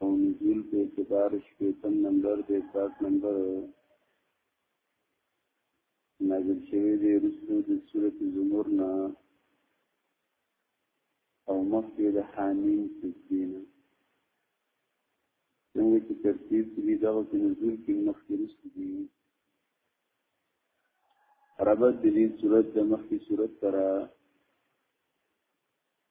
او نزول په اعتبار شپیتم نمبر د اطلاق نمبر نازل شوی دی رسو د سورت زمور نا او مخی د حامین سجدین نوی که ترتیب کلی داغو که نزول که مخی رسو دی ربط دلی سورت د مخی سورت ترا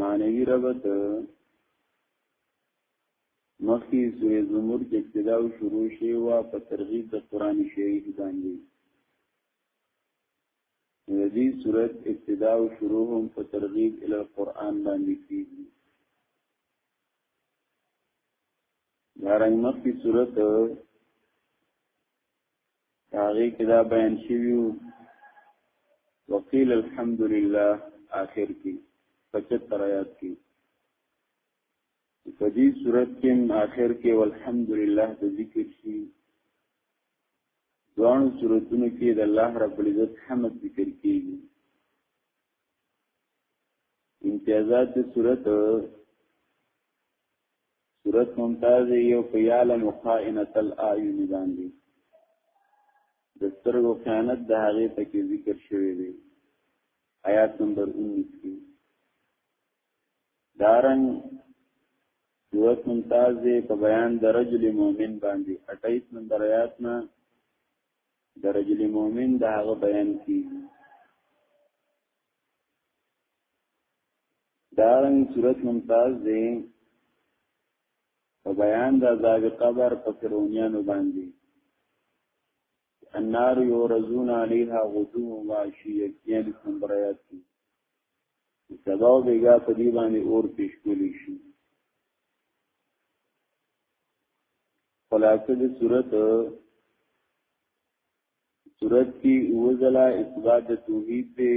معنوي ربط مخکې سورې زمر کې ابتدا او شروع شوی و په ترغیب د قران شریف باندې د دې صورت ابتدا او شروع هم په ترغیب ال قران باندې کیږي دارنګ مخکې صورت هغه کې دا بیان شوی وقیل الحمد لله آخر کې 75 آیات کې په دې صورت کې آخر کې والحمد لله د ذکر شي دوه صورتونو کې د الله رب العزت حمد ذکر کیږي امتیازات صورت صورت ممتاز یو په یعلم خائنۃ الاعین باندې د سترګو خیانت د هغه په کې ذکر شوی دی آیات نمبر 19 کې دارن صورت ممتاز دی په بیان د رجل مؤمن باندې 28 نمبر آیات نه د رجل مؤمن د هغه بیان کیږي دارنګ صورت ممتاز دی په بیان د عذاب قبر په فرعونانو باندې النار یورزون علیها غدو و عشیه کین سمبریات کی سبا و بیگا په دی باندې اور پیش کولی شي خلاصه د صورت صورت کی اوزلا اثبات د توحید دی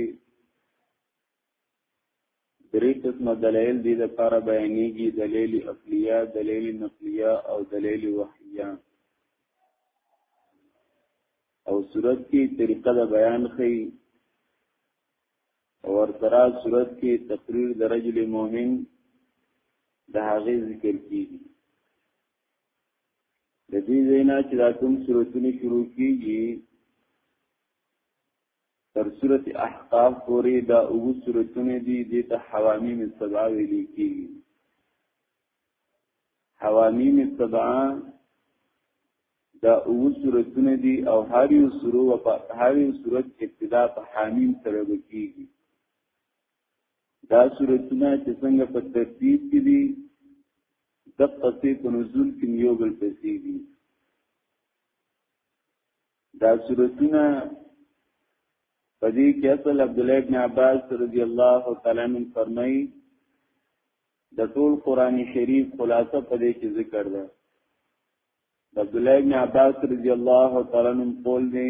درې قسمه دلایل دي د لپاره بیانېږي دلیل عقلیه دلیل نقلیه او دلیل وحیه او صورت کې طریقه د بیان خي او ورسره صورت کې تقریر د رجل مؤمن د هغه ذکر کیږي د دې زینا چې دا کوم سورتونه شروع کیږي تر سورت احقاف پورې دا او سورتونه دي د ته حوامی من سبا ویل کیږي حوامی من سبا دا او سورتونه دي او هر یو سورو په هر یو سورت ابتدا په حامیم سره وکیږي دا صورتونه چې څنګه په ترتیب کې دي د قصې په نزول کې یو بل پسې دي دا صورتونه په دې کې اصل عبد الله ابن عباس رضی الله تعالی عنہ فرمایي د ټول قران شریف خلاصه په دې کې ذکر ده عبد الله ابن عباس رضی الله تعالی عنہ قول دی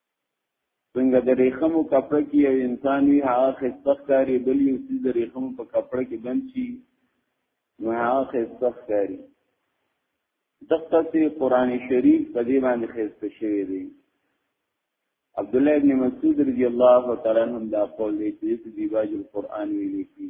څنګه د ریخمو کپړه کې یو انسان وي هغه خسته ښکاري بل یو څه د ریخمو په کپړه کې بند شي نو هغه خسته ښکاري دغه څه قران شریف په دې باندې خسته شوی دی عبد الله ابن مسعود رضی الله تعالی عنہ دا قول دی چې دی باج القرآن ویلي کی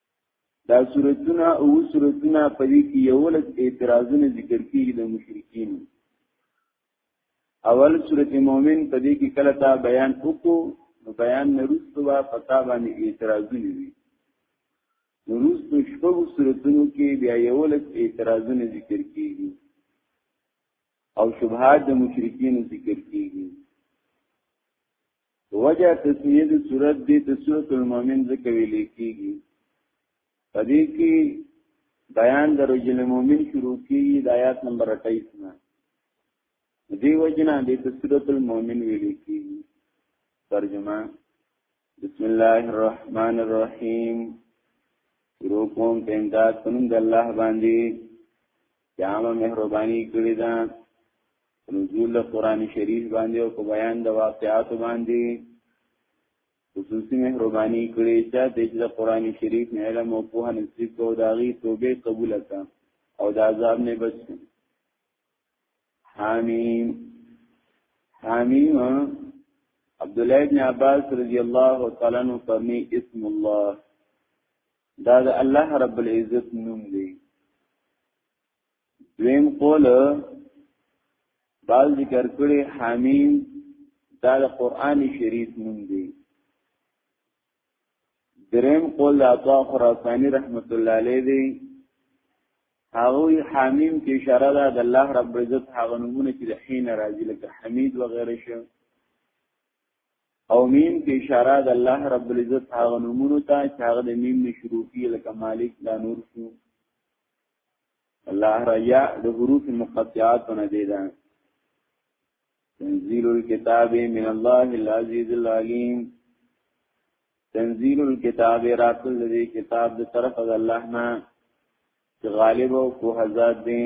دا صورتونه او صورتونه په دې کې یو لږ اعتراضونه ذکر کیږي د مشرکین اول سورته مؤمن په دې کې کله تا بیان وکړو نو بیان نرسته وا پتا باندې اعتراضونه وي نرسته شپږ سورتونو کې بیا یو لږ اعتراضونه ذکر کیږي او شبهات د مشرکین ذکر کیږي وجه تسمیه د صورت دی د صورت المؤمن ذکر ویلې کیږي پدې کې بیان د رجل مؤمن شروع کیږي د آیات نمبر 28 نه دی وجنا د صورت المؤمن ویلې کیږي ترجمه بسم الله الرحمن الرحیم شروع کوم پنځه سنم د الله باندې چې عامه مهرباني کړې ده نزول قرآن شریف باندې او په بیان د واقعاتو باندې خصوصي مهرباني کړې چې د قرآن شریف نه علم او په نصیب کو داغي توبه قبول کړه او د عذاب نه بچ حامیم حامیم عبد الله بن عباس رضی الله تعالی عنہ فرمی اسم الله دا د الله رب العزت نوم دی دویم قول بال ذکر کړي حمیم دا د قران شریف نوم دی دریم قول عطا خراسانی رحمت الله علیه دی هغه حمیم کې اشاره ده د الله رب عزت هغه نمونه چې د حین راځي لکه حمید و غیره شه او میم کې اشاره د الله رب العزت هغه نمونه ته چې هغه د میم نشروع کی لکه مالک دا نور شو الله ریا د حروف مقطعات نه دی دا تنزيل الكتاب من الله العزيز العليم تنزيل الكتاب راتل دې کتاب د طرف د الله نه غالب او کو حزاد دې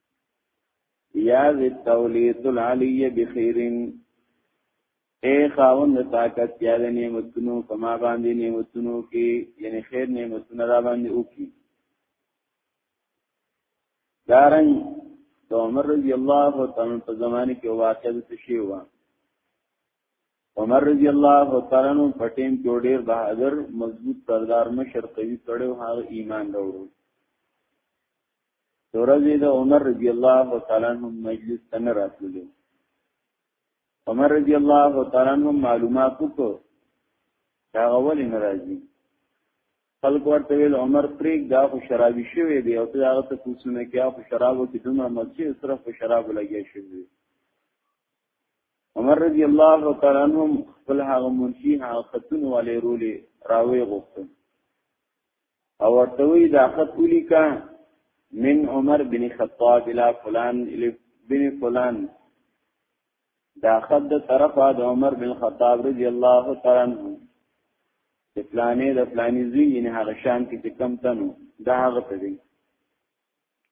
یا ذی التولیت العلی بخیرین اے خاوند طاقت یا د نعمتونو کما باندې نعمتونو کې یعنی خیر نعمتونه را باندې وکي دارن د عمر رضی الله تعالی په زمانه کې واقعه څه شی و عمر رضی الله تعالی نو پټیم کې ډیر بهادر مضبوط سردار مشر قوی کړو هغه ایمان راوړو ورځې د عمر رضی الله تعالی عنہ مجلس ته نه راتللو عمر رضی الله تعالی عنہ معلومات وکړو دا غول ناراضي خلق ورته ویل عمر پریک دا خو شرابي شوی دی او ته هغه ته کوڅونه کې خو شرابو کې دومره مزه صرف په شرابو لګیا شوی عمر رضی الله تعالی عنہ خپل هغه منشي هغه خاتون والے رولې راوي غوښتل او ورته وی دا خط ولیکا من عمر بن خطاب الى فلان الى بن فلان دا خط د طرفه د عمر بن خطاب رضی الله تعالی عنہ د فلانې د فلانې زوی نه هغه شان کې کم تنو دا هغه ته دی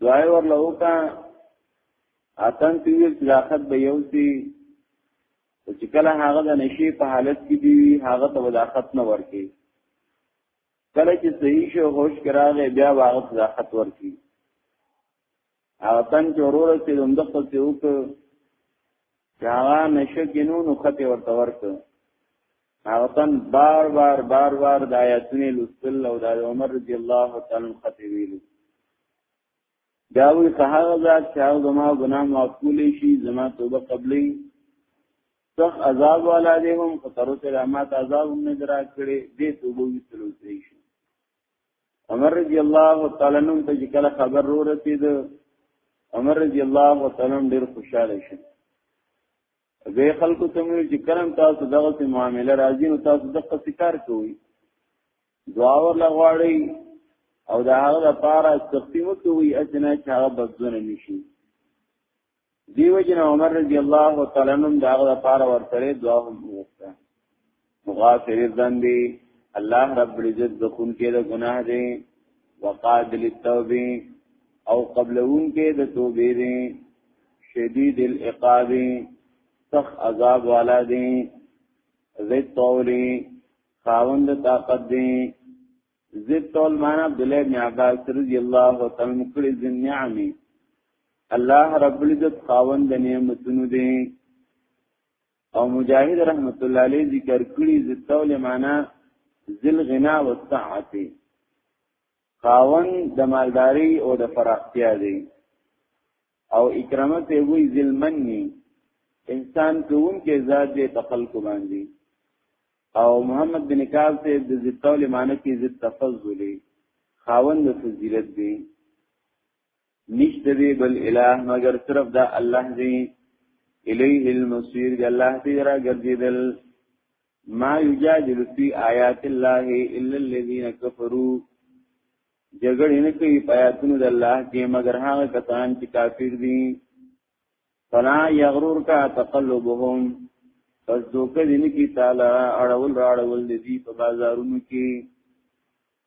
دعای ورله وکا اتن پیوی خلافت به یو سی چې کله هغه د نشي په حالت کې دی هغه ته وضاحت نه ورکی کله چې صحیح شو هوش کراغه بیا واغ وضاحت ورکی هغه تن چې ورور سي دوم د خپل څوک چې هغه نشه کینو نو خته ورته ورته هغه تن بار بار بار بار د آیاتونو لوستل او د عمر رضی الله تعالی عنہ خطې ویلو دا وی که هغه ذات چې هغه زما ګناه معاف کولې شي زما توبه قبلې سخ عذاب والا دې هم خو تر اوسه رحمت عذاب هم نه درا کړې دې توبه وستلو شي عمر رضی الله تعالی عنہ ته چې کله خبر رو رسید عمر رضی الله تعالی عنہ ډیر خوشاله شو زه خلکو ته مې چې کرم تاسو دغه سي معاملې راځي نو تاسو دغه سکار کوي دعا ورلا غواړي او دا هغه لپاره سختي مو کوي اجنه چې هغه بدونه نشي دیو جن عمر رضی الله تعالی عنہ دا هغه لپاره ورته دعا هم وکړه مغافر الذنب الله رب العزت بخون کې د ګناه دی وقابل التوبه او قبلون کې د توبې دی شدید العقاب سخ عذاب والا دی ذت طولی خاوند طاقت دی ذت طول معنا عبد الله بن عباس رضی الله تعالی عنہ کړي ذن نعمي الله رب العزت خاوند نعمتونو دی او مجاهد رحمت الله علیه ذکر کړی ز تول معنا ذل غنا و ساعته خاون د مالداری او د فراختیا دی او اکرامه ته وی ذل منی انسان کوون کې ذات دې تقل کو باندې او محمد بن کعب ته د ذل تول معنا کې ذل تفضلی خاون د فضیلت دی نشته دی بل اله مگر صرف دا الله دی الیه المصیر دی الله دی را ګرځیدل ما یجادل فی آیات الله الا الذین کفروا جګړه نه کوي پیاتونو د الله کې مگر هغه کسان چې کافر دي فلا یغرور کا تقلبهم پس دوکه دین کی تعالی اړول راړول دي په بازارونو کې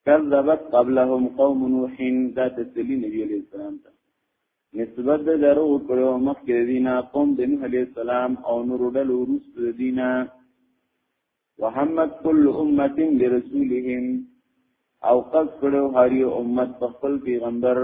کذبت قبلهم قوم نوح دا تسلی نبی علیہ السلام ته نسبت د درو کړو مخکې دینا قوم د نوح علیہ السلام او نور ډل ورس دینا وحمد كل امه برسولهم او قص کړو هر یو امت په خپل پیغمبر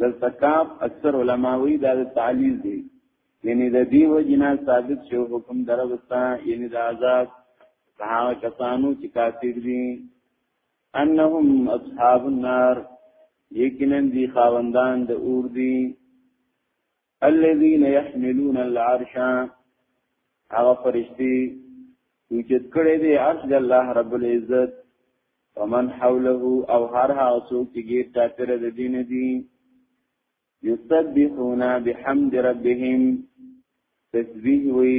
دلته کاف اکثر علما وی دا تعلیل دی یعنی د دې وجنا ثابت شو حکم دروستا یعنی د عذاب هغه کسانو چې کافر دي انهم اصحاب النار یقینا دي خاوندان د اور دي الذين يحملون العرش هغه فرشتي چې کړه دې عرش د الله رب العزت ومن حوله او هر هغه څوک چې ګیر تاثیر د دین دي یسبحون بحمد ربهم تسبیح وی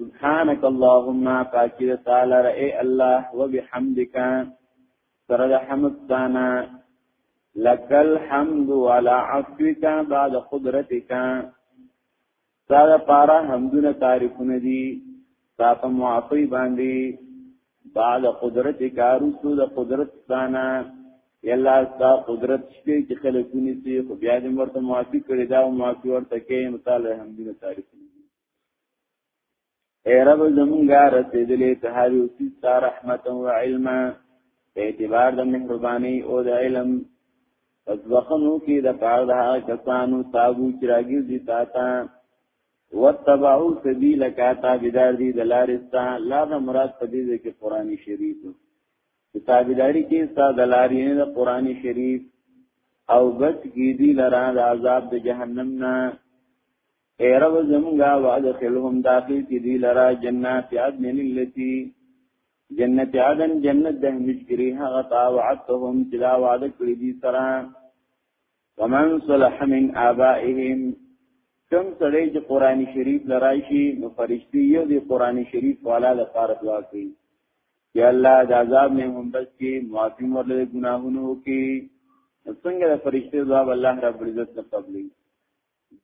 سبحانك اللهم پاکی تعالی رئے الله وبحمدک سره د حمد ثانا لك الحمد على عفوك بعد قدرتك سره پارا حمدونه تعریفونه دي تا په معافی باندې بعد قدرتك رسو د قدرت ثانا یلا دا قدرت شته چې خلکونه سي خو بیا دې ورته معافي کړی دا معافي ورته کې مثال الحمدلله تعریف اے رب زمونږه رسیدلې ته هر یو څه ستاره رحمت او علم په اعتبار د مهرباني او د علم پس وخنو کې د پاره د هغه کسانو تابو چې راګي دي تا تا وتبعو سبیلک تا بدار دي د لارستا لا د مراد په دې کې قران شریف تابعداري کې ستا د لارې نه د قران شریف او بچ کی دی لرا د عذاب د جهنم نه اے رب زمونږه وادخلهم داخل کی دی لرا جنات عدن اللتی جنت عدن جنت د مشګری هغه تا وعدتهم چې دا وعده کړی دي سره ومن صلح من آبائهم کم سړی چې قران شریف لرایشي نو فرشتي یو دی قران شریف والا د فارغ واکړي یا الله د عذاب نه هم بچ کی معافي ورله ګناهونو کی څنګه د فرشتي جواب الله رب العزت نه قبلي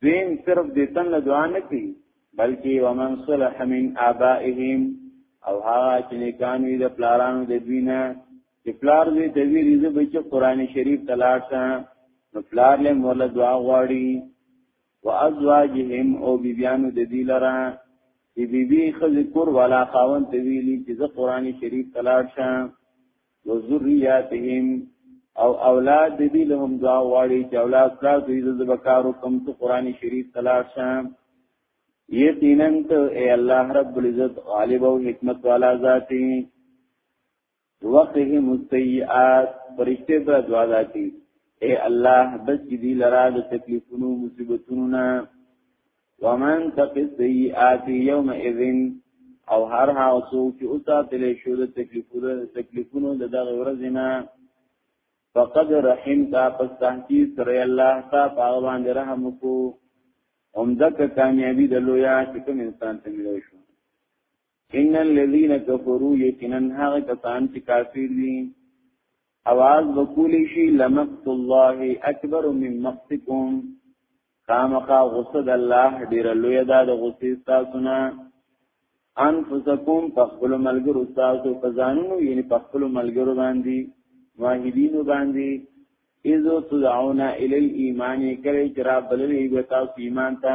دویم صرف دې تن له دعا نه کوي بلکې ومن صلح من آبائهم او هغه چې نیکان وي د پلارانو د دوی نه چې پلار دې د وی ریزه به چې قران شریف تلاش ته نو پلار له مولا دعا غواړي وازواجهم او بیبیانو د دې لره چې بیبي خذ کور والا خاون ته ویلي چې زه قران شریف تلاش ته وذریاتهم او اولاد د دې له هم دعا واړي چې اولاد تاسو یې د بکارو کم ته قران شریف تلاش شم یقینا ته ای الله رب العزت غالب او حکمت والا ذاتی وقهم السیئات فرشته به دعا ذاتی اے الله بچ دی لرا د تکلیفونو مصیبتونو نه ومن تقي السيئات يومئذ او هر هاو څوک چې او ساتل شو د تکلیفونو تکلیفونو د دغه ورځې نه فقد رحم تا پس تحقیق سره الله تا پاغ باندې رحم کو هم دک کامیابی د لویا چې کوم انسان ته ملو شو ان الذين كفروا يقينا هغه کسان چې کافر دي اواز وکولی شي لمقت الله اکبر من مقتكم خامخا غصه د الله ډیر لوی ده د غصې تاسو نه انفسکم پخپل ملګرو تاسو په ځانونو یعنی پخپل ملګرو باندې واحدین باندې اذو تدعونا الی الايمان کله چې را بللی به تاسو ایمان ته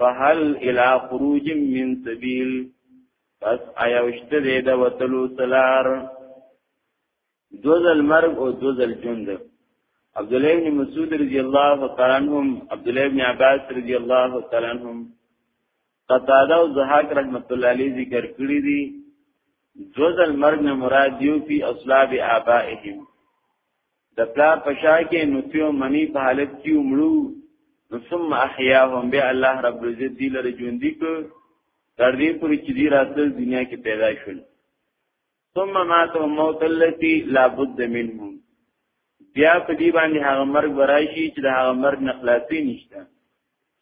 فهل الى خروج من سبيل پس آیاوشت دې د وتلو سلار دوزل مرګ او دوزل ژوند عبد الله بن مسعود رضی الله تعالی عنهم عبد الله بن عباس رضی الله تعالی عنهم قتاده او زهاک رحمت الله علیه ذکر کړی دي دوزل مرګ نه مراد یو فی اصلاب آبائهم د پلار په شا کې نطفه منی په حالت کې عمرو نو ثم احیاهم بیا الله رب العزت دی لره ژوند کو تر دې پورې چې دی راتل دنیا کې پیدا شول ثم ماتو موت التي لا بد منه بیا په دې باندې هغه مرګ ورایشي چې د هغه مرګ نه خلاصي نشته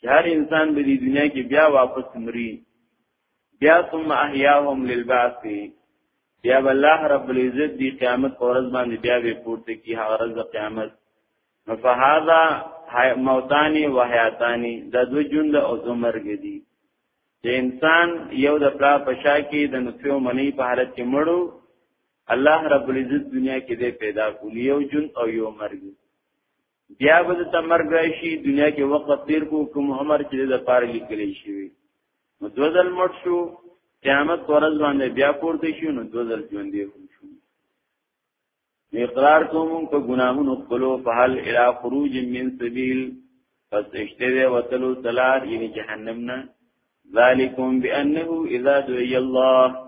چې هر انسان به دې دنیا کې بیا واپس مري بیا ثم احیاهم للبعث بیا الله رب العزت دی قیامت پر ورځ باندې بیا به پورته کی هغه ورځ قیامت فهذا موتانی و حیاتانی دا دو جند او دو مرګ دي چې انسان یو د پلا پشا کې د نطفه منی په حالت کې مړو الله رب العزت دنیا کې دې پیدا کړی یو جن او یو مرګ بیا به د تمر راشي دنیا کې وخت تیر کو کوم عمر چې د پاره لیکل شي نو دوزل مړ شو قیامت ورځ باندې بیا پورته شي نو دوزل ژوند دی شو اقرار کوم په ګناهونو خپلو په حال الی خروج من سبیل پس اشتره وتلو تلار یعنی جهنم نه ذالکم بانه اذا دعی الله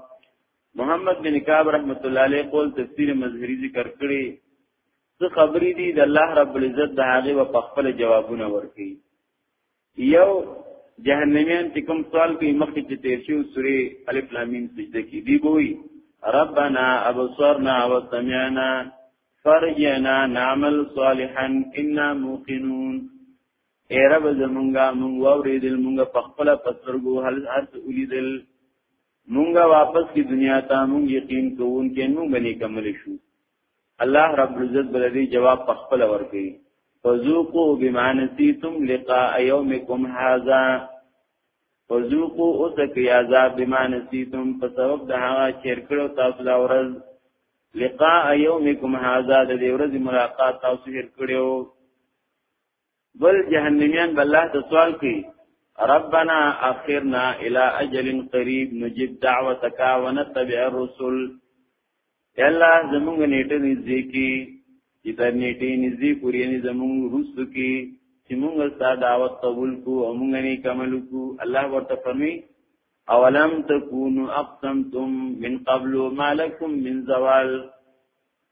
محمد بن کعب رحمت الله علیه قول تفسیر مظهری ذکر کړی څه خبرې دي د الله رب العزت د هغه و په خپل جوابونه ورکړي یو جهنميان چې کوم سوال کوي مخکې چې تیر شي سورې الف لام میم سجده کې دی بوي ربنا ابصرنا وسمعنا فرجنا نعمل صالحا انا موقنون اے رب زمونږه مونږ وریدل مونږ په خپل پسترګو هل هرڅ ولیدل مونږه واپس کی دنیا ته مونږ یقین کوون کې مونږ باندې کمل شو الله رب العزت بلدی جواب په خپل ورکړي فذوقوا بما نسيتم لقاء يومكم هذا فذوقوا اسقي عذاب بما نسيتم په سبب د هغه چیر کړو تاسو دا ورځ لقاء يومكم هذا د دې ورځې ملاقات تاسو هیر کړو بل جهنميان به الله ته سوال کوي ربنا اخرنا الى اجل قريب نجيب دعوتك ونتبع الرسل الله زمونږ نیټه نږدې کی چې تر نیټه نږدې پورې نه زمونږ رسل کی چې مونږ ستاسو دعوت قبول کو او مونږ نه کمل کو الله ورته فرمي اولم تکونو اقسمتم من قبل ما لكم من زوال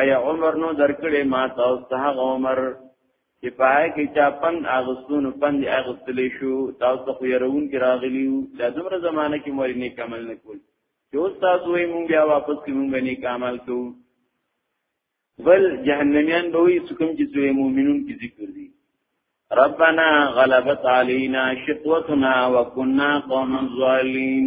ایا عمر نو درکړې ما تاسو ته هغه عمر چې پای کې چا پن اغستون پن اغستلې شو تاسو خو يرون کې راغلی وو دا دومره زمانہ کې موري نه کمل نه کول چې اوس تاسو یې مونږ بیا واپس کې مونږ نه کمال کو بل جهنميان به وي څوک چې سوره مؤمنون کې ذکر دي ربنا غلبت علينا شقوتنا وكنا قوما ظالمين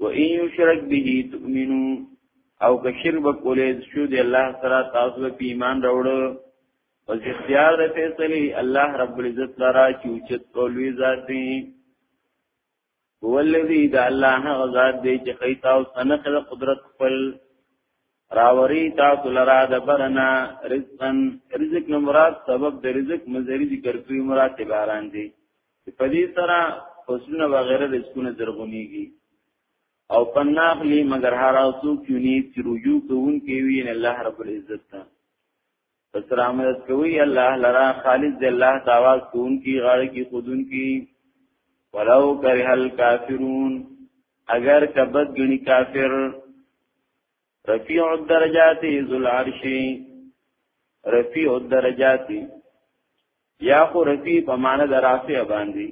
و ان یشرک به تؤمنو او که شرک وکولې شو دی الله سره تاسو په ایمان راوړو او اختیار د فیصله الله رب العزت لرا چې اوچت قولوي ذات دی هو الذی د الله غزاد دی چې خیتا او سنخ د قدرت خپل راوری تاسو لرا د برنا رزقن رزق نو مراد سبب د رزق مزری ذکر کوي مراد باران دی چې په دې سره فصلونه وغیره د سکونه زرغونیږي او پناخلی مگر هر اوسو کیونی چې رجوع کوون کې وی ان الله رب العزت ته پس رحمت کوي الله لرا خالص دی الله تعالی کوون کې غاړه کې خودون کې ولو کرهل کافرون اگر کبد غنی کافر رفیع الدرجات ذو العرش رفیع الدرجات یا خو رفیع په معنی د رافع باندې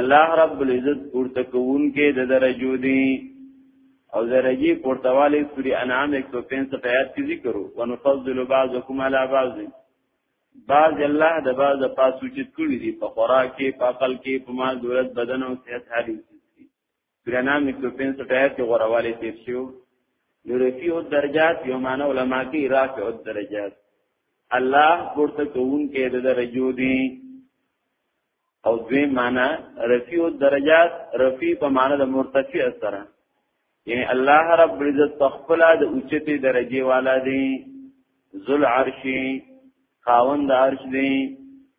الله رب العزت پورته کوونکې د درجو دی او درجه پورتواله سوره انعام 165 آیات کې ذکر ونفضل بعضکم علی بعض بعض الله د بعض په پاسو چې کړی دی په خوراک کې په عقل کې په مال دولت بدن او صحت حالي ګرنا میکروپین سټایت کې غورواله تیر شو نو رفیع الدرجات یو معنا علما کې رافع الدرجات الله ورته کوون کې د درجو دی او دوی معنا رفیع الدرجات رفیع په معنا د مرتفع سره یعنی الله رب عزت تخفل د اوچته درجه والا دی ذل عرشی خاوند عرش دی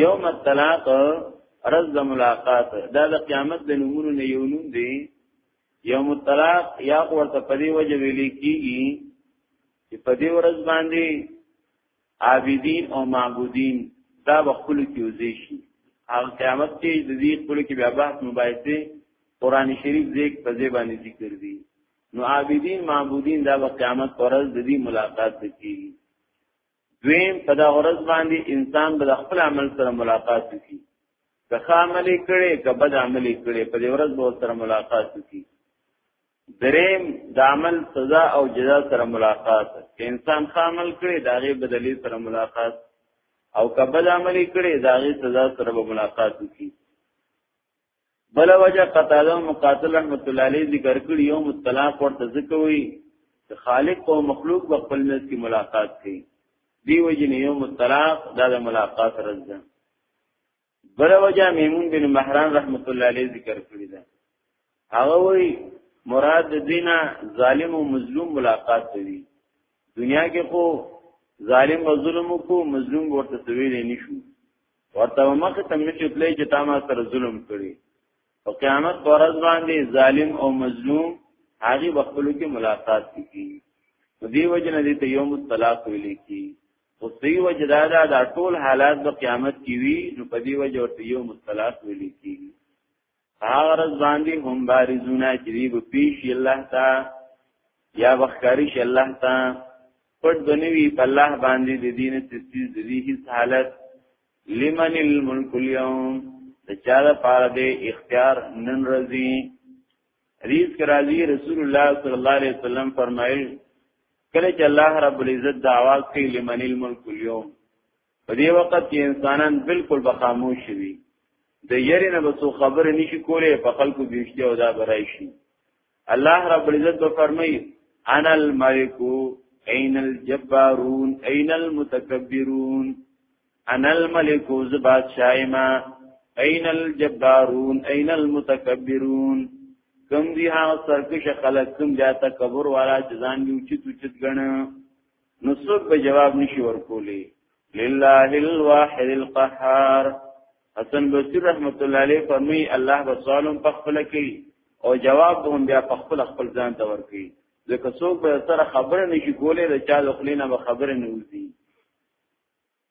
یوم الطلاق رز د ملاقات دا د قیامت د نمونو نه یو نوم دی یوم الطلاق یا ورته په دې وجه ویل کیږي چې په دې ورځ باندې عابدین او معبودین دا بخل کې وزي شي هغه قیامت کې د دې خپل کې بیا بحث مباحثه قران شریف ذیک په ځای باندې ذکر دي نو عابدین معبودین دا په قیامت پر ورځ د دې ملاقات کوي دویم په دا ورځ باندې انسان به خپل عمل سره ملاقات وکړي که ښه عمل کړي که بد عمل کړي په دې ورځ به سره ملاقات وکړي دریم د عمل سزا او جزا سره ملاقات که انسان ښه عمل کړي دا غي بدلی سره ملاقات او که بد عمل کړي دا غي سزا سره به ملاقات وکړي بل وجه قتاده مقاتل رحمت الله علیه ذکر کړی یوم الطلاق ورته ذکروي خالق او مخلوق په خپل نس کې ملاقات کوي دی وجه نه یوم الطلاق دا د ملاقات ورځ ده بل وجه میمون بن مهران رحمت الله علیه ذکر کړی ده هغه وی مراد دینا ظالم او مظلوم ملاقات کوي دنیا کې خو ظالم او ظلم کو مظلوم ورته سویل نشو ورته مخه تم نشي تلې چې تا ما سره ظلم کړی او قیامت پرځ باندې ظالم او مظلوم هغه بخلو کې ملاقات کیږي دې وجه نه دې ته یوم الطلاق ویل کی او دې وجه دا دا, دا ټول حالات د قیامت کې وی نو په دې وجه ورته یوم الطلاق ویل کیږي هغه رز باندې هم بارزونه چې دی به پیش الله تا یا بخکاریش الله تا پټ بنوي په الله باندې د دین تسیز د دې هیڅ حالت لمن الملک اليوم د چا د پاره د اختیار نن رضی حدیث کرازی رسول الله صلی الله علیه وسلم فرمایل کله چې الله رب العزت د आवाज کې لمن الملک اليوم په دې وخت کې انسانان بالکل به خاموش وي د یری نه بسو خبر نشي کولای په خلکو بیشته او دا برای شي الله رب العزت به فرمایي انا الملک اين الجبارون اين المتكبرون انا الملك زباد شایما اين الجبارون اين المتكبرون کم دی ها سرکش خلق کم جا تکبر والا جزان دی اوچت اوچت گنه نو څوک به جواب نشي ورکولي لله الواحد القهار حسن بصری رحمت الله علیه فرمی الله به سوالم په خپل کې او جواب به هم بیا په خپل خپل ځان ته ورکړي ځکه څوک به سره خبره نشي کولای د چا د خلینو خبره نه وځي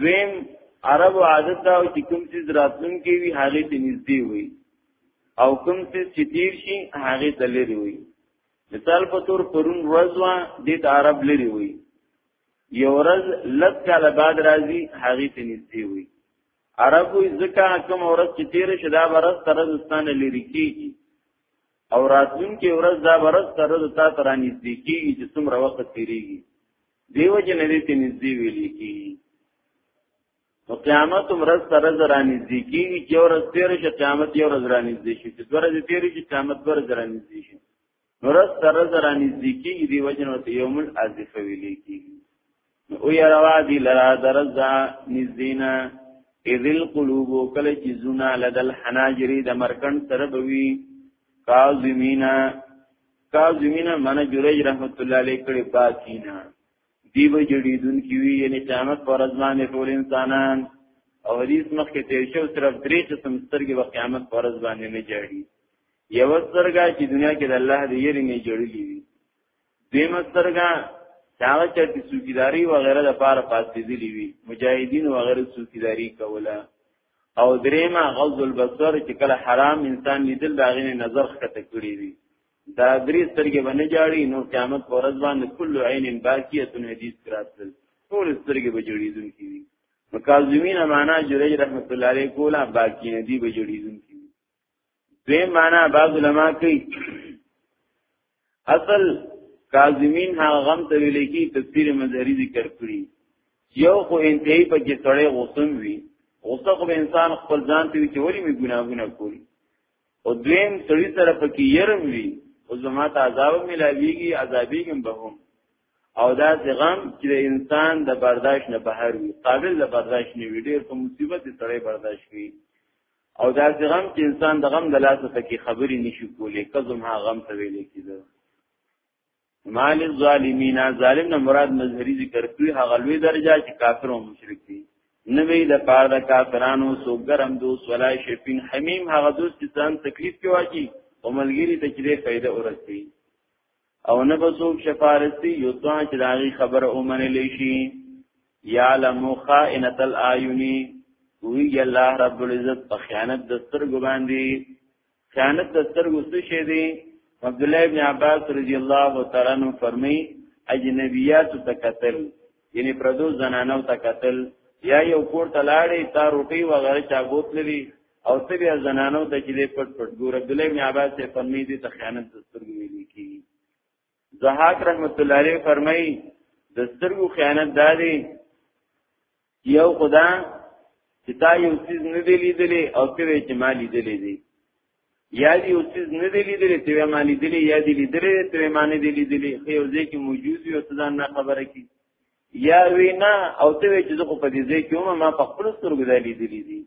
دویم عرب عادت دا چې کوم څه راتلون کې وی هغه ته نږدې وي او کوم څه چې تیر شي هغه ته لري وي مثال په تور پرون ورځ وا د عرب لري وي یو ورځ لږ کال بعد راځي هغه ته نږدې وي عربو ځکه کوم ورځ چې تیر شي دا ورځ ترستان لري کیږي او راتلون کې ورځ دا ورځ تر د تا تر نږدې کیږي چې څومره وخت تیریږي دیو جن دې ته نږدې ویل کی نو قیامت مرز تر زرا نږدې کیږي چې ورځ تیر شي قیامت یو ورځ را نږدې شي چې ورځ تیر شي قیامت بر زرا نږدې شي مرز تر زرا نږدې کیږي دی وجن ورته یوم الازف ویل کی او یا روا دی لرا درزا نږدینا اذل قلوب کله چې زنا لدل حناجری د مرکن سره بوي کاظمینا کاظمینا من جریج رحمت الله علیه کړي باکینا دی به جوړیدون کی وی یعنی قیامت پر ازمان ټول انسانان او حدیث مخکې تیر شو صرف درې قسم سترګې په قیامت پر ازمان نه جوړي یو سترګا چې دنیا کې د الله د یری نه جوړیږي دیم سترګا هغه چې د سوګیداری و غیره د پاره پاتې دي وی مجاهدین و غیره سوګیداری کوله او دریمه غض البصر چې کله حرام انسان لیدل دا غینه نظر خته کړی وي دا درې سترګې باندې جاړي نو قیامت پر ورځ باندې کل عین باقیه حدیث کراتل ټول سترګې به جوړیدون کی وي مکاظمین معنا جریج رحمت الله علیه کولا باقی ندی به جوړیدون کی دوی معنا بعض علما کوي اصل کاظمین هغه غم ته ویل کی تفسیر مظهری ذکر کړی یو خو انتهایی په کې سړی غوسم وي غوسه خو انسان خپل ځان ته وی چې ولی می ګناهونه کوي او دویم سړی سره په کې يرم وي او زما ته عذاب ملاویږي عذابېږم به هم او دا غم چې د انسان د برداشت نه بهر وي قابل د برداشت نه وي ډېر په مصیبت سره برداشت کوي او دا چې غم چې انسان د غم د لاسه تکي خبرې نشي کولې کزم ها غم ته ویل کیږي مال الظالمین ظالم نه مراد مظهری ذکر کوي هغه لوی درجه چې کافر او مشرک دي نوې د پاره د کافرانو سوګرم دوس ولا شپین حمیم هغه دوست چې ځان تکلیف کې واچي او ملګری ته چې فائدہ ورسي او نه به څوک شفارسي یو څو چې دا غي خبره اومنل شي یعلم خائنۃ الاعین وی الله رب العزت په خیانت د سترګو باندې خیانت د سترګو څه شي دی عبد الله ابن عباس رضی الله تعالی عنہ فرمای اجنبیات تکتل یعنی پردو زنانو تکتل یا یو کور ته لاړې تا روټي وغیرہ چا بوتلې او ته بیا زنانو ته چې دې پټ پټ ګور عبد الله بن عباس ته فرمایي دي ته خیانت سترګې ویل کی زهاک رحمت الله علیه فرمایي د سترګو خیانت دادي یو خدا چې تا یو چیز نه دی لیدلې او ته چې ما لیدلې دي یا دی یو چیز نه دی لیدلې ته ما لیدلې یا دی لیدلې ته ما نه دی لیدلې خو یو ځکه موجود یو ته ځان نه خبره کی یا وینا او ته وی چې زه په دې ځای کې ما په خپل سترګو دا لیدلې دي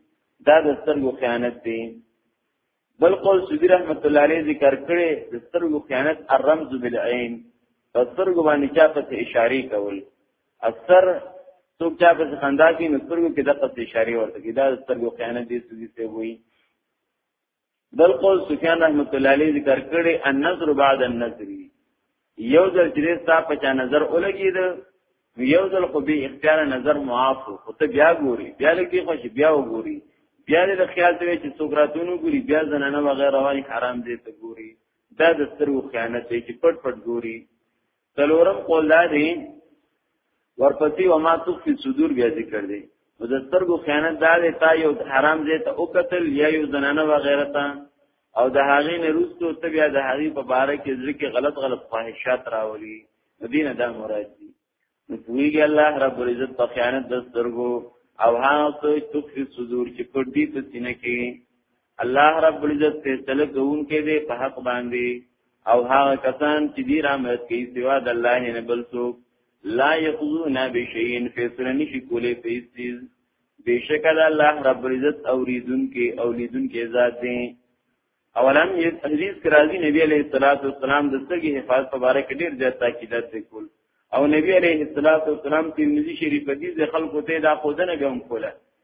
دا د سترګو خیانت دی بل قول سودی رحمت الله علیه ذکر کړي د سترګو خیانت الرمز بالعين په سترګو باندې چا په اشاره کول اثر څوک چا په خندا کې نو سترګو کې د قصې اشاره ورته کې دا د سترګو خیانت دی سودی ته وایي بل قول سفیان رحمت الله علیه ذکر کړي النظر بعد النظر یو ځل چې ستا په چا نظر ولګید یو ځل خو به اختیار نظر معاف خو ته بیا ګوري بیا لکه خوش بیا وګوري بیا د خیال ته چې څوک راتونو ګوري بیا زنانه وغیرہ وای حرام دي ته ګوري دا د سترو خیانت دی چې پټ پټ ګوري څلورم قول دا دی ورپسې و ما تخفي صدور بیا ذکر دی نو د سترګو خیانت دا دی تا یو حرام ځای ته او قتل یا یو زنانه و غیره ته او د هغې نه روستو ته بیا د هغې په باره کې ځل کې غلط غلط خواهشات راولي دینه دا مراد دی نو پوهیږي الله رب العزت په خیانت د سترګو او هغه څه تخفي صدور چې پټ دي په سینه کې الله رب العزت فیصله کوونکی دی په حق باندې او هغه کسان چې دی رحمت کوي سوا د الله نه بل څوک لا یقضون بشیء فیصله نشي کولای په هیڅ چیز بشکل الله رب العزت اوریدونکو او لیدونکو ذات دی اولم یې حدیث کرازی نبی علیہ الصلوۃ والسلام د ستګي حفاظت مبارک ډیر زیات تاکیدات وکول او نبی علیہ الصلوۃ والسلام ترمذی شریف حدیث خلکو ته دا خودنه به هم کوله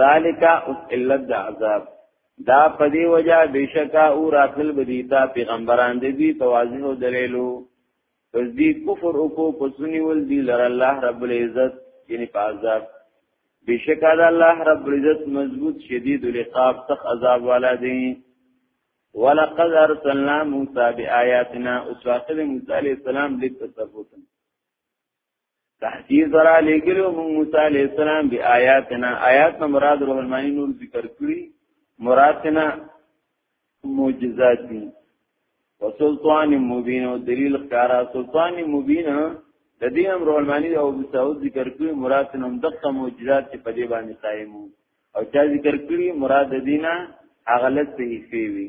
ذالک اوس علت د عذاب دا پدی وجہ بشکا او راتل بدیتا پیغمبران دی په واضح دلیلو پس دی کفر او کو پسونی ول دی لر الله رب العزت یعنی په عذاب بشکا د الله رب العزت مضبوط شدید العقاب تخ عذاب والا دی ولقد ارسلنا موسی بآیاتنا اسواقل موسی علیہ السلام لیک تصفوتن تحقیق را لګلو موږ موسی علی السلام به آیاتنا آیات نه مراد روح المانی نور ذکر کړی مرادنا معجزات دي وسلطان مبین او دلیل ښکارا سلطان مبین د دې هم روح المانی او مسعود ذکر کړی مراد نوم دغه معجزات چې په دې باندې قائم او چا ذکر کړی مراد دینه اغلط صحیفه وی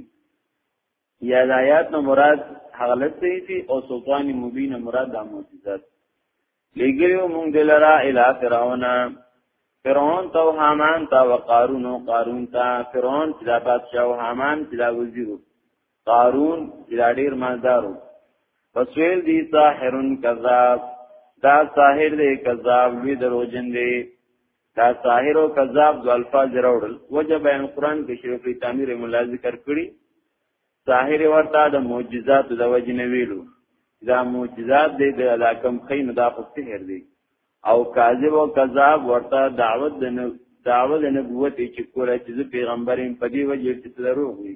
یا د آیات نه مراد هغه لسته دي او سلطان مبین مراد د معجزات لګیو مونږ دلرا الی فرعون فرعون تو حامان تا وقارون او قارون تا فرعون چې دا بادشاہ او حامان چې دا وزیر قارون چې دا ډیر مالدارو فسویل دی ساحرن کذاب دا ساحر دی کذاب لوی دروژن دی دا ساحر او کذاب د الفاظ راوړل وجه بیان قران کې شیخ فی تعمیر مولا ذکر کړی ساحر ورته د معجزات د وجه نه ویلو دا معجزات دی د علاقم خین دا خو سحر دی او کاذب او کذاب ورته دعوت د دعوت د نبوت چې کوله چې پیغمبرین په دی وجه چې دروغ وي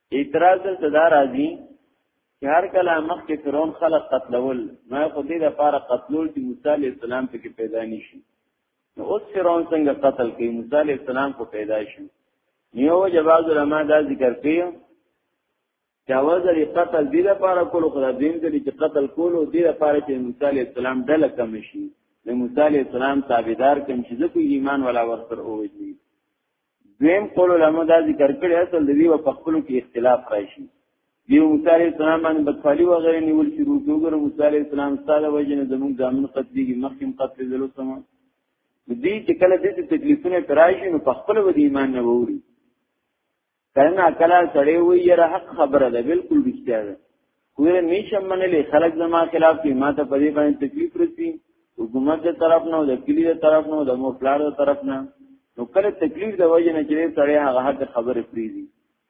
اعتراض دلته دا راځي چې هر کله مخکې فرعون خلق قتلول ما خو دې د پاره قتلول چې موسی علی السلام ته کې پیدا نشي نو اوس فرعون څنګه قتل کوي موسی علی السلام کو پیدا شي نیو جواز علماء دا ذکر کوي چې اول ځلې قتل دې لپاره کولو خو دا دین دې چې قتل کولو دې لپاره چې موسی علی السلام ډله کم شي د موسی علی السلام تابعدار کوم چې ځکه ایمان ولا ورسره اوږي دویم قول علماء دا ذکر کړی اصل د ویو په خپل کې اختلاف راشي دیو موسی علیہ السلام باندې بدخالی و غیر نیول شروع وګره موسی علیہ السلام ستاره وجنه زموږ ځامن قتلېږي مخکې قتل زلو سم دې چې کله دې تکلیفونه ترایشي نو په خپل ودی ایمان نه ووري کله کله سړی وي یره حق خبره ده بالکل رښتیا ده کوی میشم منلی خلق زما خلاف کی ما ته پدی باندې تکلیف رسی حکومت د طرف نه د کلی د طرف نه د مور پلار د طرف نه نو کله تکلیف د وجه نه چې سړی هغه حق خبره پریزي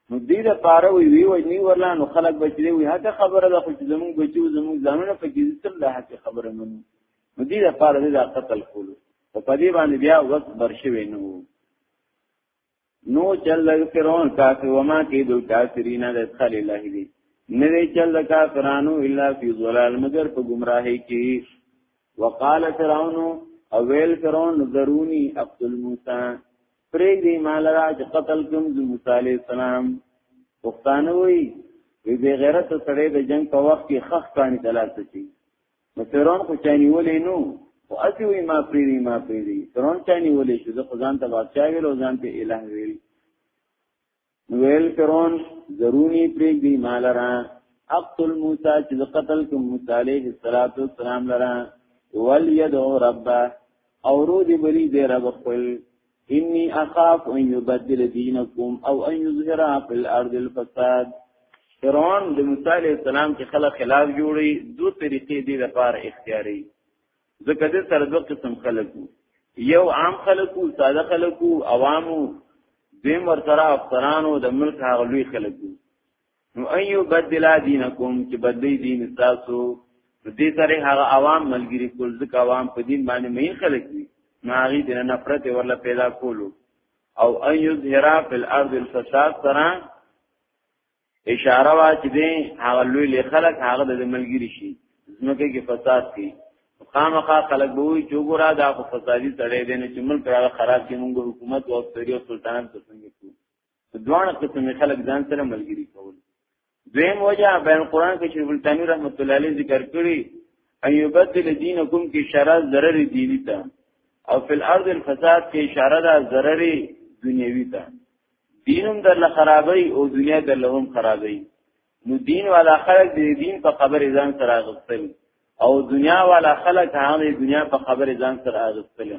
نو دې د پاره وی وی وی نی ورلا نو خلق بچی وی حق خبره د خو زمون بچو زمون ځانونه په کې ستل د حق خبره منو نو دې د پاره د قتل کولو په دې باندې بیا وخت برشوي نو نو چل فرعون کافر وما کید الکافرین د ادخال الله دی نوی چل کافرانو الا فی ظلال مگر په گمراهی کی وقال فرعون او ویل فرعون ذرونی اقتل موسی پریګ دی مال را چې قتل کوم د موسی علی السلام پښتانه وی وی بے غیرت سره د جنگ په وخت کې خخ کانی دلالت شي نو فرعون خو چانی ولې نو او اسی وی ما پریری ما پریری فرعون چانی ولې شو د خدان ته بادشاہ ویل او ځان ته الہ ویل نو ویل فرعون ضروري پریګ دی مال را اقتل موسی چې قتل کوم موسی علیه السلام لرا ول یدعو ربه او رو دی بلی دی رب خپل انی اخاف ان یبدل دینکم او ان یظهر فی الارض الفساد فرعون د موسی علیہ السلام کې خلک خلاف جوړي دوه طریقې دي د پار اختیاري ځکه د سره دوه قسم خلک یو عام خلکو ساده خلکو عوامو دیم ورسره افسرانو د ملک هغه لوی خلکو نو ايو بدلا دینکم چې بدلی دین تاسو دې سره هغه عوام ملګری کول ځکه عوام په دین باندې مې خلک دي ناغي دې نفرت ورله پیدا کولو او ايو ظهرا فی الارض الفساد سره اشاره وا چې دې هغه لوی له خلک هغه د ملګری شي زمکه کې فساد کی خامخا خلک به وي چې ګورا دا په فسادي تړې دي نه چې ملک راغ خراب کې موږ حکومت او اکثریت سلطنت څنګه کوو دوه قسم خلک ځان سره ملګری کول دویم وجه بین قران کې شیخ التانی رحمت الله علیه ذکر کړی ایوبدل دینکم کې شرع ضرر دینی ته او فی الارض الفساد کې اشاره ده ضرر دنیوی ته دینم در خرابای او دنیا در لهم خرابای نو دین والا خلق د دین په خبر ځان سره غوښتل او دنیا والا خلق هغه دنیا په خبر ځان سره غوښتل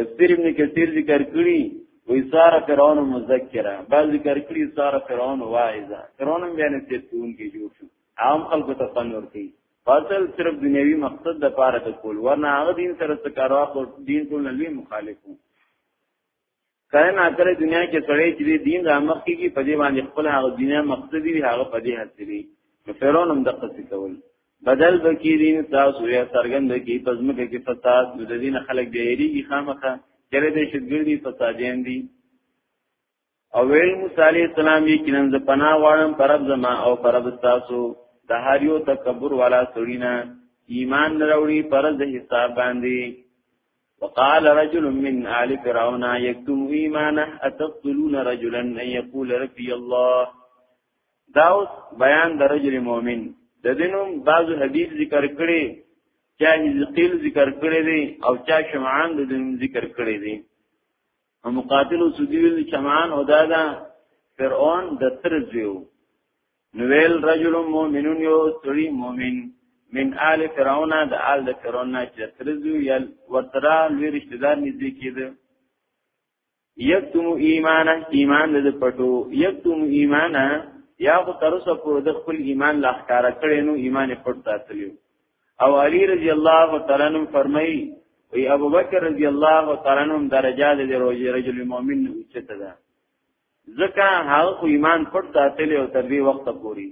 تفسیر ابن کثیر ذکر کړی وی سار فرعون مذکرہ بعض ذکر کړی سار فرعون واعظا فرعون بیا نسیت کون کې جوړ شو عام خلکو ته فن ورکی فاصل صرف دنیوي مقصد د پاره د کول ورنه هغه دین سره څه کاروا خو دین ټول لوی مخالفو کله نه کله دنیا کې سړی چې دین را مخ کیږي په دې باندې خپل هغه دنیا مقصد دی هغه په دې حاصلې فرعون هم د قصې کول بدل بکی دین تاسو یا سرګند بکی پزمکه کې فساد نو د دین خلک به یریږي خامخه چیرې د شتګردي فسادین دي او ویل موسی علی السلام یې کینن ز پنا واړم پرب زما او پرب تاسو د هر یو تکبر والا سړینا ایمان نراوړي پرز حساب باندې وقال رجل من آل فرعون يكتم إيمانه أتقتلون رجلا أن يقول ربي الله داوس بیان د رجل مؤمن د دینوم بعضو حدیث ذکر کړي چا حزقیل ذکر کړي دي او چا شمعان د دینوم ذکر کړي دي او مقاتل او سدیل شمعان او دادا فرعون د تر زیو نویل رجل مؤمن یو سړي مؤمن من آل فرعون د آل د فرعون نه چې ترزو یل ورترا لوی رشتہ دار نږدې کېده یکتم ایمانه ایمان د پټو یکتم ایمانه یا خو تر اوسه پورې د خپل ایمان لا ښکارا کړي نو ایمان پټ ساتلی او علی رضی الله تعالی عنہ فرمایي وی ابو بکر رضی الله تعالی عنہ درجه د روزي رجل مؤمن اوچته ده ځکه هغه خو ایمان پټ ساتلی او تر دې وخت پوري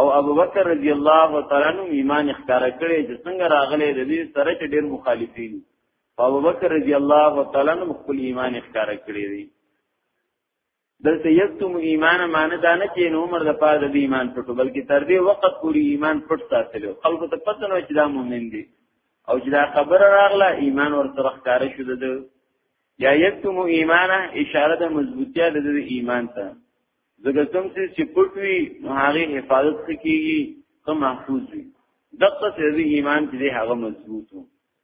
او ابو بکر رضی الله تعالی عنہ ایمان ښکارا کړي چې څنګه راغلي د دې سره چې ډېر مخالفین ابوبکر رضی الله تعالی عنہ خپل ایمان اختیار کړی دی دلته یتم ایمان معنی دا نه چې عمر د پاره د ایمان پټو بلکې تر دې وخت پورې ایمان پټ ساتلو خلکو ته پته نه چې دا مؤمن دی او چې دا خبره راغله ایمان ورسره ښکار شو د یا یتم ایمان اشاره د مضبوطیا د ایمان ته ځکه کوم چې پټ وي هغه حفاظت کوي کوم محفوظ وي دغه سره ایمان چې هغه مضبوط وي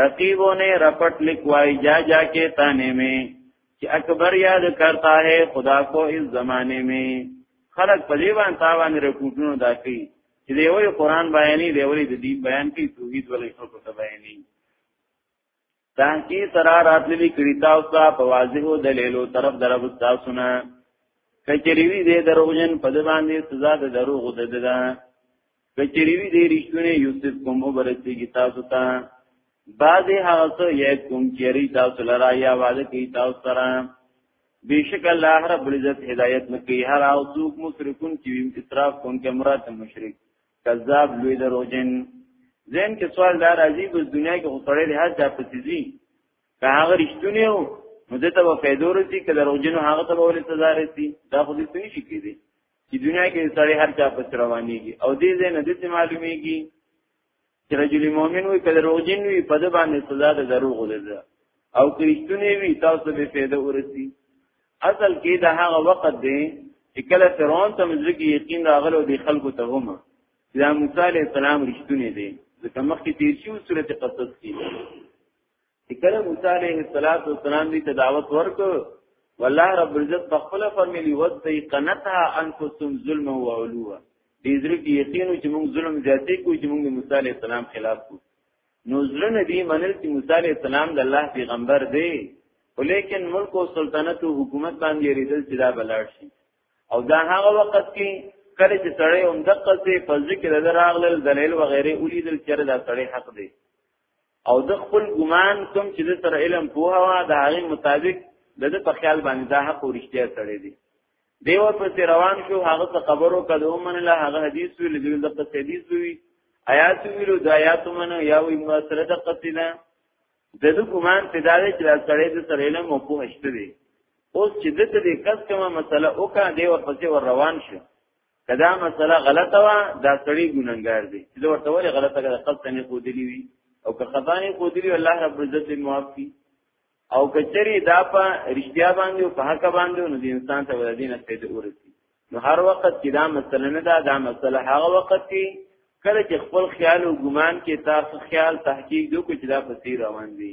رقیبوں نے رپٹ لکھوائی جا جا کے تانے میں چې اکبر یاد کرتا ہے خدا کو اس زمانے میں خلق په دې باندې تاوان رپورټونو داخی چې دی وی قران بیانې دی وی د دین بیان کی توحید ولې خلکو ته بیانې تحقیق سره راتللی کړي تاسو ته په واضح دلیلو طرف درب تاسو نه کچریوی دې دروغجن په دې باندې سزا د دروغ ده ده کچری وی دې رښتونه یوسف کوم وبرسي کی تاسو ته بعض هغه څه یې کوم چیرې تاسو لرا یا وعده کی تاسو سره بیشک الله رب العزت هدایت نکي هر او څوک مشرکون چې اسراف کوم کې مراد مشرک کذاب لوی دروژن زین کې سوال دار عجیب د دنیا کې غوړې له هر ځای پتیزي که هغه رښتونه یو نو دته به فائدور سي که دروژن هغه ته ولې سزا رسي دا خو دې څه شي کېږي چې دنیا کې سړی هر چا پس روانيږي او دې ځای نه دې معلومیږي چې رجل مؤمن وي کله روغجن وي په دې باندې سزا ده دروغ ده او کرشتونه وي تاسو به فایده ورسی اصل کې دا هغه وخت دی چې کله فرعون ته مزګي یقین راغلو دی خلکو ته هم دا موسی عليه السلام رښتونه دي ځکه مخکې تیر شو سورته قصص کې چې کله موسی عليه السلام دې ته دعوت ورکړ والله رب العزت بخپل فرمایلی وځي قنتها انفسهم ظلم او علوا دې ځري کې یقین چې موږ ظلم زیاتې کوو چې موږ موسی عليه السلام خلاف کوو نو ځلنه دې منل چې موسی عليه السلام د الله پیغمبر دی ولیکن ملک او سلطنت او حکومت باندې ریدل چې دا بلاړ شي او دا هغه وخت کې کله چې سړی هم دقه سي په ذکر د راغلل دلیل و غیره ولیدل چې دا سړی حق دی او د خپل ګمان کوم چې د سره علم پوها وا د هغه مطابق د د په خیال باندې دا حق او رښتیا سره دی دیو په روان شو هغه څه خبرو کده ومن له هغه حدیث ویل دی د قصې حدیث وی آیات ویلو د آیات من یا وی ما سره د قصیده د د ګمان په داله چې سره د سره علم او پوهشته دی اوس چې د دې کس کومه مسله وکړه دی ورپسې ور روان شو کدا مسله غلطه وا دا سړی ګناګار دی چې ورته ولې غلطه کړه خپل نه کو دی وی او که خطا نه کو دی الله رب عزت معاف کی او کچری دا په رښتیا باندې او په حق باندې نو د انسان ته ولدین فائدې ورسی نو هر وخت چې دا مسله نه دا دا مسله هغه وخت کې کله چې خپل خیال او ګمان کې تاسو خیال تحقیق دوی چې دا په روان دي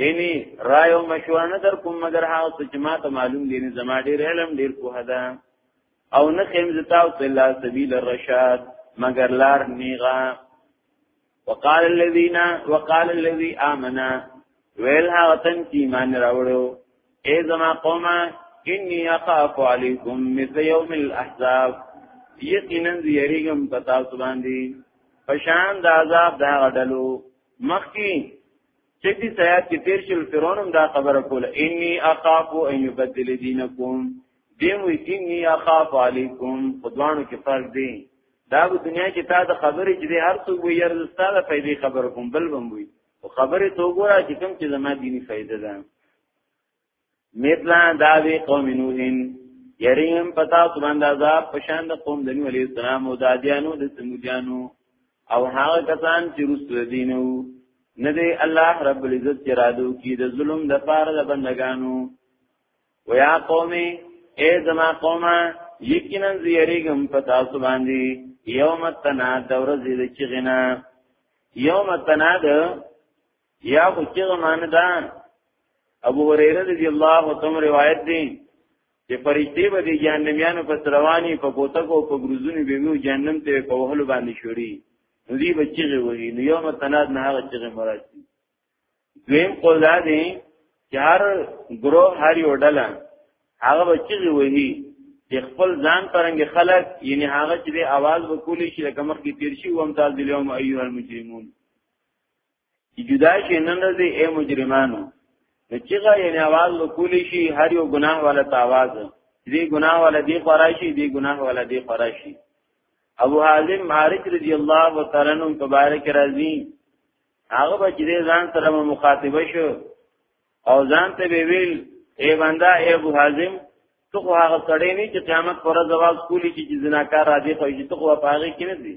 یعنی رائے او مشوره نه در کوم مگر هغه څه چې ما ته معلوم دي نه زما ډیر علم ډیر کوه ده او نه خیم زتا او الله سبیل الرشاد مگر لار نیغا وقال الذين وقال الذي امنا ویل هغه تن چې ایمان راوړو اے زما قومه انی اخاف علیکم مثل یوم الاحزاب یقینا یریګم پتا سبحان دی پشان د عذاب دا غډلو مخکی چې دې سیات کې تیر شل فرعون هم دا خبره کوله انی اخاف ان یبدل دینکم دیم وی انی اخاف علیکم خدوانو کې فرق دی دا په دنیا کې تا د خبرې چې هر څوک وي یار زستاده پیدا خبر کوم بل بم وي او خبرې تو ګورا چې کوم چې زما دینی فائدہ ده مثلا داوی قوم نوحین یریم پتا سبحان د عذاب پشان د قوم د نوح علی السلام او دادیانو د سمودیانو او هغه کسان چې رسول دینو نه دی الله رب العزت چې رادو کی د ظلم د پاره د بندگانو ویا قومي اے زما قومه یقینا زیریګم پتا سو باندې یوم تناد ورځې د چغنا یوم تناد یا خو چې معنی دا ابو هريره رضی الله تعالی روایت دی چې فرشتي به د جهنميانو په رواني په کوتکو په ګروزونو به وي جهنم ته په وهلو باندې شوري نو دی بچیږي وي نو یو متناد نه هغه چې مراد دي دویم قول دا دی چې هر ګرو هر یو ډله هغه بچیږي وي چې خپل ځان پرنګ خلک یعنی هغه چې د आवाज وکولي شي لکه مخکې تیر شي ومتاز دلیوم ایها المجرمون چې جدا شي نن دې اے مجرمانو چېغه یعنی आवाज وکولی شي هر یو ګناه والا ته आवाज دې ګناه والا دې خراشي دې ګناه والا دې خراشي ابو حازم مارج رضی الله تعالی عنہ مبارک راضی هغه به چې ځان سره مخاطبه شو او ځان ته ویل اے بندا اے ابو حازم تو خو هغه سړی نه چې قیامت پر ځواز کولی چې جناکار راځي خو چې تو خو پاغه کې نه دي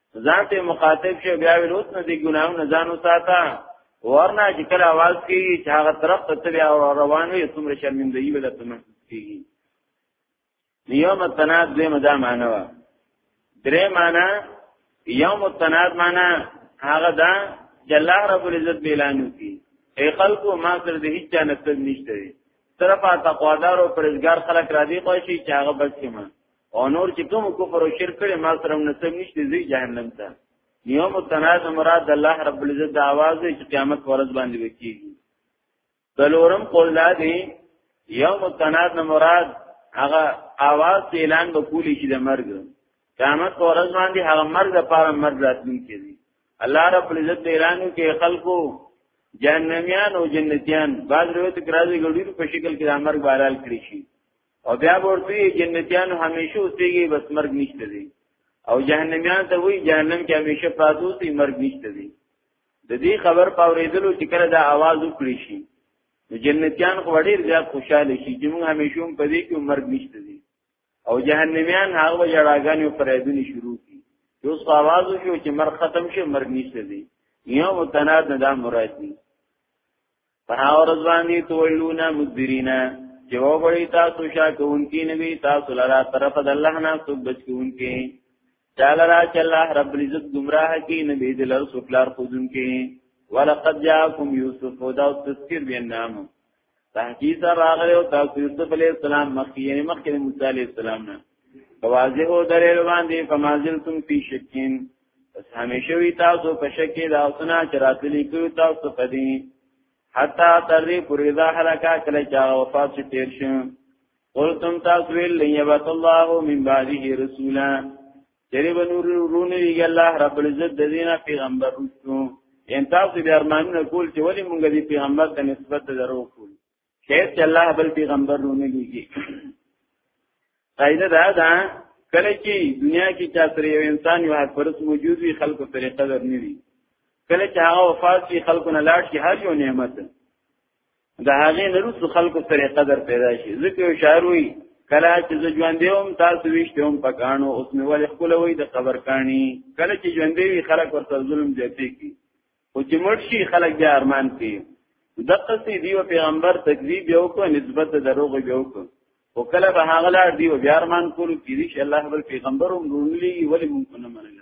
ځان ته مخاطب شو بیا ویل اوس نه دی ګناه نه ځان وساته ورنه چې کله आवाज کیږي چې هغه طرف ته تبع روان وي څومره شرمندګي به ته محسوس کیږي یوم التناد دې مدا معنا وا درې معنا یوم التناد معنا هغه دا چې الله رب العزت اعلان وکړي اے خلکو ما سره د هیڅ چا نسب نشته صرف تقوادار او پرزګار خلک را دي خو شي چې هغه بس کما او نور چې کوم کفر او شرک کړي ما سره نسب نشته زی جهنم ته یوم التناد مراد الله رب العزت د आवाज چې قیامت ورځ باندې وکیږي دلورم قول دا دی یوم التناد مراد هغه आवाज اعلان به کولی شي د مرګ قیامت ورځ باندې هغه مرګ لپاره مرګ راتلونکي دی الله رب العزت اعلان کوي خلکو جهنميان او جنتيان بعض روایت کې راځي ګډیر په شکل کې د امر بارال کړی شي او بیا ورته جنتیان همیشه اوسېږي بس مرګ نشته دي او جهنميان ته وی جهنم کې همیشه پاتو سي مرګ نشته دي د دې خبر پاورېدلو چې کله دا आवाज وکړي شي نو جنتیان خو ډېر زیات خوشاله شي چې موږ همیشه هم په دې کې مرګ نشته دي او جهنميان هغه جړاګانې او فرایدونه شروع کی یو څه आवाज وشو چې مرګ ختم شي مرګ نشته دي یو متناد نه دا مراد دي په هغه ورځ باندې تولونا مدبرینا چې وګړی تاسو شا کوونکی نبی تاسو لرا طرف د الله نه څوک بچ کوونکی چاله را چې الله رب العزت گمراه کی نبی د لر سفلار خودونکی ولقد جاءکم یوسف ودا تذکر بینام تحقیق راغلی او تاسو یوسف علی السلام مخکې یعنی مخکې موسی علی السلام نه واضح او دلیل باندې فمازلتم فی شکین پس همیشه وی تاسو په شکه دا اوسنا چې راتلی کو تاسو پدی حتا تر دې پورې دا حرکا کله چې وفات شي تیر شو قلتم تاسو ویل یبت الله من بعده رسولا چری بنور رونه وی الله رب العزت د دینه پیغمبر رسو ان تاسو بیا ارمانونه کول چې ولی مونږ دې پیغمبر ته نسبت درو کول خیر چې الله بل پیغمبر رونه لېږي قاعده دا ده کله چې دنیا کې چا سره یو انسان یو حق پرس موجود وي خلکو پرې قدر نه وي کله چې هغه وفات شي خلکو نه لاړ شي هر یو نعمت د هغه نرسو خلکو سره قدر پیدا شي ځکه یو شاعر وي کله چې زه ژوند یم تاسو ویشته هم پکانو اوس مې ولې خپل وای د قبر کانی کله چې ژوند وي خلک ورته ظلم زیاتې کی خو چې مړ شي خلک بیا ارمان کوي دغه سي دیو پیغمبر تکذیب یو کو نسبت دروغ یو کو او کله به هغه لار دیو بیا ارمان کول کیږي چې الله بل پیغمبر هم رونلی ولی مونږ نه منل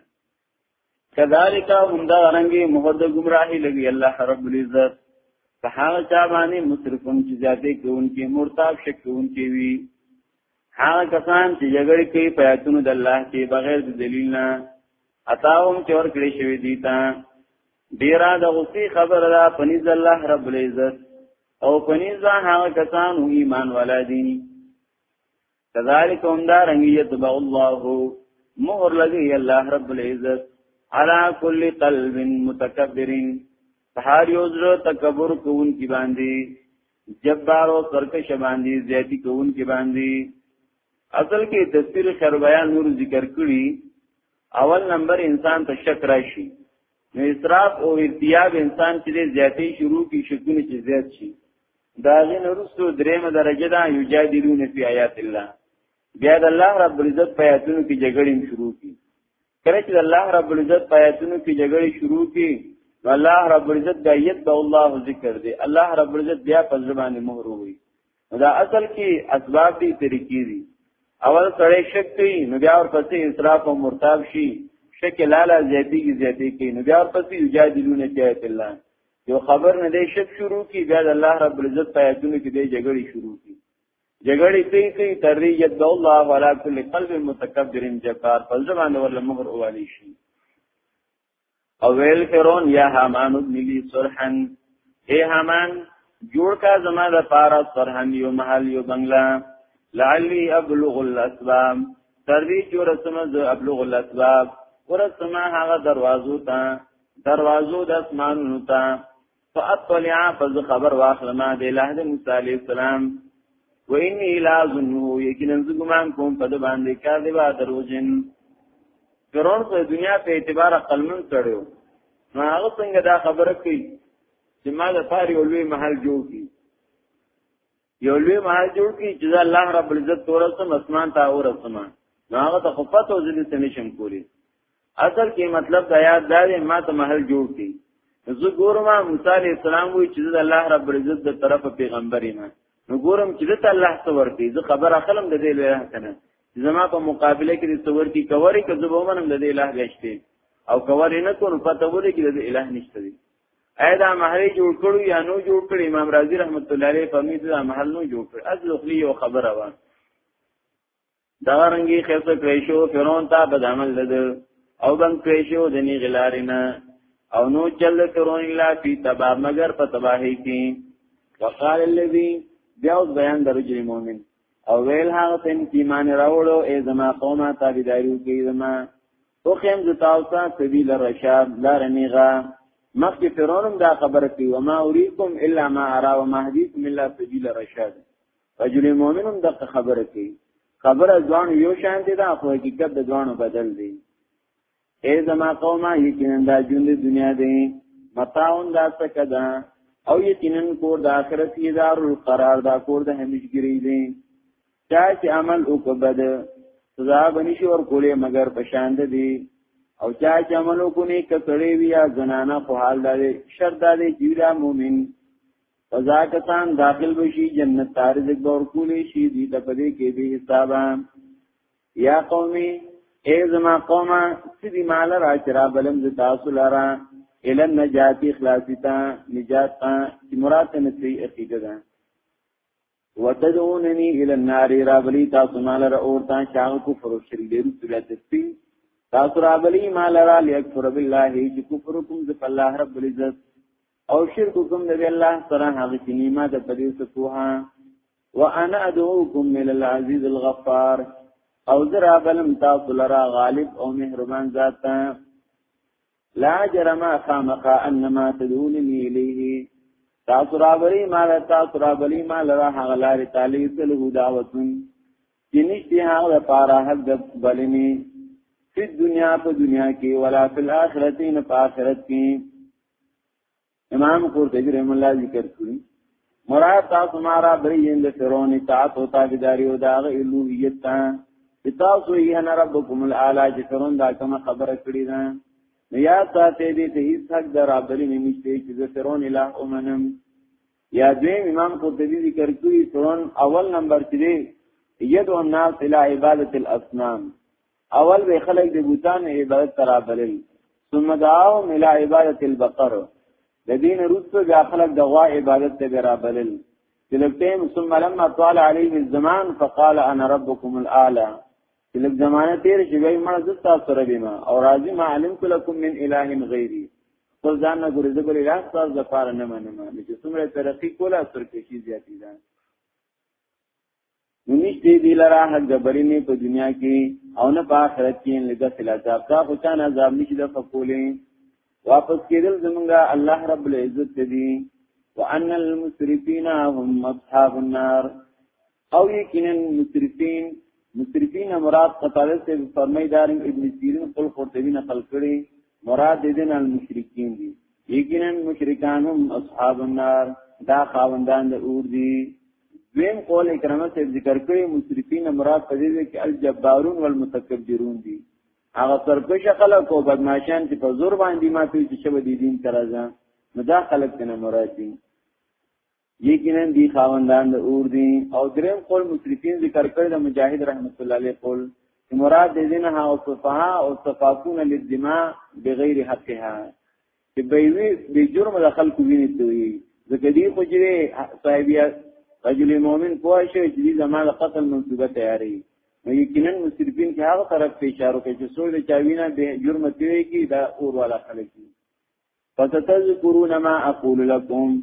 کذالک هم دا رنګي محد گمراهی لګي الله رب العزت په هغه چا باندې مصرفون چې زیاتې کوونکې مرتاب شکونکې وي هغه کسان چې جګړه کوي په آیاتونو د الله کې بغیر د دلیل نه اتاهم چور کړی شوی دی تا ډیره د غصې خبره ده پنځ الله رب العزت او پنځ هغه کسان هو ایمان والا دي کذالک هم دا رنگیت بغ الله مهر لګي الله رب العزت على كل قلب متكبر هر یو زړه تکبر کوونکی باندې جبار او سرکش باندې زیاتی کوون کې باندې اصل کې تفسیر خیر بیان نور ذکر کړی اول نمبر انسان ته شک راشي نو اسراف او ارتیاب انسان چې زیاتې شروع کی شکونه چې زیات شي دا غین رسو دریمه درجه دا یجادلون فی آیات الله بیا د الله رب العزت په آیاتونو کې جګړې شروع کی کله چې الله رب العزت آیاتونو کې جګړه شروع کی نو الله رب العزت د ایت د الله ذکر دی الله رب العزت بیا په زبانه مهر وي دا اصل کې اسباب دي طریقې دي اول سره شک کوي نو بیا ورپسې اسراف او مرتاب شي شک لاله زیاتی کی زیاتی کوي نو بیا ورپسې یجادلون چایت الله یو خبر نه دی شک شروع کی بیا الله رب العزت آیاتونو کې دی جګړه شروع کی جګړې کوي کوي تر یذ الله ولا کل قلب متکبر جبار په زبان ول مهر اوالي شي او ویل فرعون یا حامان ابن لی سرحن اے حامان جوړ کا زما د پارا سرحن یو محل یو بنگلا لعلی ابلغ الاسباب تر دې چې ورسم ز ابلغ الاسباب ورسم هغه دروازو ته دروازو د اسمانونو ته فاطلع فز خبر واخلم د الله د موسی علی السلام و انی لا ظنه یقینا زګمان کوم په د باندې کار دی با دروژن فرعون په دنیا په اعتبار قلمن کړو نو هغه څنګه دا خبره کوي چې ما د پاره ولوي محل جوړ کی یو لوی محل جوړ کی چې الله رب العزت تورسم اسمان ته اورسم نو هغه ته خو پته وزلی ته نشم کولی اصل کې مطلب دا یاد دا دی ما ته محل جوړ کی زه ګورم موسی علی السلام وی چې الله رب العزت د طرف پیغمبر یم نو ګورم چې ته الله ته ورکی زه خبر اخلم د دې لوی کنه زما په مقابله کې د څور کی کورې کزه ومنم د دې الله غشته او کورې نه کوم پته ولې کې د الله نشته اېدا محل جوړ کړو یا نو جوړ کړ امام رازی رحمت الله علیه په میته دا محل نو جوړ کړ از لخلی یو خبره وا دا رنګي خسته کړی شو فرعون ته بد عمل لد او بند کړی شو د نی غلارینا او نو چل فرعون الا فی تبا مگر په تباہی کې وقال الذی بیا بیان درجه مؤمن او ویل هغه تن کی مان راوړو ای زما قومه تابعداریو کی زما او خیم ز تاسو سبیل الرشاد لار نیغا مخکې فرعون دا خبره کوي و ما اوریکم الا ما ارا و ما هدیکم الا سبیل الرشاد رجل مؤمنم دا خبره کوي خبره ځوان یو شان دي دا خو حقیقت د ځوانو بدل دي اے زما قومه یقینا دا ژوند دنیا دی متاون دا سکدا او یقینا کور د آخرت یې دار القرار دا کور د همیشګری دی چا چې عمل وکړ بد سزا بنشي ور کولې مگر پشاند دي او چا چې عمل وکړ نه کسړې ویا زنانه خو حال دې شر دې جیرا مومن فزا کسان داخل بشي جنت تارزق بور کولې شي دي د پدې کې به حساب یا قومي اے زما قومه سدي مال را چرا بلم ز تاسو لاره الن نجاتی خلاصیتا نجاتا چې مراد نه سي عقیده ده وتدعونني الى النار رابلی تاسو مال را اورتا شاو کفر او شرک ډیر سورات سپین تاسو رابلی مال را لیکفر بالله چې کفر کوم ذ الله رب العزت او شرک کوم د الله سره هغه چې نیمه د پدې سپوها وانا ادعوکم الى العزیز الغفار او ذرا بلم تاسو لرا غالب او مهربان ذات لا جرم خامقا انما تدوننی الیه تاسو رابلی ما له تاسو رابلی ما له هغه لارې تعالی ته له دعوتون چې نشته هغه لپاره حق د بلنی په دنیا په دنیا کې ولا په آخرت نه په آخرت کې امام قرطبی رحم الله ذکر کړی مراد تاسو مارا بری یند فرعون اطاعت او تابعداري او داغ الوهیت تا تاسو یې نه ربکم الاعلى چې فرعون دا کوم خبره کړی ده نو یا ساته دې ته هیڅ حق در ابلی نه نشته چې زه فرعون الہ اومنم یا دې امام قرطبی ذکر کړی فرعون اول نمبر چې یدو الناس الى عبادت الاصنام اول به خلق د بوتان عبادت ترا بلل ثم دعاو ملا عبادت البقر د دین روسو بیا خلق د غوا عبادت ته را بلل تلکتیم ثم لما طال علیه الزمان فقال انا ربکم الاعلى تلک زمانه تیر شي وای مړ زستا سره بیما او راضی ما علم کلکم من اله غیری خپل ځان نه ګورې زبر اله تاسو د پاره نه منم چې څومره ترقی کوله تر کې شي زیاتی ده نشته دی لرا حق جبرین په دنیا کې او نه په آخرت کې لږه سلاته کا خو چا نه عذاب نشي د فقولې واپس کېدل زمونږه الله رب العزت دی وان المسرفین هم اصحاب النار او یقینا مسرفین مسرفین مراد قطاله سے فرمای دارم ابن سیرین خپل قرطبی نقل کړي مراد دین المشرکین دي یقینا مشرکان هم اصحاب النار دا خاوندان د اور دي دویم قول اکرامه ته ذکر کړی مشرکین مراد په دې کې الجبارون والمتکبرون دي هغه سرکش خلک او بدمعشان چې په زور باندې ماته چې شوه دي دین ترازه نو دا خلک نه مراد دي یقینا دي خاوندان د اور دي او دریم قول مشرکین ذکر کړی د مجاهد رحمت الله علیه قول مراد دې نه او صفها او صفاقون للدماء بغیر حقها چې به وی به جرم د خلکو ویني توي ځکه دی خو چې صاحبیا رجل مؤمن پوه شي چې دې زمانه قتل منصوبه تیاری نو یقینا مصرفین کې هغه طرف ته اشاره کوي چې سوی د چاوینا به جرم توي کې دا اور والا خلک دي فتذکرون ما اقول لكم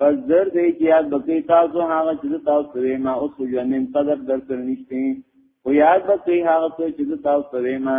پس در دې چې یاد بکې تاسو هغه چې تاسو وې ما اوس یو نن قدر در کړنیشته خو یاد بکې هغه چې تاسو وې ما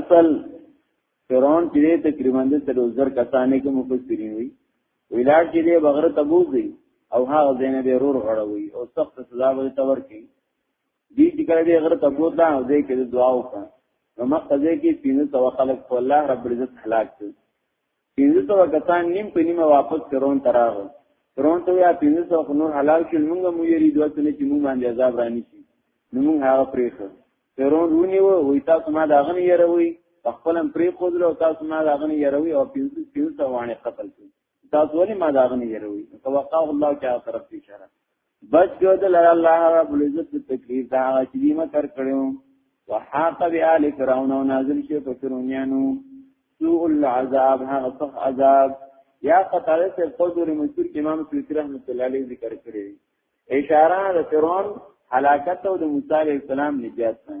اصل فرعون چې تقریبا د تر زر کسانې کې مفسرین وي ویلاړ چې دی بغره تبوزي او هغه زینه به رور غړوي او سخت سزا به تور کوي دې چې کله دې غره تبوز دا او دې کې دعا وکړه نو مخکې کې پینځه سو خلک په الله رب العزت هلاک کړ پینځه سوه کسان نیم په نیمه واپس کرون ته راغلل کرون ته یا پینځه سوه خو نور حلال شول مونږ مو یری دوه څه نه چې مونږ باندې عذاب رانی شي نو مونږ هغه پرېښه کرون رونی و وی تاسو ما دا غنی یروي خپلم پرې خودلو تاسو ما دا غنی یروي او پینځه پینځه وانه قتل کړ تاسو ولې ما دا غنی یروي توقع الله چې هغه طرف اشاره بس کو دل الله رب العزت تکلیف دا هغه چې ما کر کړو وحاق بآل فرعون او نازل شو په فرعونانو سوء العذاب هغه صح عذاب یا قطعه سے قدر مذکور امام سیوطی رحمۃ اللہ علیہ ذکر کړی اشاره د فرعون هلاکت او د موسی علیہ السلام نجات ته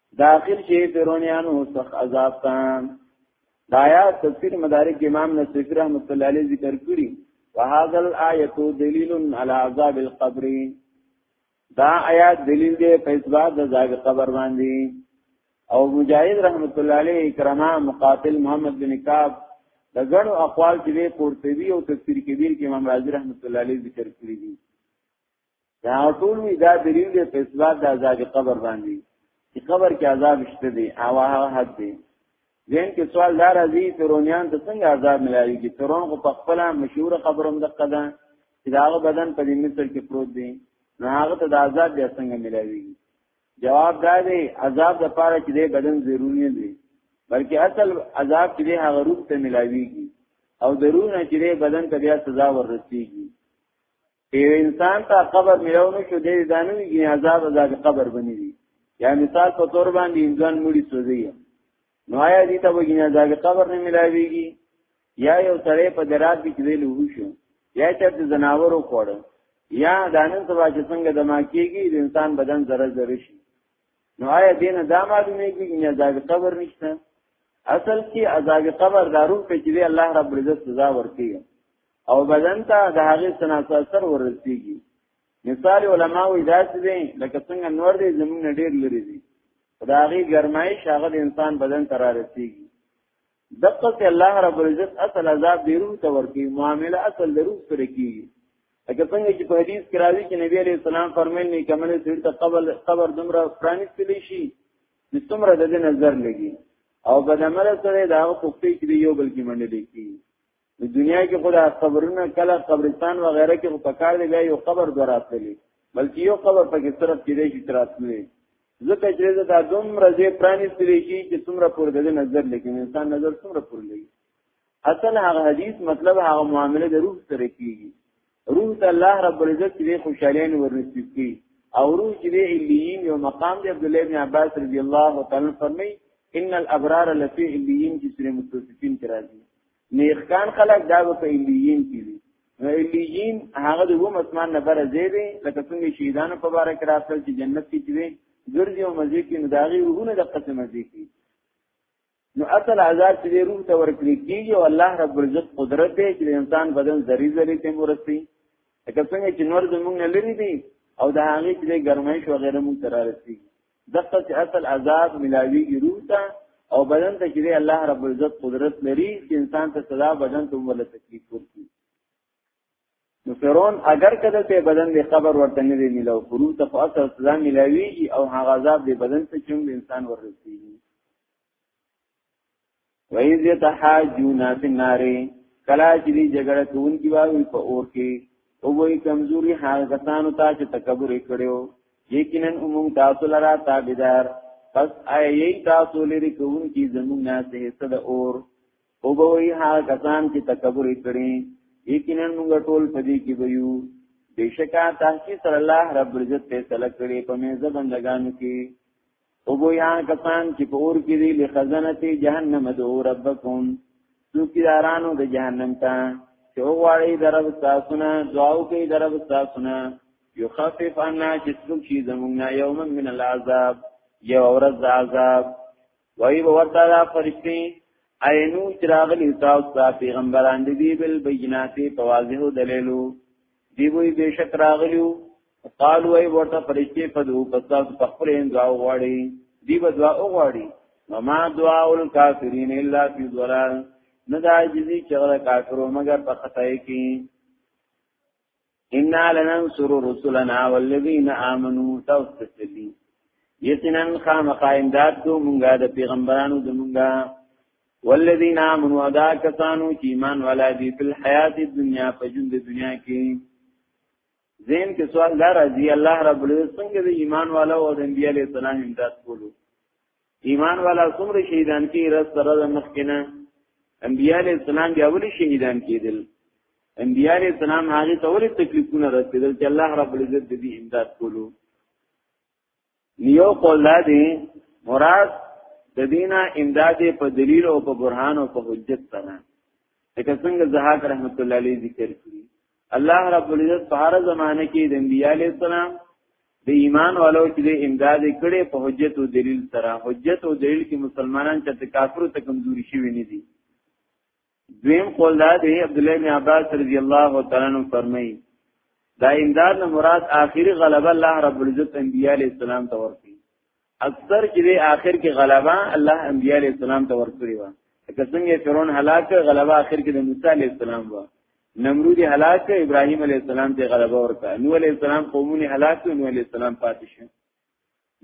داخل شي فرعونانو سخت عذاب ته دا یا تفسیر مدارک امام نصفی رحمۃ اللہ علیہ ذکر کړی وهذا الایت دلیل علی عذاب القبر دا آیات دلیل دی په اثبات د عذاب قبر باندې او مجاهد رحمت الله علیه کرما مقاتل محمد بن کعب د غنو اقوال چې قرطبي او تفسیر کبیر کې امام رازی رحمت الله علیه ذکر کړی دي دا ټول وی دا دلیل دی په اثبات د عذاب قبر باندې چې قبر کې عذاب شته دی او هغه حد دی ځین کې سوال دار ازي فرعونیان ته څنګه عذاب ملایوي چې فرعون خو په خپل مشهور خبروم د قدا چې دا بدن په دې مصر کې پروت دی نو هغه ته د عذاب بیا څنګه ملایوي جواب دا دی عذاب د پاره چې د بدن ضروری نه دی بلکې اصل عذاب چې هغه روح ته ملاويږي او درونه چې بدن ته بیا سزا ورسیږي یو انسان ته قبر ملو نه شو دی دانو یې عذاب عذاب قبر بنی دي یا مثال په تور باندې انسان مړی سوځي نو آیا دې ته وګین عذاب قبر نه ملاويږي یا یو سره په درات کې دی له شو یا چې د زناورو کوړ یا دانن سبا چې څنګه دما کیږي د انسان بدن زره زره شي نو آیا دین دا معلومه کیږي نه عذاب قبر نشته اصل کې عذاب قبر دارو په چې الله رب العزت سزا ورکړي او بدن ته د هغه سناسر سر ورسیږي مثال علماء وی داسې دي لکه څنګه نور دي زمونږ ډیر لري دي دا غي ګرمایش هغه د انسان بدن ته را رسیږي دقه ته الله رب العزت اصل عذاب دی روح ته ورکی معامله اصل د روح سره کیږي لکه څنګه چې په حدیث کې راځي چې نبی عليه السلام فرمایي نه کمل سړي ته قبر قبر دمره پرانیستل شي چې څومره د نظر لګي او بدمره سره دا په کې یو بل کې منډلې کیږي د دنیا کې خدا قبرونه کله قبرستان و غیره کې په کار دی بیا یو قبر دراتلی بلکې یو قبر پکې صرف کې دی چې تراتلی ځکه چې دا دوم رضی پرانی سری شي چې څومره پر د نظر لیکن انسان نظر څومره پر لګي اصل هغه حدیث مطلب هغه معامله د روح سره کیږي روح ته الله رب العزت دې خوشالین ورنصیب کړي او روح چې دې الیین یو مقام دی عبد الله بن عباس رضی الله تعالی فرمای ان الابرار لفی الیین چې سره متصفین ترازی نیکان خلق دا په الیین کې دي نو الیین هغه د وو مسمان نه بره دی دی لکه څنګه شهیدانو په باره کې راځل چې جنت کې دي ګرځي او مزه کې نداغي روحونه د قسم مزه کې نو اصل عذاب چې روح ته ورکړي کیږي او الله رب العزت قدرت دی چې انسان بدن ذری ذری ته ورسي لکه څنګه چې نور زمونږ نه لري دي او د هغه چې ګرمایش او غیره مونږ تر رسي دغه چې اصل عذاب ملاوي روح ته او بدن ته چې الله رب العزت قدرت لري چې انسان ته سزا بدن ته ولا تکلیف ورکړي نو فرعون اگر کده ته بدن دی قبر ورته نه دی ملو فرو ته خو اصل سزا ملاوی او هغه عذاب دی بدن ته چون انسان ورسی وایز یتحاجونا فی النار کلا چې دی جګړه کوونکی واوی په اور کې او وای کمزوري هغه کسانو ته چې تکبر کړو یقینا عموم تاسو لرا تابعدار پس آیی تاسو لري کوونکی زمونږ نه څه حصہ د اور او به وی ها کسان چې تکبر کړي یقینا موږ ټول پدې کې ویو بشکا تحقیق سره الله رب عزت فیصله کړي په میزه بندگانو کې او به یا کسان چې په اور کې دي لخزنه جهنم دو ربکم څوکیدارانو د جهنم ته چې وغواړي درب تاسو نه دعا وکړي درب تاسو نه یخفف عنا چې څوک شي زمونږ نه یوم من العذاب یو ورځ عذاب وای به ورته دا فرشتي عینو چراغلی تاسو ته پیغمبران دي بل بیناتی په واضح دلیلو دی وی بشک راغلیو قالو ای ورته فرشتي فدو پس تاسو په خپل انځا غواړي دی به دعا غواړي وما دعاء الکافرین الا فی ضلال نه دا عجزی چغره کافرو مگر په خطای کې ان لننصر رسلنا والذین آمنو توسلی یقینا خامخا امداد کو مونږه د پیغمبرانو د مونږه والذین آمنو ادا کسانو چې ایمان والا دي په حیات دنیا په ژوند د دنیا کې زین کې سوال دار رضی الله رب ال څنګه د ایمان والا او د انبیاء علیہ السلام امداد کولو ایمان والا څومره شهیدان کی رس سره د مخکنه انبیاء علیہ السلام بیا ولی شهیدان کیدل انبیاء علیہ السلام هغه ته ولی تکلیفونه رسیدل چې الله رب العزت دې امداد کولو نیو قول دی مراد د دینه امداد په دلیل او په برهان او په حجت سره لکه څنګه زهاک رحمت الله علیه ذکر کړی الله رب العزت په هر زمانه کې د انبیاء علی السلام د ایمان والو چې د امداد کړي په حجت او دلیل سره حجت او دلیل کې مسلمانان چې کافرو ته کمزوري شوی نه دي دویم قول دا دی عبد الله بن عباس رضی الله تعالی عنہ فرمایي دا امداد نه مراد آخري غلبه الله رب العزت انبیاء علی السلام ته ورکړي اکثر چې دی آخر کې غلبا الله انبیاء علیہ السلام ته ورکړي و که څنګه فرعون هلاک غلبا آخر کې د موسی علیہ السلام و نمرود هلاک ابراهیم علیہ السلام ته غلبا ورکړه نو علیہ السلام قومونه هلاک نو علیہ السلام پاتې شو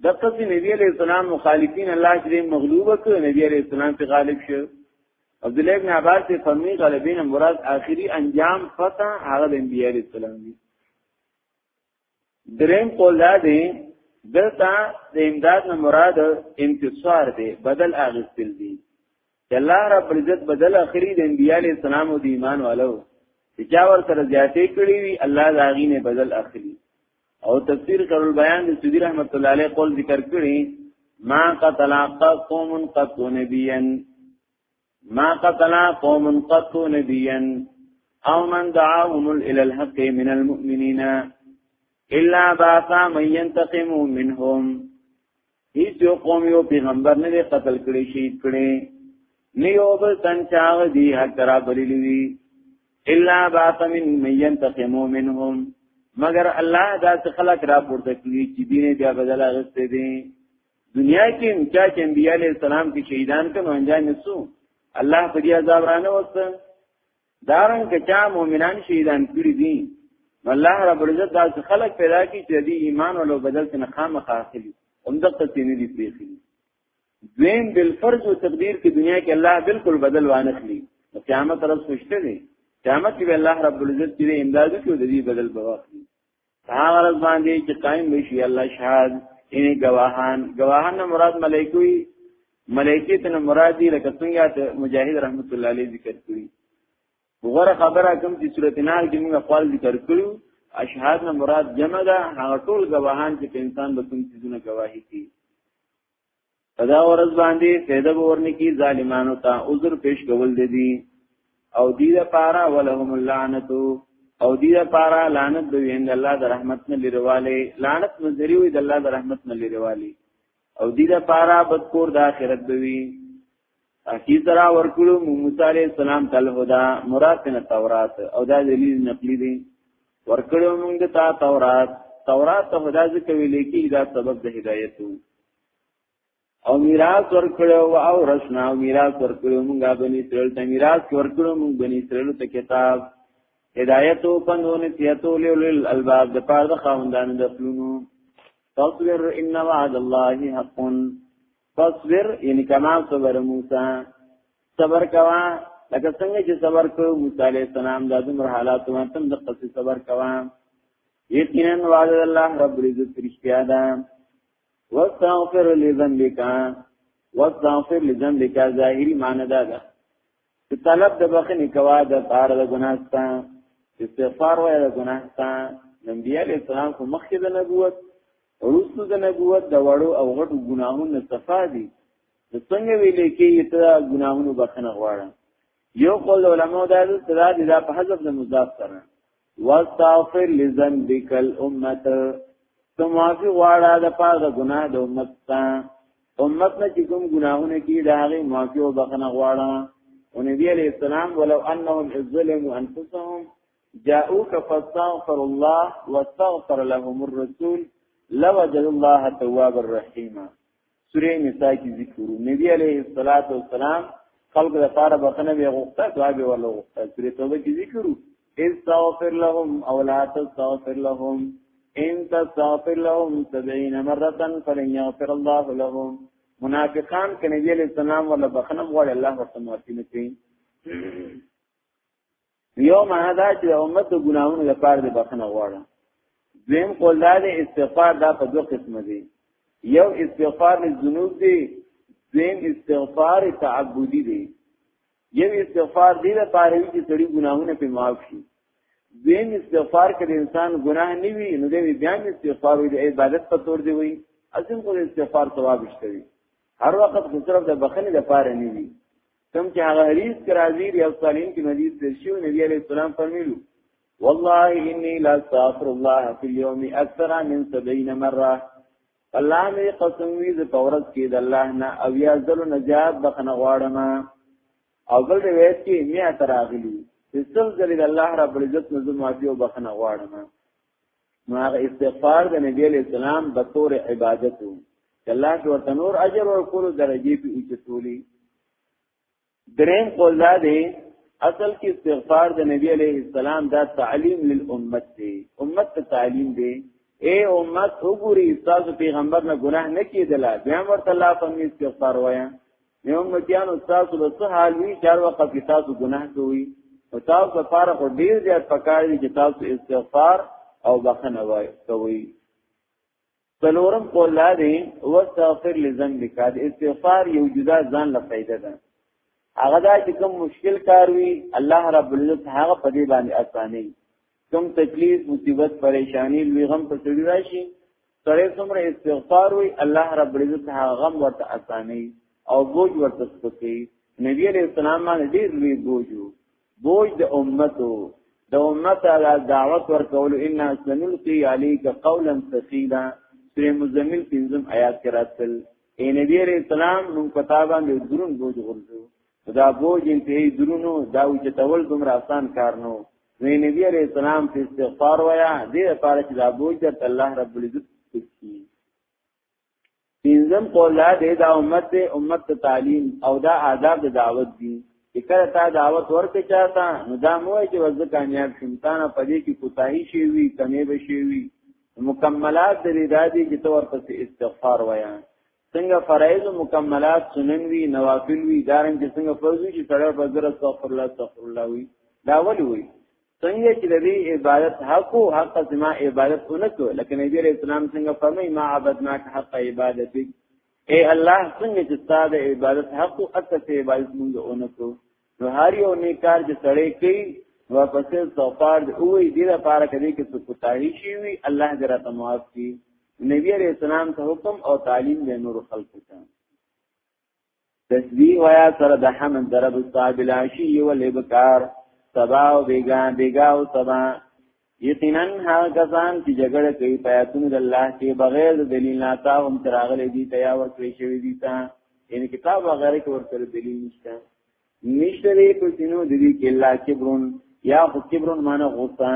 د قصې نبی علیہ السلام مخالفین الله چې مغلوب کړ نبی علیہ السلام ته غالب شو عبد الله ابن عباس ته فرمی غالبین مراد آخری انجام فتح هغه د انبیاء علیہ السلام دی دریم قول دا دی دلته د امداد نه مراد انتصار دی بدل اغستل دی الله رب عزت بدل اخری د انبیاء علی السلام او د ایمان والو چې چا ور سره زیاتې کړې وي الله دا غینه بدل اخلي او تفسیر کرل بیان د سودی رحمت الله علیه قول ذکر کړي ما قتل قوم قط نبیا ما قتلا قوم قط نبيا او من دعاهم الى الحق من المؤمنين الا باثا من ينتقم منهم هیڅ یو قوم یو پیغمبر نه دی قتل کړي شي کړي نه یو بل تن چاغ دی حق را بلیلی وی الا باث من من ينتقم منهم مگر الله دا خلق را پورته کړي چې دینه بیا بدل غسته دي دنیا کې چا چې انبیاء علیہ السلام کې شهیدان کړو انجام نسو الله په دې عذاب رانه وسته دارن که چا مؤمنان شهیدان کړی دي الله رب العزت داس خلق پیدا کی چې دې ایمان ولو بدل کنه خامخ حاصلې هم د قصې نه دي پریخي دویم بل فرض او تقدیر کې دنیا کې الله بالکل بدل وانه خلی قیامت رس مشته دي قیامت کې الله رب العزت دې امدادو کې دې بدل بواخلي هغه ورځ باندې چې قائم وشي الله شهاد ان گواهان گواهان مراد ملائکوي ملائکه ته مراد دي لکه څنګه ته مجاهد رحمت الله علیه ذکر کړی وګوره خبره کوم چې سورته نار کې موږ خپل ذکر کړو اشهاد نه مراد جمع ده هغه ټول گواهان چې انسان به کوم څه نه گواهی کوي پدا ورځ باندې فیده ورنه کی ظالمانو ته عذر پیش کول دي او دی دا پارا ولهم اللعنت او دی دا پارا لعنت دوی ان الله د رحمت نه لرواله لعنت مزری وي د الله د رحمت نه لرواله او دی دا پارا بدکور د اخرت دوی اسی طرح ورکړو موسی علیہ السلام تل هدا مراد نه تورات او دا دلیل نقلی دی ورکړو موږ ته تورات تورات ته هدا ذکر ویل کی دا سبب د هدایت او میراث ورکړو او رشنا میراث ورکړو موږ بنی اسرائیل ته میراث ورکړو موږ بنی اسرائیل ته کتاب هدایت او پنون سیتو لیل الباب د پاره خواندان د خلونو تصبر ان وعد الله حق فصبر یعنی کما صبر موسی صبر کوا لکه څنګه چې صبر کو موسی علی السلام د عمر حالات باندې تم د قصې صبر کوا یقینا وعد الله رب العزت رښتیا ده واستغفر لذنبک واستغفر لذنبک ظاهری معنی دا ده چې طلب د بخنې کوا د پاره د ګناستا استغفار وای د ګناستا نبی علی السلام خو مخکې د نبوت ورسو د نبوت د وړو او غټو ګناهونو صفا دي د څنګه ویلې کې ته ګناهونو بخنه غواړم یو قول علماء دا د صدا دي دا په حذف د مضاف سره واستغفر لذنبک الامه ته معافي غواړه د پاره ګناه د امت ته امت نه چې کوم ګناهونه کی دا غي معافي او بخنه غواړه او نبی عليه السلام ولو انهم ظلموا انفسهم جاءوك فاستغفر الله واستغفر لهم الرسول لوجد الله تواب الرحيم سوره نساء کې ذکر نبی عليه الصلاه والسلام خلق د پاره بخنه به غوښته دعا به ولا غوښته سوره توبه کې ذکر استغفر لهم او لا تستغفر لهم ان تستغفر لهم 70 مره فلن يغفر الله لهم منافقان کې نبی عليه السلام ولا بخنه غواړي الله ورته معافي نه کوي یو معنا دا چې امت د ګناهونو لپاره د بخنه غواړم دویم قول دا دی استغفار دا په دوه قسم دي یو استغفار لذنوب دی دویم استغفار تعبدی دی یو استغفار دی لپاره چې سړي ګناهونه په معاف شي دویم استغفار کړي انسان ګناه نه وي نو دی بیا استغفار وي د عبادت په تور دی وي اصل کو استغفار ثواب شته هر وخت صرف د بخنه لپاره نه وي کوم چې هغه حدیث کې راځي ریاض الصالحین کې حدیث دی چې نبی علیہ السلام فرمایلو والله انی لا استغفر الله فی اليوم اکثر من 70 مره الله می قسم وی ز پورت کې د الله نه او یا ذل نجات بخنه غواړم او بل روایت کې میا تراغلی سل ذل الله رب العزت نظم معافی او بخنه غواړم نو هغه استغفار د نبی علیہ السلام به تور عبادت وو الله چې ورته نور اجر ورکول درجه په اوچتولي دریم قول دا دی اصل کې استغفار د نبی علیہ السلام دا تعلیم للامت دی امت ته تعلیم دی اے امت وګوري استاد پیغمبر نه ګناه نه کیدله بیا ورته الله په استغفار وایا نو متیان او تاسو له څه حال وی چار وخت کې تاسو ګناه کوي او تاسو لپاره خو ډیر زیات پکار دي چې تاسو استغفار او بخنه وای کوي څلورم قول لري واستغفر لذنبک د استغفار یو جدا ځان له فائدہ ده هغه دا چې کوم مشکل کار وي الله رب العزت هغه په دې باندې اساني کوم تکلیف مصیبت پریشانی لوی غم په سړی راشي سره څومره استغفار وي الله رب العزت هغه غم ورته اساني او بوج ورته سپکي نبی علیہ السلام باندې ډیر لوی بوجو بوج د امتو د امت علی دعوت ورکول ان سنلقي عليك قولا ثقيلا سورې مزمل پنځم آیات کې راځل اے نبی علیہ السلام نو پتا باندې درون بوج غرزو دا بوج انتهایی درونو دا اوچتول دومره آسان کار نو نو نبی علیہ السلام په استغفار ویا دې لپاره چې دا بوج د الله رب العزت کوي پینځم قول دا دې دا امت دې امت ته تعلیم او دا آداب د دعوت دي چې کله تا دعوت ورکړې چاته نو دا مو چې وځ کامیاب شوم تا نه پدې کې کوتاهی شي وي کمې به شي وي مکملات دې دادي چې تور پس استغفار ویا څنګه فرایض مکملات سنن وی نوافل وی دارن چې څنګه فرض وی چې سره په ذره استغفر الله استغفر الله وی دا ولی وی څنګه چې د دې عبادت حق او حق سما عبادت ونکو لکه نبی رسول اسلام څنګه فرمای ما عبدناک حق عبادت اے الله څنګه چې ستاسو عبادت حق او حق عبادت مونږ ونکو نو هر یو نیک کار چې سړی کوي نو پسې استغفار دی وې دې لپاره کړي چې څه کوتاهي شي وي الله دې راته معاف کړي نبی عليه السلام ته حکم او تعلیم دې نور خلق ته تسبیح ویا سره د حمد درب صاحب العشی و الابکار سبا او بیگا بیگا او سبا یقینا هغه کسان چې جګړه کوي په آیاتونو د الله کې بغیر د دلیل نه تا هم تراغلي دي تیا ورکړي شوی دي تا ان کتاب وغیرہ کې ورته دلیل نشته نشته دې په سينو د دې کې الله کبرون یا خو کبرون معنی غوسه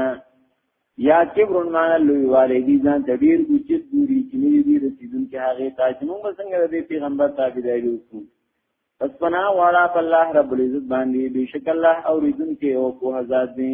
یا کبرون معنی لوی والدی ځان تدیر اوچت دوری چې نه دي رسیدون کې هغه تاجمو مسنګ د پیغمبر تابعداري وکړو پس پنا والا په الله رب العزت باندې بشک الله او رزن کې او په هزار دي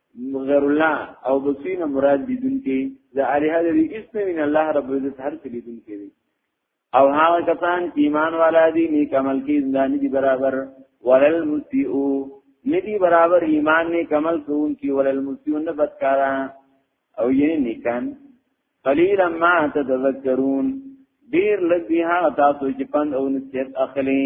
غیر الله او بصیر نه مراد دیدون کې د الها د ریس نه وین الله رب عزت هر څه دیدون کې دی او هغه کسان چې ایمان والا دي نیک عمل کې زندانی دي برابر ولل مسیئو ندی برابر ایمان نیک عمل کوون کې ولل مسیئو نه بدکارا او یې نیکان قلیلا ما تذکرون ډیر لږ دی هغه تاسو چې پند او نصیحت اخلي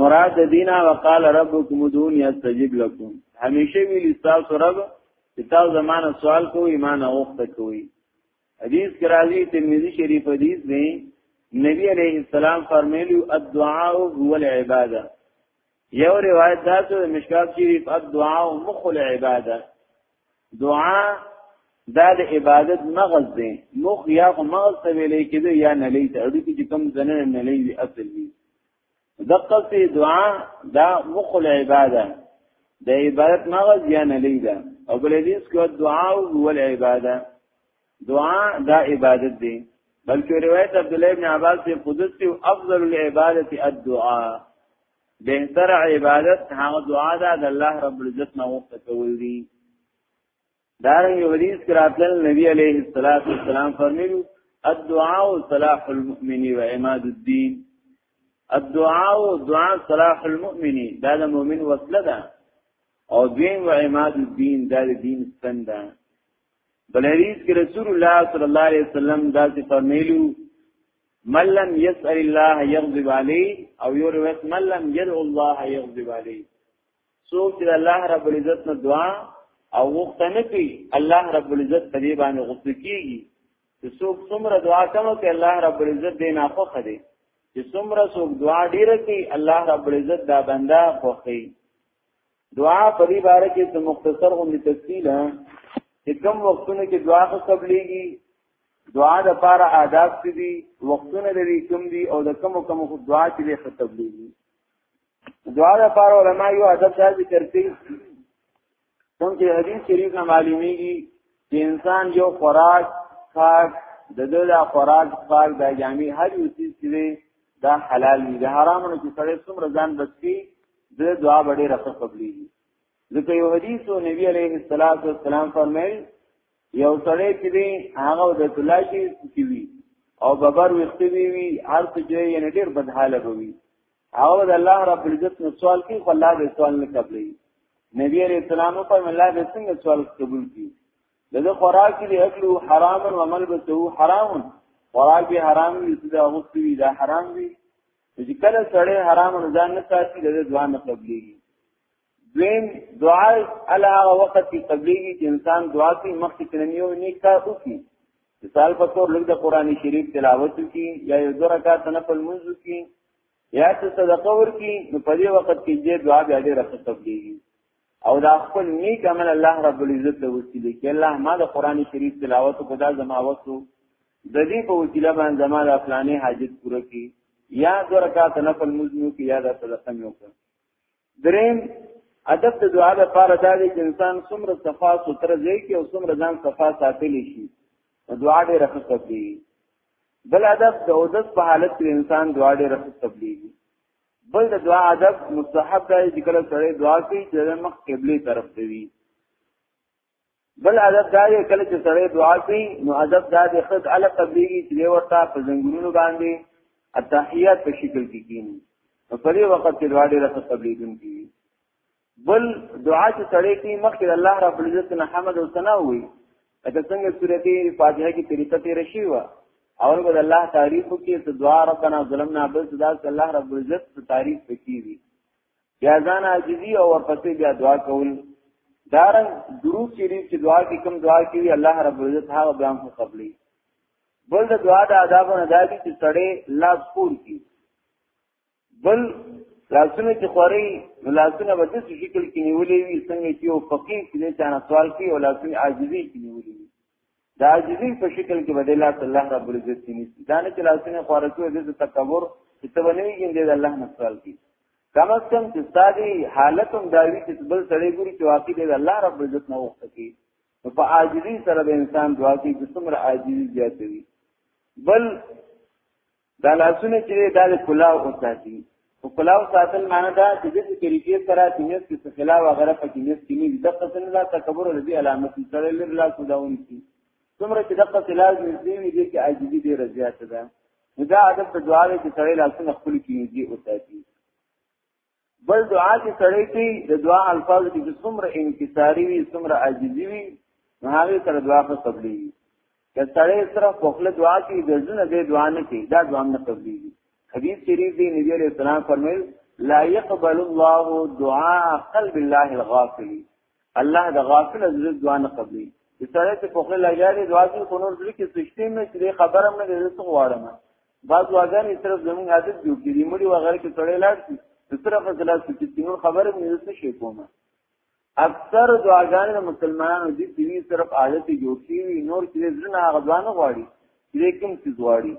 مراد دینا وقال ربکم دونی استجب لکم همیشه ویل تاسو رب چې تاسو زمانه سوال کو ایمان اوخته کوي حدیث کرازی ترمذی شریف حدیث دی نبی علیہ السلام فرمایلی الدعاء هو العباده یو روایت دا چې مشکات شریف الدعاء مخ العباده دعا دا د عبادت مغز دی مخ یا خو مغز ته ویلې کېده یا نه لې ته اړو کې کم زنه نه لې وی اصل دی دقه سي دعا دا مخ له عبادت د عبادت مغز یا نه لې ده او بل دې سکو دعا او ول عبادت دعا دا عبادت دی بلکې روایت عبد الله ابن عباس سے قدس کی افضل العبادت الدعاء بهتر عبادت هغه دعا ده د الله رب العزت نه وخت کول دي دارنګ حدیث کراتل نبی علیه الصلاۃ والسلام فرمایلو الدعاء صلاح المؤمن و عماد الدین الدعاء دعاء صلاح المؤمن دا د مؤمن وصله ده او دین و عماد الدین دا د دین ستن ده بل حدیث کې رسول الله صلی الله علیه وسلم دا څه فرمایلو من لم يسأل الله يغضب عليه او یو روایت من لم يدع الله يغضب عليه څوک چې الله رب العزت نه دعا او غوښتنه کوي الله رب العزت په دې باندې غوسه کیږي چې څوک څومره دعا کوي چې الله رب العزت دې نه خوښ دی چې څومره څوک دعا ډیر کوي الله رب العزت دا بنده خوښي دعا په دې باره کې څه مختصر غوندې تفصیل چې کوم وختونه کې دعا قبليږي دعا د پاره آداب څه دي وختونه لري کوم دي او د کوم کوم خو دعا چې له خطب لري دعا د پاره علما یو آداب څه ذکر کوي څنګه حدیث شریف نه معلومیږي چې انسان یو خوراک پاک د دې د خوراک پاک د جامع هر یو څه چې دا حلال دي د حرامونو چې سره څومره ځان بچي د دعا بډې رخصت قبليږي ځکه یو حدیث او نبی عليه الصلاه والسلام فرمایي یو سړی چې دی هغه د تلاشي کې وي او ببر وختي وي هر څه چې یې ډېر بدحاله وي او د الله رب العزت نو سوال کوي خو الله به سوال نه قبلي نبی عليه السلام په الله به څنګه سوال قبول کړي دغه خوراک دی اکلو حرام او ملبسه حرام خوراک به حرام وي چې دا غوښتي دا حرام وي چې کله سړی حرام نه ځان نه ساتي د ځوان قبليږي دویم دعا الله هغه وخت کې قبليږي چې انسان دعا کوي مخکې تنميو نیک کار وکړي مثال په تور لږ د قران شریف تلاوت وکړي یا یو دوه رکعات نفل منځ وکړي یا څه صدقه ورکړي نو په دې وخت کې دې دعا بیا ډېره ښه قبليږي او دا خپل نیک عمل الله رب العزت ته وسیله کې الله ما د قران شریف تلاوت کو دا زما وسو د دې په وسیله باندې زما د افلانې حاجت پوره کړي یا دوه رکعات نفل منځ وکړي یا د صدقه وکړي دریم ادب د دعا لپاره دا دی چې انسان څومره صفا ستر ځای کې او څومره ځان صفا ساتلی شي دعا ډېر ښه تبلیغ بل ادب د اودس په حالت کې انسان دعا ډېر ښه تبلیغ بل د دعا ادب مستحب دی چې کله سره دعا کوي چې مخ قبله طرف دی بل ادب دا دی کله چې سړی دعا کوي نو ادب دا دی خد ال قبليږي چې ورته په زنګونونو باندې التحیات په شکل کې کینی نو په دې وخت کې دعا ډېره قبليدون کی بل دعا چې سړی کوي مخکې الله رب العزت نه حمد او ثنا وي اته څنګه سورته فاتحه کې طریقه تیر شي وا اول به الله تعریف وکړي ته دعا ربنا ظلمنا بس دا الله رب العزت تعریف کوي بیا ځان عاجزی او ورپسې بیا دعا کول دارن درو شریف چې دعا کې کوم دعا کوي الله رب العزت هغه بیا هم قبلي بل د دعا د آداب نه دادی چې سړی لاس پور کی بل لاسونه چې خوري لاسونه به د شکل کې نیولې وي څنګه چې یو فقیر چې نه سوال کوي او لاسونه عاجزي کې نیولې دا عاجزی په شکل کې بدل الله الله رب العزت کې نشي دا نه چې لاسونه خواره کوي د تکبر چې ته ونوي کې د الله نه سوال کی کم از کم چې ستاسو حالت هم دا وي چې بل سړی ګوري چې واقعي د الله رب العزت نه وخت کې نو په عاجزی سره د انسان دعا کوي چې څومره عاجزی زیاتوي بل دا لاسونه چې دا د کلاو او ساتي او کلاو ساتل معنی دا چې د طریقې سره د نیت څخه خلاف غره په کې نیت کې نه د قسم لا تکبر او د علامت سره لر لا سوداون کی څومره چې د قسم لا نږدې وي د کې عاجزي ډیره زیاته ده دا عادت د دعا کې سره لاسونه خپل کې نږدې او ساتي بل دعا چې سړی کوي د دعا الفاظ کې چې څومره انکساری وي څومره عاجزي وي نو هغه سره دعا خو قبلي که سړی سره په خپل دعا کې د ځنه به دعا نه کوي دا دعا نه قبلي حدیث شریف دی نبی علیہ السلام فرمایل لا يقبل الله دعاء قلب الله الغافل الله د غافل زړه دعا نه قبلي چې سره ته په خپل لګاري دعا کوي خو نور ځکه سشتي نه چې خبره مې دې څه غواړم بعض واګانې صرف زموږ عادت جوړ کړي مړي وغیرہ کې تړې لاړ شي صرف خلاص چې نور خبره مې څه شي کومه اکثر دعاګانې د مسلمانانو دي چې صرف عادت جوړ کړي نور چې ځنه هغه ځان غواړي لیکن چې غواړي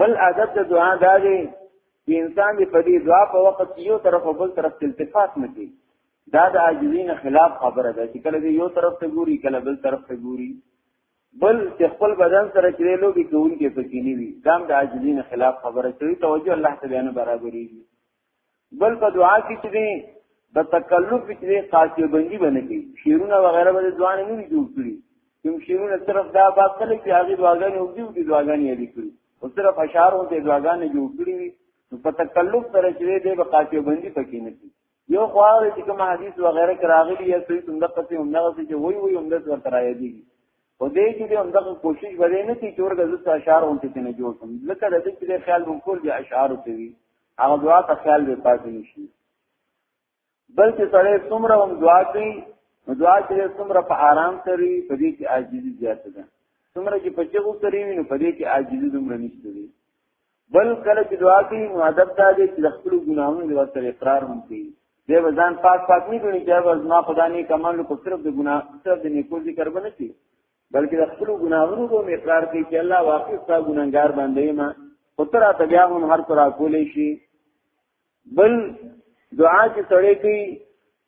بل ادب د دعا دا دی چې انسان دی په دې دعا په وخت کې یو طرف او بل طرف ته التفات نه کوي دا د عاجزین خلاف خبره ده چې کله یو طرف ته ګوري کله بل طرف ته ګوري بل چې خپل بدن سره چې لوګي کوونکې پکې نه وي دا د عاجزین خلاف خبره کوي توجه الله تعالی نه برابرېږي بل په دعا کې چې دی د تکلف چې دی قاطع بندي باندې کوي شیرونه وغیرہ به ځوان نه وي جوړ کړی کوم شیرونه صرف دا باب کله چې هغه دعاګانې او دې دعاګانې یې کړی او صرف اشعار او دې دعاګانې جوړ کړی نو په تکلف سره چې دی به قاطع بندي پکې نه کوي یو خواږه چې کوم حدیث وغیرہ کراغلی یا څه څنګه قسم هم نه چې وای وای هم د څه ترای دی او دې چې هم دغه کوشش ولې نه چې چور غزو اشعار اونته نه جوړ کوم لکه د دې خیال مونږ کول دي اشعار ته وي هغه دعا ته خیال به پاتې نشي بلکې سره څومره هم دعا کوي نو دعا چې څومره په آرام سره وي په دې کې عاجزي زیاته ده څومره چې په چغو سره وي نو په دې کې عاجزي دومره نشته دي بل کله چې دعا کوي نو ادب دا دی چې خپل ګناهونه د ورته اقرار هم کوي دی وزن پاک پاک نه کوي چې وزن خدای نه کمال کو صرف د ګناه صرف د نیکو ذکر باندې کوي بلکې د خپل ګناهونو په اقرار کوي چې الله واقعي ستا ګناګار باندې ما خطر ته بیا هم هر تر کولې شي بل دعا چې سړی کوي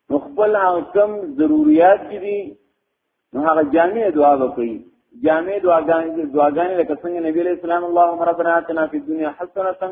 نو خپل او کم ضرورت کې دي نو هغه جامع دعا وکړي جامع دعاګانې دعاګانې لکه څنګه نبی علیہ السلام اللهم ربنا آتنا فی الدنیا حسنه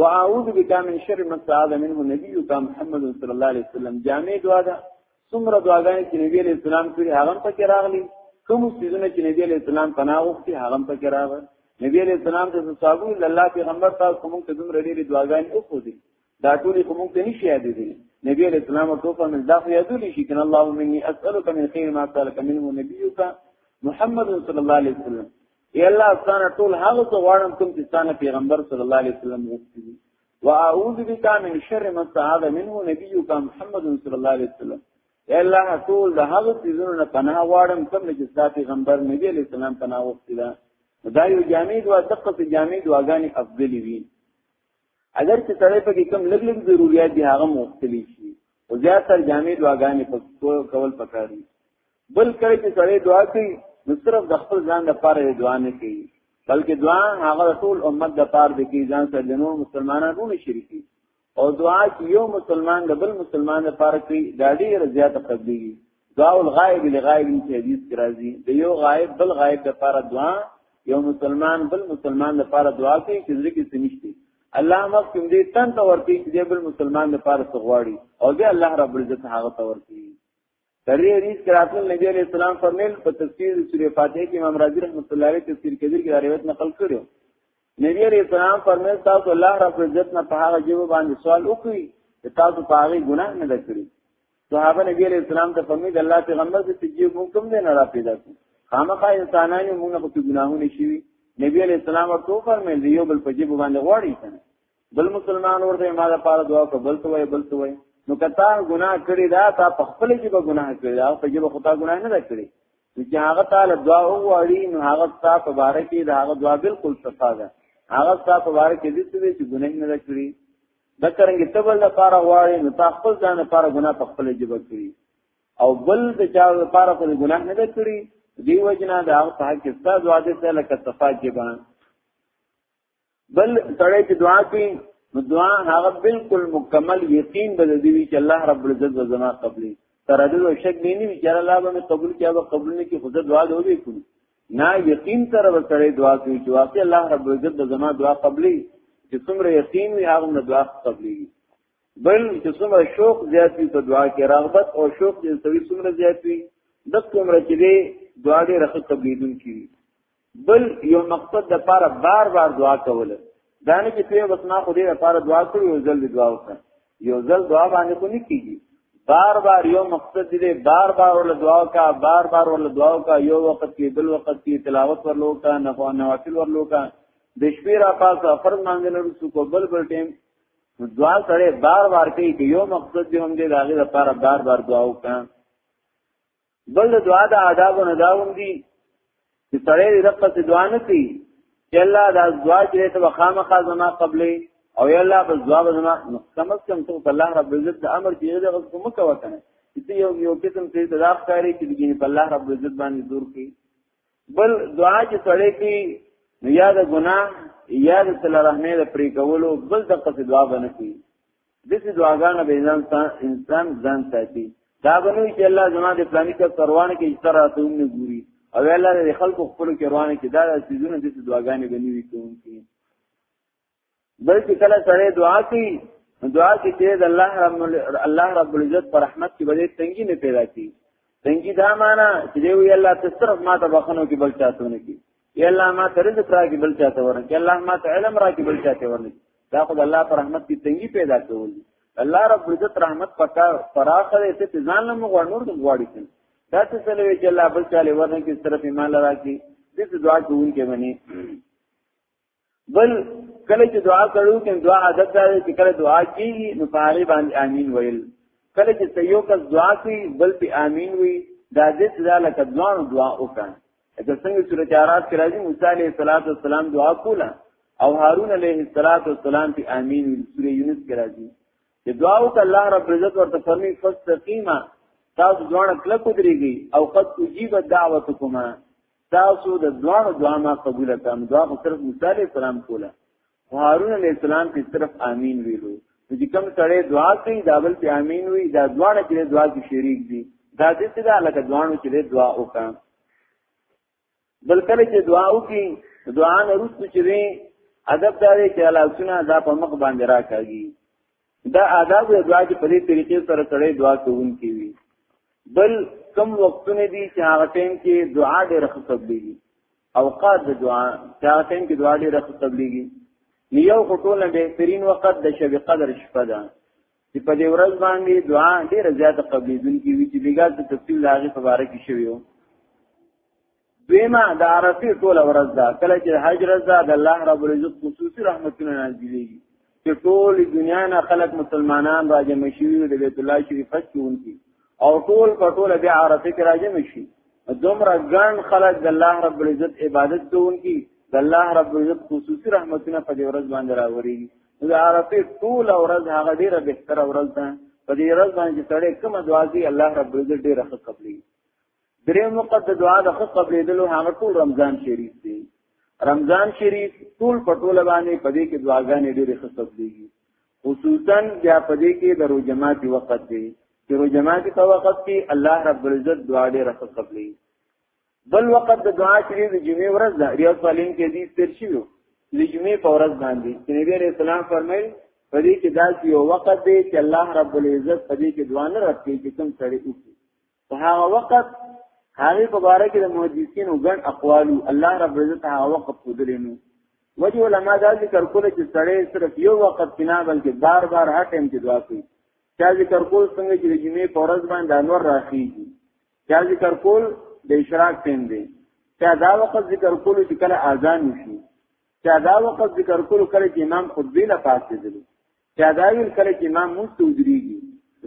واعوذ بك من شر ما استعاذ منه نبيك محمد صلى الله عليه وسلم جامع دعا ده څومره دعاګانې چې نبی عليه السلام کړې هغه په کې راغلي کوم سيزونه چې نبی عليه السلام پناه وختي هغه په کې راغلي نبی عليه السلام د صحابو الله پیغمبر تاسو کوم ته دومره ډېرې دعاګانې وکړي دا ټول کوم ته نشي یاد دي نبی عليه السلام ته په من دا خو یادو نشي کنه اللهم اني اسالك من خير ما سالك منه نبيك محمد صلى الله عليه وسلم ای الله ستانه ټول هغه څه غواړم کوم چې ستانه پیغمبر صلی الله علیه وسلم غوښتي دي واعوذ بک من شر ما استعاذ منه نبیک محمد صلی الله علیه وسلم ای الله ټول د هغه څیزونو نه پناه غواړم کوم چې ستاسو پیغمبر نبی علیہ السلام پناه وغوښتي ده دا یو جامع دوا دقه په جامع دواګانی افضل وي اگر چې سره په کوم لګ لګ ضرورت دي هغه مختلف شي او زیاتره جامع دواګانی په کول پکاري بل کله چې سړی دعا کوي نو صرف د خپل ځان لپاره دعا نه کوي بلکې دعا هغه ټول امت د پاره د کی ځان سره د نور مسلمانانو نه شریکي او دعا چې یو مسلمان د بل مسلمان لپاره کوي دا ډیره زیاته قبليږي دعا الغائب لغائب چې حدیث کې راځي د یو غائب بل غائب لپاره دعا یو مسلمان بل مسلمان لپاره دعا کوي چې ځکه سنشتي الله مخ کوم دې تن ته ورته چې بل مسلمان لپاره سغواړي او بیا الله رب عزت هغه ته ورته ترې حدیث کې راتل نبی علیہ السلام فرمیل په تفسیر سورې فاتحه کې امام رازی رحمۃ اللہ علیہ تفسیر کبیر کې روایت نقل کړو نبی علیہ السلام فرمیل تاسو الله رب عزت نه په هغه جواب باندې سوال وکړي چې تاسو په هغه ګناه نه کړی صحابه نبی علیہ السلام ته فرمیل الله پیغمبر دې چې جواب کوم دې نه را پیدا کړ خامخا انسانانو موږ په ګناهونه شي نبی علیہ السلام ورته فرمیل یو بل په جواب باندې غواړي کنه بل مسلمان ورته ما د پاره دعا کو بل توي بل توي نو کتا ګناه کړی دا تا په خپل کې به ګناه کړی دا په جبه خدا ګناه نه کړی چې هغه تعالی دعا وغواړي نو هغه تا په باره کې دا هغه دعا بالکل صفا ده هغه تا په باره کې دې څه چې ګناه نه کړی دا څنګه ته بل لپاره غواړي نو تا خپل ځان لپاره ګناه په خپل جبه کړی او بل د چا لپاره په ګناه نه کړی دی وجنا دا هغه په حق کې ستاسو دعا دې ته لکه صفا کې باندې بل سړی چې دعا کوي نو دعا هغه بالکل مکمل یقین به دی چې الله رب العزت به زما قبلي تردد او شک دی نه چې الله به قبول کیا به قبول نه کی خود دعا دی وی کوي نه یقین تر وسړی دعا کوي چې واقعي الله رب العزت به زما دعا قبلي چې څومره یقین وي هغه نه دعا قبلي بل چې څومره شوق زیات وي په دعا کې رغبت او شوق دې سوي څومره زیات وي د کومره چې دعا دې رخصت تبلیدون کی بل یو مقصد د پاره بار بار دعا کوله دا نه چې په بس ما خو دې لپاره دعا کړو یو ځل دعا وکړه یو ځل دعا باندې کو نه کیږي بار بار یو مقصد دې بار بار ول دعا کا بار بار ول دعا کا یو وخت کې بل وخت کې تلاوت ورلو کا نفع نوافل ورلو کا د شپې را پاسه فرض مانځل رسو کو بل بل ټیم دعا سره بار بار کوي یو مقصد دې هم دې داغه لپاره بار بار دعا وکړه بل د دعا د آداب نه داوم دي چې سړی د رب څخه دعا نه کوي چې الله دا دعا چې ته وخامه خزما قبلې او یا الله بس دعا زما کم از کم ته الله رب عزت د امر دی دغه کوم کوه کنه چې یو یو قسم ته تداف کاری چې دین په الله رب عزت باندې دور کی بل دعا چې سړی کی یا د ګناه یا د تل رحمه د پری کولو بل د قصد دعا باندې کی دغه دعاګانو به انسان انسان ځان ساتي دا بنوي چې الله زما د پلاني کا پروان کې اشترا ته نه ګوري او الله د خلکو خپل کې روان کې دا سيزونه د دعاګانې بنوي کوونکی بلکې کله سره دعا کوي دعا کې چې الله رب الله رب العزت پر رحمت کې بده تنګي نه پیدا کی تنګي دا معنا چې دی وی الله ته صرف ما ته بخنو کې بل چاته نه کی یا الله ما ته رزق راکې بل چاته ورنه یا الله ما ته علم راکې بل چاته ورنه دا خو الله پر رحمت کې تنګي پیدا کول الله رب عزت رحمت پکا فراخه دې ته ځان له مغوړ نور د غواړي څنګه دا څه سلوي چې الله بل چاله ورنه کې طرف ایمان راکې دې دعا کوونکې مني بل کله چې دعا کړو کې دعا عادت ده چې کله دعا کیږي نو په هغه باندې امين ویل کله چې یو کس دعا کوي بل په امين وي دا دې دا لکه دوه دعا وکړه اته څنګه سورۃ اعراف کې راځي موسی عليه السلام دعا کوله او هارون عليه السلام په امين سورې یونس کې راځي چې دعا وکړه الله رب عزت ورته فرمي فاستقیما تاسو ځوان کله کو دريږي او قد اجيب دعوتکما تاسو د دوانو دعا ما قبول کړم دعا خو صرف موسی علی السلام کوله هارون علی السلام په صرف امین ویلو چې کوم سړی دعا کوي دا بل په امین وی دا دوانه کې دعا کې شریک دي دا دې څه دا لکه دوانو چې دعا وکړه بل کله چې دعا وکړي دعا نه رسو چې ادب داري چې الله سنا دا په مخ باندې راکاږي دا آداب او دعا چې په دې طریقې سره سره دعا کوونکی وي بل کم وختونه دي چې هغه ټیم کې دعا ډېر ښه قبليږي اوقات د دعا چې هغه ټیم کې دعا ډېر ښه قبليږي یو خټول بهترین وخت د شب قدر شپه ده چې په دې ورځ باندې دعا ډېر زیات قبليدونکې وي چې بیګا ته تفصیل لاغي په اړه کې شوی و دویمه د عرفه ټول ورځ ده کله چې حج ورځ ده د الله رب العزت خصوصي رحمتونه نازلېږي چې ټول دنیا نه خلک مسلمانان راجم شي د بیت الله شریف فتحونکي او ټول په ټول بیا عرفه کې راجم شي دومره ګڼ خلک د الله رب العزت عبادت کوونکي د الله رب العزت خصوصي رحمتونه په دې ورځ باندې راوړي د عرفه ټول ورځ هغه ډیره بهتره ورځ ده په دې ورځ باندې سړی کومه دعا کوي الله رب العزت ډیره ښه قبلي درې مقد دعا د خو قبلېدلو هغه ټول رمضان شریف دی رمضان شریف ټول په ټول باندې په دې کې دعاګانې ډېرې خصوص دي خصوصا بیا په دې کې د روجمات وخت دی چې روجمات په وخت کې الله رب العزت دعا ډېره قبلې بل وخت د دعا شریف د جمعې ورځ ده ریاض سالم کې دې تر شي وو د جمعې په ورځ باندې چې نبی عليه السلام فرمایل په دې کې داسې یو وخت دی چې الله رب العزت په دې کې دعا نه راکړي چې کوم سړی وکړي په هغه وخت هغه په باره کې د محدثینو ګڼ اقوال الله رب عزت هغه وخت خودلینو وجه علما دا ذکر کول چې سړی صرف یو وخت کنا بلکې بار بار هر ټیم کې دعا کوي چا ذکر کول څنګه چې د جمعې په ورځ باندې انور راخیږي چا ذکر کول د اشراق ټیم دی چا دا وخت ذکر کول چې کله اذان وشي چا دا وخت ذکر کول کله چې امام خطبه لا پاتې دي چا دا ویل کله چې امام موږ ته ودرېږي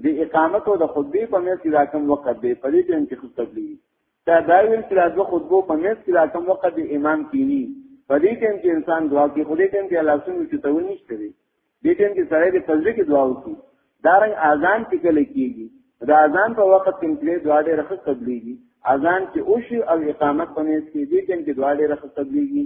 د اقامت او د خطبې په منځ کې دا کوم وخت دی په دې ټیم کې خو تبلیغ چا دا ویل چې د خطبو په منځ کې دا کوم وخت دی امام کینی په دې ټیم کې انسان دعا کوي خو دې ټیم کې الله سن چې ته ونیشته دی دې ټیم کې سره د فضل کې دعا وکړي دا رنګ اذان کې کله کیږي دا اذان په وخت کې کله دعا ډېر ښه تبلیغي اذان کې او شی او اقامت په منځ کې دې ټیم کې دعا ډېر ښه تبلیغي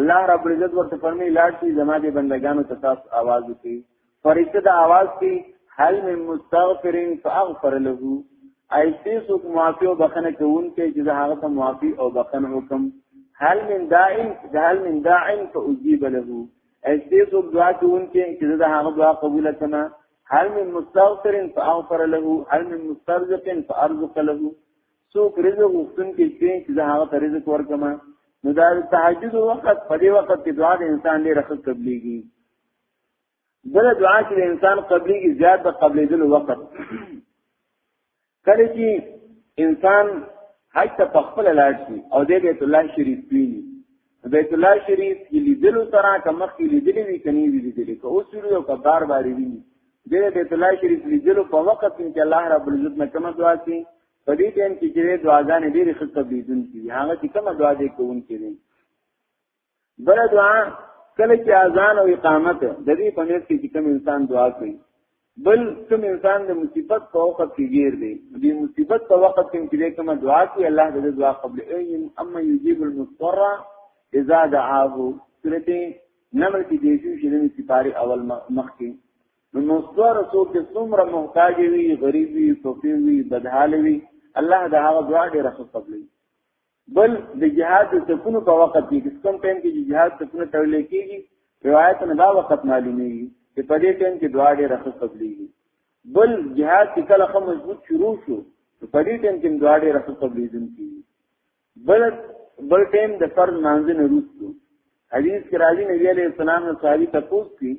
الله رب العزت ورته فرمایي لاړ شي زما دې بندگانو ته تاسو आवाज وکړي فرشته د आवाज کوي هل من مستغفر فاغفر له ایسې څوک معافي او بخنه کوونکې چې زه هغه ته معافي او بخنه وکم هل من داعن هل من داعن فاجيب له ایسې څوک دعا کوونکې چې زه هغه دعا قبول کړم هل من مستغفر فاغفر له هل من مسترزق فارزق له څوک رزق غوښتون کې شي چې زه هغه ته رزق ورکم نو دا تهجد وخت په دې وخت کې دعا د انسان ډېر ښه قبليږي بل دعا چې انسان قبليږي زیات د قبلېدل وخت کله چې انسان حج ته پخپل لاړ شي او د بیت الله شریف ویني بیت الله شریف کې لیدل سره کمخ کې لیدل وی کني وی لیدل کو اوس یو کبار باري ویني د بیت الله شریف لیدل په وخت کې الله رب العزت نه کومه دعا کوي په دې ټیم کې چې دعاګانې ډېرې ښه قبلېدون کړي هغه چې کومه دعا دې کوون کړي بل دعا کله چې اذان او اقامت د دې په نس کې کوم انسان دعا کوي بل کوم انسان د مصیبت په وخت کې غیر دی د مصیبت په وخت کې چې کوم دعا کوي الله دې دعا قبل ایم اما یجیب المضطر اذا دعاه سورته نمل کې دې شو چې د سپاره اول مخ کې نو مستور څوک څومره محتاج وي غریب وي فقیر وي بدحال وي الله دا هغه دعا ډیره ښه قبلوي بل د جهاد د سکونو په وخت کې کوم ټیم کې جهاد سکونه تړل کېږي روایت نه دا وخت معلومیږي چې په دې ټیم کې دعا ډیره ښه قبليږي بل جهاد چې کله خو مضبوط شروع شو په دې ټیم کې دعا ډیره ښه قبليدونکي بل بل ټیم د فرض مانځ نه وروسته حدیث کې راځي نبی عليه السلام نو صحابي تاسو کې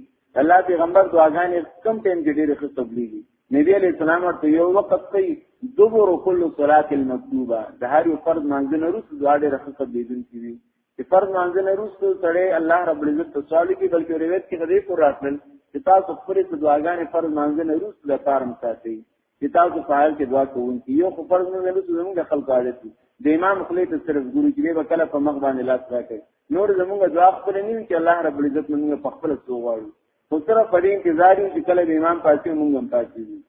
الله پیغمبر دعاګانې کم ټیم کې ډېر ښه تبلیغي نبی عليه السلام ورته یو وخت کوي دبر کل صلات المکتوبه د هر یو فرض مانځ نه وروسته دعا ډېر ښه تبلیغي کوي چې فرض مانځ نه وروسته سړی الله رب العزت ته صالح کې بلکې روایت کې غریب پر راتل چې تاسو خپل دعاګانې فرض مانځ نه وروسته لپاره مساتي چې تاسو په حال کې دعا کوونکی یو خو فرض نه لري چې موږ خلق عادت دي د امام خپل ته صرف ګوري چې به کله په مغ باندې لاس راکړي نور زموږ دعا خپل نه وي چې الله رب العزت موږ په خپل څو غواړي خو سره په دې انتظار یو چې کله امام پاتې موږ هم پاتې دي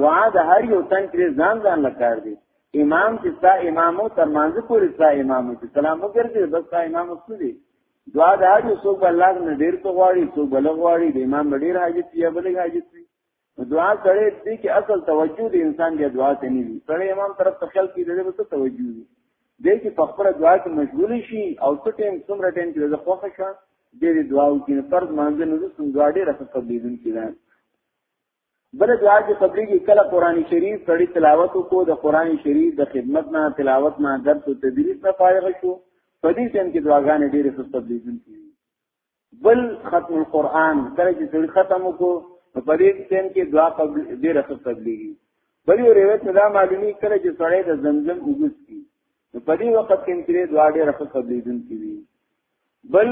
دعا د هر یو تن کې ځان ځان لکار دي امام چې ستا امام او تر مانځ پورې ستا امام چې سلام وګرځي بس ستا امام وسو دي دعا د هر یو څوک الله نه ډیر کو غواړي څوک بل غواړي د امام ډیر حاجت یا بل حاجت وي نو دعا سره دې کې اصل توجه د انسان دی دعا ته نه وي سره امام طرف ته خیال کې دې ته توجه وي دې کې په خپل دعا کې مشغول شي او څه ټیم څومره ټیم چې د خوښه شه دې دعا وکړي فرض مانځ نه رسوم دعا ډېر څه قبلېدون کیږي بل دعا چې قبلېږي کله قران شریف سړی تلاوت کو د قران شریف د خدمت نه تلاوت نه درس او تدریس نه فارغ شو په دې ټیم کې دعاګانې ډېرې څه قبلېدون کیږي بل ختم القرآن کله چې سړي ختم وکړو نو په دې ټیم کې دعا قبل ډیره ښه قبلېږي بل یو روایت نه دا معلومي کله چې سړی د زمزم وګس کی نو په دې وخت کې چې دعا ډیره ښه قبلېدونکې وي بل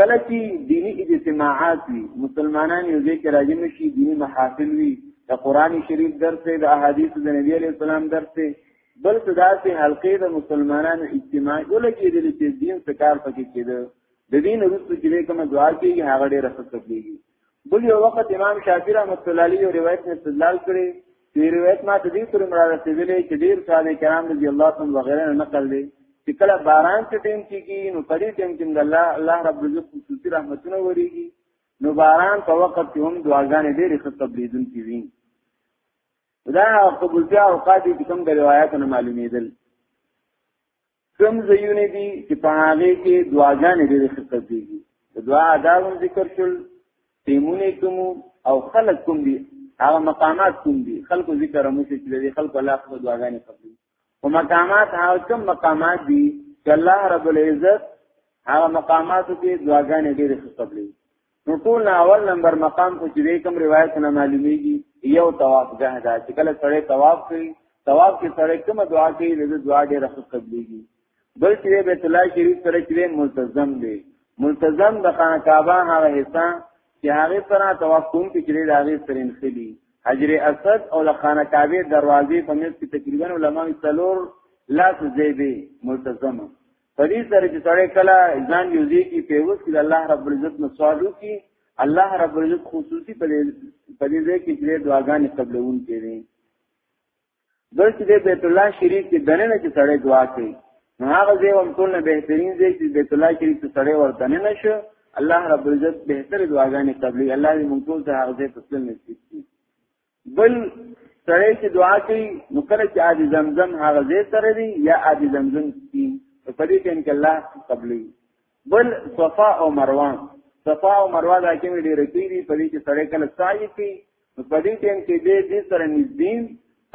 کله چې دینی اجتماعات وي مسلمانان یو ځای کې راځي نشي دینی محافل وي د قرآني شریف درس دی د احادیث د نبی علی السلام درس دی بل څه داسې حلقې د مسلمانانو اجتماع ولګېدلې چې دین څه کار پکې کېده د دین وروسته چې کومه دعا کېږي هغه ډېره ښه قبلېږي بل یو وخت امام شافعي رحمت الله علیه یو روایت نه استدلال کړي چې روایت ما ته دې پر مرا رسېدلې چې ډېر صاحب کرام رضی الله عنهم وغیرہ نقل دي چې کله باران څه ټیم کېږي نو پرې ټیم کې الله الله رب عزت خصوصي رحمتونه وريږي نو باران په وخت کې هم دعاګانې ډېرې ښه قبلېدونکې وي دا قبولتیا او قاضي چې کوم د روایتونو معلومېدل کوم ځایونه دي چې په هغه کې دعاګانې ډېرې خطر دي د دعا آداب ذکر شول تیمونه کوم او خلق کوم دي هغه مقامات کوم دي خلکو ذکر هم شي چې د خلکو الله خو دعاګانې قبول او مقامات هغه کوم مقامات دي چې الله رب العزت هغه مقاماتو کې دعاګانې ډېرې قبلې نو ټول اول نمبر مقام خو چې کوم روایت نه معلومیږي یو طواف جه دا چې کله سړی طواف کوي طواف کې سړی کومه دعا کوي د دعا ډېره قبلېږي بل چې بیت الله شریف سره چې ملتزم دی ملتزم د خانه کعبه هغه حصہ چې هغه سره طواف کوم کې چې د هغه سره انخلي حجر اسد او د خانه کعبه دروازې په منځ کې تقریبا علما څلور لاس زیبه ملتزم په دې سره چې سړی کله ځان یوځي کې پیوس کې الله رب العزت نو سوالو کې الله رب العزت خصوصي په دې ځای کې چې دعاګانې قبلون کړي بل چې د بیت الله شریف کې دننه چې سړی دعا کوي نو هغه ځای هم ټول نه بهترین ځای چې بیت الله شریف ته سړی ورته نه شو الله رب العزت بهتره دعاګانې قبلي الله دې موږ ټول ته هغه ځای په سلم نصیب کړي بل سړی چې دعا کوي نو کله چې عادي زمزم هغه ځای سره دی یا عادي زمزم کی په دې کې ان الله قبلي بل صفا او مروه صفا او مروه دا کې ډېر کېږي په دې کې سره کله سعی کوي نو په دې ټیم کې دې دې سره نږدې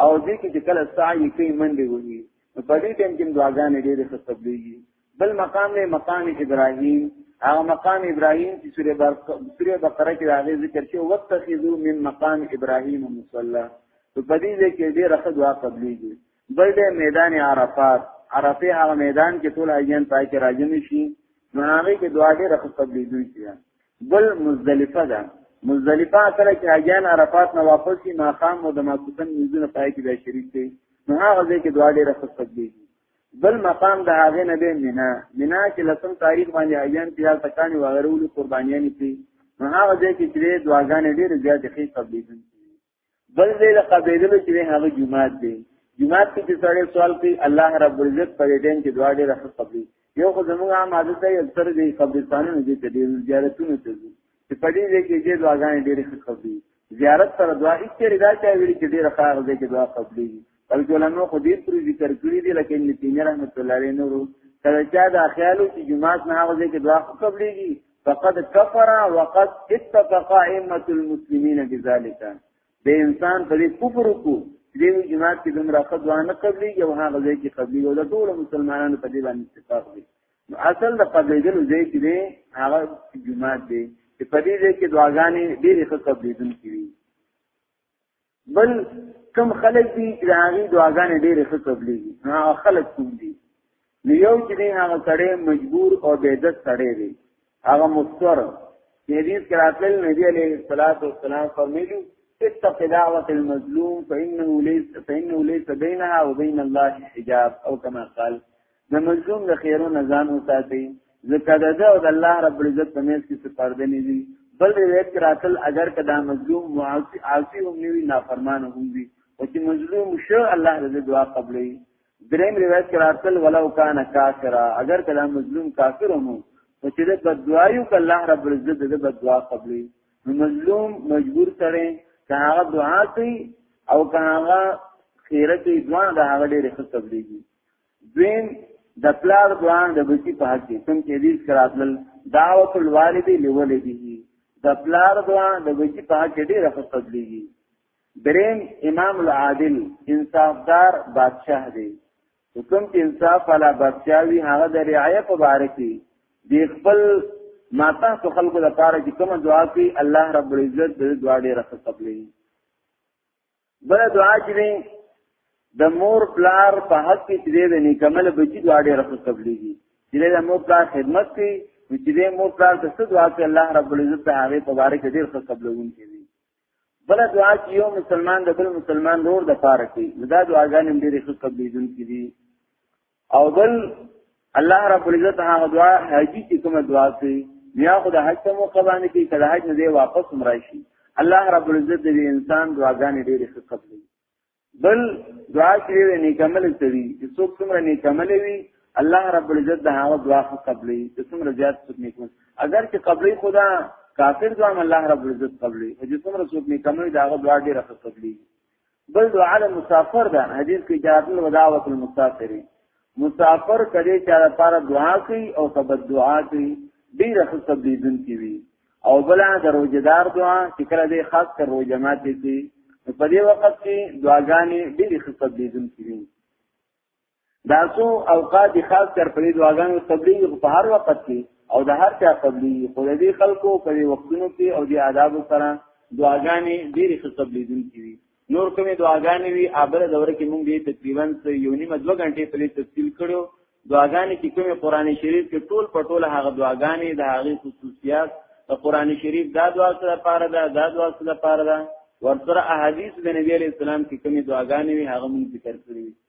او دې کې چې کله سعی کوي منډه وهي نو په دې ټیم کې دعاګانې ډېرې خستبلېږي بل مقام دی مقام ابراهیم هغه مقام ابراهیم چې سوره بقره سوره بقره کې راغلي ذکر شوی واتخذو من مقام ابراهیم مصلا په دې کې ډېر ښه دعا قبليږي بل دی میدان عرفات عرفه هغه میدان کې ټول حاجیان پای کې راجم شي نو هغه کې دعا ډېر خو قبلې دوی شي بل مزدلفه ده مزدلفه سره چې حاجیان عرفات نه واپس شي ماقام او د ماکوتن نزونه پای کې به شریک شي نو هغه ځای کې دعا ډېر خو قبلې بل مقام د هغه نه به مینا مینا چې لسم تاریخ باندې حاجیان تیار تکانی وغیرولو قربانیان پی نو هغه ځای کې چې دعاګانې ډېر زیات خې قبلې دي بل دې له قبیلو چې هغه جمعات دی جمعات کې چې سړی سوال کوي الله رب العزت پر دې ټیم کې دعا ډېره ښه قبلي یو خو زموږ عام عادت دی اکثر دې قبرستانونو دې ته ډېر زیارتونه ته ځي چې په دې کې دې دعاګانې ډېرې ښه قبلي زیارت سره دعا هیڅ چیرې دا چا ویلي چې ډېره ښه هغه دې کې دعا قبلي بلکې علماء خو دې پرې ذکر کړی دی لکه ابن تیمیه رحمت الله علیه نور کله چې دا خیالو چې جمعات نه هغه ځای کې دعا قبلېږي فقد کفر وقد اتفق ائمه المسلمین بذلک د انسان په دې کفر کو دې جمعات کې دمرا خدوا نه قبلېږي او هغه ځای کې قبلېږي او د ټول مسلمانانو په دې باندې اتفاق دی نو اصل د قبلېدل ځای کې دی هغه جمعات دی چې په دې ځای کې دعاګانې ډېرې ښه قبلېدونکې وي بل کم خلک دي چې د هغې دعاګانې ډېرې ښه قبلېږي نو هغه خلک کوم دي نو یو چې دی هغه سړی مجبور او بېدت سړی دی هغه مستور چې حدیث کې راتلل نبي علیه الصلاة والسلام فرمیلو اتق دعوة المظلوم فإنه ليس, فإنه ليس بينها وبين الله حجاب او کما قال د مظلوم د خیرو نه ځان وساتي ځکه د ده او د الله رب العزت په منځ کې څه پرده نه دي بل روایت کې راتل اگر که دا مظلوم معاصي عاصي هم نه وي نافرمانه هم وي او چې مظلوم شو الله د دعا قبلوي دریم روایت کې راتل ولو کان کافرا اگر که دا مظلوم کافر هم نو چې د بدوایو ک الله رب العزت د بدوا قبلوي نو مظلوم مجبور سره که هغه دعا کوي او که هغه خیره کوي دعا د هغه ډېر ښه قبليږي دویم د پلار دوان د بچی په حق کې کوم چې حدیث کراتل دعوت الوالد لولده د پلار دوان د بچی په حق کې ډیر خصوص دیږي دریم امام العادل انصافدار بادشاہ دی حکم چې انصاف والا بادشاہ وی هغه د رعایت په باره کې د خپل ماته تو خلکو لپاره چې کوم دعا کوي الله رب العزت د دعا ډیر خصوص دیږي بل دعا چې د مور پلار په حق کې چې د نیکمل بچی دعا ډېر خو قبليږي چې د مور پلار خدمت کوي چې د مور پلار د څه دعا کوي الله رب العزت ته هغه په باره کې ډېر خو قبلون کوي بل دعا چې یو مسلمان د بل مسلمان رور د پاره کوي دا دعاګانې ډېرې خو قبليدون کړي او بل الله رب العزت هغه دعا حاجی چې کومه دعا کوي بیا خو د حج په موقع باندې کې کله حج نه دی واپس مرایشي الله رب العزت دې انسان دعاګانې ډېرې ښه قبلوي بل دعا چې دې نیکمل کوي چې څوک څومره نیکمل وي الله رب العزت د هغه دعا ښه قبلوي چې څومره زیات څوک نیکمل اگر چې قبلي خدا کافر دعا الله رب العزت قبلوي او چې څومره څوک نیکمل دا هغه دعا ډېره ښه قبلوي بل دعا د مسافر ده حدیث کې جاءت الوداعت المسافر مسافر کله چې لپاره دعا کوي او تبد دعا کوي ډیر څه تبدیدون کوي او بل د روزدار دعا چې کله دې خاص کر روزه ماته کوي په دې وخت کې دعاګانې ډیر څه تبدیدون کوي دا څو اوقات خاص کر په دې دعاګانو تبلیغ په هر وخت کې او د هر چا تبلیغ خو دې خلکو په دې وختونو کې او دې آداب سره دعاګانې ډېرې ښه تبلیغون کیږي نور کومې دعاګانې وی ابل دور کې مونږ دې تقریبا یو نیمه دوه غنټې په دې تفصیل کړو دعاګانې کې کومې قران شریف کې ټول په ټول هغه دعاګانې د هغه خصوصیات د قران شریف دا دعا سره لپاره ده دا دعا سره لپاره ده ورسره احادیث د نبی علیہ السلام کې کومې دعاګانې وی هغه مونږ ذکر کړې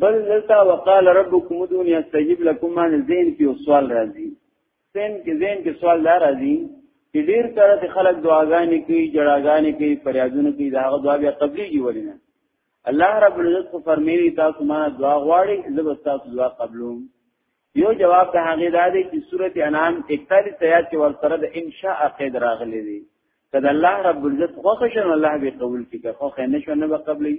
بل دلته وقال ربكم ادعوني استجب لكم ما زين کې سوال راځي زين کې زين کې سوال دار راځي چې ډیر کړه چې خلک دعاګانې کوي جړاګانې کوي فریادونه کوي دا هغه دعا بیا قبليږي ولینه الله رب العزت فرمایي تاسو ما دعا غواړي زه به تاسو دعا قبلوم یو جواب د هغه دا دی چې سورته انعام 41 آیات کې ورسره د ان شاء قید راغلي دي کله الله رب العزت خوښ شون الله به قبول کړي خو خې نه شونه به قبلي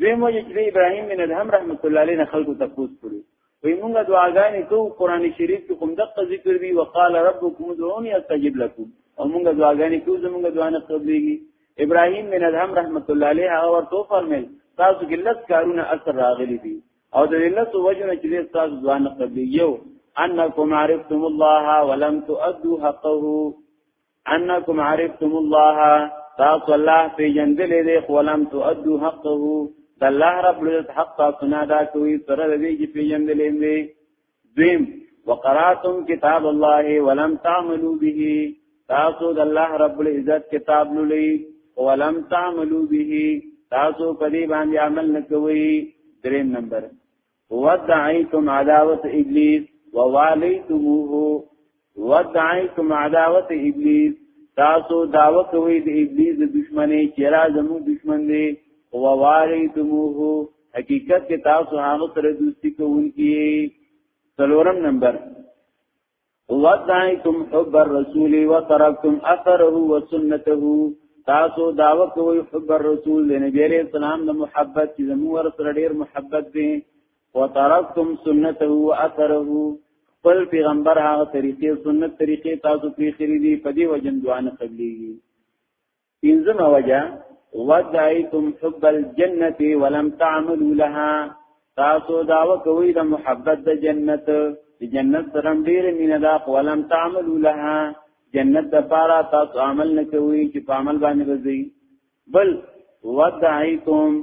دوی مو چې ابراهیم بن ادهم رحمت الله علیه خلکو ته پوښت کړو وی مونږ دعاګانې کوو قران شریف کې کوم دقه ذکر وی وقال ربکم ادعوني استجب لكم او مونږ دعاګانې کوو زمونږ دعا نه قبليږي ابراهيم بن ادهم رحمت الله عليه هغه ورته فرمایل تاسو کې لږ کارونه اثر راغلي دي او د علت وجنه چې تاسو ځوان قبلي یو انکم عرفتم الله ولم تؤدوا حقه انکم عرفتم الله تاسو الله په جندلې دې ولم تؤدوا حقه د الله رب العزت حق تاسو نه ادا کوي سره دې چې په جندلې دې دویم وقراتم کتاب الله ولم تعملوا به تاسو د الله رب العزت کتاب لولئ ولم تعملوا به تاسو په دې باندې عمل نکوي دریم نمبر ودعیتم عداوت ابلیس ووالیتموه ودعیتم عداوت ابلیس تاسو داوا کوي د ابلیس د دشمنی چې را زمو دشمن دی او واریتموه حقیقت کې تاسو هغه سره دوستی کوونکی څلورم نمبر ودعیتم حب الرسول وترکتم اثره وسنته تاسو داوا کوي حب الرسول د نبی عليه السلام د محبت چې زمو ور سره ډیر محبت دی وترکتم سنته و اثره خپل پیغمبر هغه طریقې سنت طریقې تاسو پری خري دي په دې وجن دوانه قبليږي پنځم وجه ودعیتم حب الجنه ولم تعملوا لها تاسو داوا کوي د محبت د جنت د جنت سره ډیر مینه دا ولم تعملوا لها جنت د پاره تاسو عمل نه کوي چې په عمل باندې وځي بل ودعیتم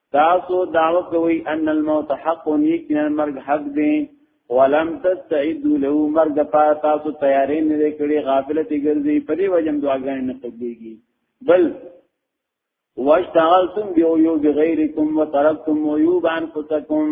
تاسو دعوه کوي ان الموت حق یقینا مرګ حق دی ولم تستعدوا له مرګ په تاسو تیارې نه کړې غافلې ګرځي په دې وجه دعاګانې نه قبليږي بل واشتغلتم بیو بغیرکم وترکتم عیوب انفسکم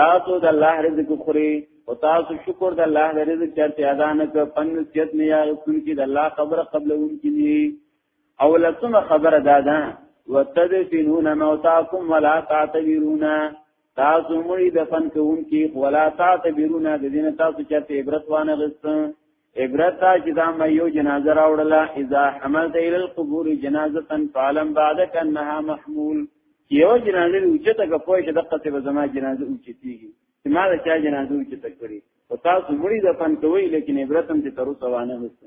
تاسو د الله رزق خوري او تاسو شکر د الله د رزق چرته ادا نه ک پن سیت نه یا کون کی د الله خبره قبل اون کی دی او لسمه خبره دادا وتدفنون موتاکم ولا تعتبرون تاسو مړي دفن کوون کی ولا تعتبرون د دین تاسو چرته عبرت وانه غستن عبرت دا چې دا مې یو جنازه راوړله اذا حملت الى القبور جنازه فعلم بعدك انها محمول یو جنازه اوچته که پوه شه د قصې به زما جنازه اوچتیږي چې ما دا چا جنازه اوچته کړی او تاسو مړي د فن کوي لیکن عبرت هم دې تر اوسه وانه وسته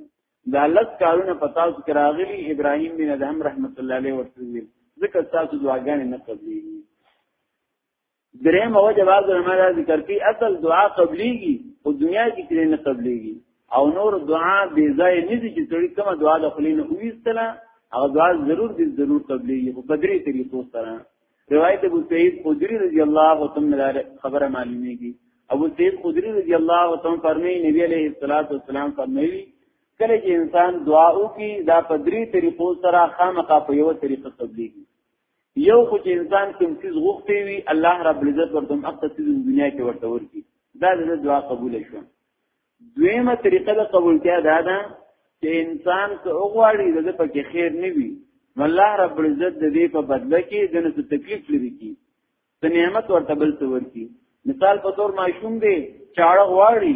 دا لږ کارونه په تاسو کې راغلي ابراهيم بن ادهم رحمت الله علیه ورته ځکه تاسو دعاګانې نه قبليږي درېمه وجه بعض علماء دا ذکر کوي اصل دعا قبليږي او دنیا کې ترې نه قبليږي او نور دعا بې ځای نه دي چې ټول کومه دعا د خلین او ویستله هغه دعا ضرور دي ضرور قبليږي خو په درې طریقو سره روایت ابو سعید خدری رضی الله تعالی خبره معلومیږي ابو سعید خدری رضی الله تعالی فرمایي نبی علیہ الصلوۃ والسلام فرمایي کله چې انسان دعا وکي دا په درې طریقو سره خامخا په یو طریقه قبليږي یو خو چې انسان کوم څه غوښتي وي الله رب العزت ورته اخته څه د دنیا کې ورته ورکړي دا د دعا قبول شو دویمه طریقه د قبولتیا دا ده چې انسان څه وغواړي د په کې خیر نه وي الله رب العزت د دې په بدله کې د نس تکلیف لري کی د نعمت ورته بل څه ورکی مثال په تور ماشوم دی چاړه غواړي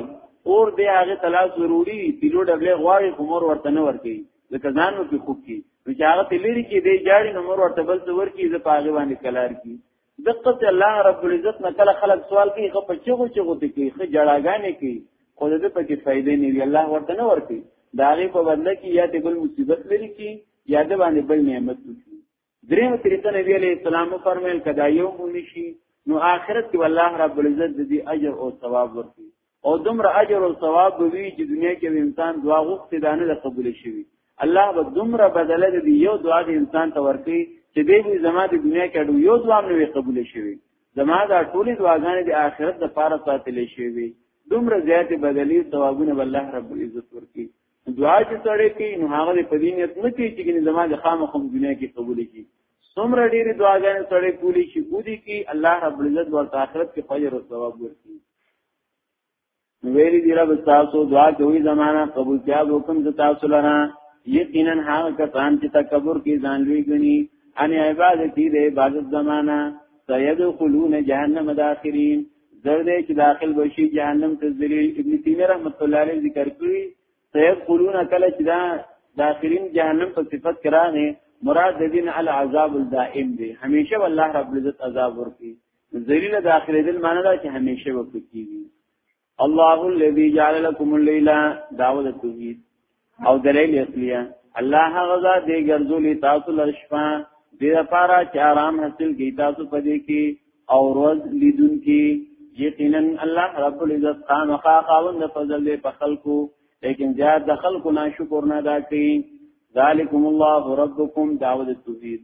اور دی هغه تلاش ضروری پیلو ډبل غواړي کومور ورته نه ورکی ځکه ځان نو کې خوب کی نو چې هغه تلری کې دی جاړي نو مور ورته بل څه ورکی زه پاغه باندې کلار کی دقت الله رب العزت نه کله خلق سوال کوي خو په چغو چغو ته کوي خو جړاګانې کوي خو دې په کې فائدې نه وی الله ورته نه ورکی داغه په بدله کې یا ته بل مصیبت لري کی یا د باندې بل نعمت وکړي دریم طریقه نبی علیہ السلام فرمایل کدا یو ونشي نو آخرت کې والله رب العزت دې اجر او ثواب ورکړي او دومره اجر او ثواب به وي چې دنیا کې انسان دعا غوښتي دا نه قبول شي الله به دومره بدله دې یو دعا د انسان ته ورکړي چې دې به زما د دنیا کې اډو یو دعا نه قبول شي زما دا ټولې دعاګانې د آخرت لپاره ساتل شي دومره زیاتې بدلی ثوابونه والله رب العزت ورکړي دعا چې سره کوي نو هغه په دې نیت نه کوي چې ګنې زما د خامخم دنیا کې قبول شي څومره ډېرې دعاګانې سره کولی شي بودی کې الله رب العزت ورته آخرت کې خیر او ثواب ورکړي ویری دی رب تاسو دعا کوي زمانہ قبول کیا حکم ز تاسو لرا یقینا هغه کسان چې تکبر کې ځان لوی غني ان عبادت دې عبادت زمانہ سيدخلون جهنم داخرين زرده چې داخل بشي جهنم ته ذری ابن تیمیه رحمت الله علیه ذکر کړی سید قولون کله چې دا داخلین جهنم په صفت کرانه مراد دین العذاب الدائم دی همیشه والله رب العزت عذاب ورکی ذلیل داخله دل معنی دا چې همیشه وکړي الله الذي جعل لكم الليل دعوه التوحید او دلیل اصلیه الله هغه ذات دی ګرځولې تاسو لشفا دې لپاره چې آرام حاصل کی تاسو پدې کې او روز لیدون کې یقینا الله رب العزت خان وخا خاوند فضل دې په خلکو لیکن زیاد د خلکو ناشکر نه دا کوي ذالکم الله ربکم دعوت التوحید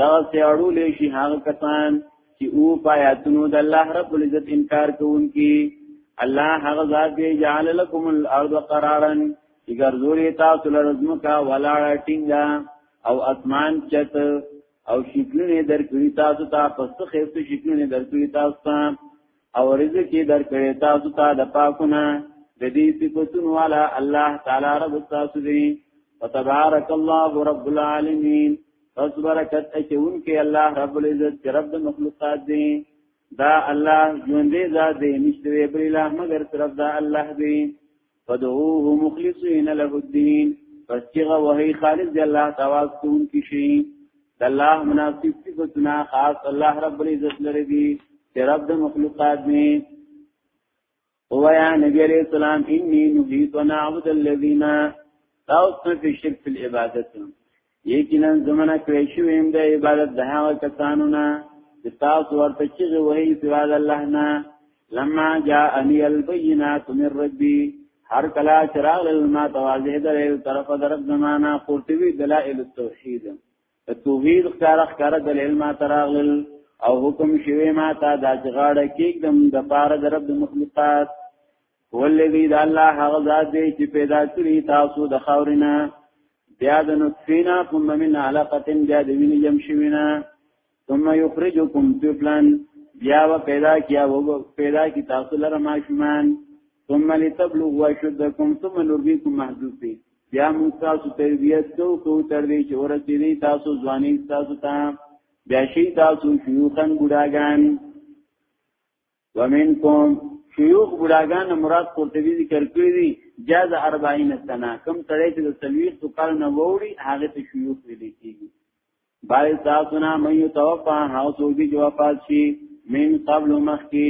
دا سیاړو لشي هغه کسان چې او پایاتونو د الله رب العزت انکار کوونکي الله هغه ذات دی جعل لكم الارض قرارا چې ګرځولې تاسو لرزم کا ولاړه ټینګه او اسمان چت او شکلونه درکړي تاسو ته پس خېست شکلونه درکړي تاسو ته او رزق یې درکړی تاسو ته د پاکونه د دې صفاتونو والا الله تعالی رب تاسو دی وتبارک الله رب العالمین پس برکت اچون کې الله رب العزت چې رب د مخلوقات دی دا الله ژوندې ذات دی نشته وی بل اله مگر صرف دا الله دی فدعوه مخلصین له الدین پس چیغه وهی خالص دی الله تواز کون کی شي د الله مناسب صفاتنا خاص الله رب العزت لري دي چې رب د مخلوقات می او یا نبی علیہ السلام انی نهیت نعبد الذین تاسو په شرک العبادت یقینا زمنا کړی شو هم د عبادت د هغه کسانو نه چې تاسو ورته چې وایي سوا د الله نه لما جاء اني البينات من ربي هر کلا چراغ لما تواضح در طرف درب زمانہ قرطبی دلائل التوحید توحید ښکار ښکار دلیل ما تراغل او حکم شوی ما تا د غاړه کېږم د پاره درب د مخلوقات هو الذی د الله هغه ذات دی چې پیدا کړی تاسو د خاورینا بیا د نطفینا ثم من علقه بیا د وینې جم شوینا ثم یخرجکم طفلا بیا و پیدا کیا و پیدا کی تاسو لره ماشومان ثم لتبلغوا اشدکم ثم نربیکم محدوثی بیا موږ تاسو تربیت کوو کو تر دې چې ورسېږي تاسو ځواني تاسو ته بیا شي تاسو شيوخن ګډاګان ومنکم شیوخ بډاګان مراد قرطبی ذکر کړی دی جاز 40 سنه کم تړی چې د سلویخ تو کال نه ووري هغه ته شیوخ ویل کیږي بای تاسو نه مې توفا هاو سوګي جو وفات شي من قبل مخکی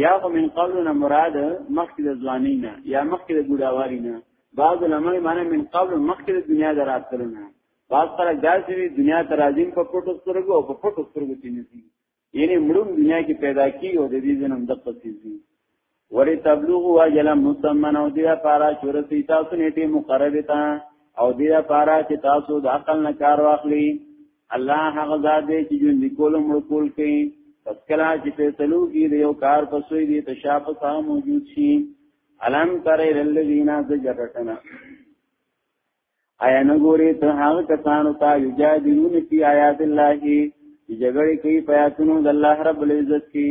یا خو من قبل نه مراد مخکی د ځواني نه یا مخکی د بډاواري نه بعض علماء معنی من قبل مخکی د دنیا دراتلو نه بعض سره ګازوی دنیا ترازیم په پټو سترګو او په پټو سترګو کې نسی یعنی مړوم دنیا کې پیدا کی او د دې جنم د قصیزي وری تبلغ واجل مسمن او دې لپاره چې ورسې تاسو نیټه مقرره تا او دې لپاره چې تاسو د عقل نه کار واخلي الله هغه ذات دی چې جون لیکول مړ کول کوي پس کله چې فیصلو کې د یو کار په سوی دی تشابه سره موجود شي علم تر الذین ذجرتنا آیا نه ګوري ته هغه کسانو ته یجادلون فی آیات الله چې جګړه کوي په آیاتونو د الله رب العزت کې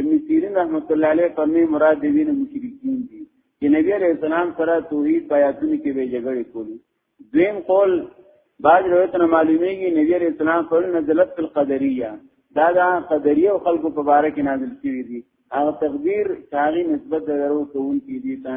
ابن سیرین رحمت الله علیه فرمی مراد دی وینه مشرکین دي چې نبی علیہ السلام سره توحید په آیاتونو کې به جګړه کوي دویم قول بعض روایتونه معلومیږي نبی علیہ السلام پر نزلت القدریه دا دا قدریه او خلقو په باره کې نازل شوی دي هغه تقدیر چاغي نسبت د درو کوون کې دي ته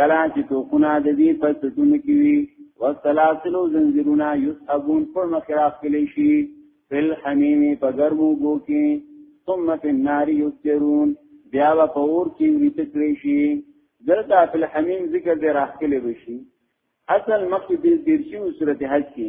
کلا چې توخونه د دې په ستونو کې وي والسلاسل زنجیرونه یسحبون پر مخراف کلی شي فل حمیم په ګرمو بو کې ثم فی النار یسجرون بیا و په اور کې ویت کړی شي دلته فل حمیم ذکر دې راخلې وشي اصل مخکې دې دیر شي صورت حج کې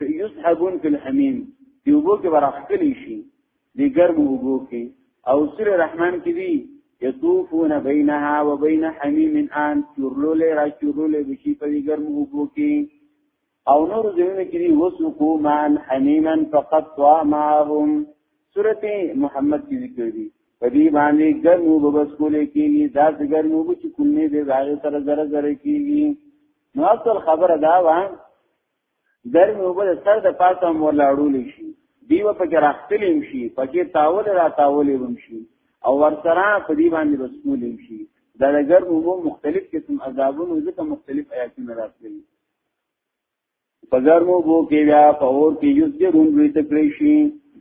یسحبون فی الحمیم دی وبو کې ورخکلی شي دی ګرم وبو کې او سر رحمان کې دی یطوفون بینها و بین حمیم آن چورلول را چورلول بشی په دی ګرم وبو کې او نور زمینه کې دی وسقو مان حمیما فقط طعامهم سورته محمد کې ذکر دی په دې باندې ګرم وبو بس کولې کېږي دا ګرم وبو چې کولې دې ځای سره زره زره کېږي نو اصل خبره دا وه ګرمې اوبه د سر د پاسه هم ورلاړولی شي دی به پکې راختلی هم شي پکې تاول را تاول هم شي او ورسره په دې باندې بسمول هم شي دا د ګرمو اوبو مختلف قسم عذابونه ځکه مختلف آیاتونه راځي په ګرمو اوبو کې بیا په اور کې یو ځای روندوي تکلی شي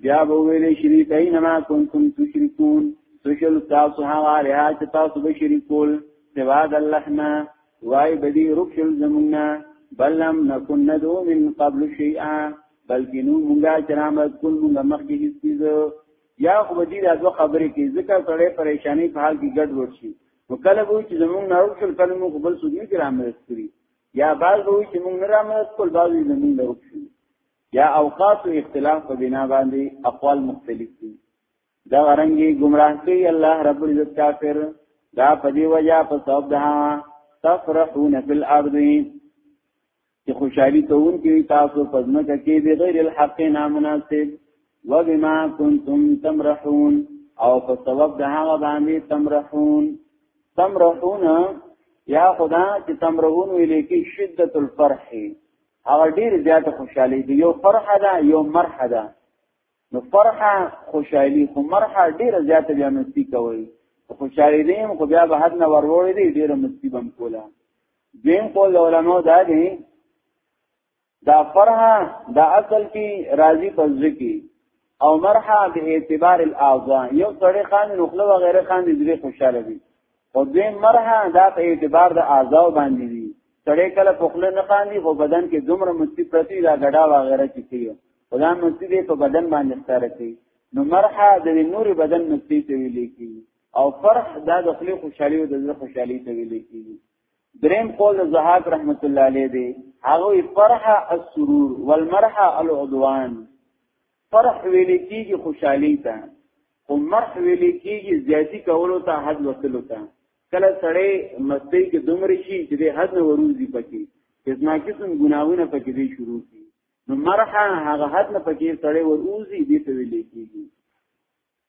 بیا به ویلې شری کای نه ما کنتم تشرکون سوشل تاسو هغه لري چې تاسو به شریکول سوا د الله نه وای بدی رکل زمونږه بلم نکن ندو من قبل شیئا بلکې نو مونږه چرامت کول مونږه مخکې هیڅ چیز یا خو بدی دا دوه خبرې کې ذکر کړي پریشانی په حال کې ګډ وډ شي نو کله وو چې زمونږ نه رکل کله مو خپل سودی کې رامرس کړی یا بعض وو چې مونږ نه رامرس کول بعض زمونږ نه رکل یا اوقات اختلاف په بنا باندې اقوال مختلف دي دا رنګي گمراه کوي الله رب العزت کافر دا پدی وجہ په سبب ده تفرحون فی الارض چې خوشحالي کوون کې تاسو پزما کې به غیر الحق نامناسب وبما کنتم تمرحون او په سبب ده هغه باندې تمرحون تمرحون یا خدا چې تمرحون ویل کې شدت الفرح هغه ډیر زیات خوشحالي دی یو فرح ده یو مرح ده نو فرحه خوشحالي خو مرحه ډیره زیاته بیا مستی کوي خوشحالي دیم خو بیا به حد نه وروړي دی ډیره مستی بم کوله دیم قول علماء دا دی دا فرحه دا اصل کې راضي پزړه کې او مرحه به اعتبار الاعضاء یو سړی خان نو خپل وغیرہ خان دې خوشاله وي او دویم مرحه دا په اعتبار د اعضاء باندې دي سړی کله په خله نه خاندي خو بدن کې دومره مستی پرتی دا ګډا وغیرہ چې کوي خدا مستی دې په بدن باندې ستاره کوي نو مرحه د نور بدن مستی ته ویل کیږي او فرح دا د خلی خوشحالي او د زړه خوشحالي ته ویل کیږي دریم قول زهاق رحمت الله علیه دی هغه فرح السرور والمرح العدوان فرح ویل کیږي خوشحالي ته خو مرح ویل کیږي زیاتی کولو ته حد وصلو ته کله سړی مستی کې دومره شي چې د حد نه وروزي پکې کسنا قسم ګناهونه پکې دي شروع کی نو مرح هغه حد نه پکې سړی وروزي دې ته ویل کیږي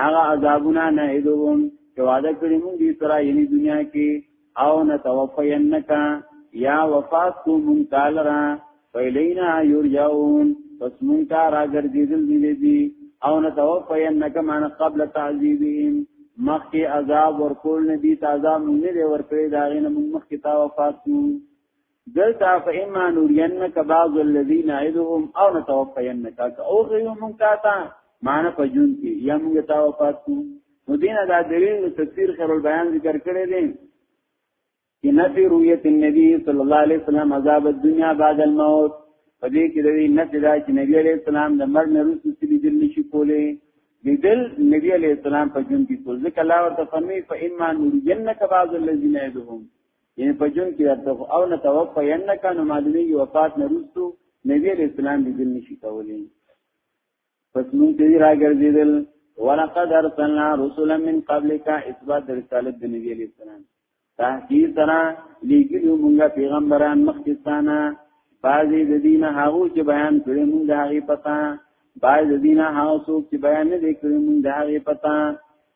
هغه عذابونه نه ایدوم چې وعده کړی مونږ دې سره یعنی دنیا کې او نه توفینک یا وفات کو مونږ تعالی را فیلینا یرجعون پس مونږ ته راګرځیدل دي دي او نه توفینک معنا قبل تعذیبهم مخکې عذاب ورکول نه دي تعذاب مونږ نه ورکړي دا غینه مونږ مخکې تا وفات کو دلتا فإما نورينك بعض الذي نعدهم او نتوفينك او غيو من کاتا معنی په جون کې یا موږ تا وفات کو نو دینه دا دلیل تفسیر خیر البیان ذکر کړی دی چې نفي رؤیت النبي صلی الله علیه وسلم عذاب الدنیا بعد الموت په دې کې دوی نفي دا چې نبی علیہ السلام د مرګ نه وروسته سړي دل نشي کولای لیدل نبی علیہ السلام په جون کې کول ځکه الله ورته فرمایي فإما نورينك بعض الذي نعدهم یعنی په جون کې ورته او نه توفه ینه کانو معلومیږي وفات نه روستو نبی علیہ السلام دې دل نشي کولای پس مونږ دې راګرځیدل ولقد ارسلنا رسلا من قبلك اثبات رسالت د نبی علیہ السلام تحقیق سره لیګلو مونږه پیغمبران مخکستانه بعضی د دین هغه چې بیان کړی مونږ د هغه پتا بعضی د دین هغه څوک چې بیان نه کړی مونږ د هغه پتا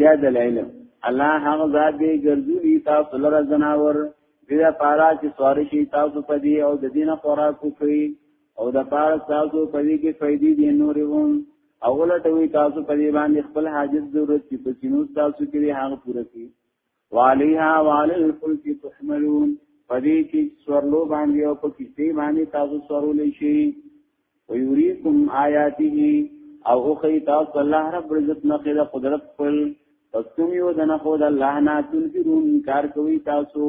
بیا دلایل الله هغه ذات دی ګرځولي تاسو لره زناور بیا پارا چې سوار شي تاسو په دې او د دینه خوراک کوي او د پارا تاسو په دې کې فائدې دي نورې هم اوله ټوي تاسو په دې باندې خپل حاجت ضرورت چې په سینو تاسو کې هغه پوره کړي والیها وعلى الفلك تحملون پدې کې سورلو باندې او په کیسې باندې تاسو سورولې شي ويريكم آياته او اخي تاسو الله رب عزت نه خدای قدرت خپل پس کوم یو دنه خو د الله نه تنفرون کار کوي تاسو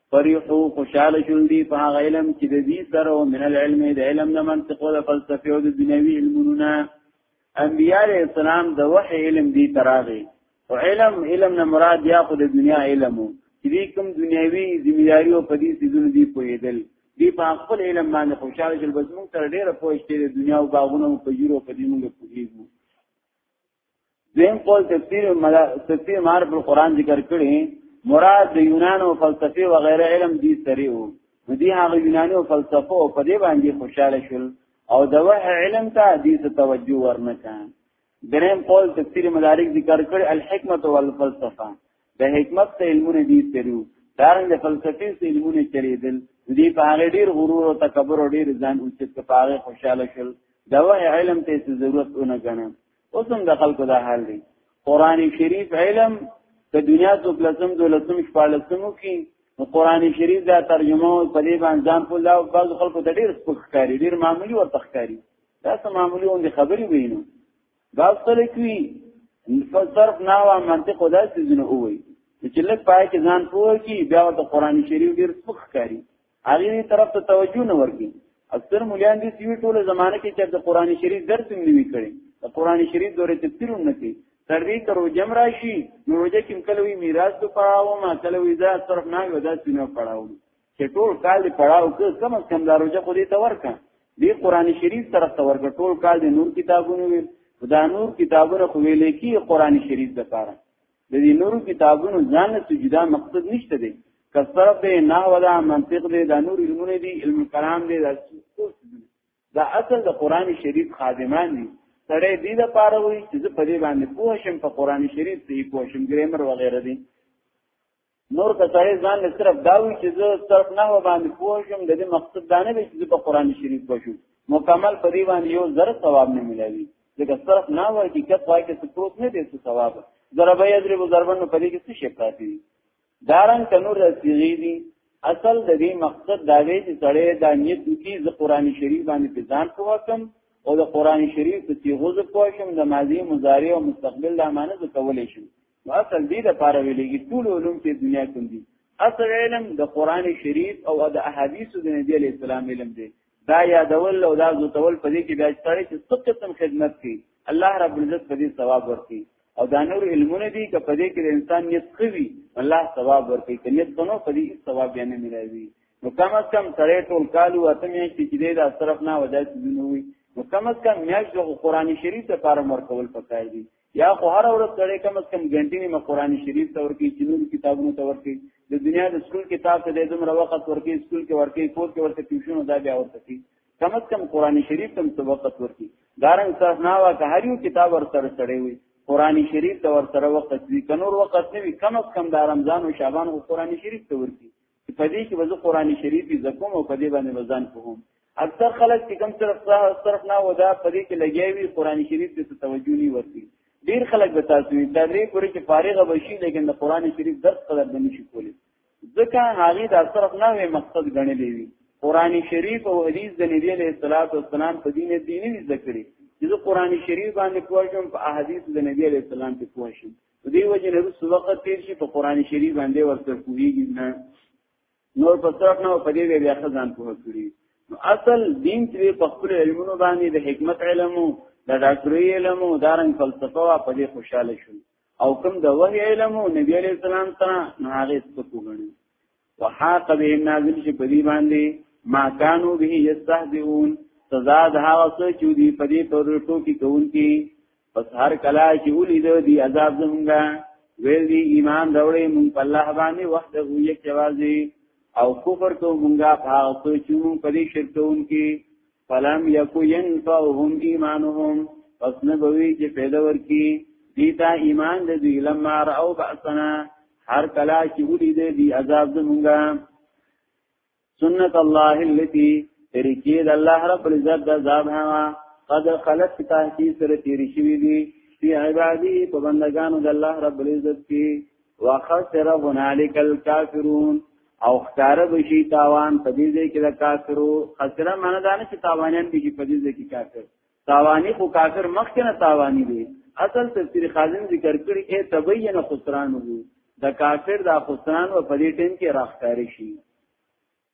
فرحو خوشاله شول دي په هغه علم چې د دې سره او من العلم د علم د منطق او د فلسفه او د دنیوي علمونو انبیاء علیہ السلام د وحی علم دی تراغي او علم علم نه مراد یا خو د دنیا علم چې دې کوم دنیوي ذمہداري او پدې سيزونه دی پوهېدل دی په خپل علم باندې خوشاله شول بس موږ تر ډیره پوهشته د دنیا او باغونو په جوړو پدې موږ پوهېږو دیم قول تفسیر ملا تفسیر معرف القرآن ذکر کړي مراد د یونان او فلسفي و غیره علم دي سریو نو دی هغه یوناني او فلسفه او په دې باندې خوشاله شول او د وه علم ته دې ته توجه ورنکان دریم قول تفسیر مدارک ذکر کړي الحکمت والفلسفه د حکمت ته علمونه دي ترو دارنګ د فلسفي څخه علمونه چریدل دې په هغه ډیر غرور او تکبر او ډیر ځان اوچت په هغه خوشاله شول دا وه علم ته څه ضرورت ونه غنم اوس هم د خلکو دا حال دی قران شریف علم د دنیا څو لسم د لسم شپالسمو کې نو قران شریف دا ترجمه او په دې باندې ځان په لاو بعض خلکو د ډیر سپکاري ډیر معمولی ورته ښکاری دا سم معمولی وندي خبري وینو دا سره کوي فلسفه نه وا منطق دا سيزونه وي چې لږ پای کې ځان پوه کی بیا د قران شریف ډیر سپک کاری هغه طرف ته توجه نه ورګي اکثر مليان دي چې ټوله زمانه کې چې د قران شریف درس نه وی کړي د قران شریف دوره تفسیر نه کوي تر دې تر جم راشي نو روزه کې کلوي میراث ته پړاو ما کلوي دا طرف نه ودا سينه پړاو چې ټول کال دی پړاو که کم از کم دا روزه خو دې ته ورکا دی قران شریف طرف ته ورکا ټول کال دی نور کتابونه ویل دا نور کتابونه خو ویل کی قران شریف د پاره د دې نور کتابونو ځان ته جدا مقصد نشته دی که صرف دی نه ولا منطق دی دا نور علمونه دی علم کلام دی دا دا اصل د قران شریف خادمان دي سړی دې د پاره وي چې په دې باندې پوه شم په قران شریف ته پوه شم ګرامر وغیرہ دي نور که سړی ځان له صرف دا وی چې زه صرف نه و باندې پوه شم د دې مقصد دا نه دی چې په قران شریف پوه شم مکمل په دی باندې یو زر ثواب نه ملوي ځکه صرف نه و چې کله پای کې څه پروت نه دی څه ثواب ضربه یضرب ضربن په دې کې څه شي پاتې دي دارن کنور رسیږي دي اصل د دې مقصد دا دی چې سړی دا نیت وکړي زه قران شریف باندې په ځان پوه کم او د قران شریف په تیغوز پوه شم د ماضی مضارع او مستقبل د امانه زه کولې شم اصل دې د پاره ویلېږي ټول علوم چې دنیا کې دي اصل علم د قران شریف او د احادیثو د نبی علی السلام علم دی دا یادول او دا زوتول په دې کې بیا ستړي چې څه قسم خدمت کوي الله رب العزت په دې ثواب ورکړي او دا نور علمونه دي چې په دې کې د انسان نیت خوي الله ثواب ورکړي چې نیت بنو په دې ثواب یې نه ملایوي نو کم از کم سره ټول کالو اته مې چې دې دا طرف نه وځي نو کم از کم میاش د قران شریف لپاره مرکول پکای دي یا خو هر ورځ سره کم از کم غنټې نیمه قران شریف ته ورکی چې نور کتابونو ته ورکی د دنیا د سکول کتاب ته د دومره وخت ورکی سکول کې ورکی کور کې ورته ټیوشن دا بیا ورته کی کم از کم قران شریف تم څه وخت ورکی دارنګ تاسو نه وا که هر یو کتاب ور سره سره وي قران شریف ته ور سره وخت وی کنور وخت نه وی کم از کم د رمضان او شعبان او قران شریف ته ورکی په دې کې وځو قران شریف زکوم او په دې باندې وزن کوم اکثر خلک چې کوم طرف ته طرف نه ودا په دې کې لګیاوی قران شریف ته توجه نه ورتي ډیر خلک به تاسو یې دا لري پورې چې فارغ بشي لیکن د قران شریف درس قدر بنې شي کولی ځکه هغه دا طرف نه وي مقصد غنلې وي قران شریف او حدیث د نبی علیہ الصلوۃ والسلام په دین دیني ذکرې چې قران شریف باندې پوښوم په احادیث د نبی علیہ السلام په پوښوم دې وجه نه رسو وخت تیر شي په قران شریف باندې ورته کویږي نه نور په څرخ نه په دې بیا خزان په کړی نو اصل دین چې په خپل علمونو باندې د حکمت علم او د ډاکټري علم او دارن فلسفه وا په دې خوشاله شو او کوم د وحی علم او نبی علی السلام سره نو هغه څه کوګنی وحاق بهم نازل شي په دې باندې ما كانوا به يستهزئون سزا د هغه څه چې دی په دې پر ټوکی کوونکی پس هر کلا چې ولید دی عذاب زمونږه ویل دی ایمان راوړې مونږ په الله باندې وحده هو یک جوازي او کفر کو مونږه په هغه څه چې مونږ په دې شرک کوونکی فلم یکو ینفعهم ایمانهم پس نبوی چې پیدا ورکی دیتا ایمان د دوی لما راو باسنا هر کلا چې ودی دې دی عذاب زمونږه سنت الله التي طریقې د الله رب العزت د عذاب هوا قد خلت تحقیق سره تیری شوی دی فی عبادی په بندگانو د الله رب العزت کې وخسر هنالک الکافرون او خسار بشي تاوان په دې ځای کې د کافرو خسر معنی دا نه چې تاوانیان بشي په دې ځای کې کافر تاوانی خو کافر مخکې نه تاوانی دی اصل تفسیر خازن ذکر کړی اے تبین خسران وو د کافر دا خسران و په دې ټیم کې راخاره شي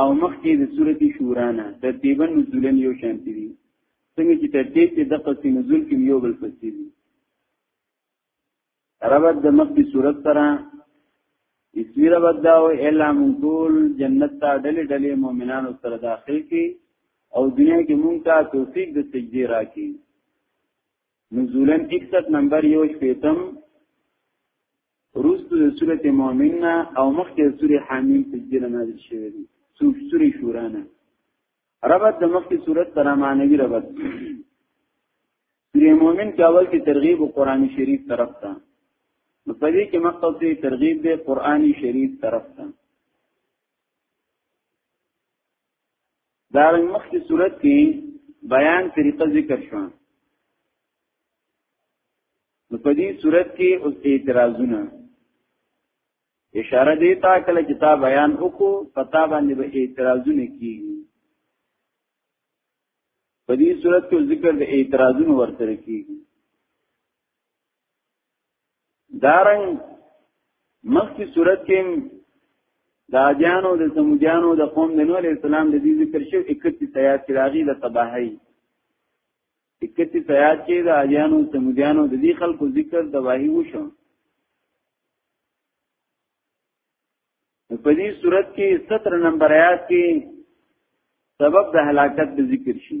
او مخکې د سورت شورا نه ترتیبا نزولن یو شانتی دي څنګه چې ترتیب کې د قصې نزول کې یو بل پسې دي ربط د مخکې سورت سره اسمی ربط دا او الا من ټول جنت ته ډلې ډلې مؤمنانو سره داخل کی او دنیا کې مونږ ته توفیق د سجدي راکې نزولن 61 نمبر یو شپیتم روستو د سورت مومن نه او مخکې د سورې حامیم تسجیل نازل شوی دی سورې شورا نه ربط د مخکې سورت سره معنوي ربط سورې مومن کې اول کې ترغیب قرآن شریف طرف ته نو په دې کې مقصد دی ترغیب دی قرآن شریف طرف ته دارنګ مخکې صورت کې بیان طریقه ذکر شو نو په دې صورت کې اوس اعتراضونه اشاره دی تا کله چې تا بیان وکړو پتا باندې به اعتراضونه کیږي په دې صورت کې ذکر د اعتراضونو ورته کیږي دارنګ مخکې صورت کې د اجانو د سمودیانو د قوم د نور اسلام د دې ذکر شو 31 آیات کې راغی د تباہی 31 آیات کې د اجانو سمودیانو د دې خلکو ذکر د واهی وشو په دې صورت کې 17 نمبر آیات کې سبب د هلاکت د ذکر شي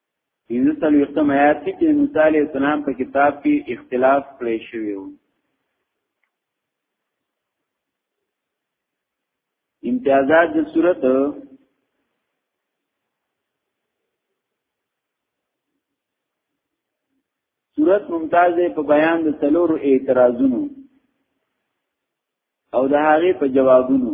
پنځه څلوېښتم آیات کې چې موسی علیه السلام په کتاب کې اختلاف کړی شوی و امتیازات د صورت صورت ممتاز په بیان د څلورو اعتراضونو او د هغې په جوابونو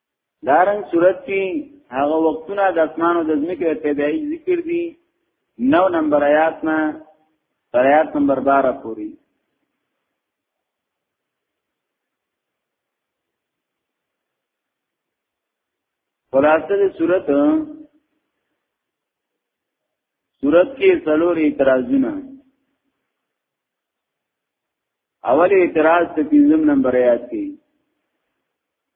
دارنګ صورت کې هغه وختونه د اسمانو د ځمکې د پیدایي ذکر دي نو نمبر آیات نه تر آیات نمبر 12 پورې خلاصه د صورت صورت کې څلور اعتراضونه اول اعتراض ته پنځم نمبر آیات کې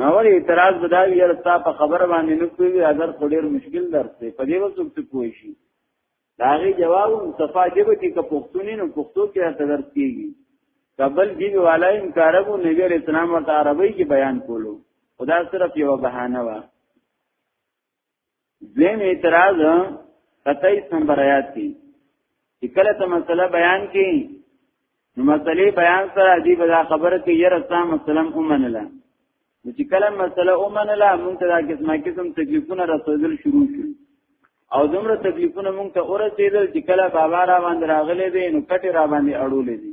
نو ور اعتراض بداوی یار تا په خبر باندې نه کوي اگر خو ډیر مشکل درته په دې وڅوک څه کوی شي داغي جواب صفا جبه کې که پښتوني نو پښتو کې راته درس کیږي قبل دی والای انکارو نبی اسلام ورته عربی کې بیان کولو خدا صرف یو بهانه و دویم اعتراض ستایس نمبر آیات کې چې کله ته مسله بیان کې نو مسلې بیان سره دی به دا خبره کې یره تا مسلم اومنله نو چې کله مسله اومنله مونږ ته دا قسمه قسم تکلیفونه رسېدل شروع شو او دومره تکلیفونه مونږ ته اورسېدل چې کله بابا را باندې راغلې دي نو کټه را باندې اړولې دي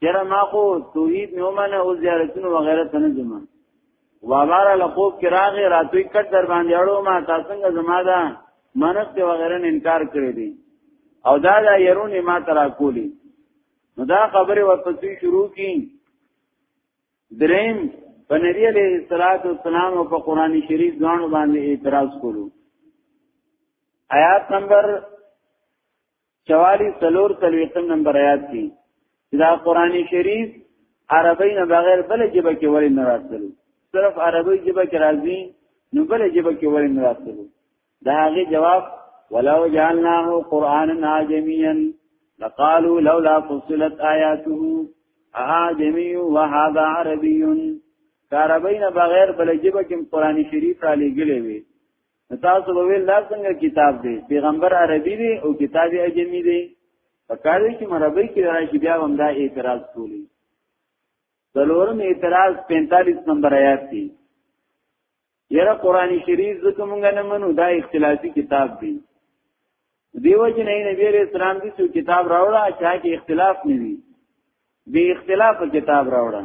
چیرې ما خو توحید نه منه او زیارتونو وغیرہ ته نه ځم وابار له خوب کې راغی راتوي کټ در باندې اړو ما تاسو څنګه زما دا منښت وغیرہ نه انکار کړی دی او دا دا يرون ما ترا کولی نو دا خبره ورپسې شروع کی دریم په نبی علیہ الصلوۃ والسلام او په قران شریف ځانو باندې اعتراض کولو آیات نمبر چوالی سلور سلویتم نمبر آیات کی دا قرآن شریف عربی نه بغیر بل جبه کې ولی نه راتلو صرف عربی جبه کې راځي نو بل جبه کې ولی نه راتلو دا هغه جواب ولو جعلناه قرآنا عجميا لقالوا لولا فصلت آياته اعجمي وهذا عربي کاربین بغیر بل جبه کې قرآن شریف را لګلې وي تاسو به ویل دا څنګه کتاب دی پیغمبر عربي دی او کتاب عجمي دی په کار کې مربي کې راشي بیا هم دا اعتراض کولی څلورم اعتراض 45 نمبر آیات دی یره قران شریف ځکه مونږ نه منو دا اختلافي کتاب دی دیو جن نبی علیہ السلام دې څو کتاب راوړا چې کې اختلاف نه وي به اختلاف کتاب راوړا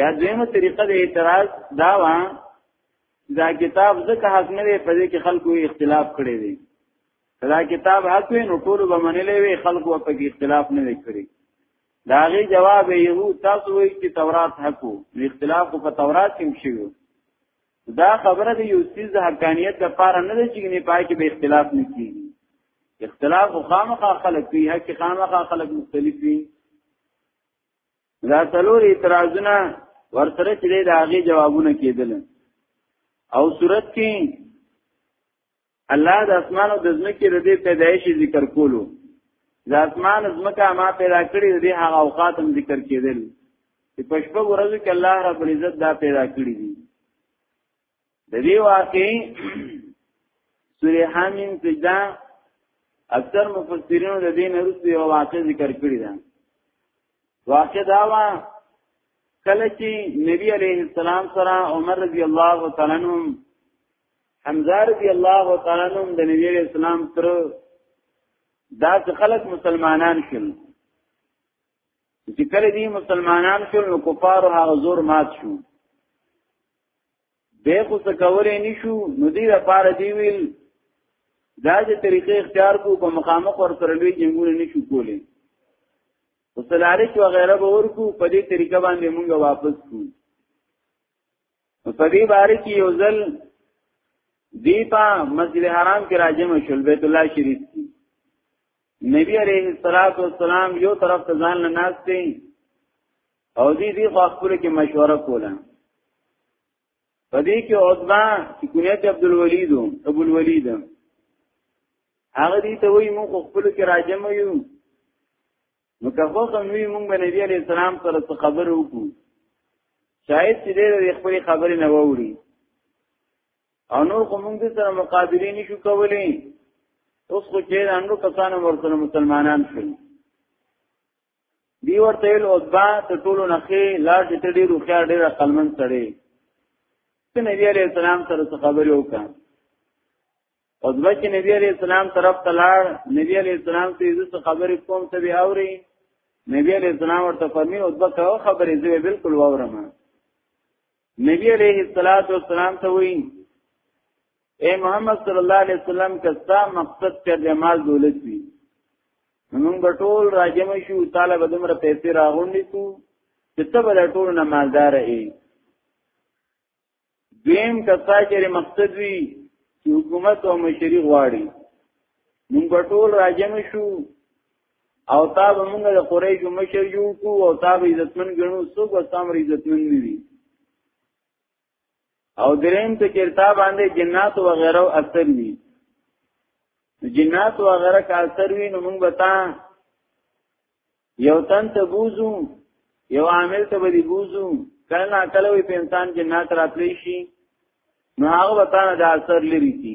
یا دویمه طریقه د اعتراض دا و دا کتاب ځکه حق نه دی په دې کې خلکو اختلاف کړی دی دا کتاب حق وي نو ټول به منلې وي خلکو په کې اختلاف نه وکړي دا غي جواب یو تاسو وایي چې تورات حق وو اختلاف په تورات کې مشیو دا خبره د یو سیز د حقانیت لپاره نه ده چې نه پای کې به اختلاف نه کیږي اختلاف خامخا خلق کوي حق خامخا خلق مختلف وي دا څلور اعتراضونه ورسره چې د هغه جوابونه کېدل او صورت کې الله د اسمانو د ځمکې د دې پیدایش ذکر کولو د اسمان ځمکه ما پیدا کړې د هغه اوقات هم ذکر کېدل چې پښپو ورځو کې الله رب العزت دا پیدا کړې دي د دې واقعي سوره حامیم سجده اکثر مفسرینو د دې نه وروسته یو واقع ذکر کړی ده واقع دا و کله چې نبی علیه السلام سره عمر رضی الله تعالی عنہ حمزه رضی الله تعالی عنہ د نبی علیہ السلام تر دا چې خلک مسلمانان شول چې کله دې مسلمانان شول نو کفار هغه زور مات شو به خو څه کولای نشو نو دې لپاره دی ویل دا چې طریقې اختیار کو په مخامخ ور سره لوی جنگونه نشو کولای وسلارش و غیره به ورکو په دې طریقه باندې مونږ واپس کو په دې باره کې یو ځل دی په مسجد حرام کې راجم شول بیت الله شریف کې نبی عليه الصلاه والسلام یو طرف ته ځان نه ناشته او دې دې خو خپل کې مشوره کوله پدې کې عتبہ چې کنیت عبد الولید ابو الولید هغه دې ته وایي موږ خپل کې راجم یو نو که خو نوې موږ به نبی علی السلام سره څه خبر وکړو شاید چې دې خپل خبرې نه ووري او نور کوم دې سره مقابله نشو کولای اوس خو چې انو کسانو ورته مسلمانان شول دی ورته ویل او با ته ټولو نخې لار چې ته ډېر وخیار ډېر عقلمن سړی ته نبی عليه السلام سره خبرې وکړه او ځکه چې نبی عليه السلام طرف ته لاړ نبی عليه السلام ته یې څه خبرې کوم ته به اوري نبی عليه السلام ورته فرمي او ځکه خبرې زه بالکل واورم نبی علیہ الصلوۃ والسلام ته وی اے محمد صلی الله علیه وسلم کستا مقصد چې د مال دولت وی موږ ټول راجم شو طالب دمر پیسې راغونډې کو چې ته بل ټول نه مالدار ای دیم کستا چې مقصد وی چې حکومت او مشری غواړي موږ ټول راجم شو او تا به موږ د قریش مشر یو کو او تا به عزتمن ګڼو څوک به تاسو عزتمن نه وي او دریم ته چرتا باندې جنات و غیره اثر وي جنات و غیره کا اثر وي نو موږ به تا یو تن ته بوزو یو عامل ته به بوزو کله نا کله وي په انسان جنات راتلی شي نو هغه وطن د اثر لري کی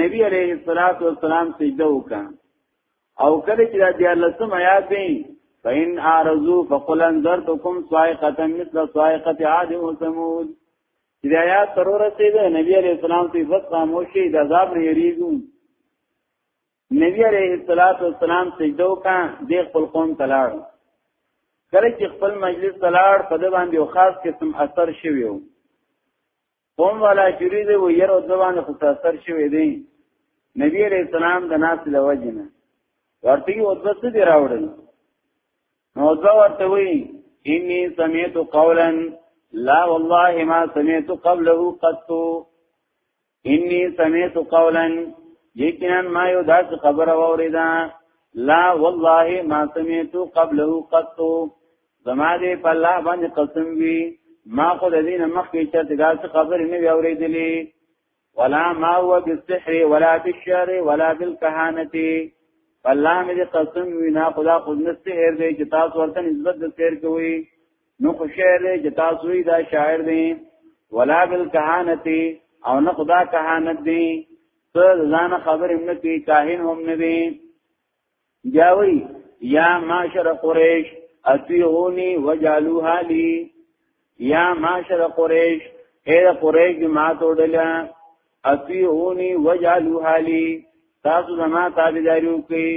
نبی علیه الصلاۃ والسلام سجده وکړه او کله چې د دیار لسم آیات دی فین ارزو فقل انذرتکم صائقه مثل صائقه عاد و ثمود چې د آیات ترور رسید نبی علیه السلام ته بس خاموشي د عذاب نه یریږي نبی علیه الصلاۃ والسلام سجده وکړه د خپل قوم تلاړ کله چې خپل مجلس تلاړ په د باندې خاص قسم اثر شوی وو قوم والا شری دی و ير او دوانه خو تاثر شوی دی نبی علیہ السلام د ناس لوجنه ورته یو د څه دی راوړل نو دا ورته وی انی سمعت قولا لا والله ما سمعت قبله قط انی سمعت قولا یقینا ما یو داس خبر اوریدا لا والله ما سمعت قبله قط زما دې په الله باندې قسم وي ما خو د دین مخکې چې دا څه خبرې نه وی اورېدلې ولا ما هو بالسحر ولا بالشعر ولا بالكهانه الله مې دې قسم وي نه خدا خود نه سحر دې چې تاسو ورته نسبت د سحر کوي نو خو شعر دې چې تاسو یې دا شاعر دې ولا بالكهانه او نه خدا کهانت دې څه ځان خبرې نه کوي کاهن هم نه دې بیا وی یا معاشر قریش اطیعونی وجعلوها لی یا معاشر قریش اے قریش ما توڑلا اطیعونی وجعلوها لی تاسو زما تابعداري وکړي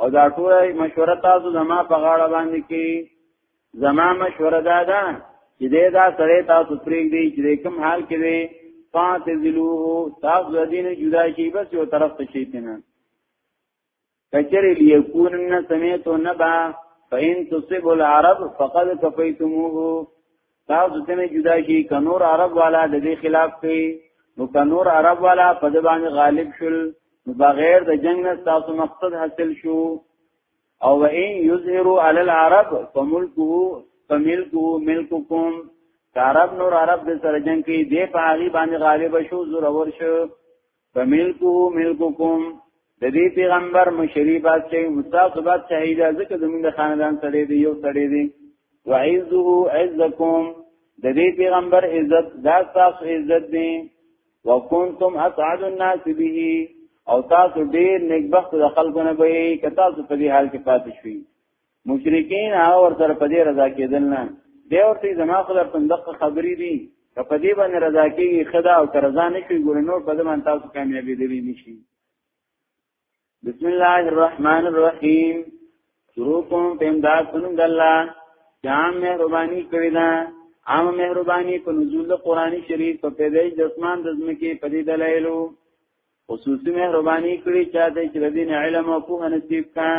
او دا ټول مشوره تاسو زما په غاړه باندې کې زما مشوره دا ده چې دې دا سره تاسو پرېګ دی چې کوم حال کې وي فاتذلوه تاسو دین جدا شي بس یو طرف ته شي تنه کچر لیکونن سمیتو نبا فین تصب العرب فقد کفیتموه تاسو څنګه جدا شي کنور عرب والا د دې خلاف کوي نو کنور عرب والا په دې باندې غالب شول نو بغیر د جنگ نه تاسو مقصد حاصل شو او وین یظهروا علی العرب فملکه فملکه ملککم عرب نور عرب د سره جنگ کې دې په هغه باندې غالب شو زور ور شو فملکه ملککم د دې پیغمبر مشری بادشاہ مستاق بادشاہ دا ځکه زمونږ د خاندان سره دی یو سره دی وعزه عزکم د دې پیغمبر عزت دا تاسو عزت دی وکنتم اسعد الناس به او تاسو ډیر نیکبخت د خلکو نه به کتا تاسو په دې حال کې پاتې شوي مشرکین هغه ور سره په دې رضا کېدل نه دی ورته زما خو در تندقه خبرې دي که په دې باندې رضا کېږي خدا او که رضا نه شي ګور نور په دې باندې تاسو کامیابې دي نشي بسم الله الرحمن الرحیم شروع کوم په امداد سنم الله جام مهرباني کړی دا عام مهرباني په نزول قرآني شریف په پیدایش د اسمان د ځمکې په دې دلایلو خصوصي مهرباني کړی چاته چې د دین علم او پوهه نصیب کړي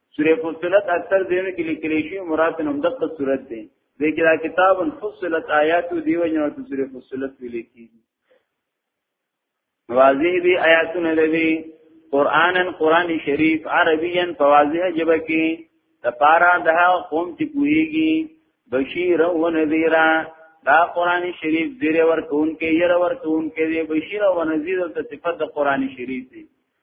سوره فصلت اکثر دینو کې لیکل شي مراد نوم دغه صورت دی دغه دا کتاب فصلت آیات دیو جنو ته سوره فصلت ویل کیږي واضح دی آیاتونه لوي قرانن قران شریف عربین فواضح جبه کې تپارا ده قوم چې کویږي بشیر او نذیر دا قران شریف دیر ورکون کې ير ورکون کې دی بشیر او نذیر ته صفات د قران شریف دی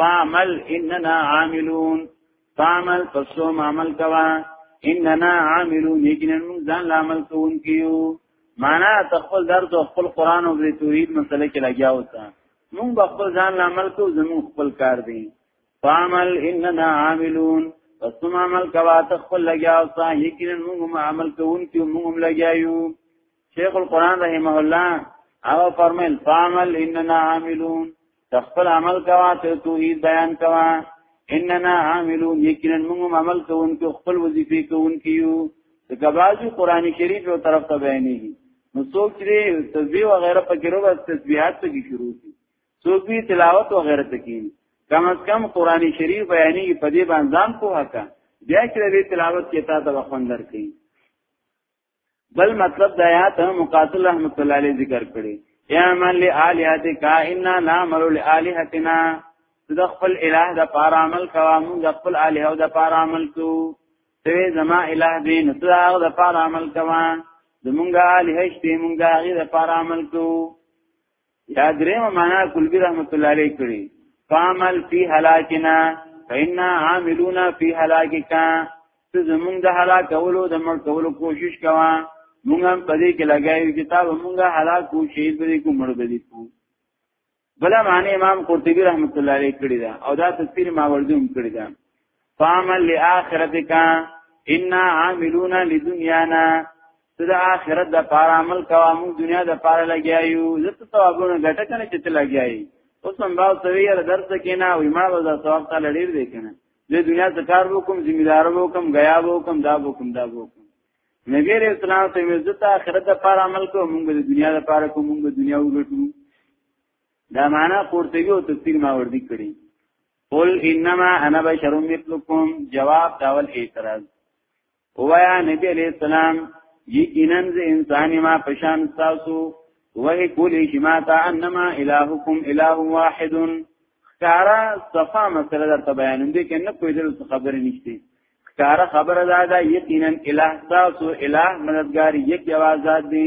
فعمل اننا عاملون فعمل پسو عمل کوا اننا عاملون یقینا موږ ځان عمل کوونکیو معنا تخپل درد او خپل قران او د توحید مسله کې لګیا وتا موږ خپل ځان عمل کو زموږ خپل کار دی فعمل اننا عاملون پسو عمل کوا تخپل لګیا وتا یقینا موږ عمل کوونکیو موږ لګیایو شیخ القران رحمه الله او فرمایل فعمل اننا عاملون تخپل عمل کوا ته توحید بیان کوا اننا عاملون یقینا موږ عمل کوونکو خپل وظیفې کوونکو یو د کبازي قران شریف یو طرف ته بیانېږي نو څوک چې تسبیح او غیره پکې ورو بس تسبیحات ته شروع کی څوک به تلاوت او غیره ته کی کم از کم قران شریف بیانېږي په دې باندې ځان کوه کا بیا چې دې تلاوت کې تا ته وخوندر کوي بل مطلب د آیات مقاتل رحمت الله علیه ذکر کړی یا من لآلیاتک انا نعمل لآلیهتنا د خپل الٰه د پار عمل کوا موږ د خپل الٰه د پار عمل کو ته زما الٰه دې نو ته هغه د پار عمل کوا د موږ الٰه شته موږ هغه د پار عمل کو یا دریم معنا کلبی رحمت الله علیه کړی فعمل فی هلاکنا فإنا عاملون فی هلاکک ته زمونږ د هلاک کولو د مړ کولو کوشش کوا مونږ هم پدې کې لګایو چې تا مونږه هلاک کو شهید به کو مړ به کو بلا معنی امام قرطبی رحمت الله علیه کړی دا او دا تفسیر ماوردی هم کړی دا فعمل لآخرتک انا عاملون لدنیانا ته د آخرت د پاره عمل کوه موږ دنیا د پاره لګیایو زه ته ثوابونه ګټه کنه چې ته لګیایې اوس هم باو سوي را درس کې نه وي ما به دا ثواب ته لړیر دی کنه د دنیا څخه کار وکم ذمہ دار وکم غیا وکم دا وکم دا وکم نبی رسول الله ته عزت آخرت د پاره عمل کوه موږ د دنیا د پاره کوم موږ دنیا وګټو دا معنا قرطبي او تفسیر ما وردی کړی قل انما انا بشر مثلكم جواب داول اعتراض وایا نبی علیہ السلام یقینا ز انسان ما پشان تاسو وه کولی شما تا انما الہکم الہ واحد کارا صفا مسله در ته بیان دي کې نه کوی دل خبر نشته کارا خبر دا دا یقینا الہ تاسو الہ مددگار یک आवाज ذات دي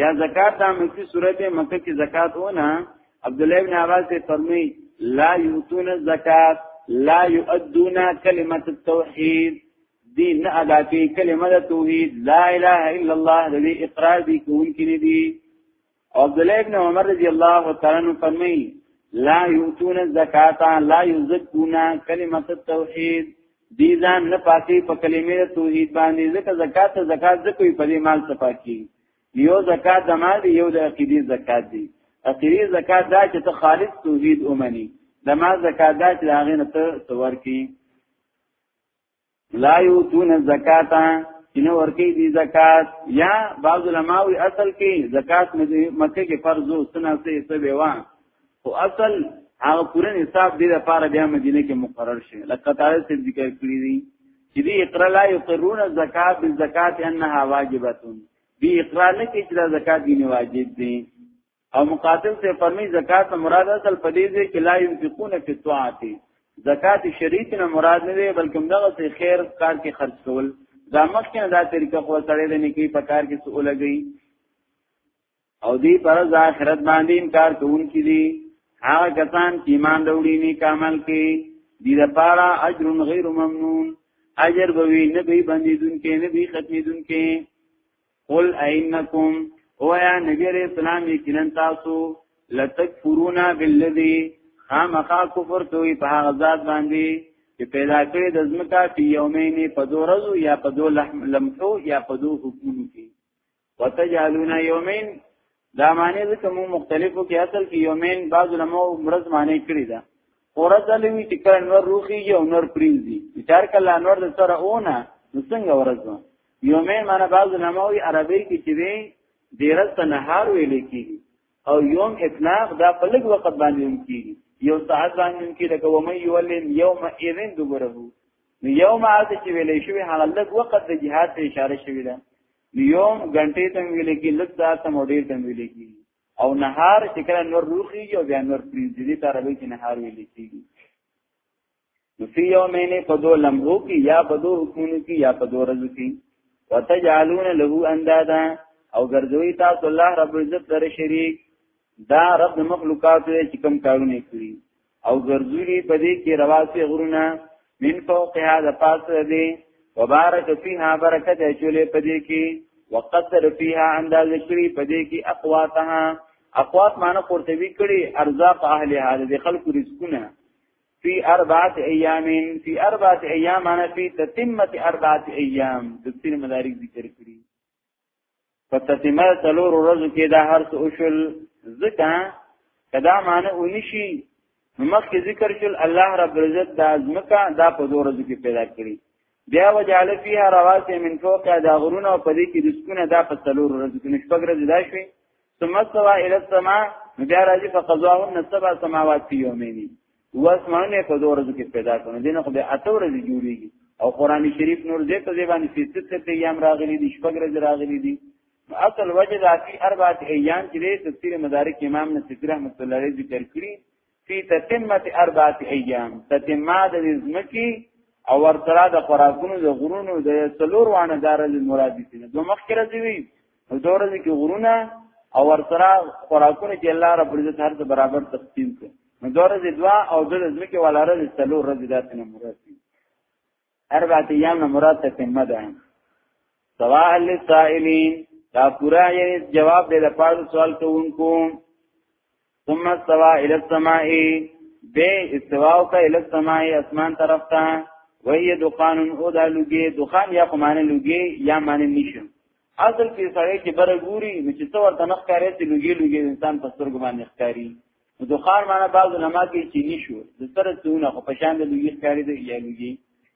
یا زکات د مکی صورت مکه کې زکات ونه عبد الله بن عباس فرمای لا یوتون الزکات لا یؤدون کلمه التوحید دی نه ادا کوي کلمه د توحید لا اله الا الله د دې اقرار دي کوونکې نه دي عبد الله ابن عمر رضی الله تعالی عنہ فرمایي لا یوتون الزکات لا یزکون کلمه التوحید دی ځان نه پاکي په کلمې د توحید باندې ځکه زکات ته زکات ځکه په دې مال څخه پاکي یو زکات د مال یو د عقیدې زکات دی عقیدې زکات دا چې ته خالص توحید اومني د مال زکات دا چې هغه نه ته څور کی لا یوتون الزکات ان ورکی دی زکات یا بعض علماء اصل کې زکات مکه کې فرض او سنت سه سبه وان او اصل هغه پوره نصاب دې لپاره بیا مدینه کې مقرر شي لکه تعالی څه ذکر کړی دی چې دې اقرا لا یقرون الزکات بالزکات انها واجبه دې اقرا نه کې چې زکات دې واجب دي او مقاتل سے فرمی زکات مراد اصل پدې دې کې لا ينفقون فی الطاعات زکات شریعت نه مراد نه دی بلکې دغه څه خیر کار کې خرج کول دا مخکې دا طریقه خو سره د نیکی په کار کې سو لګی او دی پر ځا آخرت باندې انکار کوونکي دي هغه کسان چې ایمان وروړي نه کامل کې دي د پاره اجر غیر ممنون اجر به وي نه به باندې دن کې نه به ختمې دن کې قل اينکم او یا نبی علیہ السلام یقینا تاسو لتکفرونا بالذی خامخا کفر کوي په هغه ذات باندې چې پیدا کړی د زمکا په یومین په دو ورځو یا په دو لمحو یا په دو حکمونو کې وتجعلون یومین دا معنی ځکه مو مختلفو کې اصل کې یومین بعض علماء مرز معنی کړی دا اورز لوي چې کله نور روخي یو نور پرینځي چار کله نور د سره اونه نو څنګه ورځ یومین معنی بعض علماء عربی کې چې دی دیرز ته نهار ویل کیږي او یوم اطلاق دا په لږ وخت باندې هم کیږي یو ساعت باندې هم کیږي لکه ومن یولین یوم اذن دبره نو یوم عاد چې ویلې شوی هغه لږ وخت د جهاد ته اشاره شوی ده یوم غنټه تم ویل کی لږ ساعت تم ډیر تم ویل کی او نهار چې کله نور روخي او بیا نور پرینځي دي تر به کې نهار ویل کیږي نو فی یومین په دو لمحو کې یا په دو حکمونو کې یا په دو ورځو کې وتجعلون له اندادا او ګرځوي تاسو الله رب عزت سره شریک دا رب مخلوقات چې کوم کارونه کوي او ګرځولي په دې کې رواسي غرونه من فوقها د پاسه دي وبارک فيها برکت چولې په دې کې وقدر فيها انداز کړی په دې کې اقواتها اقوات معنی قرطبي کړي ارزاق اهل هذا د خلق رزقونه فی اربعه ایام فی اربعه ایام انا فی تتمه اربعه ایام د تفسیر مدارک ذکر کړی په تسمه څلور ورځو کې دا هر څه وشول ځکه کدا معنی ونشي مخکې ذکر شول الله رب العزت دا ځمکه دا په دوه ورځو کې پیدا کړی بیا وجعل فيها رواسي من فوقها دا غرونه او په دې کې رزقونه دا په څلور ورځو کې نشپګ ورځې دا شوي ثم استوى الى السماء بیا راځي فقضاهن سبع سماوات في يومين واسمانه په دوه ورځو کې پیدا کړو دینه خو به اته ورځې جوړیږي او قران شریف نور دې په دې باندې چې ست ست ایام راغلي دي شپږ ورځې راغلي دي اصل وجه دا چې اربعه ایام چې دې تفسیر مدارک امام نصفی رحمت الله علیه ذکر کړی فی تتمت اربعه ایام تتمه د زمکی او ورترا د خوراکونو د غرونو د څلور وانه دارل مرادی دي دوه مخکره دی په دوه ورځې کې غرونه او ورسره خوراکونه چې الله رب العزت هر څه برابر تقسیم کړ نو دوه ورځې دوا او د ځمکې والا ورځې څلور ورځې داسې نه مراد دي اربعه ایام نه مراد ته تمه ده سواء للسائلین دا پورا یعنی جواب دې لپاره سوال کوونکو ثم استوى الى السماء به استوا او کا الى السماء اسمان طرف ته وهي دخان او دا لګي دخان یا قمانه لګي یا معنی نشو اصل کې سړی چې بره ګوري نو چې څو ورته نخ کاری چې لګي لګي انسان په سترګو باندې ښکاری نو دخان معنی بعض علما کې چې نشو د سره څونه خو پشان د لګي ښکاری دی یا لګي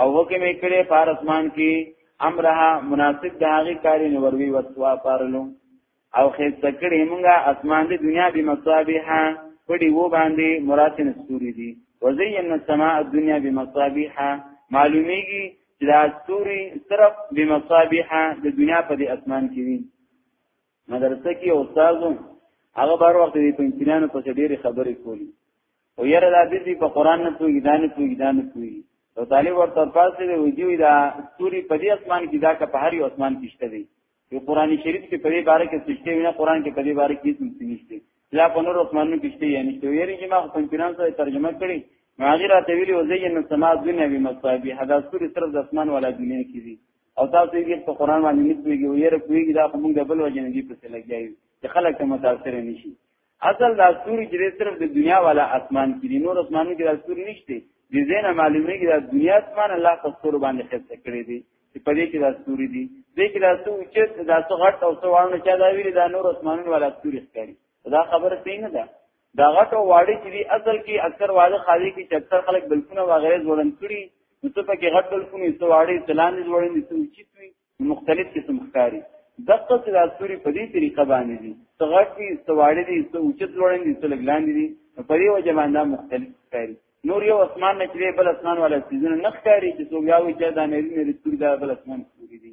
او حکم کړي فارسمان کې امرها مناسب د هغه کاری نوروي وسوا پارلو او خیز تکړه مونږه اسمان د دنیا به مصابيح پړي وو باندې مراتن ستوري دي وزينا السماء الدنيا بمصابيح معلومیږي چې دا ستوري صرف بمصابيح د دنیا په دې اسمان کې دي مدرسه کې استاد هغه بار وخت دې پنځینانو په ډېری خبرې کولی او یره د دې په قران نه پوي دانه پوي دانه پوي او طالب ورته پاسې دی ویډیو دا سوري په دې اسمان کې دا که په هر یو اسمان کې شته دی یو قران شریف کې په دې باره کې سشته وینه قران کې په دې باره کې څه نشته لا په نور اسمانونو کې شته یعنی ته ویری چې ما خپل پنځان سره ترجمه کړي ماغی را ته ویلی وزین السما دنیا بمصابیح دا سوري صرف د اسمان ولا دنیا کې دي او تاسو یې په قران باندې نه پوهیږئ او یره پوهیږئ دا موږ د بل وجه نه دی پسې لګیایو چې خلک ته متاثر نشي اصل دا سوري چې صرف د دنیا والا اسمان کې دي نور اسمانو کې دا سوري نشته دې زینه معلومه کې دا دنیا اسمان الله په سور باندې خسته کړی دی چې په دې کې دا سوري دي دې کې دا څو چې دا څو غټ او څو وانه چا دا ویلي دا نور اسمانونو والا سوري ښکاري دا خبره صحیح نه ده دا غټ او واړه چې اصل کې اکثر واده خالي کې چې اکثر خلک بلکونه وغیرہ جوړن کړي نو څه پکې غټ بلکونه څه واړه تلان جوړن دي څه چیتوي مختلف قسم ښکاری دغه چې د اسوري په دې طریقه باندې دي څه غټ دي څه واړه دي څه اوچت جوړن دي څه لګلان دي په دې وجه باندې مختلف ښکاری نور یو اسمان نه کړي بل اسمان ولا سيزونه نه ښکاری چې څو یاوي چې دا نه لري ستوري دا بل اسمان ستوري دي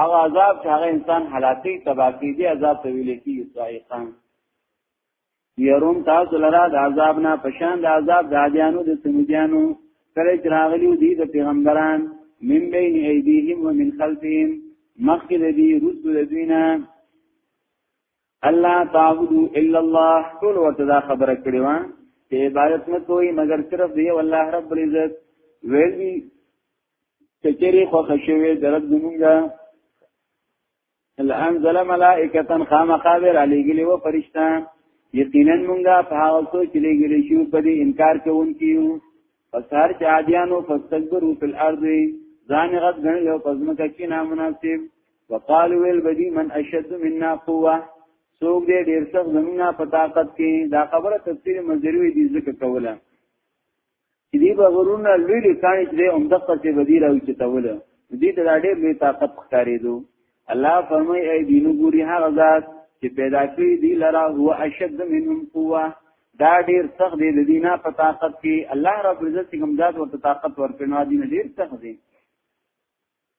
هغه عذاب چې هغه انسان حلاکی تباکی دی عذاب ته ویل کی سائقان يرون تاسو لرا د عذاب نه پشان د عذاب د عادیانو د سمودیانو کله چې راغلیو دي د پیغمبران من بین ایدیهم ومن خلفهم مخکې د دې رسو د دوینه الله تعبدو الا الله ټول ورته دا خبره کړې و چې عبادت نه کوي مګر صرف دی الله رب العزت ویل دي کچری خو خشوی درب زمونږه الانزل ملائکه خامقابر علیګلی و فرشتہ یقینا مونږه په هغه څو چې لګلی شو په دې انکار کوونکیو پس هر چې عادیانو فاستكبروا فی الارض ځان غد غن له پزمکه کې نامناسب وقالوا ويل بدی من اشد منا قوه څوک دې ډیر سخت زمونږه په طاقت کې دا خبره تفسیر مزروی دي ذکر کوله دې به غرونه لوی لوی کاني چې هم د خپل څه بدی راوي چې تول دې ته ډېر لوی طاقت ښکارېدو الله فرمای اي دینو ګوري هغه ذات چې پیدا کړی دی لرا هو اشد منهم قوه دا ډېر سخت دی د دینه په طاقت کې الله رب عزت کوم ذات ورته طاقت ورکړنه دینه ډېر سخت دی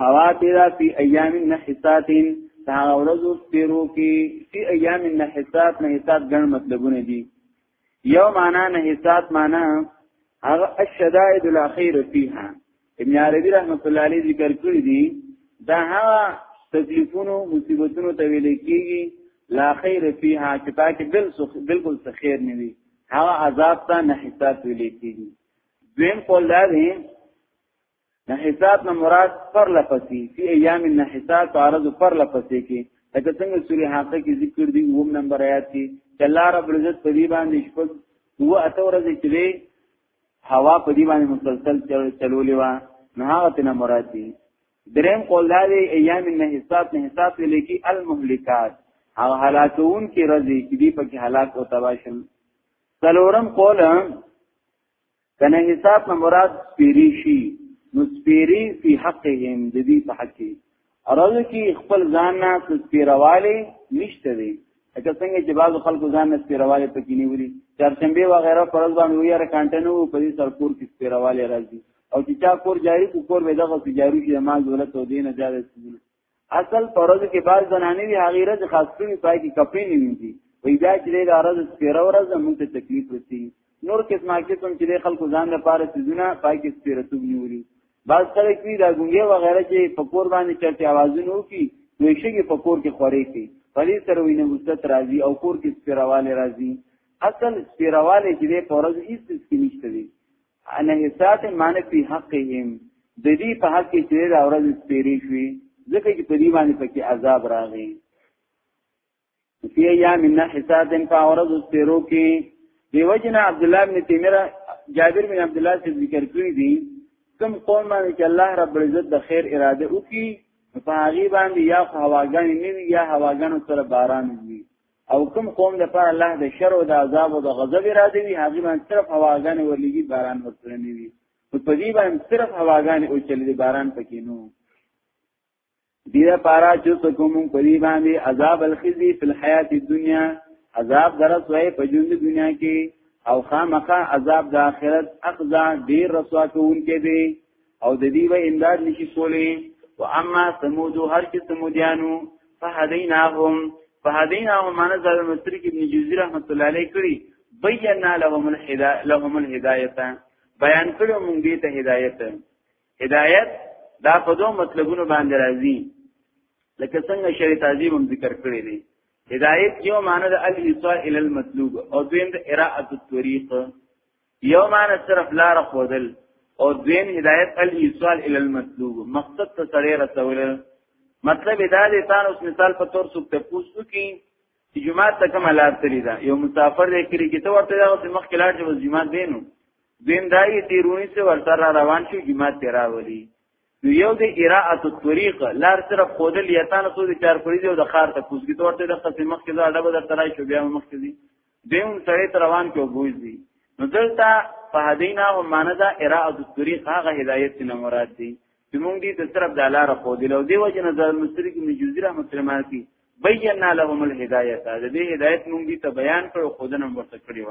حواترا فی ایام نحسات دا ورځو پیرو کې فی ایام نحسات نحسات ګڼ مطلبونه دي یو معنا نحسات معنا هغه الشدائد الاخیر فیها ابن عربی رحمت الله علیه ذکر کړی دي دا هغه تکلیفونو مصیبتونو ته ویل کیږي لا خیر فیها چې پاکه بالکل څه خیر نه وي هغه عذاب ته نحسات ویل کیږي دویم قول دا دی نحسات نه مراد پر لپسې فی ایام النحسات تعرض پر لپسې کې لکه څنګه سورې حاقه کې ذکر دی اوم نمبر آیات کې چې الله رب العزت په دې باندې شپږ دوه اته ورځې چې هوا په دې باندې مسلسل چلولې و نه هغه تنه مراد دي دریم قول دا دی ایام نه حساب نه حساب لیکي المهلکات هغه هلاکون کې رضی چې دې پکې هلاک او تباشم څلورم قول کنه حساب نه مراد سپیری شي نو سپیری په حقهم د دې په حق کې ارزه کې خپل ځان نه سپیرواله نشته دی اته څنګه چې بعض خلکو ځان نه سپیرواله پکې نیولي چارشنبه و غیره پرځ باندې وی را کانټنو په دې سرپور کې سپیرواله راځي او چې چا کور جاری کو کور به دغه جاری شي مال دولت او دینه زیاده اصل پرځ کې باز زنانه وی هغه رز خاص کړي پای کې کپې نه ویني وی بیا چې دا رز سپیره ورځ موږ ته تکلیف رسی نور قسمه قسم چې خلکو ځان لپاره سيزونه پای کې سپیره توګ نیولي باز سره کې دا ګونګي وغیرہ چې په کور باندې چرته आवाजونه وکي نو شي کې په کور کې خوري کې پدې سره وینه مستت راځي او کور کې سپیرواله راځي اصل سپیرواله چې په ورځ هیڅ څه نشته انحساس معنی په حقهم د دې په حق کې چې دا ورځ سپیری شوي ځکه چې په دې باندې پکې عذاب راغی فی ایام النحسات په ورځ سپیرو کې دیوجنا عبد الله بن تیمیه جابر بن عبد الله سے ذکر کړی دی کوم قوم باندې چې الله رب العزت د خیر اراده وکړي په هغه باندې یا هواګان نیوي یا هواګانو سره باران وي او کوم قوم د پر الله د شر او د عذاب او د غضب را دی وی هغه باندې صرف هواګان ورلګي باران ورسره نه وی په دې باندې صرف هواګان او چل دي باران پکې نو دیره پارا چې کوم په دې باندې عذاب الخزي په حیات دنیا عذاب درس وای په ژوند دنیا کې او خامخا عذاب د آخرت اخزا ډیر رسوا کوونکې دی او د دې به امداد نشي کولی و اما ثمود هر چې ثمودیانو فهدیناهم فهدیناهم معنا زاد مصری کې ابن جوزی رحمت الله علیه کړی بینا لهم الهدایه لهم الهدایه بیان کړو موږ دې ته هدایت هدایت دا په دوه مطلبونو باندې راځي لکه څنګه شری تعظیم هم ذکر کړی دی هدایت یو معنی د الیصا ال المطلوب او دویم د اراءه الطریق یو معنی صرف لار خودل او دویم هدایت الايصال الى المطلوب مقصد ته سره رسول مطلب دا دی تاسو اوس مثال په تور څوک ته پوښتنه کی چې جمعه ته کوم لار تللی دا یو مسافر دی کلی کې ته ورته دا مخ کې لار چې بس جمعه دینو دویم دا یې تیرونی سره ورته را روان شو جمعه ته راولي نو یو دی اراءه الطريق لار صرف خودل یتان سو دي چار پریدي او د خار ته کوزګي تورته د خپل مخ کې دا ډبه در ترای شو بیا مخ کې دیم سړی تر روان کې وګوزي نو دلته په هدینا هم معنی دا اراءه الطريق هغه هدایت نه مراد دي چې مونږ دې ته طرف د لار خو دی لو دی وجه نظر مستری کې مجوزی رحمت الله مال کی بینا لهم الهدایت دا دې هدایت مونږ دې ته بیان کړو خودنه ورته کړی و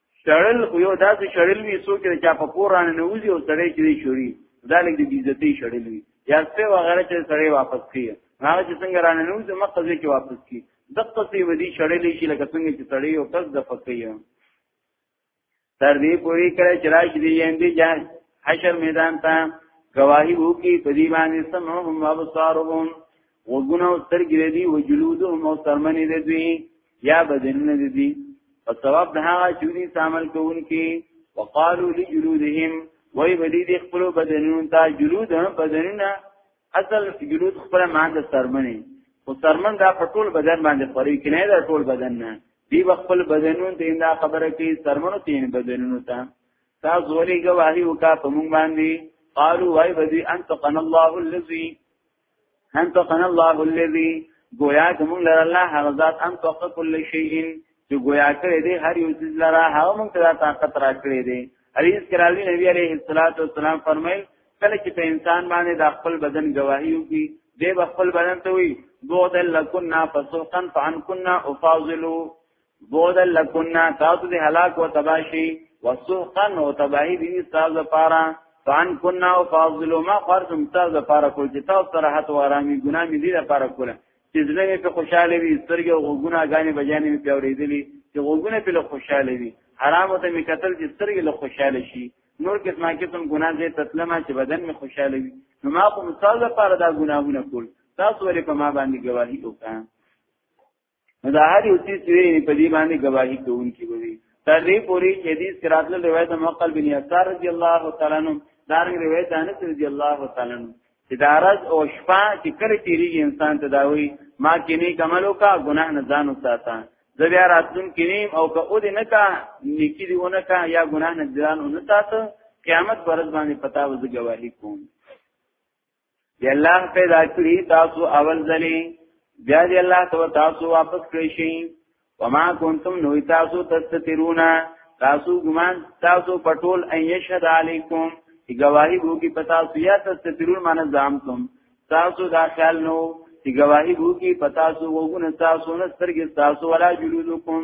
شړل خو یو داسې شړل وی سو کې چا په پوران نه وځي او سړی چې دی شوري ځالګ د بیزتی شړل وی یا څه وغیرہ چې سړی واپس کړي هغه چې څنګه رانه نه وځي مخه ځي کې واپس کړي دقه سی ودی شړل شي لکه څنګه چې سړی او کس د فقيه تر دې پوری کړه چې راځي دی اندي جان حشر میدان ته گواہی وو کی په دی باندې سمعهم وابصارهم وګونه او سترګې دې او جلودهم او سرمنې دې دوی یا بدنونه دې دي په ثواب د هغه چې دوی عمل کوونکي وقالو لجلودهم وای بدی دې خپل بدنونو ته جلود بدنونه اصل جلود خپل مان د سرمنې خو سرمن دا په ټول بدن باندې خوري کنه دا ټول بدن نه دی خپل بدنونو ته دا خبره کوي سرمنو ته بدنونو ته تاسو ولې گواهی وکا په مونږ باندې قالو وای بدی انت قن الله الذي ان تقنا الله الذي گویا کوم لر الله هغه ذات ان تق كل شيء چې گویا کړی دی هر یو چیز لره هغه موږ ته طاقت را کړی دی حدیث کراوی نبی عليه الصلاه والسلام فرمایل کله چې په انسان باندې د خپل بدن گواهی وکړي دی خپل بدن ته وي بوت لکنا فسوقا فعنکنا افاضلو بودل لکنا تاسو دې هلاک او تباشي وسحقا او تباهي دې تاسو لپاره فان کنا او فاضل ما فرضم تاسو لپاره کول چې تاسو سره حت او آرامي ګنا مې دې لپاره کول چې زړه مې په خوشاله وي سترګې او غوګونه غانې بجانې مې پیورېدلې چې غوګونه په له خوشاله وي حرام ته مې قتل چې سترګې له خوشاله شي نور قسمه قسم ګنا دې تسلمه چې بدن مې خوشاله وي نو ما کوم تاسو لپاره دا ګناهونه کول تاسو ولې په ما باندې گواهی وکړه دا هر یو څه چې په دې باندې گواہی کوونکی وي تر دې پوري چې حدیث کراتل روایت مقل بن یسار رضی الله تعالی عنہ دارنګ روایت انس رضی الله تعالی عنہ چې دارز او شپه چې کله تیریږي انسان تداوی ما کې نه کملو کا ګناه نه ځان وساته زه بیا راتلون کینیم او که او دې نه کا نیکی دی ونه کا یا ګناه نه ځان ونه تاسو قیامت پر ځبانې پتا وځ گواہی کوم دی الله پیدا کړی تاسو اول ځلې بیا دی الله ته تاسو واپس کړی شي وما کنتم نو تاسو تستترون تاسو ګمان تاسو پټول ان یشهد علیکم چې گواہی وو کی پتا سو یا تستترون مان ځام کوم تاسو دا خیال نو چې گواہی وو کی پتا سو وګونه تاسو نه سترګې تاسو ولا جلودکم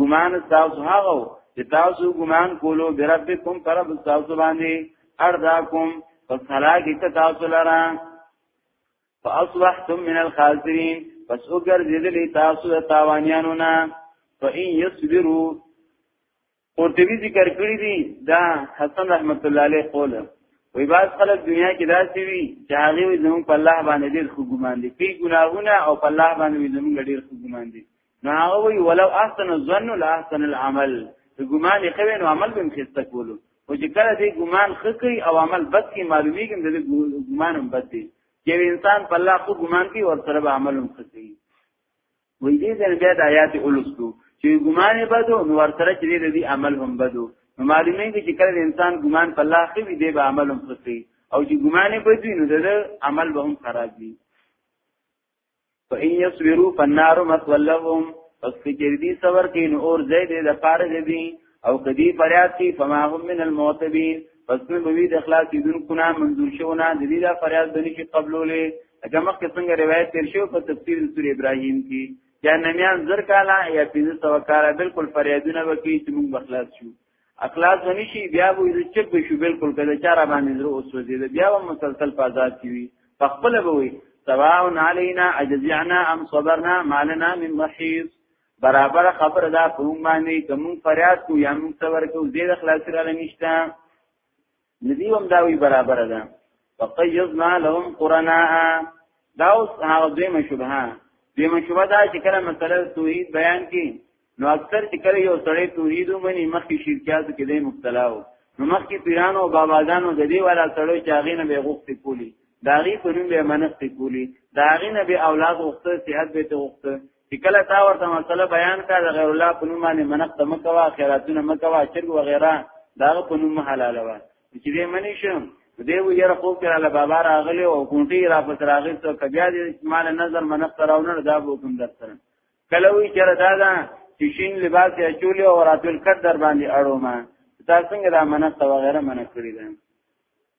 ګمان تاسو هغه چې تاسو ګمان کولو بربکم پر رب تاسو باندې ارداکم پس هلاکی که تاسو لرا فاصبحتم من الخاسرین پس اوگر زیدلی تاسو دا تاوانیانو نا فا این یصبرو قرطبی ذکر کړی دی دا حسن رحمت الله علیه قول وی باز خلک دنیا کې داسې وي چې هغه وي زموږ په الله باندې ډېر خو ګمان دي کوي ګناهونه او په الله باندې وي زموږ ډېر خو ګمان دي نو هغه وی ولو احسن الظن لا احسن العمل ګمان یې کوي نو عمل به خسته کولو او چې کله دې ګمان خکې او عمل بد کې معلومیږي د ګمان هم بد دی چې انسان په الله خو ګمان کوي او سره به عمل هم خکې وې دې ځنه بیا د آیات اولستو چې ګمان یې بدو نو ورسره چې دې عمل هم بدو نو معلومیږي چې کله انسان ګمان په الله خو دې به عمل هم خکې او چې ګمان یې بدوي نو د عمل به هم خراب وي فإن يصبروا فالنار مثوى لهم پس کچر دی صبر کی نو اور زید د پاره دی او کدی فریاد کی فما هم من المعتبین پس نو بوی د اخلاص دین کنا منظور شو نه د دې دا فریاد دني چې قبولولې اګه مخکې څنګه روایت تیر شو په تفسیر سورې ابراهیم کې جهنميان زر کاله یا 300 کاله بالکل فریادونه وکړي چې موږ بخلاص شو اخلاص غنی شي بیا وې د چپ به شو بالکل کله چا را باندې زرو اوس وځي بیا هم مسلسل په آزاد کی وي په خپل به وي سواء علينا اجزعنا ام صبرنا ما لنا من محيص برابر خبر دا په موږ باندې کوم فریاد کو یا موږ صبر کو دې د خلاص را لنیشته ندی هم دا وی برابر ده فقیضنا لهم قرناء دا اوس هغه دوی مشبهه دوی مشبهه دا چې کله مسله توحید بیان کی نو اکثر چې کله یو سړی توحید ومني مخکې شرکیات کې دی مبتلا و نو مخکې پیرانو او باباګانو د دې والا سړی چې هغه نه به غوښتي کولی داغي په نوم به منښت کولی داغي نه به اولاد غوښته صحت به ته غوښته کله تا ورته مسله بیان کا د غیر الله په نوم باندې منق ته مکوا خیراتونه مکوا شرک و غیره دا په نوم حلال و چې دې منی شم دې و یره خو کې الله بابا راغلی او کونټي را پس راغلی ته کبیا دې مال نظر منق تراونه دا به کوم درسره کله وی چې دا دا چې شین لباس یا چولی او راتل کټ در باندې اړو ما تا څنګه دا منق و غیره منق کړی ده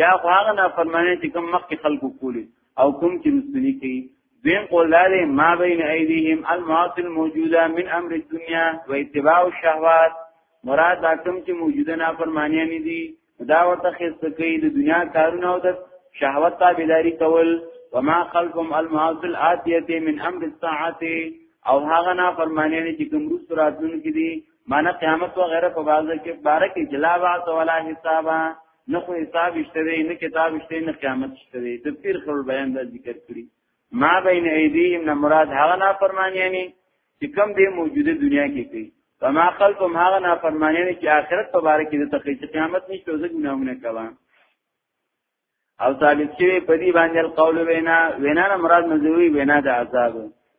یا خو هغه نه فرمانه چې کوم مخکې خلکو کولی او کوم چې رسونی کوي دین قولاره ما بین ایدیهم المعاصل موجوده من امر الدنیا و اتباع الشهوات مراد دا کوم چې موجوده نه فرمانیان دي دا ورته خسته کوي د دنیا کارونه او د شهوت تابعداري کول وما خلقهم المعاصل آتیه من امر الساعه او هغه نه فرمانیان چې کوم روز راتلونکي دي معنی قیامت و غیره په بازه کې بارکه جلا وا ولا حسابا نه خو حساب شته دی نه کتاب شته نه قیامت شته دی تفسیر خل بیان دا ذکر کړی ما بین ایدیهم نه مراد هغه نه فرمانیانی چې کم دی موجوده دنیا کې کوي فما خلفهم هغه نه فرمانیانی چې آخرت په باره کې د تخیص قیامت نشته ځکه ګناهونه کوي او ثابت شوی په دې باندې القول وینا وینا نه مراد مزوی وینا د عذاب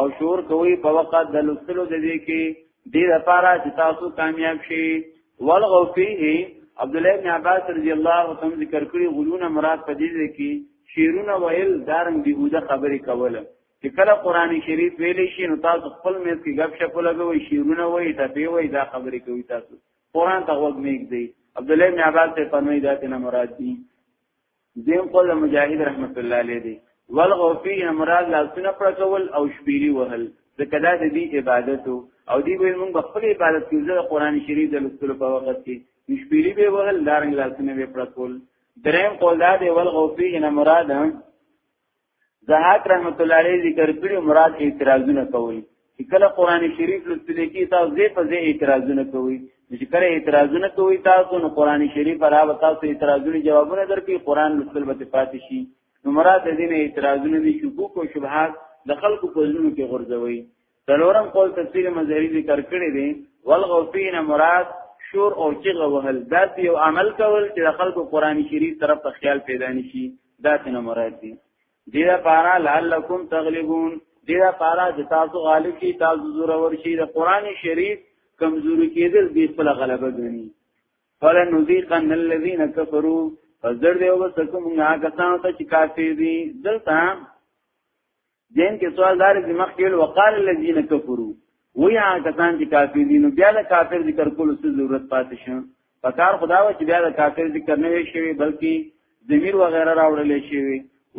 او شور کوي په وخت د لستلو د دې کې دې لپاره چې تاسو کامیاب شي ولغو فيه عبد الله بن عباس رضی الله عنه ذکر کړی غلون مراد په دې کې شیرونه ویل دارنګ بیهوده خبرې کوله چې کله قران شریف ویل شي نو تاسو خپل مې کې غب شپ لګوي شیرونه وایي ټپې وایي دا خبرې کوي تاسو قران ته وګ میګ دی عبد الله بن عباس ته فرمایي دا ته مراد دي دیم قول مجاهد رحمت الله علیه دی ولغو فی امراض لاسونه پړکول او شپیری وهل ځکه دا د دې عبادت او دی ویل موږ خپل عبادت کې د قران شریف د لوستلو په وخت کې شپیری به وهل دارنګ لاسونه به پړکول دریم قول دا دی ولغو فی امراض زهاک رحمت الله علیه ذکر کړی مراد اعتراضونه کول چې کله قران شریف لوستل کی تاسو دې په دې اعتراضونه کوي چې کله اعتراضونه کوي تاسو نو قران شریف علاوه تاسو اعتراضونه جوابونه درکې قران لوستل به پاتې شي نو مراد دې نه اعتراضونه دي شکوک او شبهات د خلکو په ځینو کې غورځوي څلورم قول تفسیر مظهری ذکر کړی دی والغوفین مراد شور او چغه وهل دا یو عمل کول چې د خلکو قران شریف طرف ته خیال پیدا نشي دا څنګه مراد دی دې لپاره لعلکم تغلبون دې لپاره چې تاسو غالب شي تاسو زور ورشي د قران شریف کمزوري کېدل دې خپل غلبه غني فلن نذيقن الذين كفروا فزر دیو بسکو مونږه کسانو ته چې کافر دي دلته دین کې سوال دار چې مخکې وقال الذين كفروا ویا کسان چې کافر دي نو بیا د کافر ذکر کولو څه ضرورت پاتې شو پکار خدا و چې بیا د کافر ذکر نه وي شوی بلکې ضمیر و غیره راوړل شي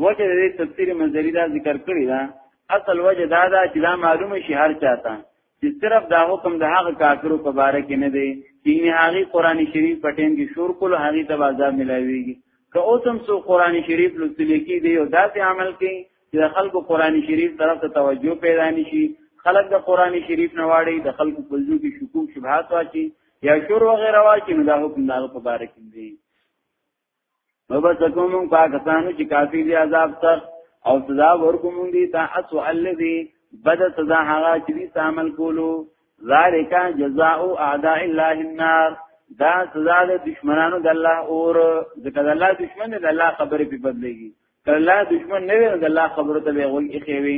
وجه دې تفسیر منظری دا ذکر کړی دا اصل وجه دا دا چې دا معلومه شي هر چاته چې صرف دا حکم د هغه کافرو په باره کې نه دی چې نه هغه قران شریف پټین کې شور کول هغه ته عذاب ملایويږي که اوس هم سو قران شریف لوستل کې دی او داسې عمل کوي چې د خلکو قران شریف طرف ته توجه پیدا نشي خلک د قران شریف نه واړي د خلکو په ځو کې شکوک شبهات واچي یا شور وغیرہ واچي نو دا حکم داغه په باره کې دی نو بس کوم پاکستان چې کافی دی عذاب سخت او سزا ورکوم دی تا اسو الذی بد سزا هغه چې دې عمل کولو ذالک جزاء اعداء الله النار دا سزا د دشمنانو د الله اور ځکه د الله دشمن د الله خبرې په بدلېږي کله دشمن نه وي د الله خبرو ته به وږي خوي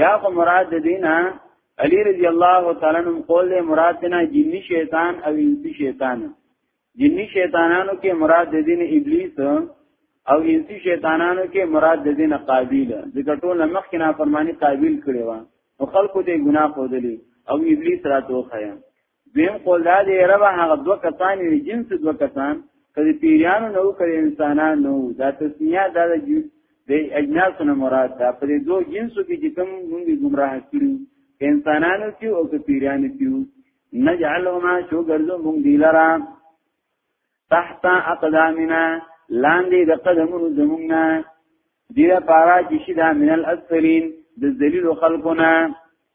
یا خو مراد د دینه علی رضی الله تعالی عنہ قول له مراد نه جنی شیطان او انسی شیطان جنی شیطانانو کې مراد د دین ابلیس او انسی شیطانانو کې مراد د دین قابیل ذکر ټول مخ کې نافرمانی قابیل کړي و او خلکو دې ګناه خودلی او ابلیس راتو خیا دویم قول دا دی ربا هغه دوه کسان یې جنس دوه کسان کله پیریانو نو کله انسانان نو دا تسنیه دا د جنس د اجناس نه مراد دا په دې دوه جنسو کې چې کوم موږ گمراه کړو انسانانو کې او که پیریانو کې نجعلهما شو ګرځو موږ دی لرا تحت اقدامنا لاندې د قدمونو زمونږه دیره پارا چې شي دا منل اسفلین د ذلیل خلقونه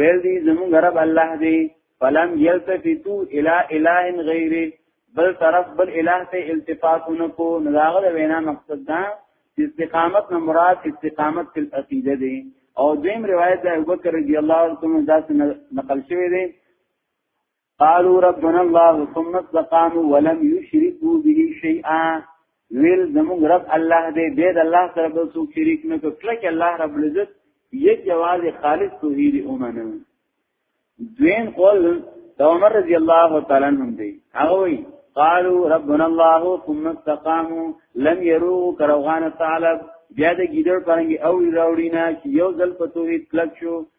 ویل دی زمون غرب الله دی فلم یلتفتو الی اله غیره بل طرف بل اله ته التفات نکو نغه د وینا مقصد دا استقامت نه مراد استقامت فی العقیده دی او دیم روایت د ابوبکر رضی الله عنه دا نقل شوی دی قالوا ربنا الله ثم استقاموا ولم يشركوا به شيئا ویل زموږ رب الله دې به د الله سره بل څوک شریک نه کړي چې الله رب العزت یې جواز خالص توحید اومنه دوین قول د عمر رضی الله تعالی عنہ دی هغه وی قالوا ربنا الله ثم استقاموا لم يروا كروغان تعالی بیا د ګیدر پرنګي او راوړینا چې یو ځل په توحید کلک شو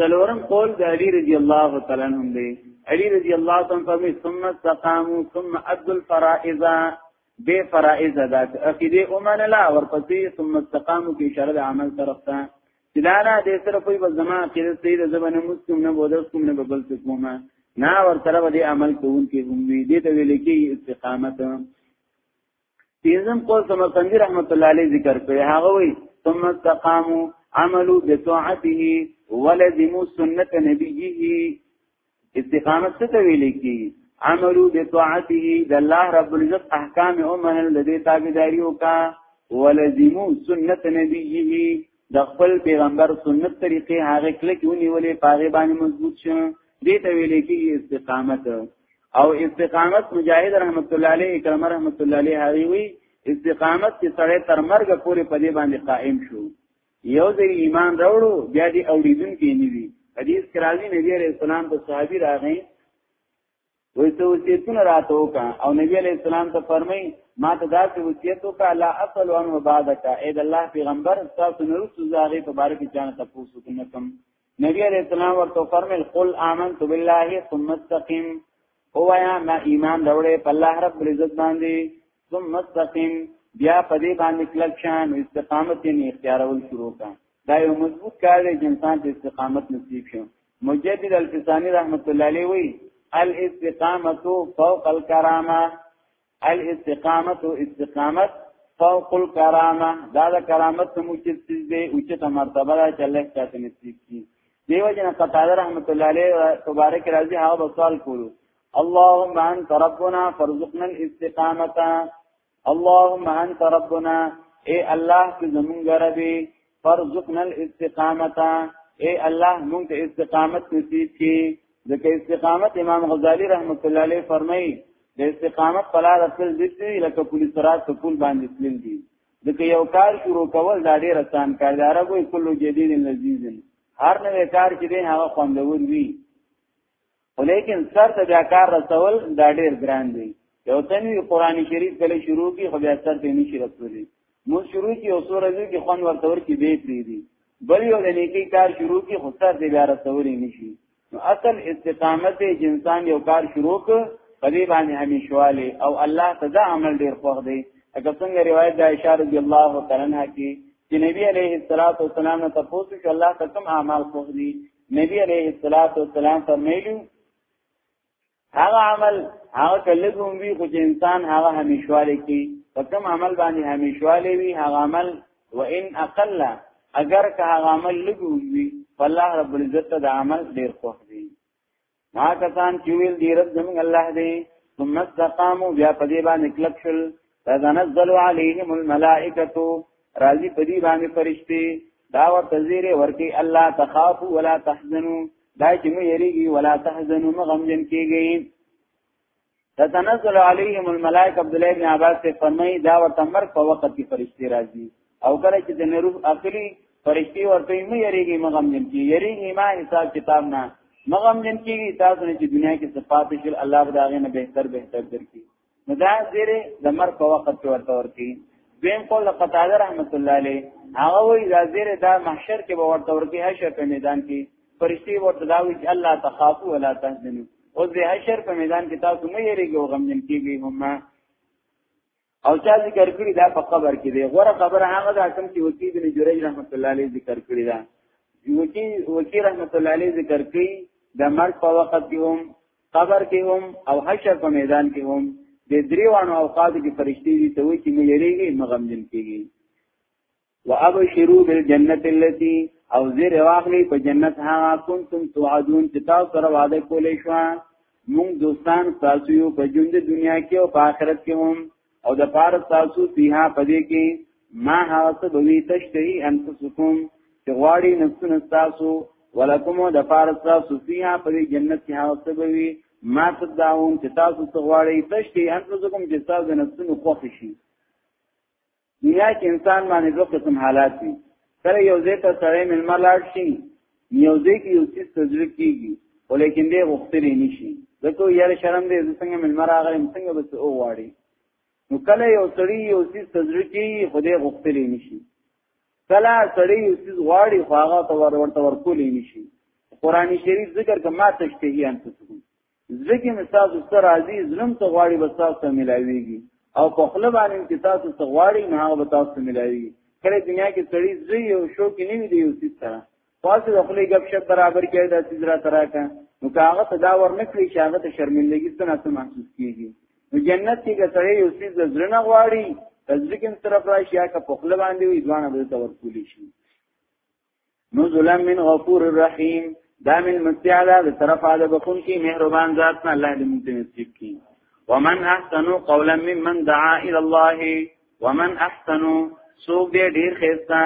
څلورم قول د علی رضی الله تعالی عنہ دی علی رضی الله تعالی فرمی ثم استقاموا ثم ادوا الفرائض به فرائض ادا عقیده اومن لا ورپسې ثم استقاموا کی اشاره د عمل طرف ته دلاله دې سره په وزما عقیده سید زبن مسلم نه بودس کوم نه ببل څه کومه نا ور سره به عمل کوونکې هم وي دې ته ویل کې استقامت پینځم قول سمرقندی رحمت الله علیه ذکر کړی هغه وی ثم استقاموا عملوا بطاعته ولزموا سنت نبیه استقامت څه ته ویل کی عملوا بطاعته د الله رب العزت احکام او منل د دې تابعداري وکا ولزموا سنت نبیه د خپل پیغمبر سنت طریقې هغه کله کې ونیولې پاره باندې مضبوط شو دې ته ویل کېږي استقامت او استقامت مجاهد رحمت الله علیه اکرم رحمت الله علیه هغه وی استقامت چې سړی تر مرګ پورې په دې باندې قائم شو یو ځل ایمان راوړو بیا دې اوریدون کې نیوي حدیث کرازی نبی علیہ السلام ته صحابي راغی وای ته وصیتونه راته وکا او نبی علی السلام ته فرمای ما ته داسې وصیت وکا لا اصل ان وبادک اے د الله پیغمبر تاسو نه رسو زاغه په باره کې جان تاسو کوم کم نبی علی السلام ورته فرمایل قل آمنت بالله ثم استقم اوایا ما ایمان راوړې په الله رب العزت باندې ثم استقم بیا په دې باندې کلک شان استقامت یې اختیارول شروع کړه دا یو مضبوط کار دی چې انسان ته استقامت نصیب شي مجدد الفسانی رحمت الله علیه وی الاستقامه فوق الكرامه الاستقامه استقامت فوق الكرامه دا د کرامت ته موجب چیز دی او چې ته مرتبه ده چې الله ستاسو نصیب کی دیو جن قطاده رحمت الله علیه تبارک راضی هاو سوال کولو اللهم انت ربنا فرزقنا الاستقامه اللهم انت ربنا اے الله کی زمونږ رب فرزقنا الاستقامت اے الله مونږ ته استقامت نصیب کی ځکه استقامت امام غزالی رحمت الله علیه فرمایي د استقامت په لار خپل دي لکه پولیس رات په پول باندې تلل دي ځکه یو کار شروع کول دا ډیر آسان کار دی عربو کله جدید لذیذ هر نوې کار چې دی هغه خوندور وي ولیکن سر ته بیا کار رسول دا ډیر ګران دی یو تنوی قران شریف کله شروع کی خو بیا سر ته نشي رسولي مون شروع کی او سورې دې کې خوان ورته ور کې دی پری دی بل یو د نیکی کار شروع کی خو سر ته بیا رسولي نشي نو اصل استقامت انسان یو کار شروع ک په دې باندې همیشواله او الله تدا عمل ډیر خوښ دی اګه څنګه روایت د عائشہ رضی الله تعالی عنها کې چې نبی علیه الصلاۃ والسلام ته پوښتنه الله تکم اعمال خوښ دي نبی علیہ الصلوۃ والسلام فرمایلی هغه عمل هغه کلګوم وی خو انسان هغه همیشواله کی په کوم عمل باندې همیشواله وی هغه عمل وان اقل اگر که هغه عمل لګوم وی فالله رب العزت دا عمل ډیر خوښ دی ما کسان چې ویل دی رب زمون الله دی ثم استقاموا بیا په دې باندې کلک شول تنزل عليهم الملائکه راځي په دې باندې فرشتي دا ورته زیره ورکی الله تخافوا ولا تحزنوا دا چې مو یریږي ولا تحزنوا مغمجن کیږي تتنزل عليهم الملائکه عبد الله بن عباس ته فرمایي دا ورته مرګ په وخت کې فرشتي راځي او کله چې د نروح اخلي فرشتي ورته مې یریږي مغم جن کې یریږي ما حساب کتاب نه مغم جن کې تاسو نه چې دنیا کې صفات شل الله بداغه نه بهتر بهتر درکې نو دا زیره د مرګ په وخت کې ورته ورکی دیم قول قتاده رحمت الله علیه هغه وی دا زیره دا محشر کې به ورته ورکی حشر په میدان کې فرشتي ورته داوي چې الله تخافو ولا تحزنوا اوس د حشر په میدان کې تاسو مې یریږي او غمجن کیږي هم او چا ذکر کړی دا په قبر کې دی غوړه خبر هغه د حکم چې وکی بن جریج رحمت الله علیه ذکر کړی دا وکی وکی رحمت الله علیه ذکر کړی د مرګ په وخت کې هم قبر کې هم او حشر په میدان کې هم د دریوانو اوقات کې فرشتي دي ته وایي چې مې یریږي مغمجن کیږي وابشروا بالجنه التي او زیر واخلی په جنت هغه کنتم توعدون چې تاسو سره وعده کولې شو مونږ دوستان تاسو یو په ژوند دنیا کې او په آخرت کې هم او د پاره تاسو پیها پدې کې ما هغه څه بوي تشتي انفسکم چې غواړي نفسونه تاسو ولکم د پاره تاسو پیها پدې جنت کې هغه څه بوي ما تداون چې تاسو څه غواړي تشتي انفسکم چې تاسو نفسونه خوښ شي دنیا کې انسان باندې دوه قسم حالات دي کله یو ځای ته سړی ملما لاړ شي یو ځای کې یو څه تجربه کیږي ولیکن دې غوښتلې نشي ځکه یاره شرم دې څنګه ملما راغلی څنګه بس او واړي نو کله یو سړی یو څه تجربه کیږي خو دې غوښتلې نشي کله سړی یو څه غواړي خو هغه ته ورته ورکولې نشي قرآنی شریف ذکر کما تشتهی انفسکم زړه کې مې تاسو ته راځي زلم ته غواړي بس تاسو ته ملاويږي او په خپل باندې چې تاسو ته غواړي نه هغه تاسو ته ملاويږي کله دنیا کې سړی زوی یو شو کې نه وي دی یو څه سره پاسه د خپل غب شپ برابر کړي د سیدرا تراکا نو هغه ته دا ور نه کړی چې هغه ته شرمندګي څنګه څه محسوس کیږي نو جنت کې که سړی یو څه زړه غواړي تذکر طرف راشي یا که په خپل باندې وي ځوان به تور کولی شي نزلا من غفور الرحیم دا من مستعلا د طرفه د بخون کی مهربان ذات نه الله دې مونږ نصیب کی ومن احسن قولا ممن دعا الى الله ومن احسن سوق دې ډیر خستا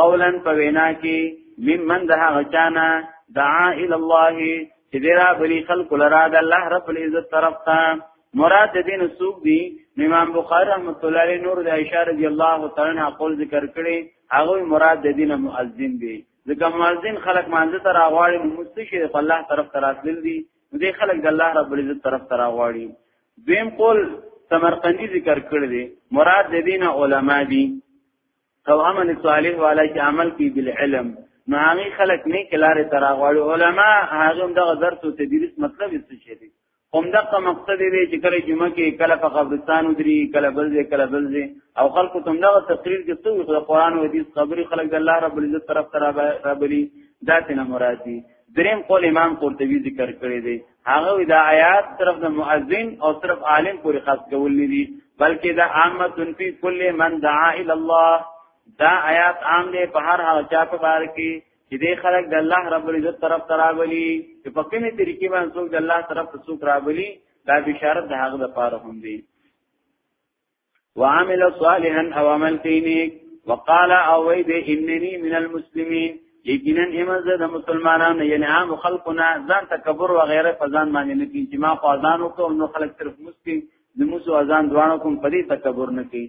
قولا په وینا کی ممن دها غچانا دعا الى الله چې دې را بلی خلق لرا د الله رب العزت طرف ته مراد د دین سوق دی امام بخاری رحمۃ اللہ علیہ نور د عائشہ رضی الله تعالی عنها قول ذکر کړي هغه مراد د دین مؤذن دی ځکه مؤذن خلق مانځه تر اغواړي نو مستشي په الله طرف تر اصل دی دې خلق د الله رب العزت طرف تر اغواړي دیم قول سمرقندی ذکر کړی دی مراد د دین علما دي او عمل صالح والا چې عمل کوي بالعلم نو هغه خلق نه کلاره تر غواړي علما هغه دغه درس او تدریس مطلب څه شي دي هم دغه مقصد دی چې کله جمعه کې کله په قبرستان ودري کله بل ځای کله بل ځای او خلکو تم دغه تقریر کې څو د قران او حدیث خبري خلک د الله رب العزت طرف ته رابري ذاتې نه مراد دي دریم قول امام قرطبي ذکر کړی دی هغه د آیات طرف د مؤذن او طرف عالم پورې خاص کول نه دي بلکې دا عامه فی کل من دعا الی الله دا آیات عام دی په هر هغه چا په بار کې چې دې خلک د الله رب العزت طرف ته راغلي چې په کومې طریقې باندې څوک د الله طرف ته څوک راغلي دا بشارت د هغه لپاره هم دی وعمل صالحا او عمل کینیک وقال او وی به اننی من المسلمین یقینا ایمان زه د مسلمانانو یعنی عام خلقنا ځان تکبر و غیره په ځان باندې نه کین چې ما خو ځان وکړو نو خلک صرف مسلمان د موسو ځان دوانو کوم په دې تکبر نه کین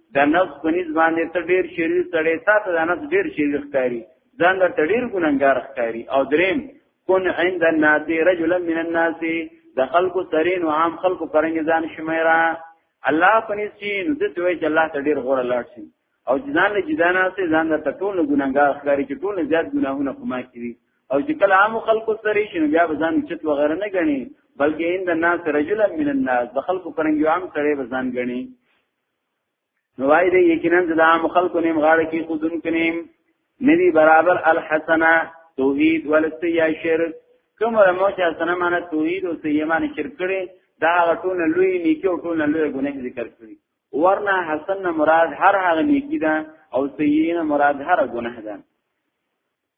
د نفس په نس باندې ته ډیر شریر سړی تا ته د نفس ډیر شریر ښکاری ځان له ډیر ګناګار ښکاری او دریم کن عند الناس رجلا من الناس د خلکو سرین او عام خلکو پرنګ ځان شمیرا الله په نس چې نو د دوی چې الله ته ډیر غوړه لاړ شي او ځان له جدانا سي ځان د ټول ګناګار ښکاری چې ټول زیات ګناهونه کوما کړی او چې کله عام خلکو سره شي نو بیا ځان چت وغیرہ نه غني بلکې ان د ناس رجلا من الناس د خلکو پرنګ یو عام سره ځان غني نوای دې یقینا د عام خلکو نیم غاړه کې خودن کنیم ندی برابر الحسنه توحید ولسیا شرک کوم رمو چې حسنه معنی توحید او سیمان شرک کړي دا غټون لوی نیکی او ټول لوی ګناه ذکر کړي ورنه حسن مراد هر هغه نیکی ده او سیئه مراد هر ګناه ده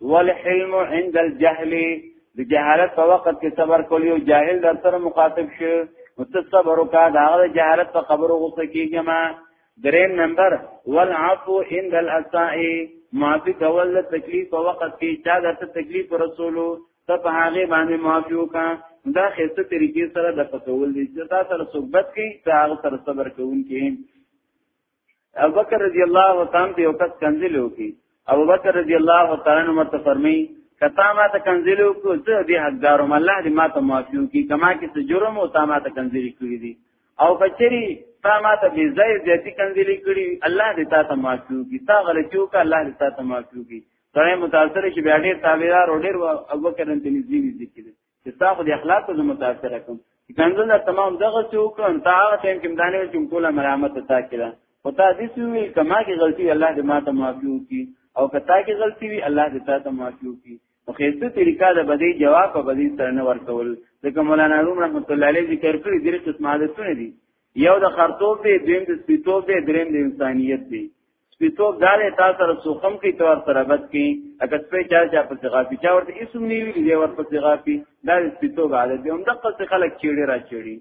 والحلم عند الجهل د جهالت په وخت کې صبر کول یو جاهل در سره مخاطب شي متصبر وکا دا د جهالت په خبرو غوسه کیږي ما دریم نمبر والعفو عند الاساء معافی کول د تکلیف په وخت کې چا د تکلیف رسولو ته په هغه باندې معافی وکا دا خسته طریقې سره د فتول دي چې تاسو سره صحبت کوي تاسو سره صبر کوونکي ابو بکر رضی الله تعالی عنہ یو کس کنځلو کی ابو بکر رضی الله تعالی عنہ ته فرمی کتا ما ته کنځلو کو زه به حقدار یم الله دې ما ته معافیو کی کما کې څه جرم او تا ما ته کنځلی کړی دي او بچری تا ما ته بی ځای زیاتی کنځلی کړی الله دې تا ته معافیو کی تا غلطیو کا الله دې تا ته معافیو کی سره متاثر شي بیا ډېر تابعدار او ډېر ابو بکر ته نږدې نږدې کړي چې تا خو د اخلاق ته متاثر کوم چې کنځل دا تمام دغه څه وکړم تا هغه ټیم کې مدانه چې کوله مرامت تا کړه او تا دې سوي کما کې غلطي الله دې ما ته معافي وکړي او کتا کې غلطي وي الله دې تا ته معافي وکړي په خېسته طریقه د بدی جواب په بدی سره نه ورکول ځکه مولانا روم رحمت الله علیه ذکر کړی د قسم عادتونه دي یو د خرطوب دی دویم د سپیتوب دی دریم د انسانیت دی سپیتوب دا دی تا سره سوخم کوي تور سره بد کوي اګه سپی چا چا په غافي چا ورته اسم نیوی دی ور په غافي دا سپیتوب عادت دی هم دغه څه خلک چیړي را چیړي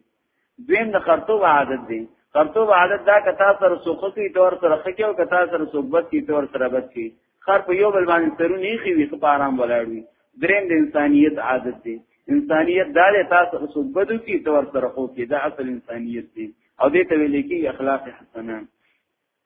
دویم د خرطوب عادت دی خرطوب عادت دا کتا سره سوخ کوي تور سره خکې او کتا سره صحبت کوي تور سره بد کوي خر په یو بل باندې سرونی خي وي په آرام ولاړوي دریم د انسانیت عادت دی انسانیت دا دی تاسو صحبت کوي تور سره خو کې دا اصل انسانیت دی او دې ته ویل کې اخلاق حسنه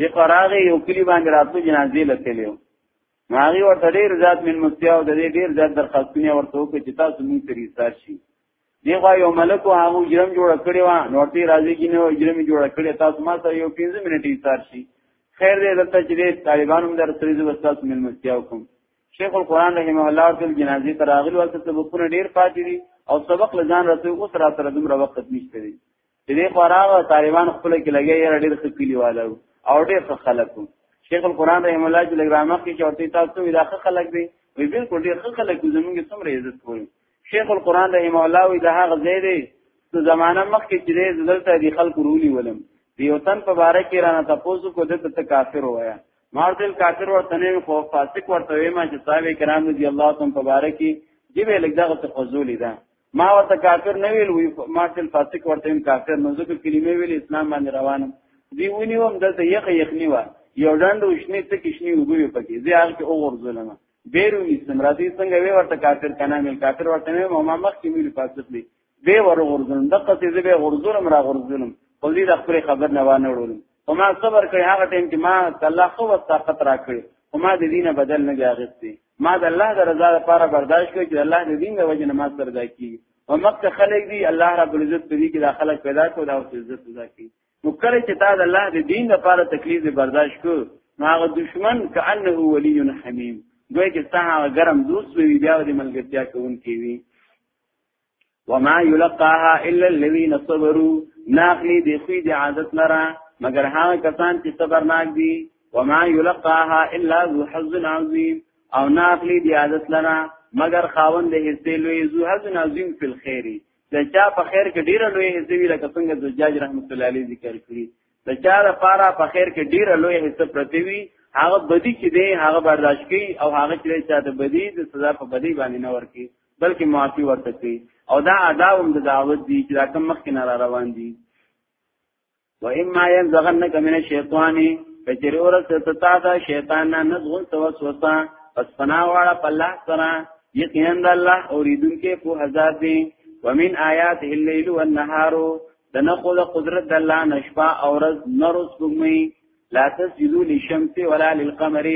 دی فراغه یو کلی باندې راتلو جنازې لتلیو ماغي ورته ډیر ذات من مستیاو د دې ډیر ذات درخواستونه ورته وکړي چې تاسو موږ ته ریسار شي دی غوا یو ملک هغه جرم جوړ کړی و نورتی راځي کې نو جرم جوړ کړی تاسو ما سره یو 15 منټ ریسار شي خیر دې دلته چې طالبانو در سره زو تاسو من مستیاو کوم شیخ القران رحمه الله تل جنازې تر اغل وخت ته بکونه ډیر پاتې دي او سبق لزان رسول اوس را سره دومره وخت نشته دي دې خورا طالبان خپل کې لګي یې ډېر څه کلیوالو او ډېر څه خلکو شیخ القرآن رحم الله چې لګرامه کې چورتي تاسو وی دا ښه خلک دی وی بالکل ډېر ښه خلک زمونږ څومره عزت کوي شیخ القرآن رحم الله وی دا هغه ځای دی چې زمانہ مخکې چې دې دلته دي خلکو رونی ولم دیو تن په باره کې رانه تاسو کو دې ته کافر وایا مارتل کافر ورته نه خو فاسق ورته ویما چې صاحب کرام رضی الله تعالی په باره کې دی به لګ دغه ته فضول ده ما ورته کافر نه ویل وی ما تل فاسق ورته هم کافر نه ځکه کلمې ویل اسلام باندې روانم دی ونیوم دلته یخ یخنی و یو ډنډ وشنی څه کښنی وګوي پکې زه هغه کې اور ظلم بیرو نسم راځي څنګه وی ورته کافر کنه مل کافر ورته نه ما مخ کې ویل فاسق دی به ور غرزم دغه څه زه به غرزم را غرزم خو دې د خپل خبر نه وانه وړم او ما صبر کړی هغه ټیم چې ما الله خو وخت طاقت راکړي او ما د دینه بدل نه غاغستی ما د الله د رضا لپاره برداشت کړی چې الله د دین د وجه نه ما سره ځای کی او مکه خلک دی الله رب العزت په دې کې د خلک پیدا کړو دا او عزت پیدا کی نو کله چې تا د الله د دین لپاره تکلیف برداشت کو نو هغه دشمن کانه ولی حمیم دوی کې ته هغه ګرم دوست وی بیا د ملګرتیا کوونکی وی وما يلقاها الا الذين صبروا ناخلی دی خوی دی عادت لرا مگر هغه کسان چې صبرناک دي وما يلقاها الا ذو حظ عظيم او ناخلی دی عادت لرا مگر خاوند د حصے لوی ذو حظ عظيم فی الخير د چا په خیر کې ډیره لوی حصہ وی لکه څنګه زجاج رحمت الله علیه ذکر کړی د چا لپاره په خیر کې ډیره لوی حصہ پرتی وی هغه بدی چې دی هغه برداشت کوي او هغه چې چا د بدی د سزا په بدی باندې نه ورکی بلکې معافي ورته کوي او دا آداب هم د دعوت دي چې دا کم مخکې نه را روان دي و اما ينزغنك من الشيطان فجر اورت تتا دا شیطان نه نزغن توسوسه پس پنا واړه په الله سره یقینا د الله اوریدونکو په هزار دي ومن آیات الليل والنهار دنه خو د قدرت د الله نشپا اورز نرس بګمي لا تسجدوا للشمس ولا للقمر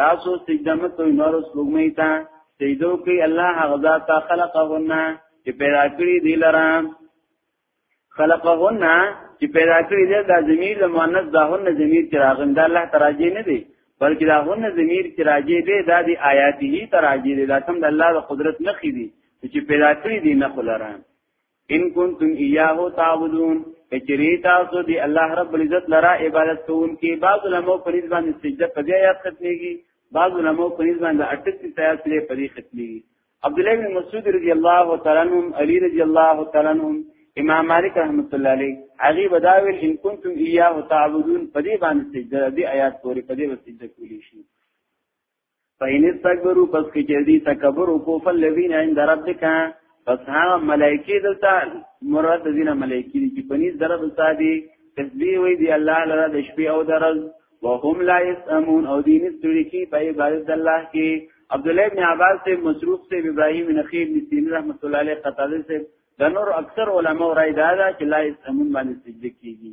تاسو سجده مکوئ نور سپوږمۍ ته سجدو کوي الله هغه ذات خلقهن چې پیدا کړی دی لره خلقهن چې پیدا کړی دی د ضمیر د مؤنث دهن ضمیر چې راغم د الله تراجه نه دی بلکې دا هن ضمیر چې راجه دی دا د آیاته تراجه دی دا سم د الله د قدرت نه خېدي چې پیدا کړی دی نه خلره ان کنتم ایاه تعبدون کچری تاسو دی الله رب العزت لرا عبادت کوونکې بعض علماء په نسبت باندې سجده په دې آیات ختميږي بعض علماء په نسبت باندې 38 آیات لري په دې ختميږي عبد الله بن مسعود رضی الله تعالی عنہ علی رضی الله تعالی عنہ امام مالک رحمت الله علیه هغه بداویل ان کنتم ایاه تعبدون په دې باندې سجده دې آیات پورې په دې سجده کولی شي فین استکبرو پس که چه دی تکبر وکو فالذین عند ربک پس ها ملائکی دلتا مراد دین ملائکی دی چی پنیز در دلتا دی تسبیح وی دی اللہ لرا دشپی او درز وهم لا یسامون او دین استوری کی پای عبادت الله کی عبد الله ابن عباس سے مصروف سے ابراهیم نخیل نسین رحمت الله علیه قتاده سے د نور اکثر علما رائے دا ده چې لا یسامون باندې سجده کیږي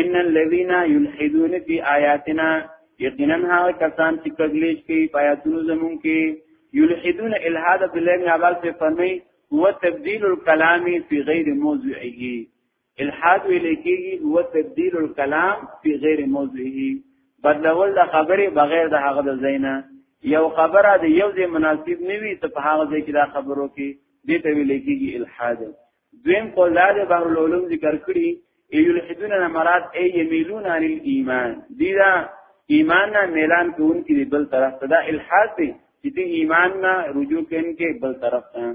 ان الذين يلحدون في آياتنا یقینا هغه کسان چې کګلیش کوي پایاتونو زمون کې یلحدون الحاد عبد الله بن عباس په فرمایي هو تبديل الكلام في غير موضعه الحاد ولیکيږي هو تبديل الكلام في غير موضعه بدلول د خبرې بغیر د هغه د زینا یو خبره د یو ځای مناسب نه وي ته په هغه ځای کې دا خبرو کې دې ته ویل کېږي الحاد دویم قول دا د بحر العلوم ذکر کړي یلحدون نه مراد ای یمیلون عن الايمان دی دا ایمان نه میلان کوونکي دی بل طرف ته دا الحاد دی چې دی ایمان نه رجوع کوونکي بل طرف ته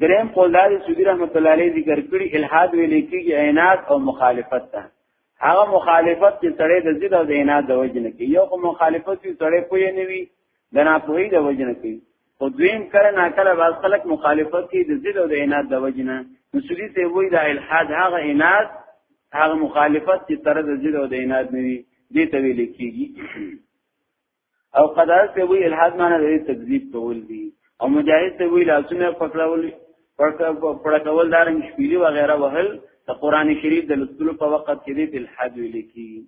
دریم قول دا د سودی رحمت الله علیه ذکر کړي الحاد ویل کېږي عینات او مخالفت ته هغه مخالفت چې سړی د ضد او د عینات د وجه نه کوي یو کوم مخالفت چې سړی پوی نه وي د ناپوهی د وجنه کوي خو دویم کله نا کله باز خلک مخالفت کوي د ضد او د عناد د وجنه نو سړي ته وایي د الحاد هغه عناد هغه مخالفت چې تر د ضد او د عناد نه وي دې ته ویل کېږي او قدر ته وایي الحاد معنی د تکذیب کول دي او مجاهد ته وایي لاسونه پکړول پړکول دارنګ شپېلی وغیرہ وهل د قران شریف د لوستلو په وخت کې دې الحاد ویل کېږي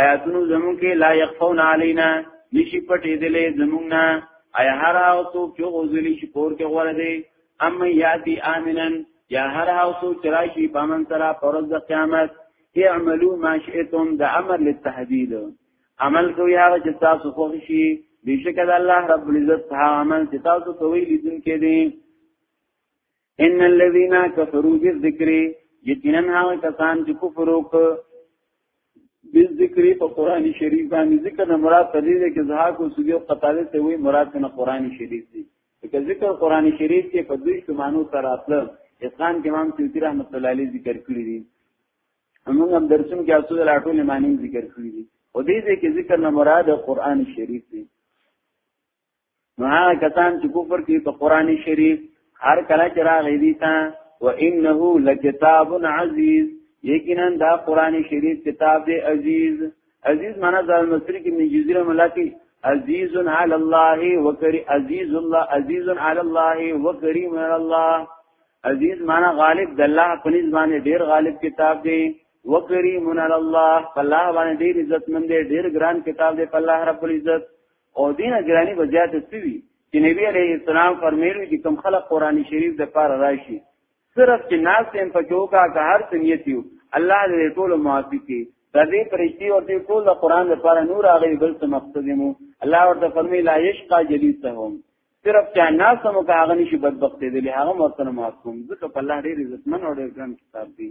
آیاتونو زمون کې لا یخفون علینا نشي پټې دلې زمون نه آیا هر او څوک چې غوځلی شي پور کې غوړه دی ام یاتی امنن یا هر او څوک چې راشي په من سره پرز د قیامت اعملوا ما شئتم د امر للتهدید عمل کوي هغه چې تاسو خوښ شي بشکره الله رب العزت هغه عمل چې تاسو کوي لیدونکي دي ان الذين كفروا بالذكر یقینا هغه کسان چې کفر وکړ بالذکر په قران شریف باندې ذکر نه مراد ته دې کې زها کو سوی او قطاله ته وی مراد نه قران شریف دی که ذکر قران شریف کې په دوی شمانو سره خپل اسلام کې امام سیوطی رحمت الله علیه ذکر کړی دی موږ هم درسونه کې اصول راټول معنی ذکر کړی دي او دې دې کې ذکر نه مراد قران شریف دی نو هغه کسان چې کفر کوي په قران شریف هر کله چې راغی دي تا و انه لکتاب عزیز یقینا دا قران شریف کتاب دی عزیز عزیز معنا ځل مصری کې من جزیره ملاکی عزیز علی الله وکری عزیز الله عزیز علی الله وکریم علی الله عزیز معنا غالب د الله په نس باندې ډیر غالب کتاب دی وکریم علی الله الله باندې ډیر عزت مند دی ډیر ګران کتاب دی په الله رب العزت او دینه ګرانی به زیاته سوي چې نبی عليه السلام فرمایلی چې کوم خلک قرآني شریف د پاره راشي صرف چې ناس تم پچوکا که هر سنیتیو الله دې ټول معافي کړي د دې پرشتي او دې ټول قرآن د پاره نور هغه بل څه مقصد مو الله ورته فرمایي لا یشقا جلیسهم صرف چې ناس مو که هغه نشي بدبخت دي هغه مرتنه معاف کوم ځکه په الله ډېر عزتمن او ډېر ګران کتاب دی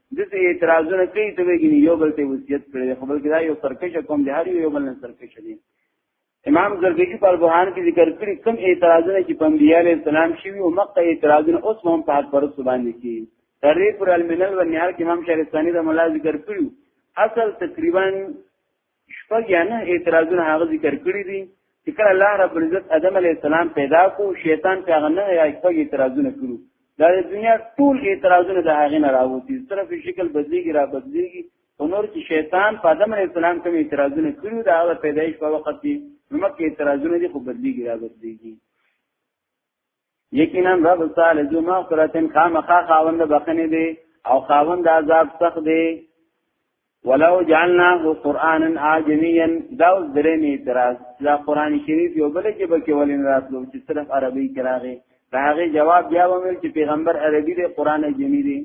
دته اعتراضونه کوي ته وګینی یو بل ته وصیت کړی خو بلکې دا یو سرکش کوم دی هر یو بل نه سرکش دی امام زرګیجی په البهان کې ذکر کړی کوم اعتراضونه چې پنبیه علی السلام شوی او مقه اعتراضونه اوس هم په حق پر سبحان کی تری پر المنل و نهار کې امام شهرستانی د مولا ذکر کړی اصل تقریبا شپږ یا نه اعتراضونه هغه ذکر کړی دي چې کله الله رب العزت ادم علی السلام پیدا کو شیطان په هغه نه یا شپږ اعتراضونه کړو دا د دنیا ټول اعتراضونه د هغه نه راوتی صرف شکل بدلیږي را بدلیږي نور چې شیطان په ادم علی السلام کوم اعتراضونه کړو دا هغه پیدایش په وخت کې نو مکه اعتراضونه دي خو بدلیږي را بدلیږي یقینا رب تعالی ذو مغفرتن خامخا خاوند بخنه دی او خاوند عذاب سخت دی ولو جعلناه قرانا عاجميا دا درېم اعتراض دا قران شریف یو بل کې بکې ولین راتلو چې صرف عربي کې راغی دا هغه جواب بیا ومل چې پیغمبر عربي دی قران عجمی دی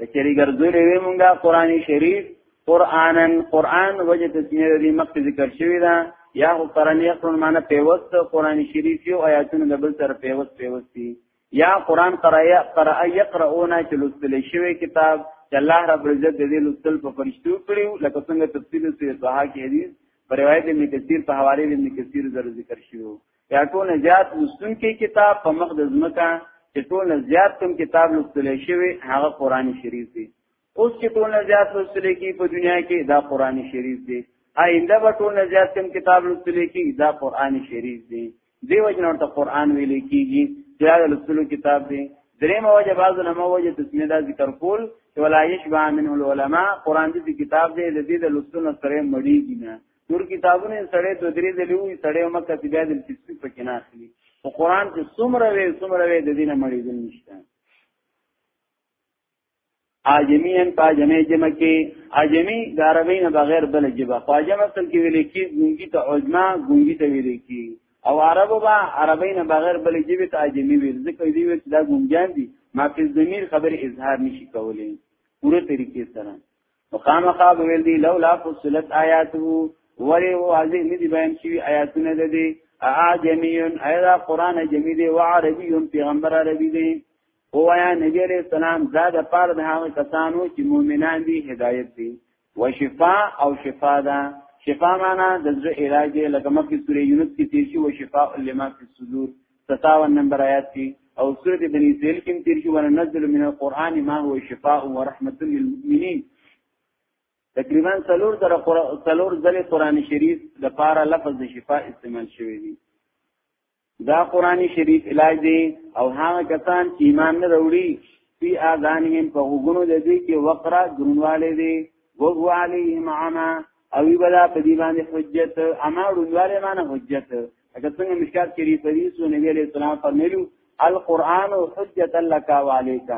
کچری ګرځولې وی مونږه قران شریف قرانن قران وجه تسمیه دې مخکې ذکر شوی دا یا هو قران یې قران معنی پیوست قران شریف یو آیاتونه د بل سره پیوست پیوستی یا قران قرایا قرا یقرؤنا چې لوستل شوی کتاب چې الله رب عزت دې لوستل په فرشتو کړیو لکه څنګه تفصیل سره صحه کې حدیث پر روایت ابن کثیر په حواله ابن کثیر زر ذکر شوی یا ټول زیات لوستونکي کتاب په مخ د ځمکه چې ټول زیات کوم کتاب لوستل شوی هغه قران شریف دی اوس چې ټول زیات لوستل کی په دنیا کې دا قران شریف دی آینده به ټول زیات کوم کتاب لوستل کی دا قران شریف دی دیو جن ورته قران ویل کیږي چې دا لوستلو کتاب دی درې موجه بعض علماء وجه تسمیه دا ذکر کول چې ولا یشبع منه العلماء قران دې کتاب دې دې د لوستلو سره مړیږي نه نور کتابونه سړې دوه درې ځلې وي سړې مکه چې بیا د تسبیح پکې نه اخلي او قران چې څومره وي څومره وي د دینه مړې دي نشته اجمین په جمع جمع کې اجمی د عربی نه بغیر بل جبه خو جمع اصل کې ویل کې ګونګي ته عجما ګونګي ته ویل کې او عربو با عربی نه بغیر بل جبه ته اجمی ویل ځکه دی چې دا ګونګیان دي ما په ضمیر خبر اظهار نشي کولای پوره طریقې سره مخامخا بویل دی لولا فصلت آیاته ولی او عزیز ندی بیان شوی آیاتونه ده دی اعجمیون ایدا قرآن جمی دی و عربیون پیغمبر عربی دی او یا نبی علیہ السلام دا دا پار دا هاو کسانو چی مومنان دی هدایت دی و شفا او شفا دا شفا مانا دزر علاج دی لکه مکی سوری یونس کی تیرشی و شفا لما فی الصدور 57 نمبر آیات کی او سورت بنی اسرائیل کې تیر شو وننزل من القرآن ما هو شفاء ورحمت للمؤمنین تقریبا څلور در څلور ځله قرآن شریف د پاره لفظ د شفاء استعمال شوی دی دا قرآن شریف علاج دی او هغه کسان چې ایمان نه وروړي فی اذانهم په وګونو د دې کې وقرا ګرونواله دی وغو علیهم عما او وی بلا په دی باندې حجت اما ډوندواله معنی حجت اګه څنګه مشکات کړي په دې سو نبی عليه السلام فرمایلو القرآن حجت لك وعليك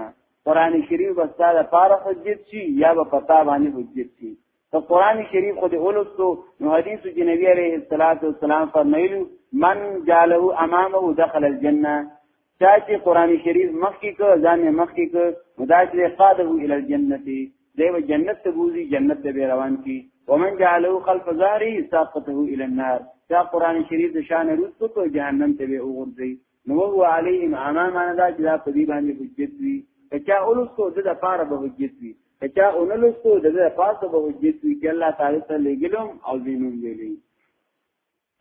قرآن شریف بس دا لپاره حجت شي یا به پتا باندې حجت شي ته قرآن شریف خو دې اولستو نو حدیث چې نبی عليه الصلاه والسلام فرمایلو من جعله امامه دخل الجنه چا چې قران شریف مخکې کو ځان یې مخکې کو مداخله قاده ال الجنه دیو جنت ته بوزي جنت ته روان کی ومن جعله خلف ظهره ساقته الى النار دا قران شریف د شان رسو کو جهنم ته به وګرځي نو هو عليهم امامنا دا چې دا په دې باندې حجت وي کچا اولستو د لپاره به حجت وي کچا اولستو د لپاره به حجت وي چې الله تعالی ته لګلم او دینوم ویلي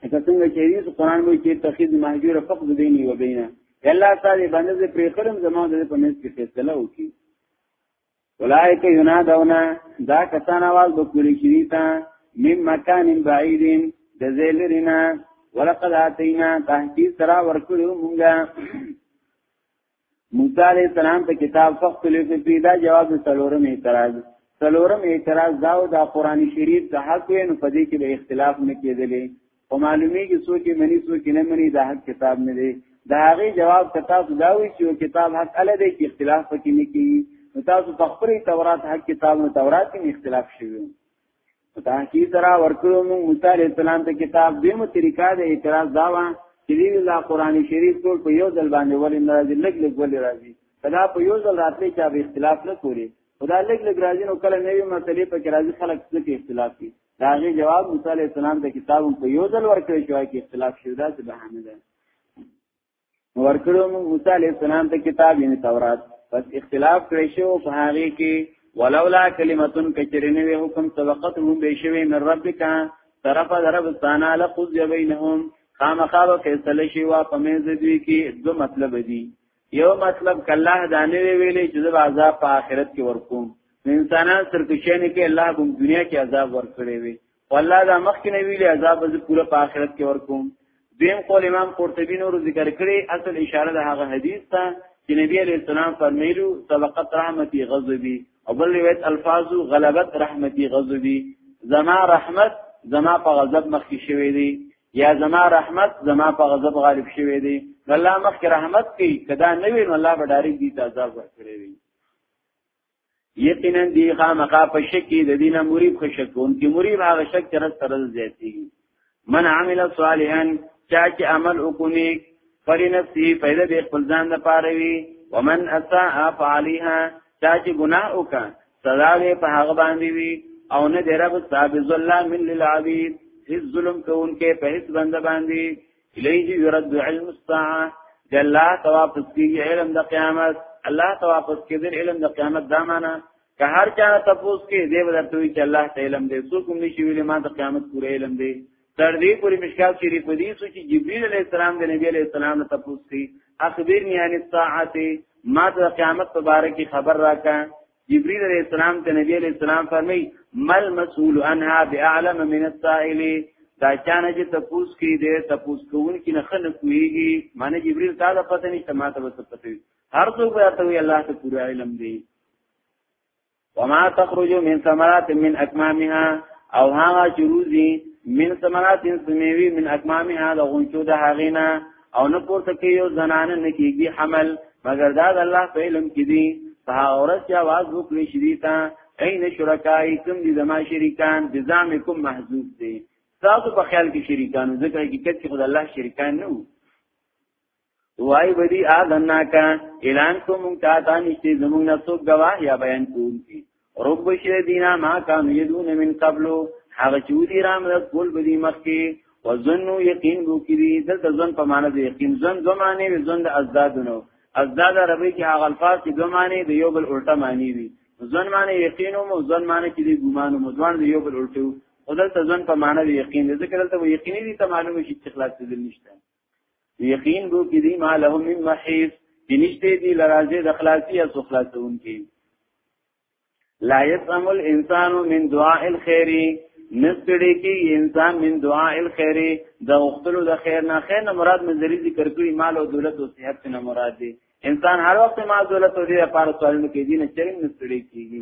لکه څنګه چې ریس قران وایي چې تخید مهجور فقط بیني و بینه الله تعالی باندې دې پرې کړم زما دې په منځ کې فیصله وکړي اولائک ینادونا دا کسان आवाज وکړي چې تا مم مکان بعیدین د زیلرینا ولقد اتینا تحقیق ترا ورکړو مونږه موسی علیہ السلام په کتاب فقط لیکلی دا جواب د څلورم اعتراض څلورم اعتراض دا او دا قران شریف د حق وین په دې کې به اختلاف نه کېدلی او معلومی کې سوچ منی سوچ نه منی دا حق کتاب نه دی دا هغه جواب کتاب دا وی چې کتاب حق اله دی کې اختلاف پکې نه کیږي تاسو په خپل تورات حق کتاب نو تورات کې اختلاف شوی تاکي سره ورکړو موږ موسی عليه السلام ته کتاب دیمه طریقه د اعتراض داوا چې دی لا قران شریف ټول په یو ځل باندې ولې ناراضي لګ لګ ولې راضي کدا په یو ځل راتلې چې به اختلاف نه کولی خدا لګ لګ راځي نو کله نوې مسلې په کې راځي خلک څه کې اختلاف کوي دا غي جواب موسی عليه السلام د کتاب په یو ځل ورکړی شو کې اختلاف شوه دا څه بهانه ده ورکړو موږ موسی علی السلام ته کتاب یعنی تورات پس اختلاف کړی شو په هغه کې ولولا کلمتون کچرنه وی حکم سبقت هم به شوی من ربک طرف دربستانه لقض بینهم خامخابه فیصله شي وا په منځ دوی کې دو مطلب دي یو مطلب کله دانه ویلې چې د عذاب په آخرت کې ورکوم انسانان سرکشنه کې الله کوم دنیا کې عذاب ورکړي وي والله دا مخکې نه ویلي عذاب به پوره په آخرت کې ورکوم دیم قول امام قرطبی نور ذکر کړي اصل اشاره د هغه حدیث ته چې نبی علیہ السلام فرمایلو سبقت رحمتي غضبي او بل روایت الفاظ غلبت رحمتي غضبي زما رحمت زما په غضب مخکې شوی دی یا زما رحمت زما په غضب غالب شوی دی الله مخکې رحمت کوي کدا نه وین الله به ډاري دي عذاب ورکړي وي یقینا دی خامخا په شک کې د دینه مریب خشک کوم کې مریب هغه شک تر سره زیاتی من عمل صالحا چا چې عمل وکونی پر نفسه پیدا د خپل ځان نه پاروي ومن اساء فعليها چا چې ګناه وکا سزا به په هغه باندې وي او نه د رب صاحب ظلم للعبید هیڅ ظلم کوونکې په هیڅ بنده باندې الیه یرد علم الساعه د الله تواپس کیږي علم د قیامت الله تواپس کیږي علم د قیامت دا معنا که هر چا تپوس کې دی ورته وی چې الله ته علم دی څوک هم نشي ویلې ما د قیامت پورې علم دی تر دې پورې مشکل کې په دې سو چې جبرئیل علیه السلام د نبی علیه السلام ته تپوس کی اخبرنی عن الساعه ما د قیامت په اړه کې خبر راکا جبريل عليه السلام ته نبی عليه السلام فرمي مل مسئول عنها باعلم من السائل دا چانه چې تپوس کې دې تپوس کوون کې نه خنه کويږي معنی جبريل تعالی پته نشته ما ته وسه پته هر څوک راته وي الله ته پوره علم دی وما تخرج من ثمرات من اكمامها او هغه چې روزي من ثمرات سميوي من اكمامها د غونچو د هغینا او نه پورته کې یو زنانه نه کېږي حمل مګر دا د الله په علم کې دي په هغه ورځ چې आवाज وکړي شدي تا اين شرکای کوم دي زما شریکان بزام کوم محذوب دي تاسو په خیال کې شریکان ذکر کې کچې خدای الله شریکان نه وو وای بدی آدنا کا اعلان کو مونږ تا ته نشته زمونږ نه څوک گواه یا بیان کوونکی رب شر دینا ما کان یدون من قبلو هغه چې ودی رام د کول بدی مخ کې وزنو یقین بو کې دي دلته ځن په معنی د یقین ځن دوه معنی وي ځن د ازدادونو ازداد عربی کې هغه الفاظ چې دوه معنی د یو بل الټه معنی وي ځن معنی یقین او ځن معنی کې د ګمان او ځوان د یو بل الټه او دلته ځن په معنی د یقین ذکر دلته یقیني دي ته معلومه شي چې خلاص دې نشته یقین بو کی دی ما لهم من محیص چې نشته دی لرازه د خلاصي او خلاصون کی لا يسم الانسان من دعاء الخير نستړي کی انسان من دعاء الخير د وختلو د خیر نه خیر نه مراد منځري ذکر کړی مال او دولت او صحت نه مراد دی انسان هر وخت مال دولت او دې لپاره سوالونه کوي نه چرېم نستړي کیږي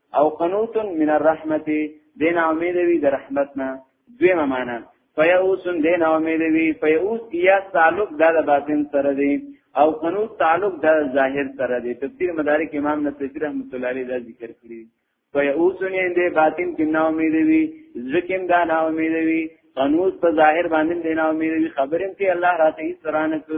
او قنوت من الرحمت دین امید وی د رحمتنا دویمه معنا فیئوس دین امید وی فیئوس یا تعلق د باطن سره دی او قنوت تعلق د ظاهر سره دی تفسیر مدارک امام نصفی رحمت الله علیه دا ذکر کړی فیئوس نه دی باطن کې نا امید وی ذکم دا نا امید وی قنوت په ظاهر باندې دی نا امید وی خبرم کې الله راته هیڅ رانه کړ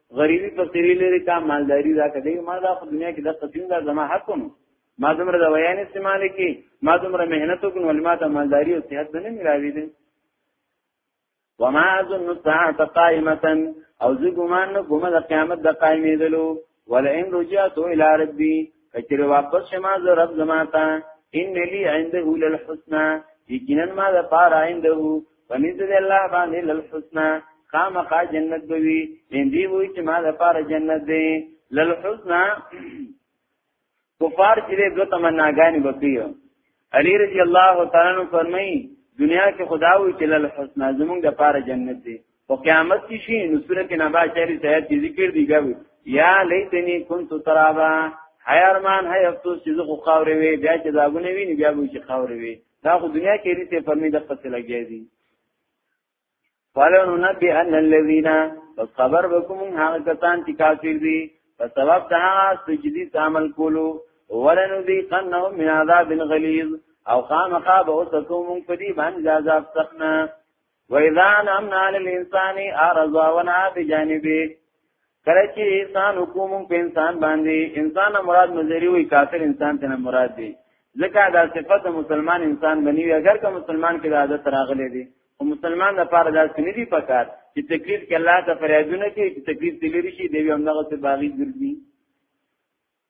غریبی فقیری لري کا مالداری دا کوي ما دا په دنیا کې د قسم دا زما حق نو ما دومره د ویان استعمال کی ما دومره مهنت وکړ ولې ما ته مالداری او صحت نه ملاوي دي وما اظن الساعه قائمه او زه ګمان نه کوم د قیامت د قائمېدلو ولئن رجعت الى ربي کچره واپس شما زه رب زما ته ان لي عنده للحسنى یقینا ما د پاره عنده پنځه دی الله باندې للحسنا خامخا جنت بوي نن دی وای چې ما د پاره جنت دی للحسنا کفار چې دو تمناګانې وکړي علی رضی الله تعالی عنہ فرمایي دنیا کې خدا وی چې لل حسنا زمونږ د پاره جنت دی او قیامت کې شي نو سورته نبا چری ته دې ذکر دی ګوي یا لیتنی كنت ترابا هی ارمان هی افسوس چې زه خو خاورې وي بیا چې داګونه ویني بیا به چې خاورې وي دا خو دنیا کې ریته پرمې د پسې لګیا دي فلن نبی ان الذین پس خبر وکوم هغه کسان چې کافر دي په سبب د هغه سجدي عمل کولو ولن ذی قنهم من عذاب غلیظ او خامخا به وسکوم په دې باندې عذاب سخنه وَإِذَا أَنْعَمْنَا عَلَى الْإِنْسَانِ أَعْرَضَ وَنَأَى بِجَانِبِهِ کله چې انسان حکوم په انسان باندې انسان مراد مزری وي کافر انسان ته مراد دی ځکه دا صفت مسلمان انسان بنی وي اگر که مسلمان کې دا عادت راغلی دی او مسلمان د پاره دا سنیدی پکار چې تکلیف کې الله ته فریادونه کوي چې تکلیف دې لري شي دی هم دغه څه باغی ګرځي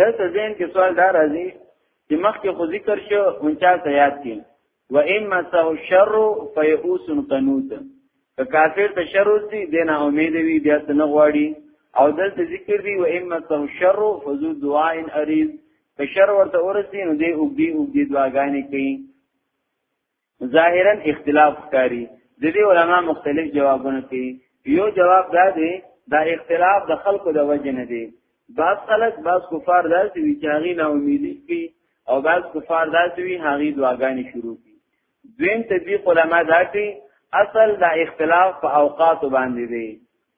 دلته ذهن کې سوال دا راځي چې مخکې خو ذکر شو اونچا ته یاد کې و اما سه شر فیئوس قنوت که کافر ته شر وسی دینه امید وی بیا څه نه غواړي او دلته ذکر دی و اما سه شر فذو دعاء اریز که شر ورته ورسی نو دی او دی او دی دعاګانې کوي ظاهرا اختلاف ښکاری د دې علما مختلف جوابونه کوي یو جواب دا دی دا اختلاف د خلکو د وجه نه دی بعض خلک بعض کفار داسې وي چې هغه نه امیدي شي او بعض کفار داسې وي هغه دعاګانې شروع کوي دویم تدبیق علما دا کوي اصل دا اختلاف په اوقات باندې دی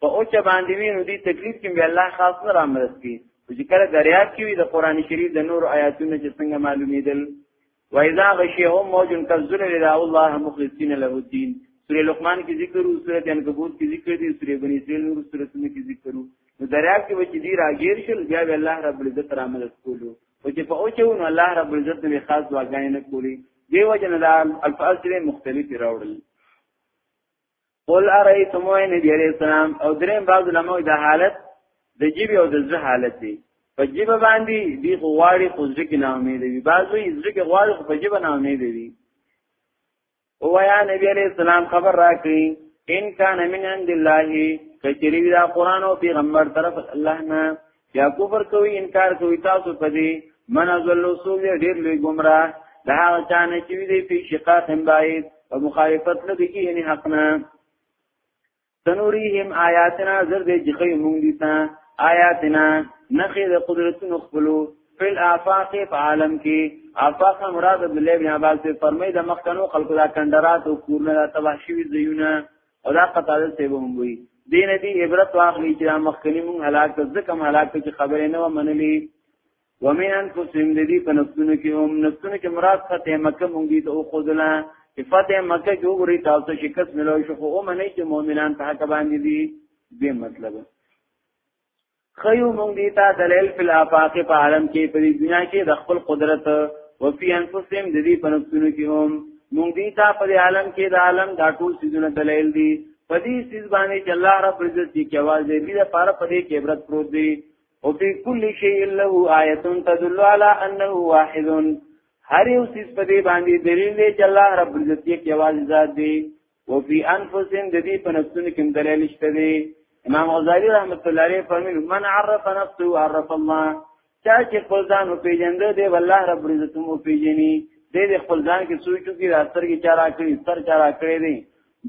په اوچ باندې وی نو دې تکلیف کې به الله خاص نه رامرسي چې کله دریاب کې وي د قران شریف د نور آیاتونو چې څنګه معلومیدل وَإِذَا غَشِيَهُمْ مَوْجٌ كَالظُّلِّ دَعَوُا اللَّهَ مُخْلِصِينَ لَهُ الدِّينَ سورې لقمان کې ذکر او سورې عنکبوت کې ذکر دي سورې بنی اسرائیل نور سورتونو کې ذکر وو نو دریاب کې چې دی راګیر شل بیا به الله رب العزت را مدد کولو او چې په اوچو نو الله رب العزت نه خاص واګانې نه کولی دیو جن الفاظ سره مختلف راوړل قل ارایتم اے نبی علیہ السلام او دریم بعض علماء د حالت د جیب او د زړه حالت دی په جیب باندې دی غواړي خو ځکه کې نه امید وي بعضی ځکه غواړي خو په جیب نه امید وي او یا نبی علیہ السلام خبر راکړي ان کان من عند الله کچری دا قران او پیغمبر طرف الله نه یا کفر کوي انکار کوي تاسو په دې من ازلو سو دې ډېر لوی گمراه دا هغه چانه چې دې په شقاق هم باید او مخالفت نه دي کې نه حق نه تنوريهم آیاتنا زر دې جخې مونږ دي تا آیاتنا نخې د قدرتونو خپلو فل آفاق په عالم کې آفاق مراد عبد الله بن عباس فرمایي د مخکنو خلکو دا کندرات او کورنه تباہ شوی زيونه او دا قطاده ته به هم وي دین دی عبرت واخلي چې مخکنی مون هلاک ځکه هم هلاک چې خبرې نه ومنلې ومن انفسهم د دې په نفسونو کې هم نفسونو کې مراد فتح مکه مونږ دي ته خودلا چې فتح مکه کې وګوري تاسو شکست ملوي شو خو منه چې مؤمنان په حق باندې دي به مطلب خیو مونږ دي تا دلیل فی الافاق په عالم کې په دنیا کې د خپل قدرت او فی انفسهم د دې پنځونو کې هم مونږ دي تا په عالم کې د عالم دا ټول سيزونه دلیل دي په دې سيز باندې چې الله رب عزت دې کې आवाज دې دې لپاره په دې کې عبرت پروت دي او په کل شی له آیت تدل علی انه واحد هر یو سيز په دې باندې دلیل دی چې الله رب عزت دې کې आवाज ذات دی او فی انفسهم د دې په نفسونو کې دلیل شته دی امام غزالی رحمت الله علیه فرمایي من عرف نفسه عرف الله چا چې خپل ځان او پیجند دی والله رب عزت مو پیجنی دې د خپل ځان کې سوچو کې راستر کې چارا کړی سر چارا کړی دی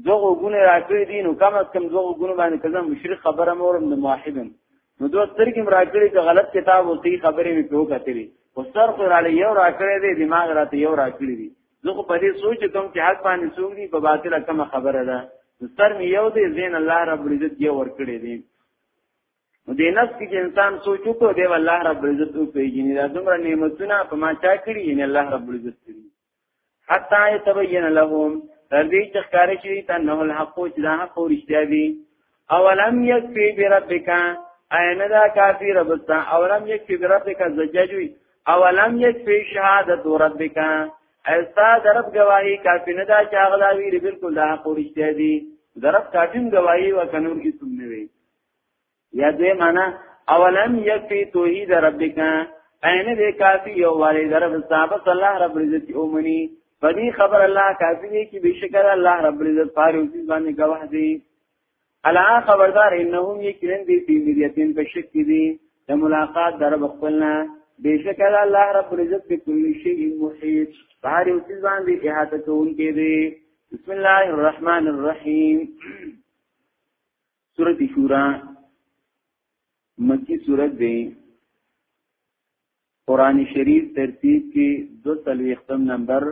دوغه ګونه راکړی دي نو کم از کم دوغه ګونه باندې کزم مشرک خبره مور د موحدن نو دوه سترګې راکړي چې غلط کتاب او صحیح خبرې مې په وکړې او سر خو را لې یو راکړې دي دماغ راته یو راکړې دي زه خو په دې سوچ کوم چې حق باندې څوک دی په باطل کوم خبره ده سر می یو دی زین الله رب العزت یې ور کړی دی نو دې نفس کې انسان سوچ وکړو دی الله رب العزت او پیژنې دا څومره نعمتونه په ما چا کړی نه الله رب العزت کړی حتا یتبین لهم تر دې چې ښکارې شي ته نه الحق چې دا حق او رښتیا دی اولم یکفی بربک اینه دا کافی ربستا اولم یکفی بربک زجاجوی اولم یکفی شهادت ربک ایستا درب گواهی کافی نه دا چاغ دا وی بالکل دا حق ورشته دی درب کافیم گواهی و کنور کی سم نه وی یا دې معنا اولم یکفی توحید ربک اینه دې کافی یو والي درب صاحب صلی الله رب عزت اومنی پدی خبر الله کافی دی کی بشکر الله رب عزت فاروزی باندې گواه دی الا خبردار انهم یقینا دی په مریتین په شک دي د ملاقات در بخپلنا بیشک الله رب العزت په کل شی محیط بهر یو څه باندې احاطه کوونکی دی بسم الله الرحمن الرحیم سورۃ شورا مکی سورۃ دی قران شریف ترتیب کې 230 نمبر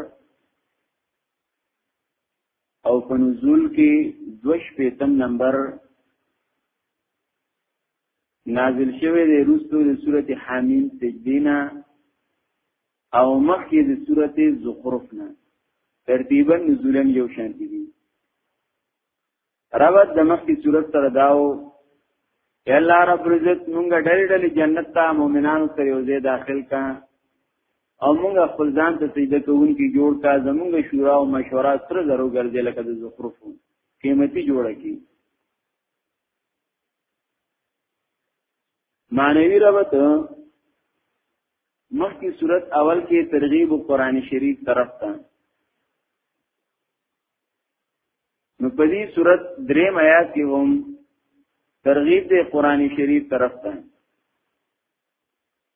او په نزول کې دو شپیتم نمبر نازل شوه د روستو د سورته حامیم سجدینا او مخکې د سورته زخرف نه ترتیبا نزولا یو شان دي راوت د مخکې سورته سره داو یا الله رب عزت مونږ ډېر ډېر جنت ته مؤمنانو ته یو ځای داخل کا او موږ خپل ځان ته سجده کوونکي جوړ کا زموږ شورا او مشوره سره زرو ګرځي لکه د زخرف قیمتي جوړه کی معنوي ربط مخکې صورت اول کې ترغیب قرآن شریف طرف ته نو په دې صورت دریم آیات کې هم ترغیب د قرآن شریف طرف ته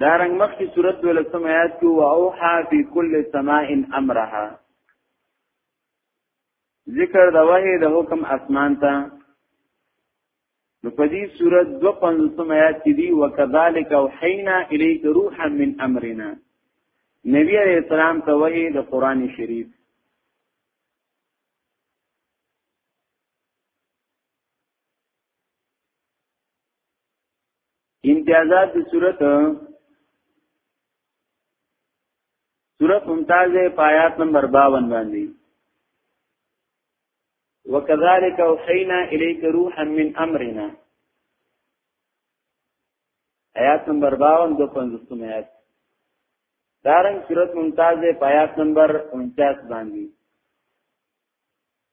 دارنګ مخکې صورت ولسم آیات کې او اوحا فی کل سماء امرها ذکر د وحی د حکم اسمان ته نو په دې صورت 250 آیات کې دی وکذالک اوحینا الیک روحا من امرنا نبی علیہ السلام ته وحی د قران شریف امتیازات د صورت صورت ممتاز پایات نمبر 52 باندې وکذالک اوحینا الیک روحا من امرنا آیات نمبر 52 دو پنځوستم آیات دارنګ صورت ممتاز پایات نمبر 49 باندې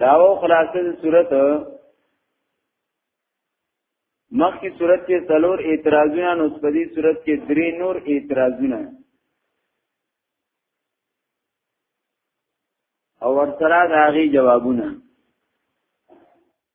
داو خلاصه صورت مخکې صورت کې څلور اعتراضونه نو په دې صورت کې درې نور اعتراضونه او ورسره د هغه جوابونه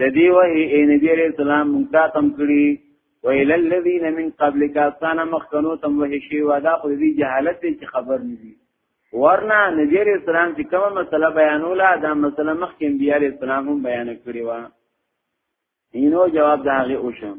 د دې وحي اے نبی علیہ السلام مونږ ته تم کړی ویل الذین من قبلک استانه مخکنو تم وحي شی وادا خو دې جهالت چې خبر ندي ورنا نبی علیہ السلام چې کومه مسله بیانولا دا مسله مخکې نبی علیہ السلام هم بیان کړی و اینو جواب دا غي اوشم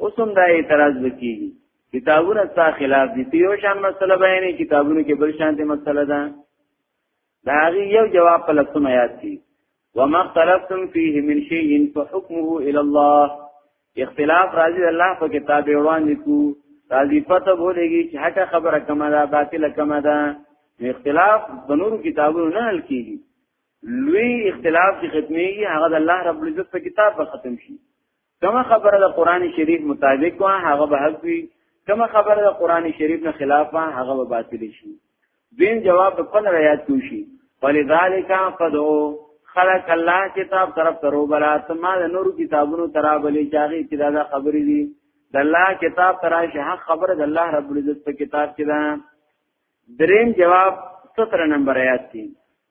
اوس هم دا اعتراض وکیږي کتابونه ستا خلاف دي ته یو شان مسله بیانې کتابونو کې بل شان دي مسله ده دا هغه یو جواب په لسم آیات کې وما اختلفتم فيه من شيء فحكمه الى الله اختلاف راځي الله په کتاب وړاندې کو راځي پته بولېږي چې هټه خبره کومه ده باطله کومه ده اختلاف د نورو کتابونو نه حل کیږي لوی اختلاف چې ختميږي هغه د الله رب العزت په کتاب به ختم شي کومه خبره د قران شریف مطابق وه هغه به حق وي کومه خبره د قران شریف نه خلاف وه هغه به باطل شي دین جواب په پن ریات کوشي ولذالک فدعو خلق الله کتاب طرف ترو بلا تما د نور کتابونو ترابلې چاغي چې دا خبرې دي د الله کتاب تراشه حق خبره د الله رب العزت په کتاب کې ده دریم جواب 17 نمبر آیات دی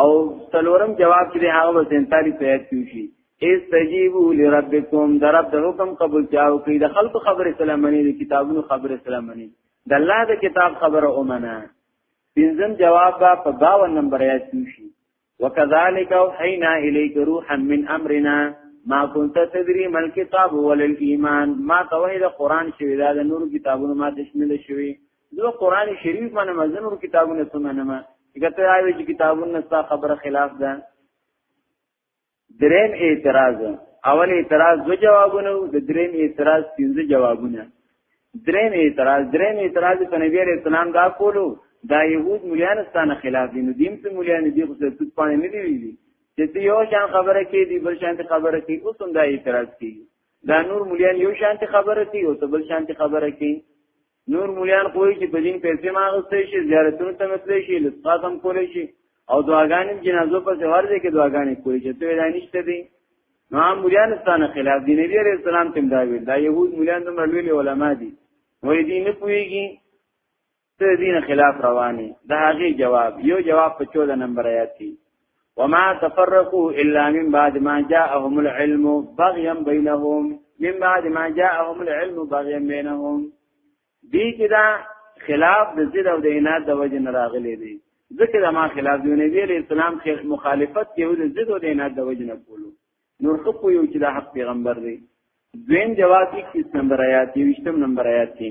او څلورم جواب چې هغه وزن تاریخ ته یاد کیږي استجیبوا لربکم درب د حکم قبول چاو کی د خلق خبر اسلام منی د کتابونو خبر اسلام منی د الله د کتاب خبره اومنه پنځم جواب با په 52 نمبر آیات کیږي وکذالک اوحینا الیک روحا من امرنا ما كنت تدري ما الكتاب ولا الايمان ما توحید قران شوی دا د نور کتابونو ما تشمیل شوی زه قران شریف باندې مزنور کتابونه څه منم کته آوی چې کتابونه ستا خبره خلاف ده دریم اعتراض اول اعتراض دو جوابونه د دریم اعتراض پنځه جوابونه دریم اعتراض دریم اعتراض په نبی عليه السلام دا کولو دا يهود مليان ستانه خلاف دي نو دیم ته مليان دي خو څه پانه نه دی ویلي چې ته یو شان خبره کې دی بل شان خبره کې اوس هم دا اعتراض کوي دا نور مليان یو شان خبره کوي او ته بل شان خبره کوي نور مولیان کوی چې په دین پیسې ماغستې شي زیارتونو ته متلې شي لسقات هم کولې شي او دعاګانې جنازو په سوار دي کې دعاګانې کولې چې ته دا نشته دي نو هم مولیان ستانه خلاف دي نبی عليه السلام تم دا ویل دا يهود مولیان د مرلوي علما دي وې دي نه پويږي ته دین خلاف رواني دا هغه جواب یو جواب په 14 نمبر آیات کې وما تفرقوا الا من بعد ما جاءهم العلم بغيا بينهم من بعد ما جاءهم العلم بغيا بينهم دي کدا خلاف د زید او د عناد د وجه نه راغلي دي ځکه د ما خلاف دی نبی علیہ السلام خیر مخالفت یو د زید او د عناد د وجه نه کولو نور خو په یو چې د حق پیغمبر دی دویم جواب 21 نمبر آیات 20 نمبر آیات کې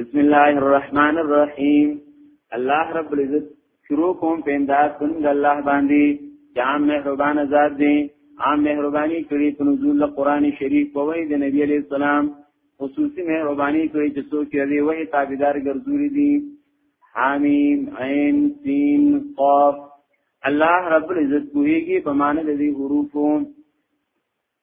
بسم الله الرحمن الرحیم الله رب العزت شروع کوم په امداد څنګه الله باندې جام مهربان ذات دی عام مهرباني کړی په نزول قرآن شریف په وای د نبی علی السلام خصوصي مهرباني کړی چې څوک یې وای تابعدار ګرځوري دي حامیم عین سین قاف الله رب العزت کوهیږي په معنی د دې حروفو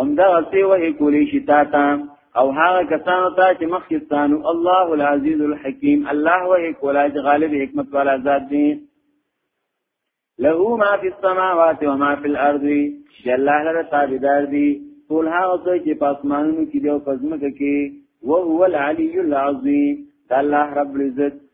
همدا غسی وه کولی شي تا ته او هغه کسانو ته چې مخکې ستانو الله العزیز الحکیم الله وه کولا چې غالب حکمت والا ذات دی له ما فی السماوات و ما فی الارض چې الله لپاره تابعدار دی ټول هغه څه چې په اسمانونو کې دی او په ځمکه کې وهو العلی العظیم الله رب العزت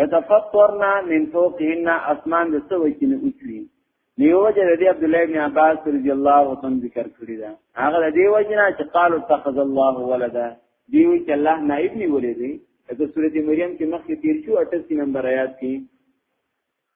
یتفطرنا من فوقهن اسمان د سوي کې نه اوچوي نیو وجه د عبد الله ابن عباس رضی الله عنه ذکر کړی دا هغه د دې وجه نه چې قال اتخذ الله ولدا دیو چې الله نائب نیولې دی د سورته مریم کې مخکې تیر شو 88 نمبر آیات کې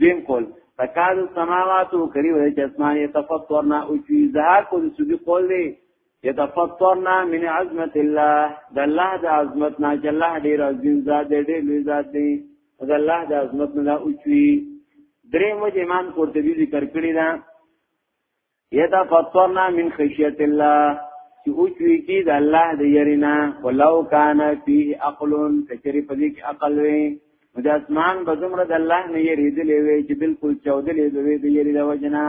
دیم قول تکاد السماوات کری وای چې اسمان یتفطرنا او چې زهار کو د سودی قول دی یتفطرنا من عظمت الله د الله د عظمت نه چې الله ډیر عظیم ذات دی ډیر لوی ذات دی د الله د عظمت نه او چې درې مو امام قرطبي ذکر کړی دا یدا فطرنا من خشیت الله چې او چوي کې د الله د يرینا ولو کان فيه عقل کچری په دې کې عقل وي نو د اسمان بزمره د الله نه یریدلې وي چې بالکل چودلې وي د یری د وجنا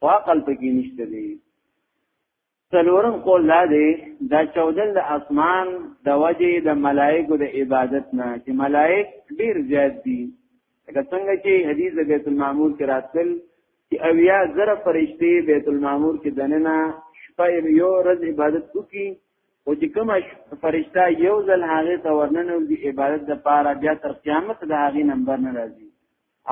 او عقل پکې نشته دی څلورم قول لا دی دا چودل د اسمان د وجه د ملائکو د عبادت نه چې ملائک ډیر زیات دي لکه څنګه چې حدیث د بیت المعمور کې راتل چې اویا زره فرشتي بیت المعمور کې دننه شپه یو ورځ عبادت وکي او چې کوم فرشتہ یو ځل هغه ته ورننو دی عبادت د پاره بیا تر قیامت د هغه نمبر نه راځي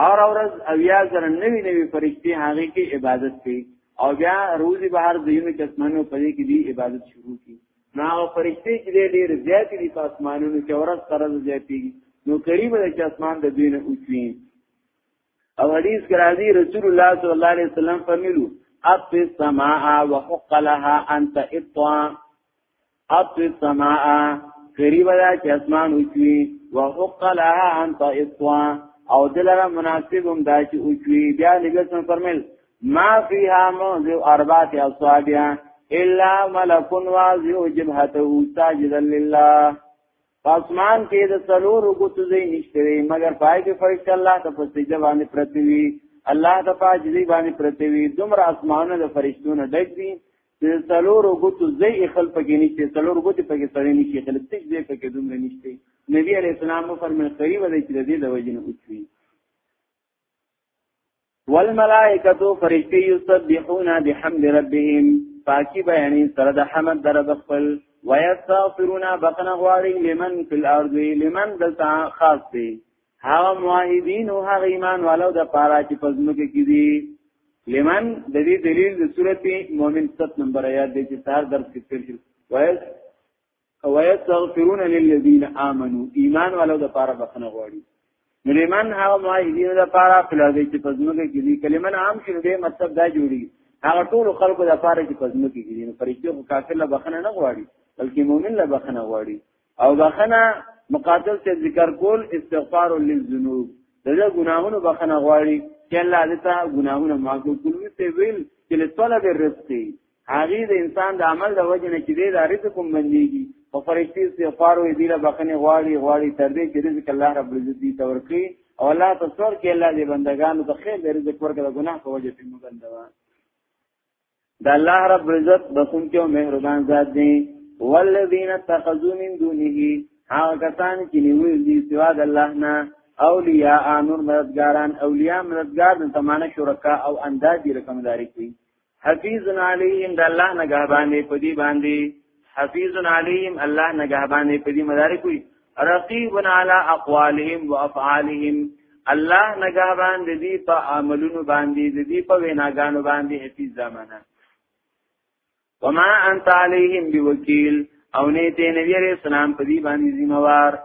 اور اورز اویا زره نوی نوی فرشتي هغه کې عبادت کوي او بیا روزي بهر دیونه کسمنو پدې کې دی عبادت شروع کی نو هغه فرشتي چې دی ډېر زیات دي په اسمانونو کې ورځ تر ورځ زیاتېږي نو کریم د اسمان د دین اوچوي او حدیث کرازی رسول الله صلی الله علیه وسلم فرمایلو اط السماء وحق لها ان تطوا اط السماء قریب دا چې اسمان اوچوي وحق لها ان تطوا او دلاره مناسب هم دا چې اوچوي بیا لګسن فرمایل ما فيها موضع اربعه اصابع الا ملك واضع جبهته ساجدا لله پاسمان کې د څلور غوتو ځای نشته مګر پای کې فرشت الله ته په سجده باندې پرتی وي الله ته په سجده باندې پرتی وي دومره اسمانونه د فرشتونو ډک دي چې څلور غوتو ځای خل پکې نشته څلور غوتو پکې سړی نشي خل تک دې پکې دومره نشته نبی عليه السلام فرمایي قریب دی چې د دې د وجنه اوچوي والملائکتو فرشتی یسبحون بحمد ربهم پاکی بیانی سره د حمد در بخفل ویستغفرون بخنه غواړي لمن فی الارض لمن دلتا خاص دی هغه موحدین او هغه ایمان والو د پاره چې پزمکه کې دي لمن د دې دلیل د سورته مؤمن 7 نمبر آیات دی چې تار درس کې تیر شو وایس او یستغفرون للذین آمنو ایمان والو د پاره بخنه غواړي نو ایمان هغه موحدین د پاره فلادي چې پزموږ کې دي کلمه عام شنو دې مطلب دا جوړي هغه ټول خلکو د پاره چې پزموږ کې دي نو فرشتي خو کافر له بخنه نه غواړي بلکې مؤمن له بخنه غواړي او بخنه مقاتل ته ذکر کول استغفار للذنوب دغه ګناهونو بخنه غواړي چې الله دې ته ګناهونه معاف کړي کول ته ویل چې طلب الرزق هغه د انسان د عمل د وجه نه چې دی د رزق کوم بنديږي او فرشتي استغفار وي دی له بخنه غواړي غواړي تر دې چې رزق الله رب العزت دې تور کوي او الله په څور کې الله دې بندگانو ته خیر د رزق ورکړي د ګناه په وجه په مبندوا د الله رب العزت بخون کې او مهربان ذات دی والذین اتخذوا من دونه هغه کسان چې نیول دي سوا د الله نه اولیاء انور مددګاران اولیاء مددګار د زمانه شرکا او انداز دي رقمداري کوي حفیظ علیهم د الله نگهبان دی په دې باندې حفیظ علیهم الله نگهبان دی په دې مدارک وي رقیب علی اقوالهم وافعالهم الله نگهبان دی په عملونو باندې دی په ویناګانو باندې حفیظ زمانہ وما انت علیهم بوکیل او نه ته نبی علیہ السلام په دې باندې ذمہ وار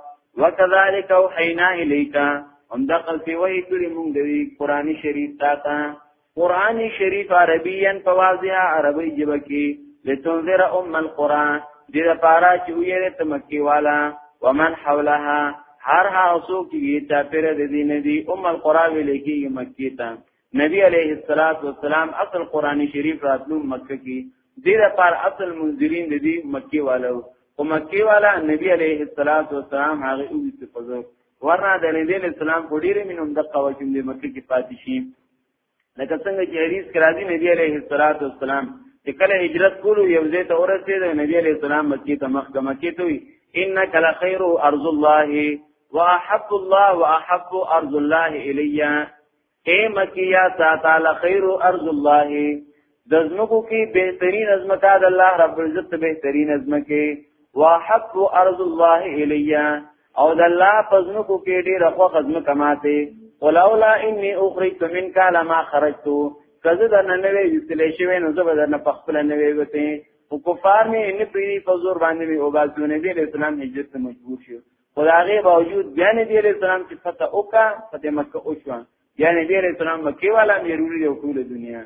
وکذالک او حینا الیکا هم دقل سی وحی کړی مونږ د قرآنی شریف تا ته قران شریف عربیا په واضحه عربی ژبه کې لتنذر ام القران دې لپاره چې ویره ته مکی والا ومن حولها هر هغه څوک چې تا پر دې دین دی ام القران ویل کېږي مکی ته نبی علیه الصلاۃ والسلام اصل قران شریف راتلو مکه کې دې لپاره اصل منذرین دې مکی والو او مکی والا نبی علیه الصلاۃ والسلام هغه اوږي په ورنه د نبی اسلام په ډیره مينوم د قواچم د مکه کې پاتې شي لکه څنګه چې حدیث کې راځي نبی عليه الصلاه والسلام چې کله هجرت کولو یو ځای ته ورسېد نبی عليه السلام مکې ته مخ کمه کې دوی انک لخير ارض الله واحب الله واحب ارض الله الیا اے مکیہ تا تعالی خیر ارض الله د ځمکو کې بهترین ځمکه د الله رب العزت بهترین ځمکه واحب ارض الله الیا او د الله په ځمکو کې ډیره خوخه ځمکه ماته ولولا انی اخرجت منک لما خرجت کزه د ننوي یتلې شوی نو زه به درنه په خپل نوي وته او کفار مې ان پری په زور باندې مې او باسو نبی علیہ السلام هجرت ته مجبور شو خدای باوجود بیا نبی علیہ السلام چې فتح وکا فتح مکه او شو بیا نبی علیہ السلام مکه والا مې روري او ټول دنیا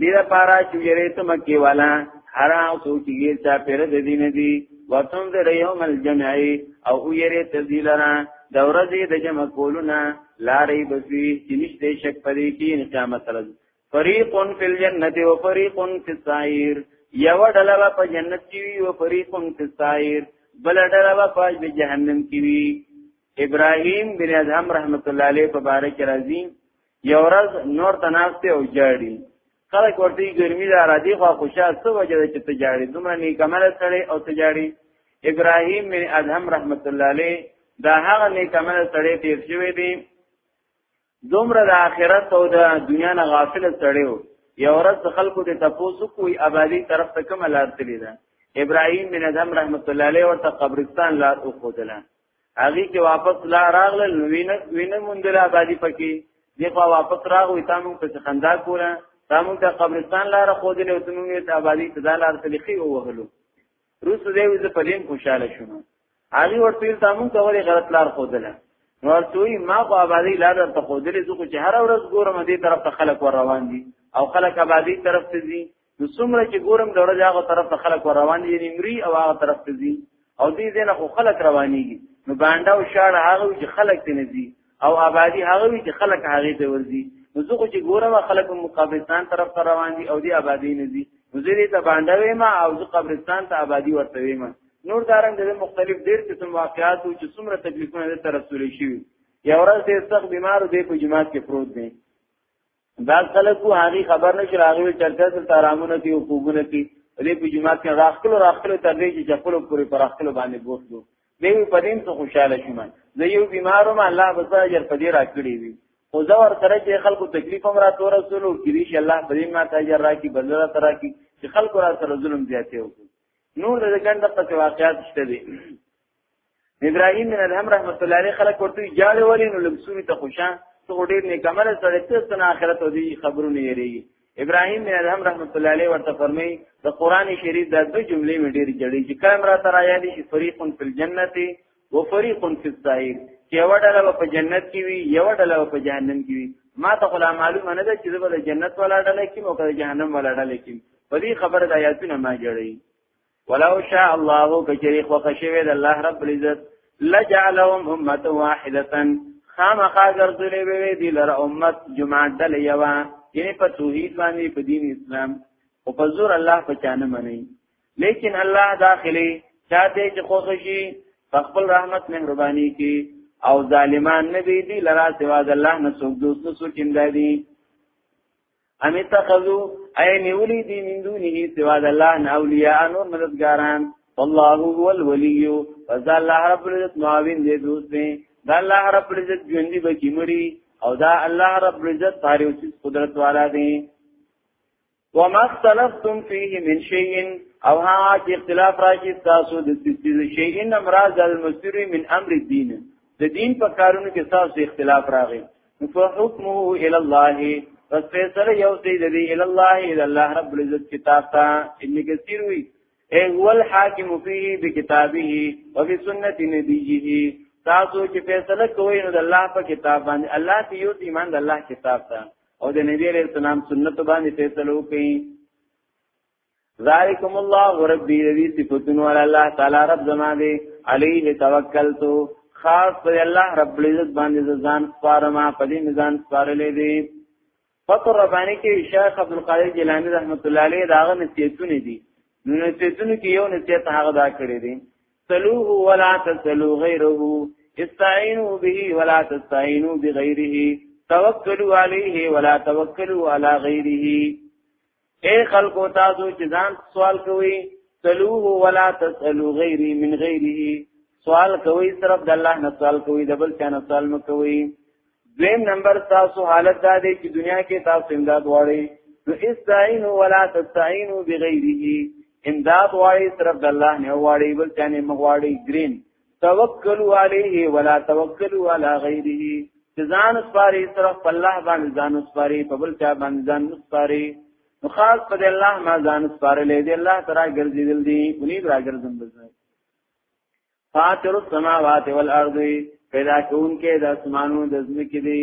دې لپاره چې یې ته مکی والا هر هغه څوک چې یې چا پیر د دین دی وتم در یوم الجمع او یې تذیلرا د ورځې د جمع کولونه لارې بسوي چې نشته شک پدې کې ان قیامت ورځ فریق فی الجنه و فریق فی السعیر یو ډله په جنت کې وي او فریق فی السعیر بل ډله په جهنم کې وي ابراهیم بن ادهم رحمت الله علیه په بارک راضی یو ورځ نور ته ناشته او جاړي خلک ورته ګرمي دا را دي خو خوشا څه وجه ده چې ته جاړي دومره نه کمل سره او ته جاړي ابراهيم بن ادهم رحمت الله عليه دا هغه نه کمل سره تیر شوی دی دومره د آخرت او د دنیا نه غافل سره و یو ورځ خلکو ته تاسو کوی آبادی طرف ته کوم لار تللی ده ابراهيم بن ادهم رحمت الله عليه ورته قبرستان لار او خودله هغه چې واپس لا راغله نو وینه وینه مونږ لا باندې پکې دی خو واپس راغوي تا مونږ ته خندا کوله تا مونږ ته قبرستان لار خو دې له تمونږه ته آبادی ته دا لار تلخي ووهلو روس دې وځ په دې خوشاله شوم هغه ورته تا مونږ ته ولې غلط لار خو دله نو توی ما خو آبادی لار ته خو دې زه خو چې هر ورځ ګورم دې طرف ته خلک ور روان دي او خلک آبادی طرف ته ځي نو څومره چې ګورم دړه هغه طرف ته خلک روان دي یعنی مري او هغه طرف ته ځي او دې زنه خو خلک روانيږي نو باندې او شاړ هغه چې خلک ته نزي او آبادی هغه چې خلک هغه ته ورځي نو زه خو چې ګورم خلک مقابلستان طرف ته روان دي او دې آبادی نزي نو زه دې ته باندې وېم او زه قبرستان ته آبادی ورته وېم نور دارنګ د مختلف ډېر قسم واقعات او چې څومره تکلیفونه د ترسول شي یو ورځ دې سخت بیمار دې په جماعت کې پروت دی دا خلکو هغه خبر نه شر هغه چرته سره تارامونه کې او کوګونه کې دې په جمعه کې راخلو راخلو تر دې چې خپل پوری پر خپل باندې بوتلو دې په دې څه خوشاله شوم زه یو بیمارم الله بس اجر پدې راکړي وي خو زه ور سره چې خلکو تکلیف هم را تور رسول او کړي چې الله پدې ما ته اجر راکړي بدل تر راکړي چې خلکو را سره ظلم زیاته وکړي نور د ګنده په واقعات شته دي ابراهيم بن الهم رحمت الله عليه خلک ورته جاړه ولې نو لمسوري ته خوشان ته ډېر نیکمل سره ته سن اخرت او دې خبرونه یریږي ابراهيم بن الهم رحمت الله عليه ورته فرمایي د قران شریف د دوه جملې مې ډېر جړې چې کامرا تر آیا دي چې فريق فی الجنت و فريق فی السعير چې یو ډله په جنت کې وي یو ډله په جهنم کې وي ما ته خلا معلومه نه ده چې د جنت ولا ډله کې مو کړه جهنم ولا ډله کې په دې خبره د آیاتونه ما جړې ولو شاء الله کچری خو خشوی د الله رب العزت لجعلهم امه واحده خامخا ګرځولې وی دی لره امت جماعت دل یوا یعنی په توحید باندې په دین اسلام او په زور الله په چانه منی لیکن الله داخلي چاته چې خوشي په خپل رحمت مهرباني کې او ظالمان نه دی دی لرا سوا د الله نه څوک دوست نه څوک امدادي ام اتخذو اي نيولي دي من دونه سوا د الله نه اولیاء نور مددګاران والله هو الولي فذا الله رب العزت معاون دي دوست دي دا الله رب العزت ژوندۍ به کیمړي او دا الله رب العزت هر یو چیز قدرت والا دی وما اختلفتم فيه من شيء او ها چې اختلاف راشي تاسو د تفسیر شيء امراض المسری من امر الدين د دین په کارونو کې تاسو اختلاف راغی فحکمه الى الله پس فیصله یو دی د دی الى الله الى الله رب العزت کتاب تا ابن کثیر وی اے هو الحاکم فيه بكتابه وبسنت نبيه تاسو چې فیصله کوئ نو د الله په کتاب باندې الله ته یو ایمان د الله کتاب ته او د نبی عليه السلام سنت باندې فیصله وکړئ ذالکم الله ربی دی صفاتون ولا الله تعالی رب زما دی علیه توکلت خاص پر الله رب العزت باندې ځان سپارما پدې ځان سپارلې دی فطر ربانی کې شیخ عبد القادر جیلانی رحمت الله علیه داغه نصیحتونه دي نو نصیحتونه کې یو نصیحت هغه دا کړی دی سلوه ولا تسلو غیره استعینوا به ولا تستعینوا بغیره توکلوا علیه ولا توکلوا علی غیره اے خلکو تاسو چې ځان سوال کوي تلوه ولا تسالو غیری من غیره سوال کوي صرف د الله نه سوال کوي د بل چا نه سوال نه کوي دویم نمبر تاسو حالت دا دی چې دنیا کې تاسو امداد غواړئ نو استعینوا ولا تستعینوا بغیره امداد غواړي صرف د الله نه غواړي بل چا نه مغواړي ګرین توکلوا علیه ولا توکلوا علی غیره ځان سپاری صرف الله باندې ځان سپاری په بل چا باندې ځان سپاری نو خاص په الله ما ځان سپارلې دې الله تعالی ګرځیدل دي ونی را ګرځم بزنه فاتر السماوات والارض پیدا کون کې د اسمانونو د زمکې دي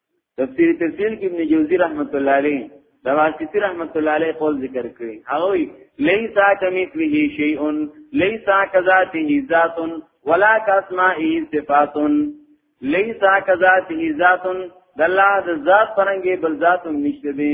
تفسیر تفسیر کې ابن جوزی رحمت الله علیه دا واسطی رحمت الله علیه قول ذکر کړی هغه لیسا کمثله شیء لیسا کذاته ذات ولا کاسماء صفات لیسا کذاته ذات د الله د ذات پرنګي بل ذاتم نشته دی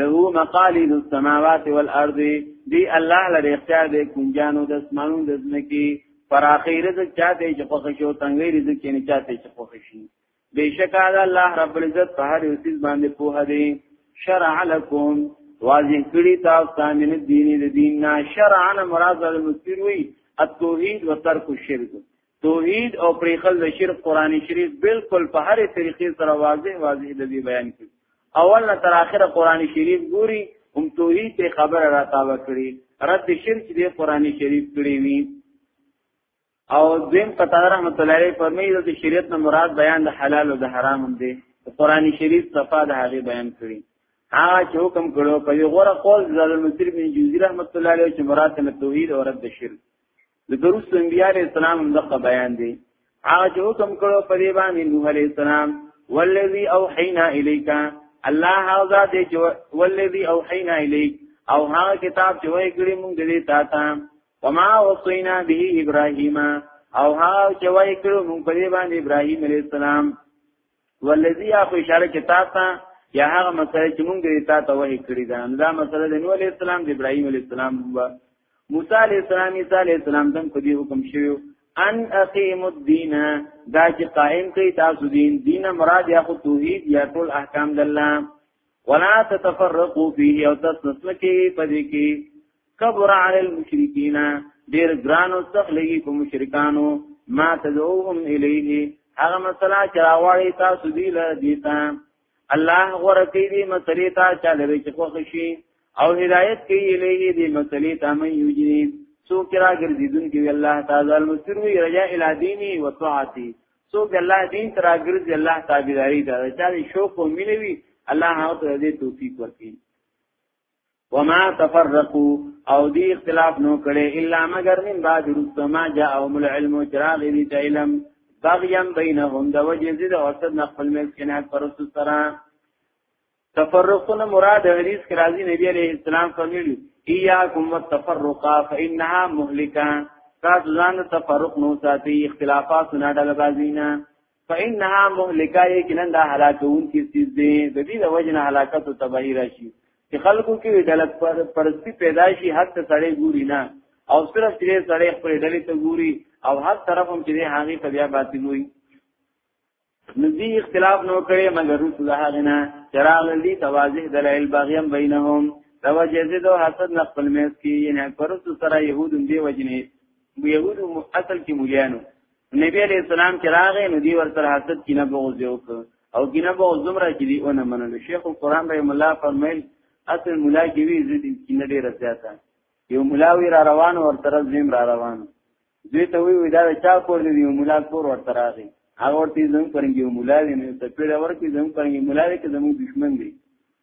له مقاليد السماوات والارض دی الله لري اختیار دی کنجانو د اسمانو د زمکی پر اخیر رزق چاته چې خوښ شو تنګي رزق کې نه چاته چې خوښ شي بشکا الله رب العزت په هر یو چیز باندې په هدي شرع لكم واضح کړی تاسو ته من دین د دین نه شرعا مراد المسلم وی التوحید و ترک الشرک توحید او پریخل د شرک قران شریف بالکل په هر طریقې سره واضح واضح د دې بیان کړي اول نه تر اخره قران شریف ګوري هم توحید ته خبر را تاوه کړي رد شرک دې قران شریف کړي وي او دیم قطار رحمت الله علیه فرمایي د شریعت نه مراد بیان د حلال او د حرام هم دی قران شریف صفه د هغه بیان کړي هغه چې حکم کړو په یو غره قول زاد المصری بن جوزی رحمت الله علیه چې مراد نه توحید او رد شرک د درست انبیاء علیہ السلام دغه بیان دی هغه چې حکم کړو په دی باندې نوح علیہ السلام والذي اوحینا الیک الله هغه دې چې والذي اوحینا الیک او هغه کتاب چې وای کړی مونږ دې تا ته وما وصینا به ابراهیم او هغه چې وای کړو مونږ په دی باندې ابراهیم علیہ السلام والذي یا خو اشاره کې تا ته یا هغه مسله چې مونږ یې تا ته وحی کړی دا دا مسله د نوح علی السلام د ابراهیم علی السلام و موسی علی السلام عیسی علی السلام تم په دې حکم شوی ان اقیم الدین دا چې قائم کړي تاسو دین دین مراد یا خو توحید یا ټول احکام د الله ولا تتفرقوا فيه او تسنسلکی پدې کې کبر علی المشرکین ډیر ګران او سخت لګي په مشرکانو ما تدعوهم الیه هغه مسله چې راوړی تاسو دی له دیتا الله غره کوي دې مسلې ته چا لري چې خوښ شي او هدایت کوي الیه دې مسلې ته مې یوجنی سو کرا ګرځیدون کې الله تعالی المستر وی رجا الی دینی و طاعتی څوک د الله دین تر اګرځي الله تابعداري دا چا دې شوق او مینوي الله هغه ته دې توفیق ورکړي وما تفرقوا او دی اختلاف نو کړي الا مگر من بعد رسما جاء او العلم چراغ دي علم بغیم بینهم د وجه زید اوسط نخفل ملکنات پرستو سره تفرق نه مراد حدیث کې راځي نبی عليه السلام فرمایلی ایاکم والتفرقا فانها مهلکه تاسو ځان تفرق نو ساتي اختلافات نه ډله بازینا فانها مهلکه یقینا دا هلاکون کی چیز دی د دې د وجنه هلاکت او تباہی راشي چې خلکو کې ډله پر پرستی پیدا شي حق ته سړی ګوري نه او صرف چې سړی خپل ډلې ته ګوري او هر طرف هم چې هغه ته بیا باطل وي ندی اختلاف نو کړي مگر رسول هغنا چراغ لدی تواضح دلائل باغیم بینهم دا وجه دې دو حسد نه خپل میس کې نه پرست سره يهود دی وجنه يهود اصل کې مليانو نبی علیہ السلام چې راغې نو دی ورته حسد کې نه بغوز یو او کې نه بغوز زمرا کې دی اونه منل شیخ القرآن رحم الله فرمایل اصل مولا کې وی زید کې نه ډیر زیاته یو ملاوی را روان ورته زم را روان دوی ته وی دا چا کور دی یو مولا کور ورته راغی هغه ورته زموږ پرنګ یو مولا دی نو ته پیړه ورکه زموږ پرنګ مولا دی که زموږ دشمن دی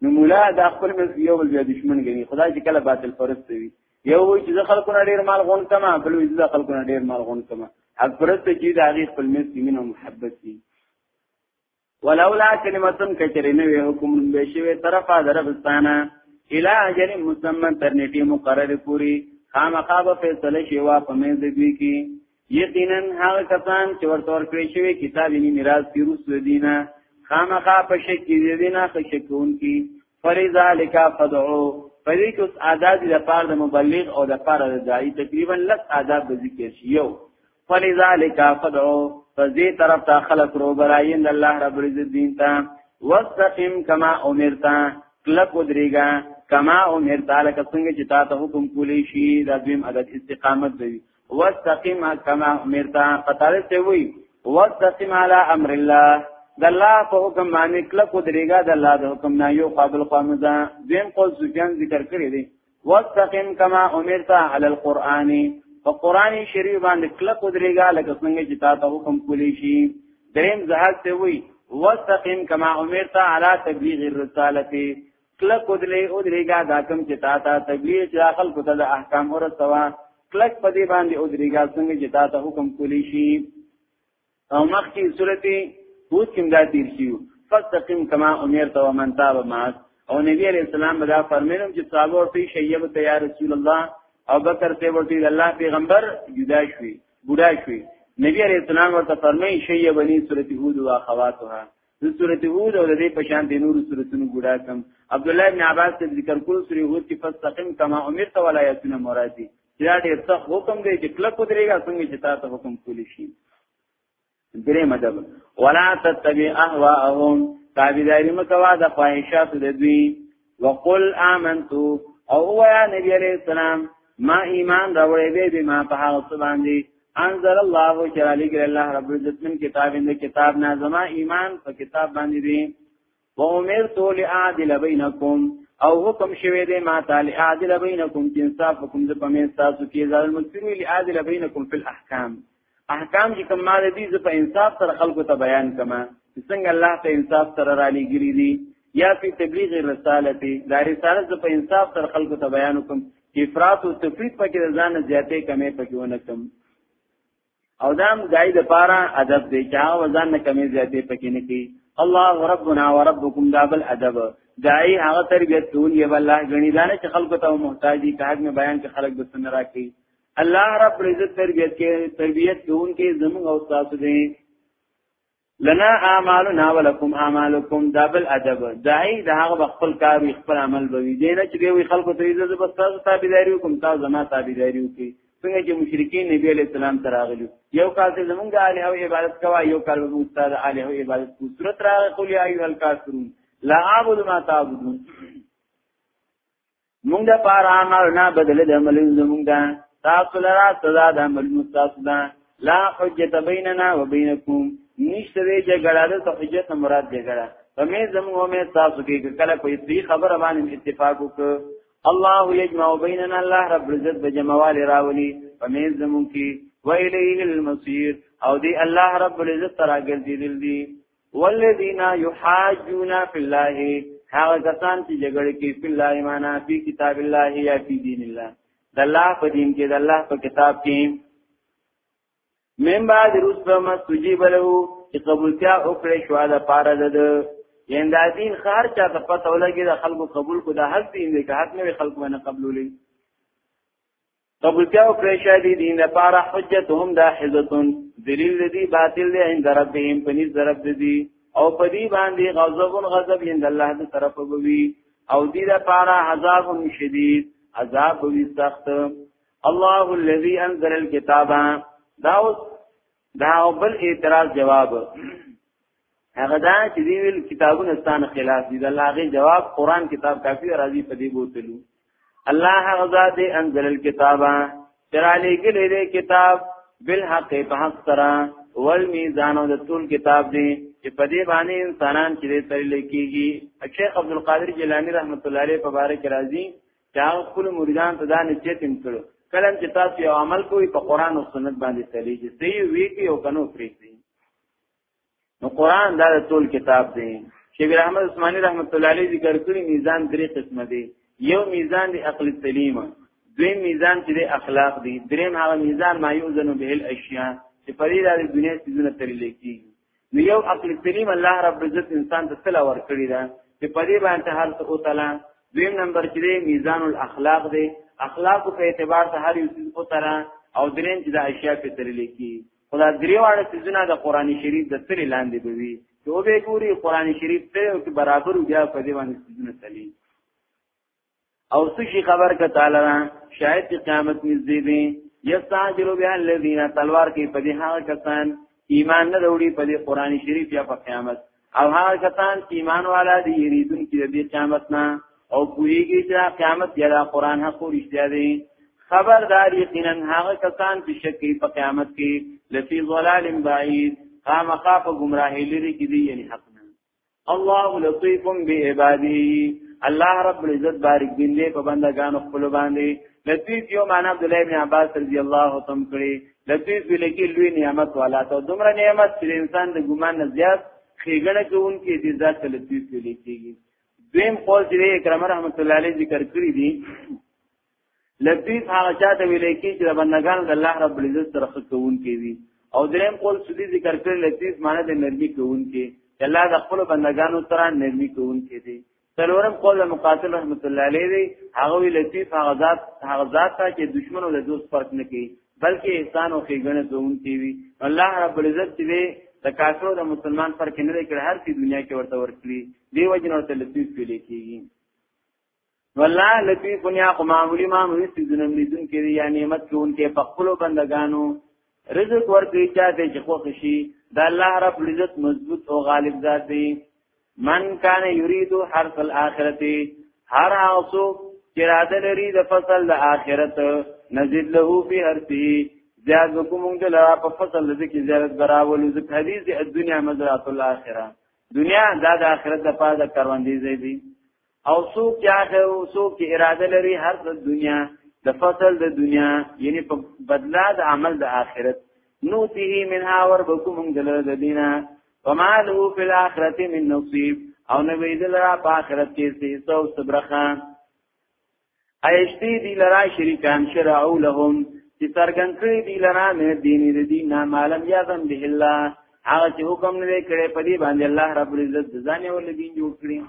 نو مولا دا خپل مې یو بل بیا دشمن غني خدای چې کله باطل پرست وي یو وی چې خلکو نه ډیر مال غون کما بل وی چې خلکو نه ډیر مال غون کما حق پرست چې دا غي خپل مې سیمین او محبت دي ولولا کلمتن کچری نه وی حکم به شوی طرفه دربستانه الی اجل مسمن تر نیټه مقرر پوری خامخا به فیصله شی وا په مې دوی کی یقینا هغه کسان چې ورته ورکړی شوی کتاب یې میراث پیروس دینه خامخا په شک کې دینه خشکون کی فریضا لکا فدعو پدې کې اوس آداب د پاره د مبلغ او د پاره د داعی تقریبا لس آداب به ذکر شي یو فلذلک فدعو فزی طرف تا خلق رو براین الله رب العزت دین تا واستقم کما امرتا کلک ودریگا کما امرتا لکه څنګه چې تا ته حکم کولی شي دا دویم عدد استقامت دی واستقم کما امرتا قطاره ته وی واستقم علی امر الله د الله په حکم باندې کلک ودریګا د الله د حکم نه یو قابل قامزه دیم قول سفیان ذکر کړی دی واستقم کما امرت علی القرآن په قرآن شریف باندې کله قدرېګا لکه څنګه چې تا ته حکم کولی شي دریم زهد ته وی واستقم کما امرت علی تبلیغ الرساله کله قدرې او درېګا دا کوم چې تا ته تبلیغ چې داخل کو ته احکام ورسوا کله په دې باندې او درېګا څنګه چې تا ته حکم کولی شي او مخکې سورته هود کې دا تیر شیو فاستقم کما امرت ومن تاب معك او نبی علیہ السلام دا فرمایلم چې صحابه ورته شیب ته یا رسول الله او بکر ته ورته الله پیغمبر جدا شوی بوډا شوی نبی علیہ السلام ورته فرمایي شیب بنی سورته هود او اخواتها د سورته هود او د دې په شان د نور سورتونو ګډا کم عبد الله بن عباس ذکر کول سورې هود کې فاستقم کما امرت ولا یتنا مرادی دا ډېر سخت حکم دی چې کله کو درېګا څنګه چې تاسو حکم کولی شي درې مدب ولا تتبع اهواهم تابعداري مکوا د خواهشات د دوی وقل آمنت او ويا نبی عليه السلام ما ایمان راوړې دې به ما په هغه څه باندې انزل الله جل جلاله الله رب العزت من کتاب دې کتاب نه زما ایمان په کتاب باندې دې و امرت لعادل بینکم او حکم شوه دې ما تعالی عادل بینکم چې انصاف حکم دې په مېز تاسو کې ځل مستری لعادل بینکم فی الاحکام احکام چې کوم مال دي زه په انصاف سره خلکو ته بیان کما څنګه الله ته انصاف سره را لګری دي یا فی تبلیغ رساله دا رساله زه په انصاف سره خلکو ته بیان کوم افراط او تفریط پکې ځان زیاتې کمې پکې ونه کوم او دام دای د پاره ادب دی چې هغه ځان نه کمی زیاتې پکې نه کی الله ربنا وربکم دابل ادب دای هغه تربیت ټول یې والله غنی دانه چې خلکو ته محتاج دي کاږ نه بیان کې خلک د سن راکې الله رب عزت تربیت کې تربیت ټول کې زموږ او تاسو دې لنا اعمالنا ولکم اعمالکم دا بل ادب دای دا هغه خپل کار وي خپل عمل به وي دینه چې وی خلکو ته عزت بس تاسو تابعداري وکم تاسو زما تابعداري وکي څنګه چې مشرکین نبی علیہ السلام ته راغلي یو کال ته زمونږ الہ او عبادت کوا یو کال به استاد الہ او عبادت کو صورت راغلی قل یا ایه الکافرون لا اعبد ما تعبدون مونږ د پاره عمل نه بدل د عملونو زمونږ ده تاسو لرا سزا د عملونو تاسو ده لا حجت بیننا و بینکم نشته دی جګړه ده حجت مراد جګړه په مې زمونږ مې تاسو کې کله کوئی دی خبره باندې اتفاق وک الله یجمع بیننا الله رب عزت بجموال راولی په مې زمونږ کې و الیه المصیر او دی الله رب العزت تراګل دی دل دی والذین یحاجون فی الله هغه کسان چې جګړه کوي په الله ایمان په کتاب الله یا په دین الله د الله په دین کې د الله په کتاب کې من بعد رسل ما سجیب له چې قبولتیا وکړې شو د پاره د یند دین خار چا ته پته ولګي د خلکو قبول کو د حق دین دی که حق نه خلکو نه قبولولې قبولتیا او پریشا دی دین لپاره حجتهم دا حجتون دلیل دی باطل دی عند ربهم پنځ رب دی او پدی باندې غضبون غضب عند الله دی طرف بوي او دی لپاره عذاب شدید عذاب وی سخت الله الذي انزل الكتاب دا اوس دا او بل اعتراض جواب هغه دا چې دی ویل کتابونه ستان خلاف دي دا لاغه جواب قران کتاب کافی راضی په دې بوتلو الله هغه ذات انزل الكتابا چرالی ګلې دې کتاب بالحق په حق سره والمیزان او د ټول کتاب دی چې په دې باندې انسانان چې تلل کېږي شیخ عبد القادر جیلانی رحمت الله علیه په باره کې راځي چا خپل مریدان ته دا نصیحت هم کړو کله چې تاسو یو عمل کوئ په قران او سنت باندې چلیږي صحیح وی کې او کنو پریږدي نو قران دا ټول کتاب دی شیخ احمد عثماني رحمت الله علیه ذکر کړی میزان درې قسمه دی یو میزان دی عقل سلیمه دویم میزان چې دی اخلاق دی دریم هغه میزان ما یوزن به الاشیاء چې پرې د دنیا سيزونه ترلې کیږي نو یو عقل سلیم الله رب عزت انسان ته تل ور کړی دا چې په دې باندې هر څه او تعالی دویم نمبر چې دی میزان الاخلاق دی اخلاق په اعتبار ته هر یو څه او تعالی او درین چې د اشیاء په تر لیکي خدا دریواړه سيزونه د قران شریف د تل لاندې بوي چې او به ګوري قران شریف ته او برابر بیا په دې باندې سيزونه تللی او سشي خبر ک تعالی را شاید چې قیامت نږدې دی یستعجل بها الذین تلوار کوي په دې هغه کسان ایمان نه وروړي په دې قران شریف یا په قیامت او هغه کسان چې ایمان والا دي یریدون کې دې قیامت نه او پوریږي چې قیامت یا قران حق رښتیا دی خبردار یقینا هغه کسان چې شک کوي په قیامت کې لفی ظلال بعید خامخا په گمراهی لري کې دي یعنی حق الله لطيف بعباده الله رب العزت بارک دین دې په بندگانو خپل باندې لطیف یو معنا عبد الله ابن عباس رضی الله تعالی کړي لطیف ویلکی لوی نعمت والا ته دومره نعمت چې انسان د ګمان نه زیات خېګنه کوونکې دې ذات لطیف ویلکیږي دویم قول چې اکرام رحمت الله علیه ذکر کړی دی لطیف هغه چاته ویل کی چې د بندگان د الله رب العزت سره خکون کوي او دریم قول سودی ذکر کړ لطیف معنی د نرمي کوون کې الله د خپل بندگانو سره نرمي کوون کې دي څلورم قول مقاتل رحمت الله علیه دی هغه وی لطیف هغه ذات هغه ذات ته چې دشمنو له دوست فرق نه کوي بلکې احسان او خیګنه کوون کې وي الله رب العزت دې د کافرو د مسلمان فرق نه لري کړ هر څه دنیا کې ورته ورکړي دی وجنه ورته لطیف ویل کېږي والله لتی دنیا خو معمولی معمولی سیزونه مریدون کړي یا نعمت کوون کې په خپل بندگانو رزق ورکړي چاته چې خوښ شي د الله رب العزت مضبوط او غالب ذات دی من کان یرید حرف الاخرته هر اوسو چې راځه لري د فصل د اخرت نزيد له فی هرته زیاد وکوم د لرا په فصل د کې زیادت براول د حدیث د دنیا مزرعه الاخره دنیا دا د اخرت د پاره کاروندې زیدي او څوک چې هغه څوک چې اراده لري هر د دنیا د فصل د دنیا یعنی په بدلا د عمل د آخرت نو تیه منها ور بکوم دل د دینا وما له فی الاخرت من نصیب او نو ویدل را په آخرت کې سیسو صبرخه ایشتی دی لرا شریکان شرعو لهم چې سرګن کړی دی لرا مې دین دی دی نه معلوم یا زم به الله هغه چې حکم نه کړي په دې باندې الله رب العزت ځان یې ولګین جوړ کړی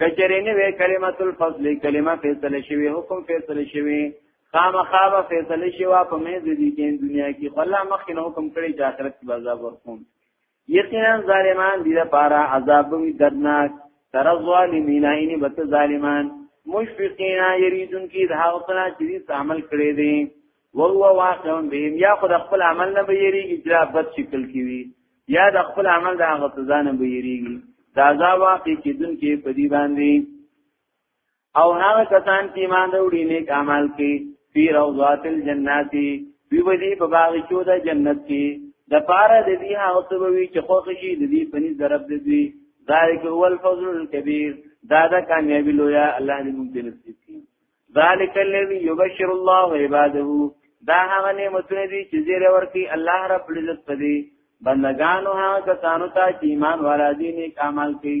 کچری نه وی کلمۃ الفضل کلمه فیصله شوی حکم فیصله شوی خامخا به فیصله شوی په مې دې کې دنیا کې الله مخکې حکم کړی چې آخرت کې عذاب ورکوم یقینا ظالمان دي لپاره عذاب وي دردناک تر ظالمین عین بت ظالمان مشفقین یریدون کی د هغه څه چې دې عمل کړی دي وهو واقع بهم یا خود خپل عمل نه بیری اجرا بد شکل کی وی یا د خپل عمل د هغه څه نه بیری دا عذاب واقع کیدون کې په دې باندې او هغه کسان چې ایمان وروړي نیک اعمال کوي فی روضات الجنات وی ودی په باغ کې د جنت کې د پاره د دې هغه څه وی چې خوښ شي د دې پنځ درب د دې ذالک هو الفضل الكبير دا دا کامیابی لویا الله دې موږ دې نصیب کړي ذالک الذی یبشر الله عباده دا هغه نعمتونه دي چې زیره ورکی الله رب العزت پدې بندگانو هغه کسانو ته چې ایمان والا دي نیک اعمال کوي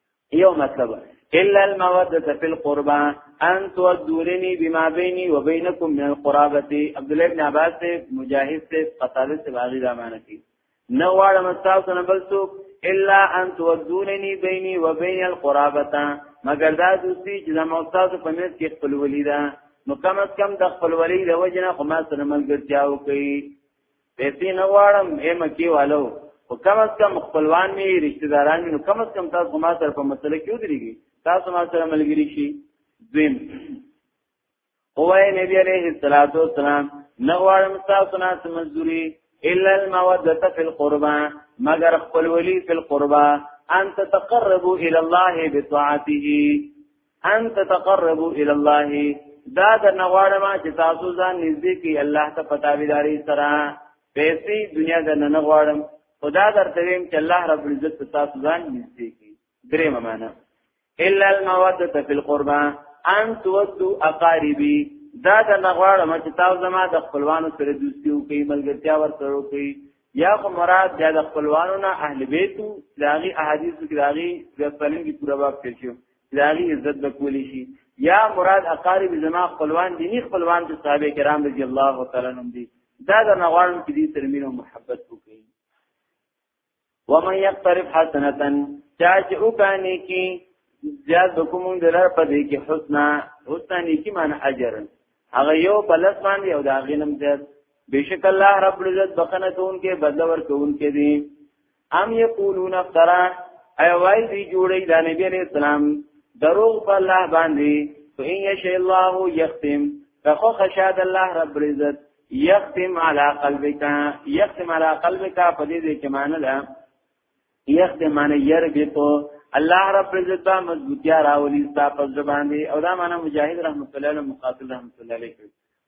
یو مطلب الا الموده فی القربا ان تودورنی بما بیني وبینکم من القرابه عبد الله بن عباس سے مجاهد سے قتاده سے باغی دا معنی کی نو واړه مستاسو نه بل څوک الا ان تودورنی بیني وبین القرابه مگر دا دوستی چې زمو تاسو په منځ کې خپل ولیدا نو کم از کم د خپل ولی د وجنه خو ما سره ملګرتیا وکړي پیسې نه واړم اے مکی والو او کم از کم خپلوان می رشتہ داران نو کم از کم تاسو ما سره په مسله کې ودرېږي تاسو ما سره ملګری شي دویم اوه نبی علیہ الصلوۃ والسلام نه واړم تاسو نه سمزوري الا الموده فی القربا مگر خپل ولی فی القربا ان تتقربوا الى الله بطاعته ان تتقربوا الى الله دا د نغواړم چې تاسو ځان نږدې کی الله ته پتاویداری سره پیسې دنیا د نه نغواړم خدا درته ویم چې الله رب العزت تاسو ځان نږدې کی درې ممانه الا الموده فی القربان ان تودو اقاربی دا د نغواړم چې تاسو زما د خپلوانو سره دوستي وکړي ملګرتیا ورسره وکړي یا خو مراد بیا د خپلوانو نه اهل بیتو داغي احادیثو کې داغي د پلان کې پوره باب تیر شو داغي عزت بکولی شي یا مراد اقارب زما خپلوان دي نه خپلوان چې صحابه کرام رضی الله تعالی عنهم دي دا د نغوان کې دي ترمین او محبت وکړي ومن یقترف حسنه چا چې وکاني کې زیاد کوم دلر په دې کې حسنا حسنا نیکی معنی اجر هغه یو بلس باندې او دا غینم زیاد بیشک الله رب العزت بخنه تون کې بدل ور کون کې دي ام یقولون افترا ای وای دی جوړی د نبی علیہ السلام دروغ په الله باندې فإن یشاء الله یختم فخو خشاد الله رب العزت یختم علی قلبک یختم علی قلبک په دې کې معنی ده یختم معنی یربطو الله رب العزت با مضبوطیا راولی ستا په زبان دی او دا معنی مجاهد رحمت الله علیه مقاتل رحمت الله علیه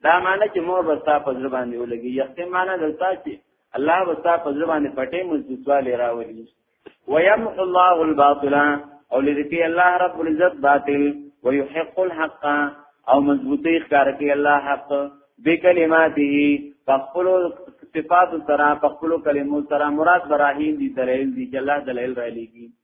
دا معنی چې مور بستا په ځل باندې ولګي یختم معنی دلته چې الله بستا په ځل باندې پټې مزدوالې راولي ويم الله الباطل او لذي الله رب العزت باطل ويحق الحق او مضبوطی اختیار کوي الله حق بکلماته فقل صفات سره فقل کلمو سره مراد براهین دي دلیل دي چې الله دلیل را لېږي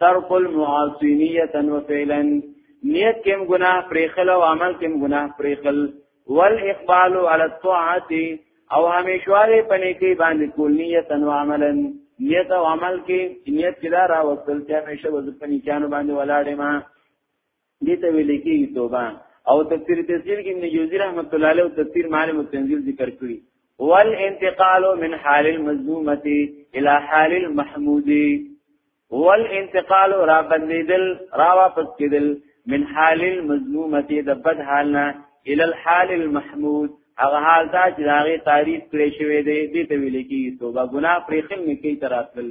ترک المعاصی نیتا و فعلا نیت کم گناہ پریخل او عمل کم گناہ پریخل والاقبال علی الطاعت او همیشواره پنه کې باندې کول نیتا و عملا نیت او عمل کې نیت کلا را وصل چې همیشه وځ پنه کانو باندې ولاړې ما دې ته ویل کېږي توبه او تفسیر تفسیر کې ابن جوزی رحمت الله علیه او تفسیر معلم التنزیل ذکر کړی والانتقال من حال المظلومه الى حال المحمود والانتقال را بدلیدل را واپس کېدل من حال المظلومه د بد حالنا الى الحال المحمود هغه حال دا چې هغه تعریف کړی شوی دی دې ته ویل کېږي توبه ګناه پرې خل نه کوي تراتل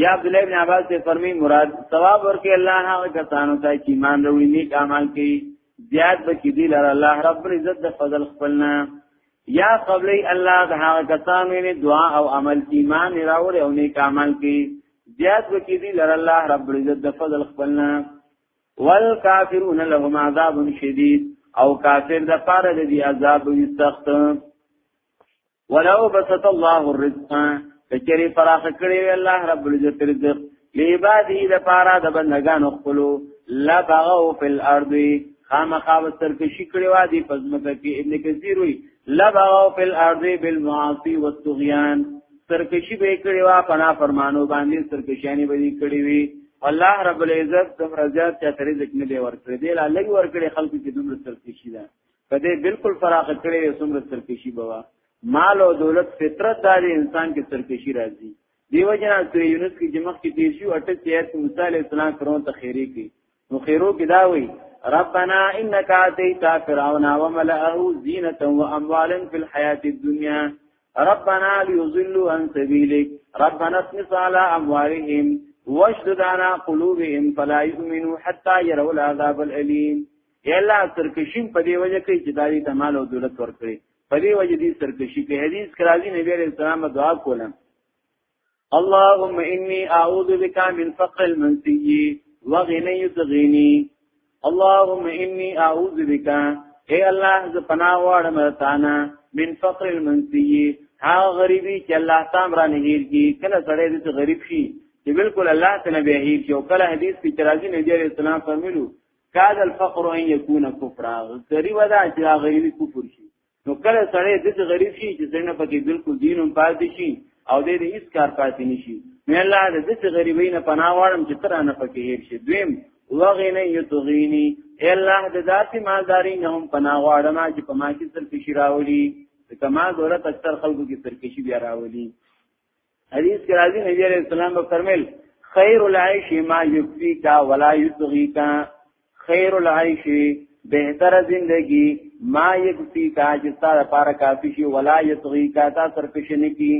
یا عبد الله بن عباس ته فرمی مراد ثواب ورکه الله هغه کسانو ته چې ایمان وروړي نیک عمل کوي زیاد به کې دی لر الله رب العزت د فضل خپلنا یا قبل الله د هغه کسانو نه دعا او عمل کې ایمان راوړي او نیک عمل کوي زیاد به کې دی لر الله رب العزت د فضل خپلنا والکافرون لهم عذاب شدید او کافر د پاره د دې عذاب وي سخت ولو بسط الله الرزق کچری فراخ کړی وی الله رب العزت رزق لعباده د پارا د بندگانو خپل لا بغوا فی الارض خامخا وستر کې شکړی وا دی پزمکه کې ابن کثیر وی لا بغوا فی الارض بالمعاصی والطغیان سرکشی به کړی وا پنا فرمانو باندې سرکشانی به کړی وی الله رب العزت د مرزات ته رزق نه دی ورکړی دی لا لګ ورکړی خلکو کې دومره سرکشی ده کدی بالکل فراغ کړي څومره سرکشي بوا مال او دولت فطرت دار انسان کې سرکشي راځي دیو جنا سورې یونس کې جمع کې تیر شو اټه سیات موسی علی السلام فرعون ته خیری کې نو خیرو کې دا وی ربنا انك اتيت فرعون وملئه زينة واموالا في الحياة الدنيا ربنا ليضلوا عن سبيلك ربنا اطمس على اموالهم واشدد على قلوبهم فلا يؤمنوا حتى يروا العذاب الالم یا الله سرکشیم په دې وجه کوي چې دایي ته مال او دولت ورکړي په دې وجه دې سرکشي په حدیث کرازي نبی عليه السلام دعا کوله اللهم اني اعوذ بك من فقر المنسي وغني تغني اللهم اني اعوذ بك اے الله ز پناه واړم تانا من فقر المنسي ها غریبی چې الله تام را نه هیرږي کله سړی دې غریب شي چې بالکل الله تعالی به هیرږي او کله حدیث کې ترازی نبی عليه السلام فرمایلو کاد الفقر ان يكون كفرا غریب دا چې غریبي کفر شي نو کله سړی د غریب شي چې څنګه پکې بالکل دینم پاتې شي او دې دې هیڅ کار پاتې نشي مې الله دې چې غریبي نه پناه واړم چې تر نه پکې هیر شي دویم وغنه یتغینی الله دې ذاتي مالداري نه هم پناه واړم چې په ما کې سر کې شراولي کما دولت اکثر خلکو کې سرکشي بیا راولي حدیث کې راځي نبی عليه السلام فرمایل خیر العيش ما يكفيك ولا يطغيك خیر العيش بهتر زندگی ما يكفيك چې ستاسو لپاره کافي شي ولا يطغيك تا سر پښنه کی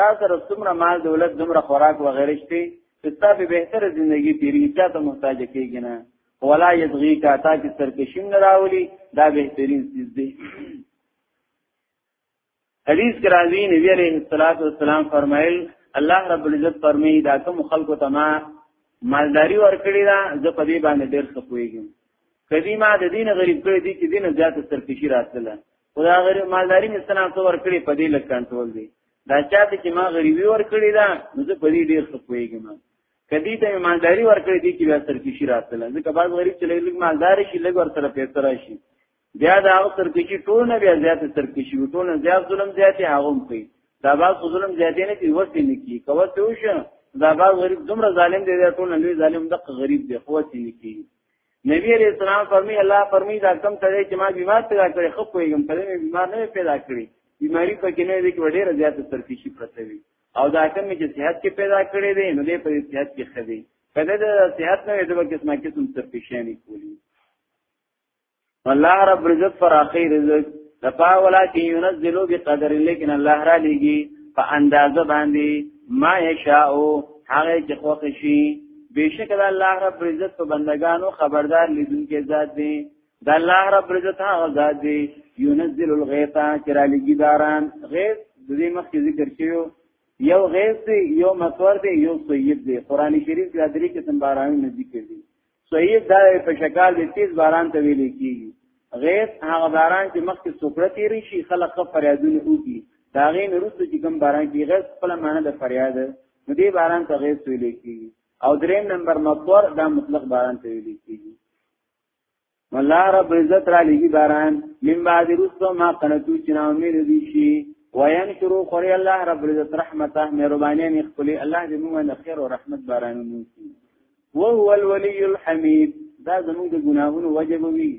تا سر څومره مال دولت دومره خوراک وغیرہ شته چې تاسو بهتر زندگی تیری چا ته محتاج کیږئ نه ولا يطغيك تا چې سر پښنه راولي دا بهترین چیز دی حدیث کې راځي نبی عليه الصلاه والسلام فرمایل الله رب العزت فرمایي دا کوم خلکو ته ما مالداری ورکړی دا زه په دې باندې ډېر څه پوهیږم کدی ما د دین غریب کړی دي چې دین زیات سرکشي راتله خدا غریب مالداری مې سلام ته ورکړي په دې لک کنټرول دی دا چاته چې ما غریبي ورکړی دا نو زه په دې ډېر څه پوهیږم کدی ته مالداری ورکړی دي چې بیا سرکشي راتله ځکه بعض غریب چې لږ مالدار شي لږ ورته پیسې راشي بیا دا هغه سرکشي ټول نه بیا زیات سرکشي ټول نه زیات ظلم زیات هغه هم کوي دا باز ظلم زیات نه کوي وسه نه کوي کوه ته وشه دا باز غریب دومره ظالم دی دا ټول نه لوی ظالم دغه غریب دی قوت نه کوي نبی علیہ السلام فرمی الله فرمی دا کم ته چې ما بیمار پیدا کړی خو کوم په دې بیمار نه پیدا کړی بیماری په کې نه دي کې ډیره زیات سرکشي پرته وي او دا کم چې صحت کې پیدا کړی دی نو دې په صحت کې خدي کله د صحت نه دغه قسمه قسم سرکشي نه کولی الله رب عزت پر اخی رزق د پا ولکه ينزلو بقدر لیکن الله را لګي په اندازه باندې ما یشاء هغه چې خوښ شي بشک د الله رب عزت په بندگانو خبردار لیدونکي ذات دی د الله رب عزت هغه ذات دی ينزل الغيث چې را لګي باران غیث د دې مخکې ذکر کیو یو غیث دی یو مطور دی یو طیب دی قران شریف کې د دې قسم باران نه ذکر دی صحیح دا په شکل د تیز باران ته ویل کیږي غیث هغه باران چې مخکې سوکړه تیری شي خلک خپل فریادونه وکړي دا غي نرسته چې کوم باران کې غیث خپل معنی د فریاد نو دې باران ته غیث ویل کیږي او دریم نمبر مطور دا مطلق باران ته ویل کیږي والله رب عزت را لګي باران من بعد رسو ما قنتو چې نا امید دي شي وینشرو خوري الله رب عزت رحمته مهرباني خپل الله دې موږ نه خیر او رحمت باران وکړي وهو الولي الحميد دا زموږ د ګناهونو وجب وي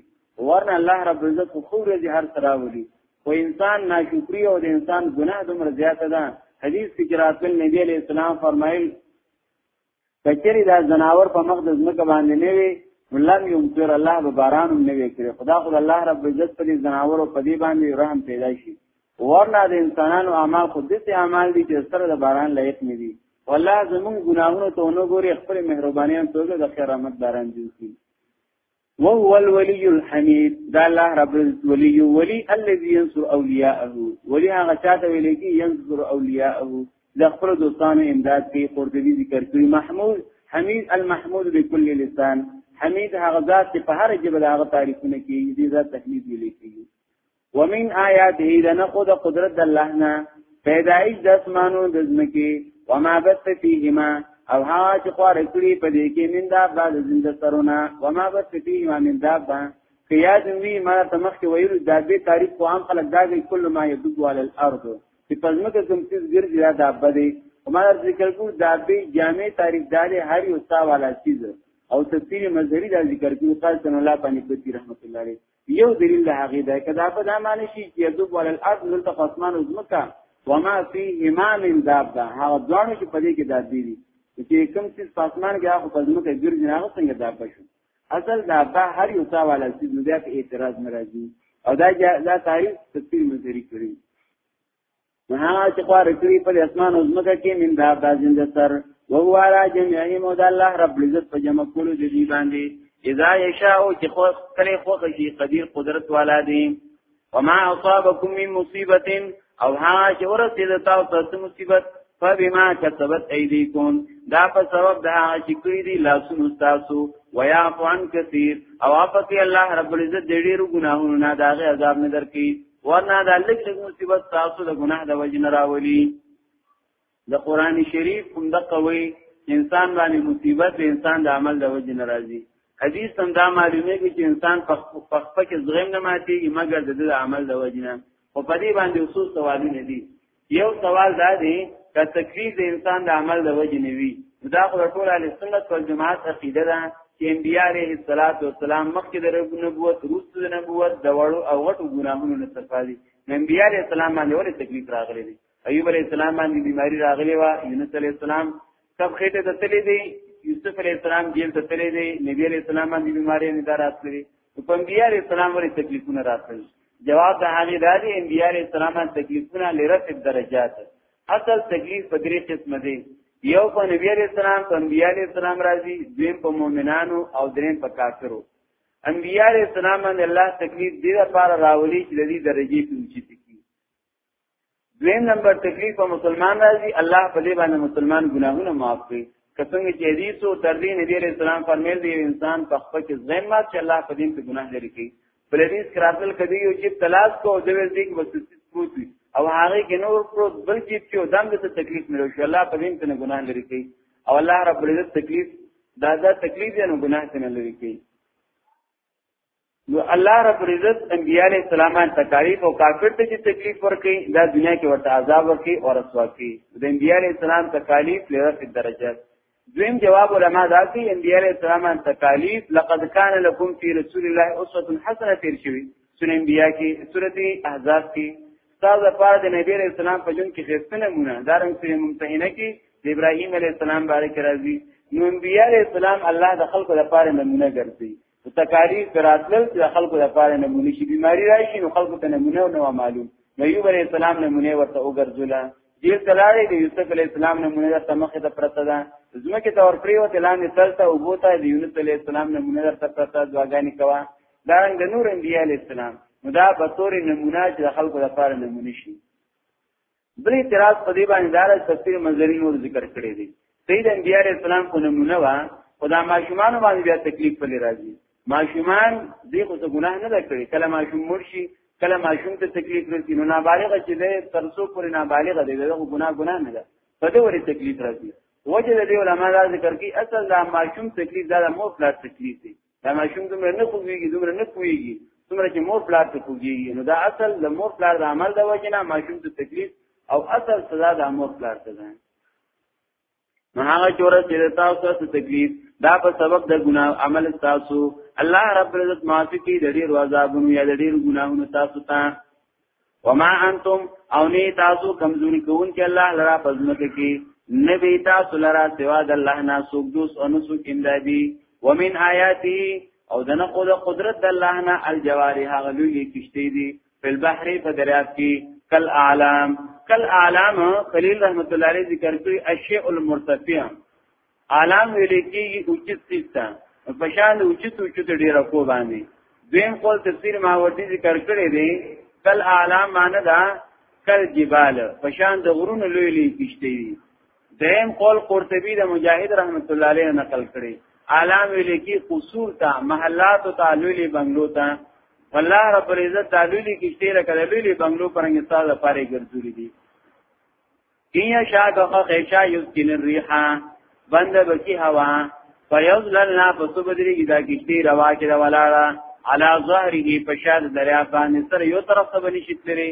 ورنه الله رب عزت خو ورځي هر سره ولي خو انسان ناشکری او د انسان ګناه دومره زیاته ده حدیث کې جراتل نبی علیہ السلام فرمایل کچری دا زناور په مخ د ځمکه باندې نه وي ولم یمطر الله به باران نه وي کړی خدا خو الله رب عزت په دې زناور او په دې باندې رحم پیدا شي ورنه د انسانانو اعمال خود دې اعمال دي چې سره د باران لایق نه دي والله زمون ګناهونو ته نو ګوري خپل مهربانيان توګه د خیر رحمت باران دي وکړي وهو الولي الحميد دا الله رب الولي ولي الذي ينصر اولياءه ولي هغه چاته ویل کی ينصر اولياءه د خپل دوستانو امداد کوي قرطبي ذکر کوي محمود حمید المحمود بكل لسان حمید هغه ذات په هر جبل هغه تعریفونه کوي دې ذات تحمید ویل کیږي ومن آیاته د نخو د قدرت الله نه پیدایش د اسمانو د ځمکې وما بث فیهما او ها چې خوار کړی په دې کې من دا بعد زنده سرونه وما بث فیهما من دا با قیاس وی ما تمخ کې ویل دا به تعریف کو عام خلک دا کوي کله ما یدب علی الارض چې پزمه کې کوم څه ګرځي دا دابه دی وما ذکر کو دا به جامع تعریف دار هر یو تا والا چیز او تفسیر مظهری دا ذکر کو قال سن الله پنځه رحمت الله علیه یو دلیل له هغه ده کدا په دا معنی شي چې یذوب ول الارض دلته اسمان او زمکا وما فیهما من دابه هغه ځوانو چې په دې کې داد دي چې کوم څه په اسمان کې هغه په زمکا ګرځي نه هغه څنګه دابه شو اصل دابه هر یو څه والا چې نو بیا په اعتراض ناراضي او دا دا تاریخ تفسیر مزری کړی نه چې خوار کړی په اسمان او زمکه کې من دا د زنده سر او هو را جمعه مو د الله رب العزت په جمع کولو د دې باندې اذا یشاء چې خو کله خو شي قدیر قدرت والا دی وما اصابکم من مصیبه او ها چې ورسید تاسو ته مصیبت فبما كسبت ايديكم دا په سبب دا چې کړی دي لاسونو تاسو ويعفو عن كثير او اپتی الله رب العزت دې ډیرو ګناهونو نه داغه عذاب نه درکې ورنه دا لږ لږ مصیبت تاسو د ګناه د وجې نه راولي د قران شریف کوم د قوي انسان باندې مصیبت د انسان د عمل د وجې نه راځي حدیث هم دا معلومه کې چې انسان په خپل کې زغم نه ماتيږي مګر د عمل د وجې نه او په دې باندې خصوص توالي نه دي یو سوال دا دی که تکلیف د انسان د عمل د وجې نه وي دا خو ټول اهل سنت والجماعت عقیده ده چې انبیاء علیه الصلاۃ والسلام مخکې د رب نبوت وروسته د نبوت د وړو او غټو ګناهونو نه صفا دي انبیاء علیه السلام باندې ولې تکلیف راغلی دی ایوب علیه السلام باندې بیماری راغلی و یونس علیه السلام سب خېټه ته تللی دی یوسف علی السلام جیل ته تللی دی نبی علی السلام باندې بیماری نه دراتلی په انبیاء علی السلام باندې تکلیفونه راتلی جواب د هغه د دې انبیاء علی السلام باندې تکلیفونه لرت درجات اصل تکلیف په درې قسم دی یو په نبی علی السلام په انبیاء علی السلام راځي دویم په مؤمنانو او دریم په کافرو انبیاء علی السلام باندې الله تکلیف دې لپاره راولي چې د دې درجه کې اوچتي دویم نمبر تکلیف په مسلمان راځي الله په دې باندې مسلمان ګناهونه معاف کړي کڅنګ چې حدیث او تر دې نبی رسول الله فرمایل دی انسان په خپل کې ځین مات چې الله په دې په ګناه لري کوي په حدیث کراتل کدی یو چې تلاش کو او دوی دې کې وسوسه پروت وي او هغه کې نور پروت بل چې چې دم دې تکلیف ملو شو الله په دې په ګناه لري کوي او الله رب العزت تکلیف دا دا تکلیف یې نو ګناه څنګه لري کوي نو الله رب عزت انبیاء علیہ السلامان تکالیف او کافر ته چې تکلیف ورکړي دا دنیا کې ورته عذاب ورکړي او رسوا کړي د انبیاء علیہ السلام تکالیف لره په درجه دویم جواب علما دا کوي انبیاء علیہ السلامان تکالیف لقد کان لكم فی رسول الله اسوه حسنه تیر شوی سورہ انبیاء کې سورۃ احزاب کې تاسو لپاره د نبی علیہ السلام په جون کې خسته نمونه دارنګ سورې ممتحنه کې د ابراهیم علیہ السلام باره کې راځي نو انبیاء علیہ السلام الله د خلکو لپاره نمونه ګرځي او تکالیف دراتل د خلکو لپاره نمونه شي بیماری راشي نو خلکو ته نمونه نو معلوم ایوب علیہ السلام نمونه ورته وګرځوله جیل تلاړې د یوسف علیہ السلام نمونه درته مخې ته پرته ده زمکه ته ورپریوته لاندې تلته او بوته د یونس علیہ السلام نمونه درته پرته دعاګانې کوه دا رنګ د نور انبیاء علی السلام نو دا په تور نمونه چې د خلکو لپاره نمونه شي بل اعتراض په دې باندې دار تفسیر منظری نور ذکر کړی دی سید انبیاء علی السلام کو نمونه وا خدا ماشومان باندې بیا تکلیف پلی راځي ماشومان دې خو څه ګناه نه کړی کله ماشوم مرشي کله ماشوم ته تکلیف ورسي نو نابالغ چې دی ترسو پورې نابالغ دی دا ګناه ګناه نه ده په دې ورې تکلیف راځي وجه د دې علما دا ذکر کوي اصل دا ماشوم تکلیف دا مور پلاټ تکلیف دی دا ماشوم دومره نه خوږيږي دومره نه کويږي دومره چې مور پلار ته کوږيږي نو دا اصل د مور پلار د عمل د وجه نه ماشوم ته تکلیف او اصل سزا د مور پلار ته ده نو هغه چوره چې تاسو ته تکلیف دا په سبب د ګناه عمل تاسو الله رب عزت معافي کوي د ډیر عذابونو یا د ډیر ګناهونو تاسو ته وما انتم او نه تاسو کمزوري کوون کې الله لرا پزمکه کې نبی تاسو لرا سوا د الله نه سوق دوس او نسو کیندادي ومن آیاته او دنه خود قدرت د الله نه الجواری هغه لوی کشته دي په بحر په دریاب کې کل اعلام کل اعلام خلیل رحمت الله علیه ذکر کوي اشیاء المرتفع عالم ویل کېږي اوچت څیز ته په شان اوچت اوچت ډیره کو باندې دویم قول تفسیر ماوردی ذکر کړی دی کل اعلام معنی دا کل جبال په شان د غرونو لوی لوی کشته دي دریم قول قرطبی د مجاهد رحمت الله علیه نقل کړی اعلام ویل کی قصور تا محلات او تعلولی بنگلو تا والله رب العزت تعلولی کشته لکه لوی لوی بنگلو پرنګ ساده پاره ګرځولې دي کیا شا کخ خیشا یسکن الریحا بند بکی هوا فیضللنا فسبدری گدا کشتی روا کې دا ولاړه علا ظهره پشاد دریا باندې سره یو طرف ته بنی شتلری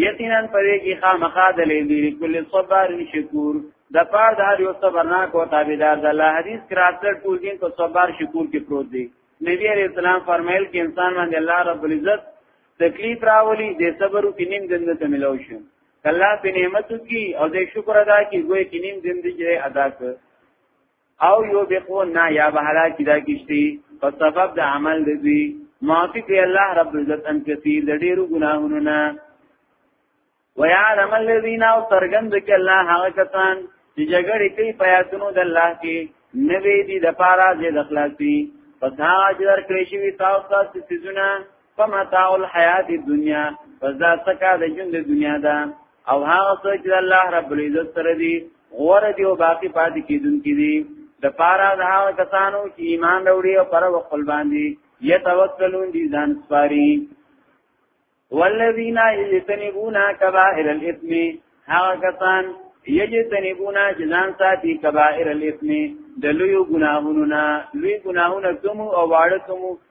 یقینا پرې کې خامخا د لیلی کل صبر شکور د پاره د هر یو صبرناک او تابعدار د الله حدیث کراتل ټول دین په صبر شکور کې پروت دی نبی علیہ السلام فرمایل کې انسان باندې الله رب العزت تکلیف راولي د صبر او تنیم دنده ته ملو شي کله په نعمت کی او د شکر ادا کی ګوې چې نیم زندګی ادا کړ او یو بخو نه یا بهلا کی دا کیشتي په سبب د عمل د دوی معافی کوي الله رب عزت ان کثیر د ډیرو ګناهونو نه ويعلم الذين او ترغند کې الله هغه کسان چې جګړه کوي پیاتونو د الله کې نوې دي د پارا دې د خلاصي پس هغه جر کړی شي تاسو تاسو سيزونه فمتاع الحیات الدنیا پس دا سکا د ژوند د دنیا ده او هغه څه چې الله رب العزت سره دی غوړه دی او باقی پاتې کیدونکې دي د پارا د هغه کسانو چې ایمان وروړي او پر خپل باندې یتوکلون دي ځان سپاري والذین یجتنبون کبائر الاثم هغه کسان یجتنبون چې ځان ساتي کبائر الاثم د لوی ګناهونو نه لوی ګناهونه کوم او واړه کوم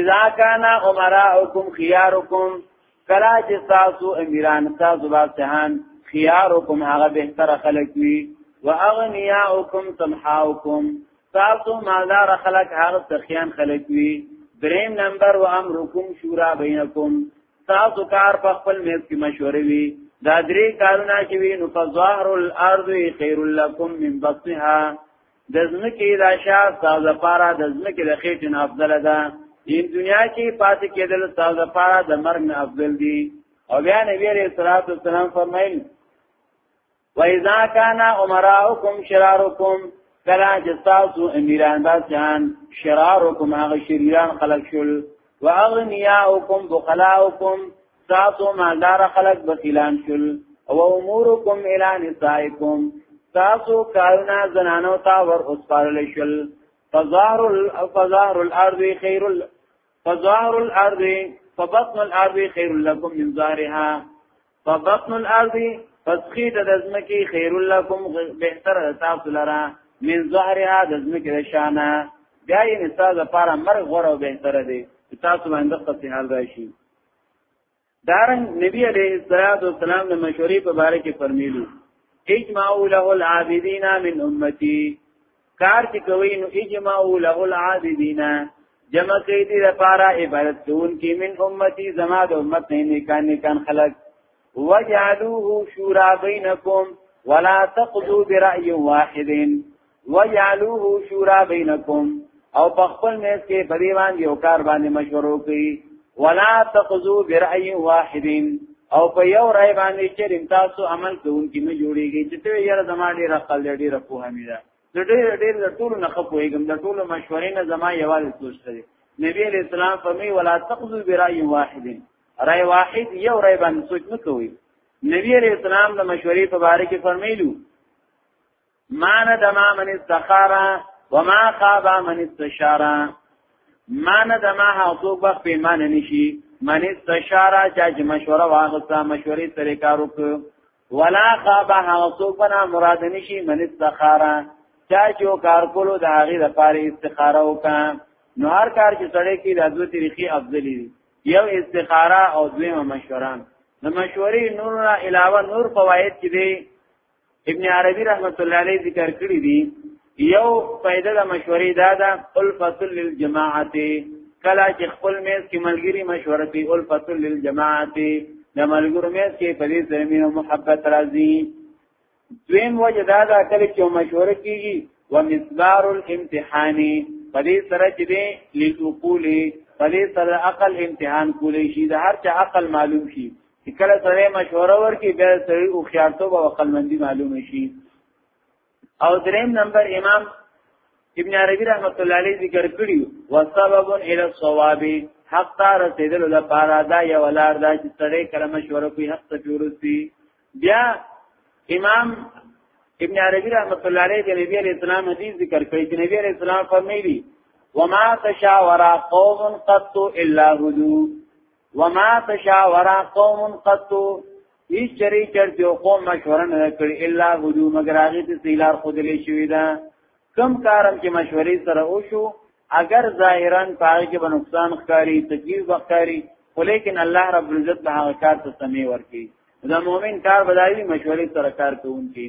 اذا كان امراؤكم خياركم کلا چې تاسو امیران تاسو باسهان خياركم هغه بهتر خلک وي واغنياؤكم تمحاؤكم تاسو مالدار خلک هغه سخيان خلک وي دریم نمبر و امرکم شورا بینکم تاسو کار په خپل میز کې مشورې وي دا درې کارونه چې وي نو فظاهر الارض خیر لکم من بطنها د ځمکې دا شا ستاسو لپاره د ځمکې د خېټې نه افضل ده دین دنیا کې پاتې کېدل ستاسو لپاره د مرګ نه افضل دي او بیا نبی عليه الصلاه والسلام فرمایل وَإِذَا كَانَ أُمَرَاؤُكُمْ شِرَارُكُمْ کلا چې تاسو امیران باسان شرارکم هغه شریران خلق شول واغنیاؤکم بخلاؤکم تاسو مالدار خلق بخیلان شول او امورکم الی نسائکم تاسو کارونه زنانو ته ور اوسپارل شول فظاهر فظاهر الارض خیر فظاهر الارض فبطن الارض خیر لكم من ظاهرها فبطن الارض فسخیت د زمکی خیر لكم بهتر تاسو لرا من ظاهرها د زمکی شانه بیا یې نساز لپاره مرغ غوړ او بهتر دی تاسو باندې خپل حال راشي دارن نبی علیہ الصلوۃ والسلام د مشورې په باره کې فرمیلو اجمعوا له العابدین من امتی کار چې کوي نو اجمعوا له العابدین جمع کوي دې لپاره عبادت کوونکې من امتی زما د امت نه نیکان نیکان خلق وجعلوه شورا بینکم ولا تقضوا برأي واحد وجعلوه شورا بینکم او په خپل میز کې په دی باندې یو کار باندې مشورو کوي ولا تخذو برأی واحدین او په یو رای باندې چې تاسو عمل کوونکی نه جوړیږي چې ته یې زما ډیر خپل ډیر په همیدا د ډیر ډیر د ټولو نه خپويګم د ټولو مشورې نه زما یوال سوچ دی نبی علیہ السلام فرمی ولا تخذو برأی واحدین رای واحد یو رای باندې سوچ نه کوي نبی علیہ السلام د مشورې په باره کې فرمایلو ما ندم من استخاره وما خاب من استشاره ما ندم هغوک به پیمان نشي من استشاره چې مشوره واغسته مشورې سره کار وکړ ولا خاب هغوک به مراد نشي من استخاره چې یو کار کولو د هغه لپاره استخاره وکړه نو هر کار چې سړی کې د دوه طریقې افضلې دي یو استخاره او دویمه مشوره د مشورې نور نه علاوه نور فواید چې دي ابن عربي رحمت الله علیه ذکر کړی دی یو فائدہ د مشورې دا ده الفت للجماعت کلا چې خپل میز کې ملګری مشوره کوي الفت للجماعت د ملګرو میز کې په دې سره مینه محبت راځي دویم وجه دا ده کله چې مشوره کیږي ومصبار الامتحان په دې سره چې دې لټوقول په دې سره عقل امتحان کولې شي د هر چا عقل معلوم شي چې کله سره مشوره ورکړي بیا سره او خیارتوب او عقلمندي معلوم شي او دریم نمبر امام ابن عربی رحمت الله علیه ذکر کړی وسبب الى الصواب حق ته رسیدلو لپاره دا یو لار دا چې سره کلمه مشوره کوي حق ته ورسي بیا امام ابن عربی رحمت الله علیه د نبی علیہ السلام حدیث ذکر کړی چې نبی علیہ السلام فرمایلی وما تشاور قوم قط الا هدو وما تشاور قوم قط هیڅ چری چر جو قوم مشوره نه کړی الا هدو مگر هغه ته سیلار خود لې شوې ده کم کارم چې مشورې سره وشو اگر ظاهرا پای کې به نقصان ښکاری تکلیف وکړي ولیکن الله رب العزت به هغه کار ته سمې ورکړي دا مؤمن کار بدایي مشورې سره کار کوونکی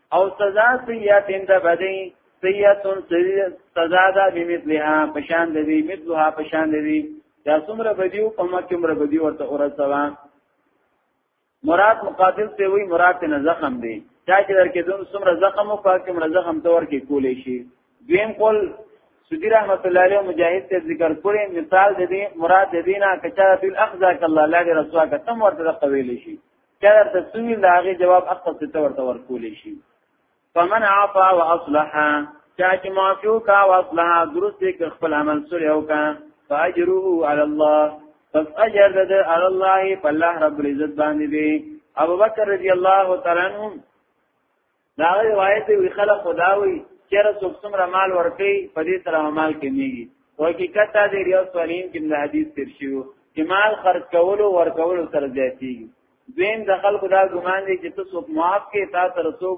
او سزا سیئات اند بدی سیئات سزا دا بمثلها پشان دی مثلها پشان دی دا څومره بدیو په مکه مر بدی ورته اورځوا مراد مقابل ته وی مراد نه زخم دی چا چې درکې دون څومره زخم او پاک څومره زخم تور کې کولې شي دویم قول سودی رحمت الله علیه مجاهد ته ذکر کړی مثال د دې مراد د دینه کچا فی الاخذ ک الله لا رسوا ک تم ورته قویل شي چا درته سوي دا غي جواب اقص ته ورته ورکول شي فمن عفا واصلح چا چې معفو کا واصلح درست کې خپل عمل سره او کا فاجره على الله پس اجر ده على الله فالله رب العزت باندې دي ابو بکر رضی الله تعالی عنہ دا روایت وی خلق خداوی چیرې څوک څومره مال ورکړي په دې سره مال کمیږي او حقیقت دا دی ریاض سلیم کې د حدیث تیر شو چې مال خرج کول او ورکول سره زیاتیږي دویم د خلکو دا ګمان دی چې تاسو معاف کې تا سره څوک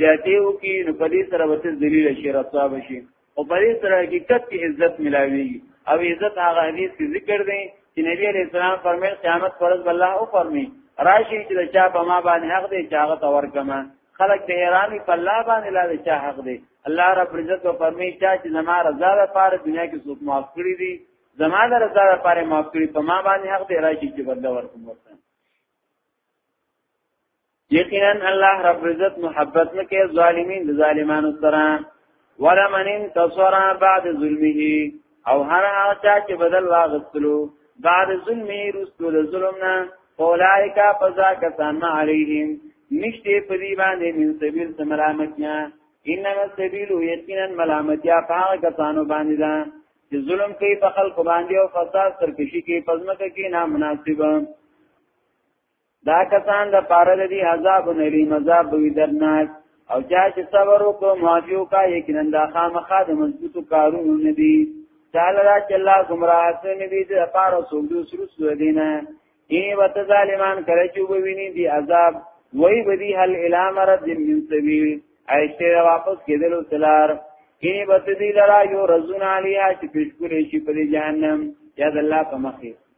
زیاتې وکړي نو په دې سره وته ذلیل شي رسوا بشي او په دې سره حقیقت کې عزت ملاوي او عزت هغه حدیث کې ذکر دی چې نبی علیہ السلام فرمایي قیامت پرځ الله او فرمایي راشي چې چا په ما باندې حق دی چې هغه تور کما خلق د حیرانی په الله باندې لا چا حق دی الله رب عزت او فرمایي چا چې زما رضا لپاره دنیا کې څوک معاف کړی دی زما رضا لپاره معاف کړی په ما باندې حق دی راشي چې بدل ورکوم یقینا الله رب عزت محبت نه کوي ظالمین د ظالمانو سره ولا من انتصر بعد ظلمه او هر هغه چا چې بدل واغستلو بعد ظلمه رسل د ظلم نه اولائکا پزا کسان ما علیهم نشته په دی باندې من سبیل سملامتیا انما سبیل یقینا ملامتیا پاک کسانو باندې ده چې ظلم کوي په خلکو باندې او فساد سرکشي کوي پزمکه کې نامناسبه دا کسان د پاره د دې عذاب نه لري مذاب وي درناک او چا چې صبر وکړو معافیو کا یقینا دا خامخا د مضبوطو کارونو نه دي تعالی را چې الله گمراه سن دي د پاره سوګو سرو سو دینه ای وت ظالمان کړه چې وویني دي عذاب وای بدی هل الی مرد من سبیل ایشته واپس کېدل تلار کینی بتدی لرا یو رزون علیه چې پیش کولې شي په جهنم یا د الله په مخې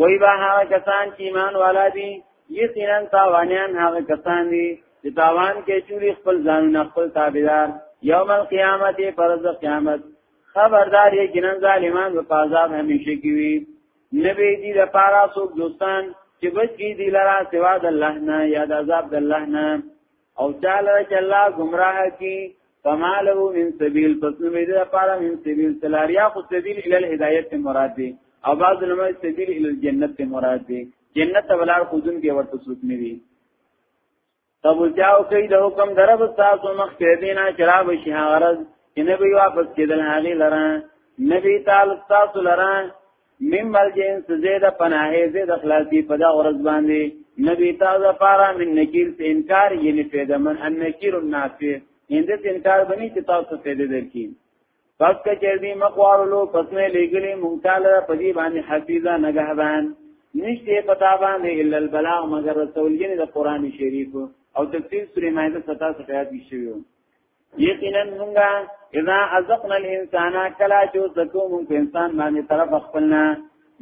وای به هغه کسان چې ایمان والا دي یقینا تاوانیان هغه کسان دي چې تاوان کې چوری خپل ځانونه خپل تابعدار یوم القیامت پرز قیامت خبردار یې جنن ظالمان په پازاب همیشه کی وی نبی دی د پارا سو دوستان چې بچی دی لرا سوا د الله نه یا د عذاب د الله نه او چاله چې الله گمراه کی فما له من سبیل پس نو دې لپاره من سبیل تلاریا خو سبیل ال الهدایت مراد دی او بعض علماء سبیل ال الجنت مراد دی جنت ولار خودن کې ورته سوچ نه وی تب جاو کوي د حکم درب تاسو مخ کې دینا شراب شي غرض چې نبی واپس کېدل هغه لره نبی تعالی تاسو لره من ملجین سزید پناهی زید اخلاصی پدا ورز باندی نبی تازه پارا من نکیر سے انکار یعنی فیده من ان نکیر النافی اندس انکار بنی چه تاسو فیده درکیم پس که چردی مقوارلو پس میں لیگلی مونتال پدی باندی حفیظا نگهبان نشته پتا باندې الا البلاغ مگر رسول یعنی د قران شریف او تفسیر سوره مائده 67 آیات کې شوی یقینا مونږه اذا ازقنا الانسان کلا جو زکو مونږ انسان باندې طرف خپلنا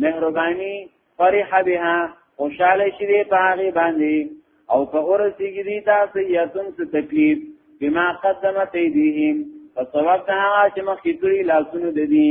مهرباني فرح بها خوشاله شي دې پاغي باندې او که اورسیږي دې تاسو یتون څه تکلیف بما قدمت ایدیهم فسبب دا چې مخکې کړی لاسونو د دې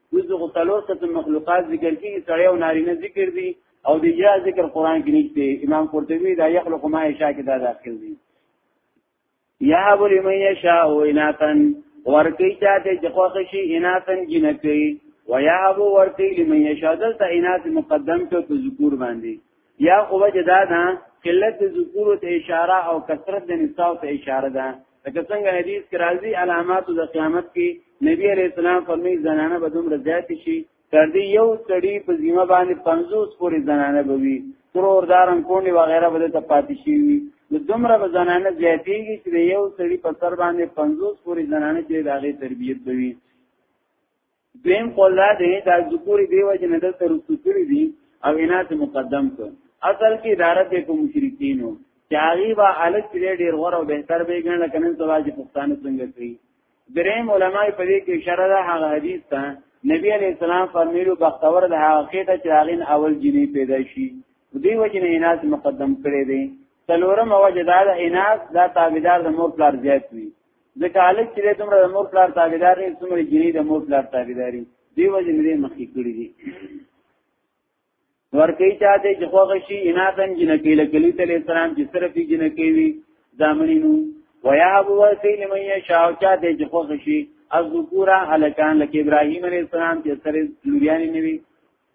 دغه غتلو ست مخلوقات ذکر کی سړی او نارینه ذکر دی او د یا ذکر قران کې نشته امام قرطبي دا یخلق ما یشاء کې دا داخل دی یا ابو لمن یشاء اناتن ورکی چاته چې خوښ شي اناتن جنکی و یا ابو ورکی لمن یشاء دلته انات مقدم ته ذکر باندې یا خو وجدا دا قلت ذکور ته اشاره او کثرت د نساء ته اشاره ده لکه څنګه حدیث کې راځي علامات د قیامت کې نبی علیہ السلام فرمایي زنانه به دومره زیات شي تر دې یو سړی په ذمہ باندې 50 پورې زنانه به وي ترور دارن کونی وغیرہ به ته پاتې شي وي نو دومره به زنانه زیاتېږي چې یو سړی په سر باندې 50 پورې زنانه چې داغه تربیت به وي دویم قول دا دی دا ذکر دی وجه نه دلته رسو کړی دی او عنایت مقدم کړ اصل کې ادارت یې کوم مشرکینو چې هغه با الګ چې ډیر غوړ او بهتر به ګڼل کنه سبا چې پښتانه څنګه کوي دریم علماء په دې کې اشاره ده هغه حدیث ته نبی علی السلام فرمیلو بختور د هغه خېټه چې هغه اول جنې پیدا شي دوی وجه نه عنایت مقدم کړی دی څلورم وجه دا د عنایت دا تابعدار د مور پلار زیات وي ځکه الک چې دومره د مور پلار تابعدار نه څومره جنې د مور پلار تابعداري دی وجه نه مخکې کړی دي ورکی چاته چې خوغه شي اناتن جنکی لکلی تل اسلام چې صرف جنکی وي ځامنینو ویا ابو وسی لمن یشاء چاته چې خوغه شي الذکورا الکان لک ابراهیم علیہ السلام چې سره لوریانی نیوی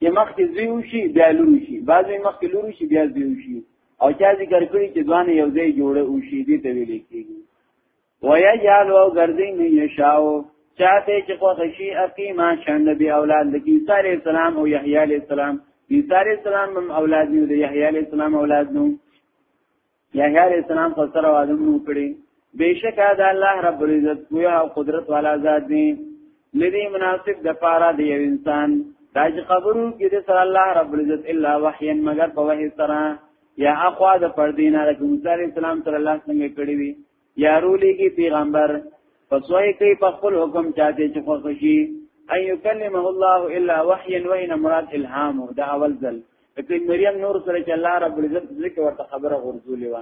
چې مخکې زوی وشي بیا لور شي بعضې مخکې لور شي بیا زوی وشي او چا ذکر کړی چې ځوان یو ځای جوړه وشي دې ته ویل کېږي ویا یال او ګرځي نه یشاو چاته چې خو خشي اقیما شند به اولاد د عیسی علی السلام او یحیی علی السلام عیسی علی السلام هم اولاد دی د یحیی علی السلام اولاد نو یحیی علیہ السلام خو سره وادم نو کړی بشکا د الله رب العزت پویا او قدرت والا ذات دی لدی مناسب د پاره دی انسان داج قبرو کې د سره الله رب العزت الا وحیا مگر په وحی سره یا اخوا د پردینا د موسی علیہ السلام سره الله څنګه کړی وی یارو لګي پیغمبر پسوي کوي په خپل حکم چاته چې خوښ شي ان يكلمه الله الا وحيا وان مراد الهام دا اول ځل په مریم نور سره چې الله رب العزت ذکر ورته خبره ورزولې و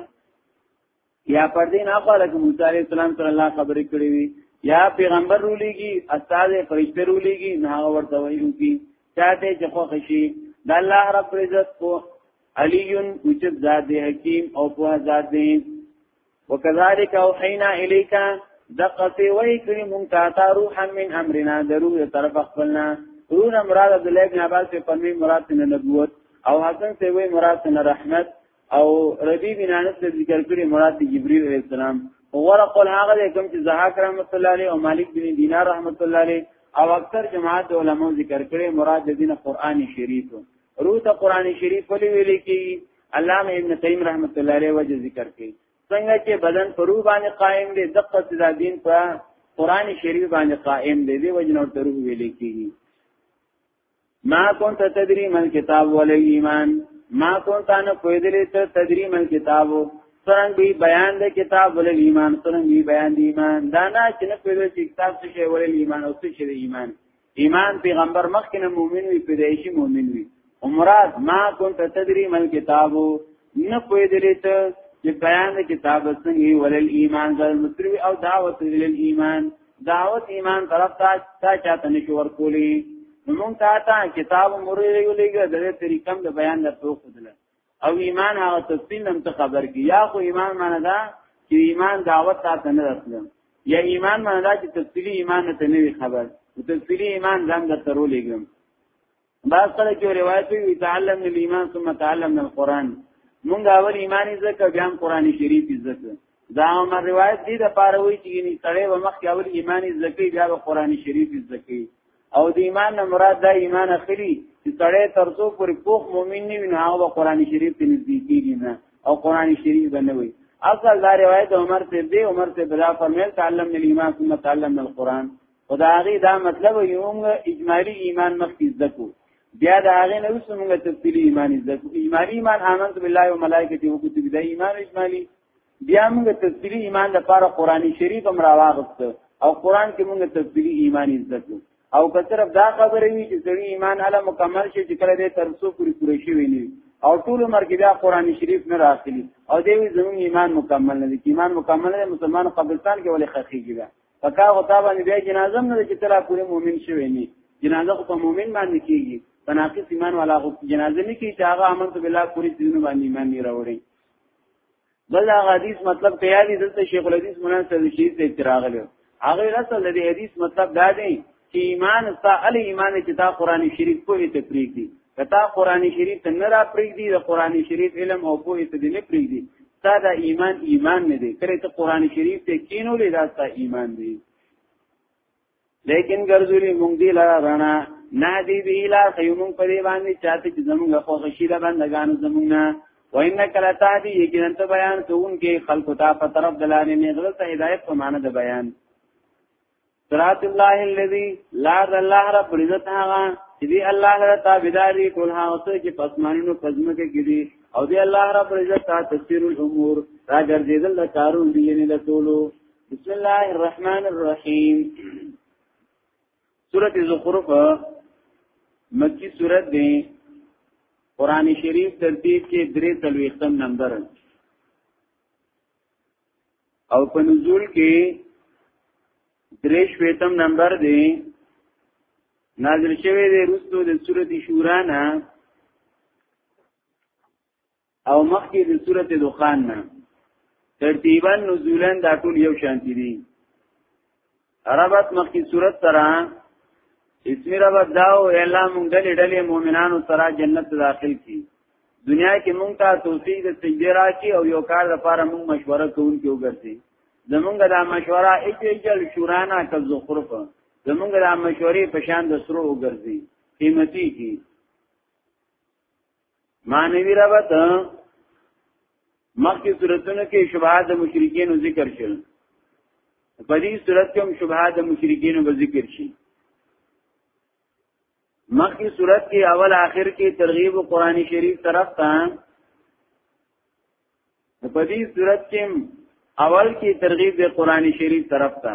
یا پر دین اقاله کوم موسی عليه السلام سره الله خبرې کړې وي یا پیغمبر رولیږي استاد فرشته رولیږي نه هغه ورته وایي کی چاته چې خوښ شي د الله رب عزت کو علی اوچت ذات دی حکیم او په ذات دی وکذالک اوحینا الیک دقتی وحی کړی مونږ ته تا روحا من امرنا درو طرف خپلنا روح مراد عبد الله بن عباس په پنوی مراد نه نبوت او حسن سی وی مراد نه رحمت او ربی بن انس ذکر کړی مراد جبرئیل علیہ السلام وغره قول هغه دی کوم چې زهاک رحمت الله علیه او مالک بن دینار رحمت الله علیه او اکثر جماعت علماء ذکر کړي مراد دین قران شریف روح ته قران شریف ولې ویل کیږي علامه ابن قیم رحمت الله علیه وجه ذکر کړي څنګه چې بدن پر روح باندې قائم دی د قصدا دین په قران شریف باندې قائم دی دی وجنه تر روح ویل کیږي ما كنت تدري ما الكتاب ولا الايمان ما كنت انا فيدلي تدري ما الكتاب څنګه به بیان د کتاب ول ایمان څنګه به بیان د ایمان دا نه چې نه پیدا چې کتاب څه شی ول ایمان او څه شی د ایمان ایمان پیغمبر مخکې نه مؤمن وي پیدایشي مؤمن وي او مراد ما كنت تدري مل کتابو نه پوهېدلې ته چې بیان د کتاب څنګه ولل ایمان ځل مستری او دعوت ولل ایمان دعوت ایمان طرف ته تا چاته نشو ورکولې موږ ته تا کتاب مرې ویلېګه د طریقم د بیان د توخدله او ایمان هغه تفصیل هم ته خبر کی یا خو ایمان معنی دا چې ایمان دعوت ته نه رسول یا ایمان معنی دا چې تفصیلی ایمان ته نه خبر تفصیلی ایمان ځان د ترو لګم بعض سره کې روایت وی تعلم الايمان ثم تعلم القرآن مونږ اول ایمانی زکه بیا قرآن شریف زکه دا عمر روایت دی د پاره وی چې نه سړی و مخ اول ایمانی زکه بیا قرآن شریف زکه او د ایمان نه مراد دا ایمان اخلي چې سړی تر څو پورې پوخ مؤمن نه وي نو هغه قرآن شریف ته نږدې کیږي نه او قرآن شریف به نه وي اصل دا روایت عمر ته دی عمر ته بلا فرمایل تعلم من ایمان ثم تعلم من القرآن خدای دا مطلب یو اجمالی ایمان مخکې زده کو بیا دا هغه نه وسمږه تفصیلی ایمان زده کو اجمالی ایمان امنت بالله و ملائکته و کتبه ایمان اجمالی بیا موږ تفصیلی ایمان د پاره قرآنی شریف هم راواغست او قرآن کې موږ تفصیلی ایمان زده کړو او که صرف دا خبره وي چې سړی ایمان اله مکمل شي چې کله دې تر څو پوری پوری شي ویني او ټول عمر کې بیا قرآنی شریف نه راخلي او دې زموږ ایمان مکمل نه دي ایمان مکمل نه مسلمان قبرستان کې ولې خخېږي بیا پکا غطا باندې بیا جنازه نه چې تلا پوری مؤمن شي ویني جنازه خو په مؤمن باندې کیږي تناقض ایمان والا جنازه نه کیږي چې هغه امن بالله پوری دین باندې ایمان نه راوړي بل هغه حدیث مطلب ته یادی دلته شیخ الحدیث مولانا سید شهید ته اعتراض غلو هغه رسول دی حدیث مطلب دا دی چې ایمان ستا ال ایمان چې تا قران شریف په هیته پریږ دی کتا قران شریف ته نه را پریږ دی د قران شریف علم او په هیته دی نه پریږ دی ستا دا ایمان ایمان نه دی کله ته قران شریف ته کینولې دا ستا ایمان دی لیکن ګرځولي مونږ دی لاره رڼا نه دی به لا سيمون په دی باندې چاته چې زمونږ خو خشي ده بندگان زمونږ نه وانک لتا دی یقینا ته بیان کوونکې خلق ته په طرف دلانه نه غلط هدایت په معنی د بیان صراط الله الذي لا الله رب عزت هغه چې دی الله تعالی تابعداري کول هغه څه چې پسمانونو پزمه کې کړي او دی الله رب عزت ته تفسیر الامور راګرځیدل د کارون دی نه د ټولو بسم الله الرحمن الرحیم سورۃ زخرف مکی سورۃ دی قران شریف ترتیب کې درې تلويختم نمبر او په نزول کې درې شویتم نمبر دی نازل شوی دی رسو د سورۃ شورا نه او مخکې د سورته دخان نه ترتیبا نزولا دا ټول یو شانتی دي عربت مخکې صورت سره اسمی رب داو اعلا مونږ دلی ډلې مؤمنانو سره جنت داخل کی دنیا کې مونږ ته توفیق د سجده راکې او یو کار لپاره مونږ مشوره کوونکي وګرځي زمونږ دا مشوره ایچ ایچل شورانا کز زخرف زمونږ دا مشورې په شان د سرو وګرځي قیمتي کی معنوی ربط مخکې صورتونو کې شبهات د مشرکینو ذکر شول په دې صورت کې هم شبهات د مشرکینو به ذکر شي مخکې صورت کې اول آخر کې ترغیب قرآن شریف طرف ته په دې صورت کې اول کې ترغیب د قرآن شریف طرف ته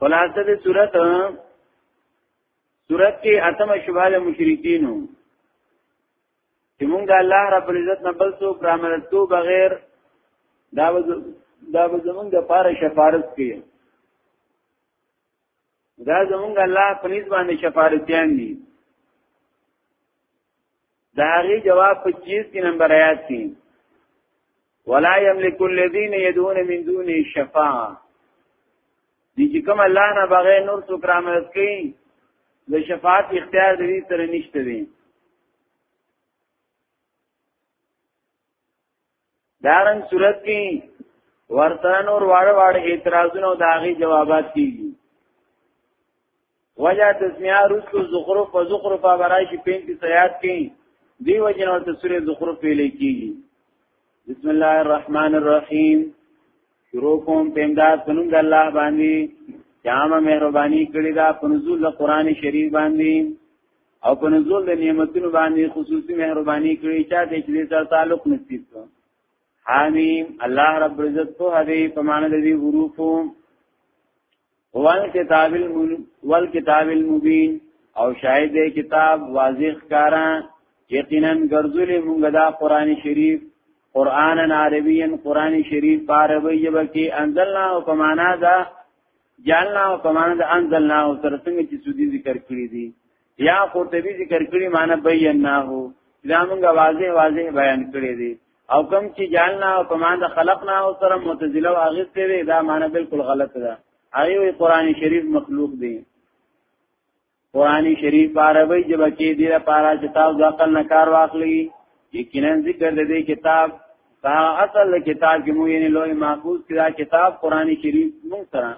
خلاصه د صورت صورت کې اتم شبهه د مشرکینو چې مونږ د الله رب العزت نه بل څوک را مددو بغیر دا دا زمونږ د پاره شفارت کوي دا زمونږ الله په نسبت باندې شفارتيان دي دا هغه جواب 25 کې نمبر آیات کې ولا یملک الذین یدعون من دون الشفاعه دي چې کوم الله نه بغیر نور څوک رامرز کوي د شفاعت اختیار د دې سره نشته دی دارن صورت کې ورته نور واړه واړه اعتراضونه او داغي جوابات کیږي وجه تسمیه رسو زخرف و زخرف برای شی پینتی سیاد کی دی وجه نور تسوری زخرف پیلی کیږي بسم الله الرحمن الرحیم شروع کوم په امداد پنوم د الله باندې جامه مهرباني کړی دا په نزول د قران شریف باندې او په نزول د نعمتونو باندې خصوصي مهرباني کړی چې د دې سره تعلق نصیب کړ حامیم الله رب عزت په هدي په معنی د دې حروفو وال کتاب المن وال کتاب المبین او شاهد کتاب واضح کارا یقینا ګرځول موږ دا قران شریف قران عربی قران شریف په عربی ژبه کې انزلنا او کمانا دا جاننا او کمانا دا انزلنا او ترڅنګ چې سودی ذکر کړی دي یا قرطبی ذکر کړی معنی بیناه دا موږ واضح واضح بیان کړی دی او کم چې جالنا او کمان د خلقنا او سره معتزله او هغه ته دا معنی بالکل غلط ده هغه وی قران شریف مخلوق دی قران شریف عربی جبه کې دی لپاره چې تاسو د عقل نه کار واخلي یقینا ذکر د دې کتاب دا اصل کتاب کې مو یې لوی محفوظ کړه کتاب قران شریف مو سره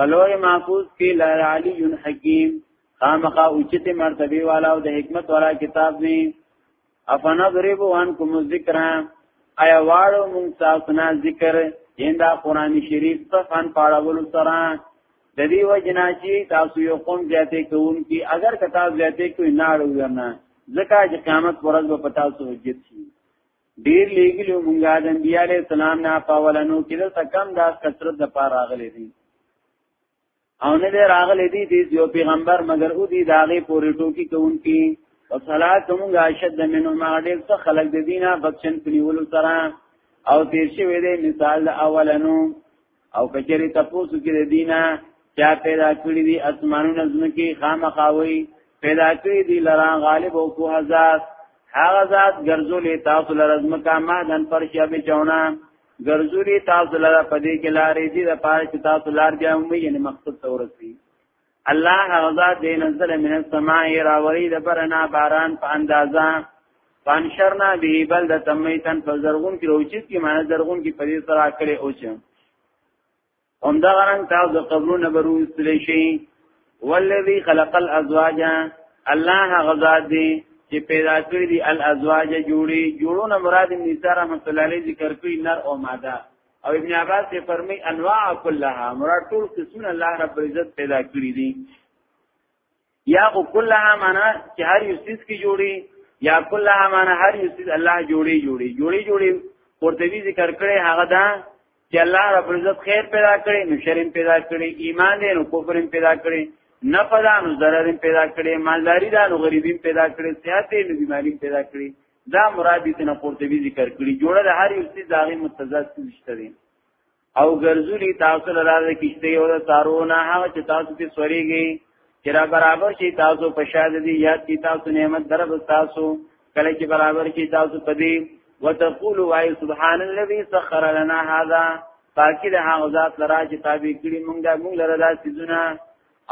په لوی محفوظ کې لعلی حکیم خامخا اوچته مرتبه والا او د حکمت والا کتاب دی افنا ضرب وان کوم ذکر ایا واړو مونږ تاسو نه ذکر یندا قران شریف په فن پاړول سره د دې وجنا چې تاسو یو قوم زیاتې کوون کی اگر کتا زیاتې کوی نه اړو نه ځکه چې قیامت پر ورځ به پتا سو حجت شي ډیر لګلو مونږه د انبیاء علی السلام نه پاولنو کې د کم داس کثرت د پار راغلي دي او نه دی راغلی دی دی یو پیغمبر مگر او دی داغه پوری ټوکی کوونکی او صلات موږ اشد منه ما ډیر څه خلق د دینه بخشن کړیول سره او تیر شي ویلې مثال اولنو او کچری تاسو کې د دینه چا پیدا کړی دی اسمانونو زمکه خامخاوي پیدا کړی دی لرا غالب او کو هزار هغه ذات ګرځولې تاسو لرزمکه ما دن پر شیا به چونه ګرځولي تاسو لاره په دې کې لارې دي د پاره چې تاسو لار بیا مو یې مقصد ته ورسي الله غزا دې نزل من السماء راوري د برنا باران په اندازا پانشرنا به بل د تمیتن په زرغون کې روچت کې معنی زرغون کې پرې سره کړي اوچ هم دا غرنګ تاسو د قبرونو برو استلی شي والذي خلق الازواج الله غزاد دی چې پیدا کړی دی الازواج جوړي جوړونه مراد نثار رحمت الله علیه ذکر کوي نر او ماده او ابن عباس یې فرمي انواع كلها مراد ټول قسم الله رب عزت پیدا کړی دي یا او کلها معنا چې هر یو څیز کې جوړي یا کلها معنا هر یو څیز الله جوړي جوړي جوړي جوړي قرطبي ذکر کړي هغه دا چې الله رب عزت خیر پیدا کړي نو شرم پیدا کړي ایمان دې نو کفر پیدا کړي نفع دا نو ضرر پیدا کړي مالداری دا نو غریبی پیدا کړي صحت نو بیماری پیدا کړي دا مراد دې نه قرطبي ذکر کړي جوړه د هر یو څه داغي متضاد څه نشته او ګرځولي تاسو لرا د کشته او د سارونه هغه چې تاسو په سوريږي چې را برابر شي تاسو په شاد دي یاد کی تاسو نعمت درب تاسو کله چې برابر شي تاسو په دې وتقول وای سبحان الذي سخر لنا هذا پاکی د هغه ذات لرا چې تابع کړي مونږ د مونږ لرا د سيزونه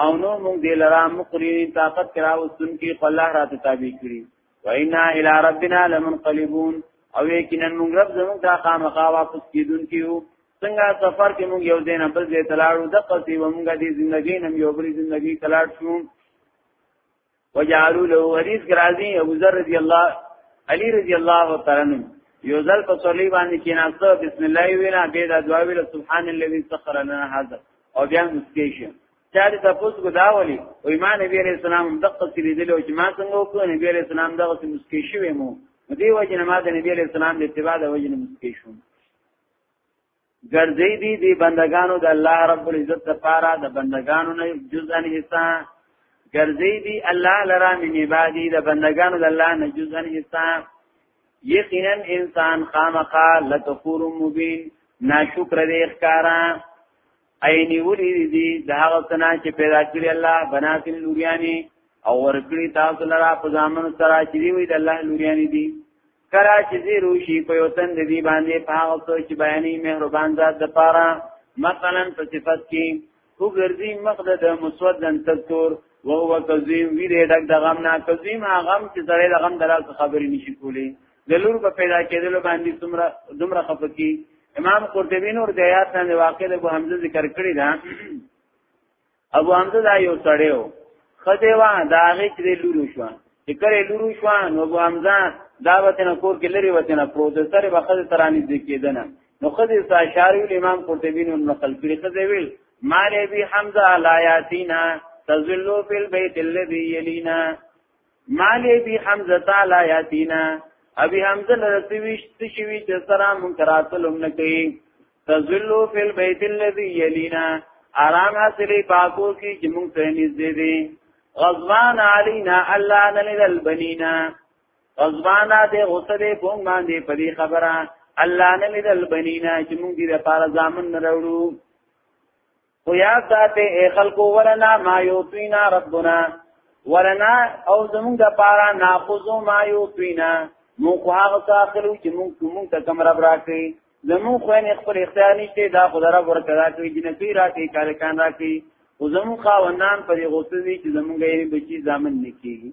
او نو مونږ دې لرا مقرين طاقت کراو سن کې الله راته تابع کړي وینا الی ربنا لمنقلبون او یقینا موږ رب زموږ دا خامخا واپس کیدون کیو څنګه سفر کې موږ یو دین بل دې تلاړو د قصې ومږ دې ژوندۍ نم یو بل ژوندۍ تلاړ شو وجعلوا له حدیث راضی ابو ذر رضی الله علی رضی الله تعالی عنہ یو ځل په صلی باندې کې ناسته بسم الله وینا به دا دعا ویل سبحان الذي سخر لنا هذا او بیا مسکیشه چا دې تاسو کو دا ولي او ایمان نبی عليه السلام دغه څه لیدل او چې ما څنګه وکړ نبی عليه السلام دغه څه مسکی شوی مو دې وجه نه ما د نبی عليه السلام د اتباع د وجه نه مسکی شوم ګرځې دي د بندگانو د الله رب العزت لپاره د بندگانو نه جزءا حصہ ګرځې دي الله لرا من عبادي د بندگانو د الله نه جزءا حصہ یقینا انسان خامخا لتفور مبین ناشکر دې ښکارا عینی ولی دی د هغه سنا چې پیدا کړی الله بنات لوریانی او ورکړي تاسو لرا په ځامن سره چې دی وی د الله لوریانی دی کرا چې زی روشي په یو تند دی باندې په هغه څو چې بیانې مهربان ذات د پاره مثلا په صفت کې هو ګرځي مقد د مسودن تذکر وهو کظیم وی دې ډک د غم نه کظیم هغه غم چې سره د غم دلته خبرې نشي کولی د لور په پیدا کېدلو باندې څومره دومره خفقي امام قرطبي نور د آیات باندې واقع له ابو حمزه ذکر کړی دا ابو حمزه دا یو سړیو خدای وا دا هغه چې لور شو چې کړي لور شو نو ابو حمزه دا وطن کور کې لري وطن پروفیسور به خدای ترانی ذکیدنه نو خدای ساشاری امام قرطبی نو نقل کړی خدای ویل مال ابي حمزه لا یاتینا تزلو فی البيت الذي یلینا مالی بی حمزه تعالی یاتینا ابي حمزه لرسويش تشوي چې سره منکراتلم نه کوي تزلو فی البیت الذی یلینا آرام حاصلې پاکو کې چې موږ ته نږدې دي غضبان علینا الله نلل البنینا غضبان دې غصه دې پونګ باندې په دې خبره الله نلل البنینا چې موږ دې لپاره ځامن نه وروړو خو یا ساته ای خلقو ولنا ما یوتینا ربنا ولنا او زمونږ د پارا ناخذو ما یوتینا مو خو هغه تاخلو چې مونږ کوم ته کم رب راکې زمون خو نه خپل اختیار نشته دا خو درب ورکړه کوي جنتی راکې کارکان راکې او زمون خاونان پر غوسه دي چې زمونږ یې بچی ځامن نکېږي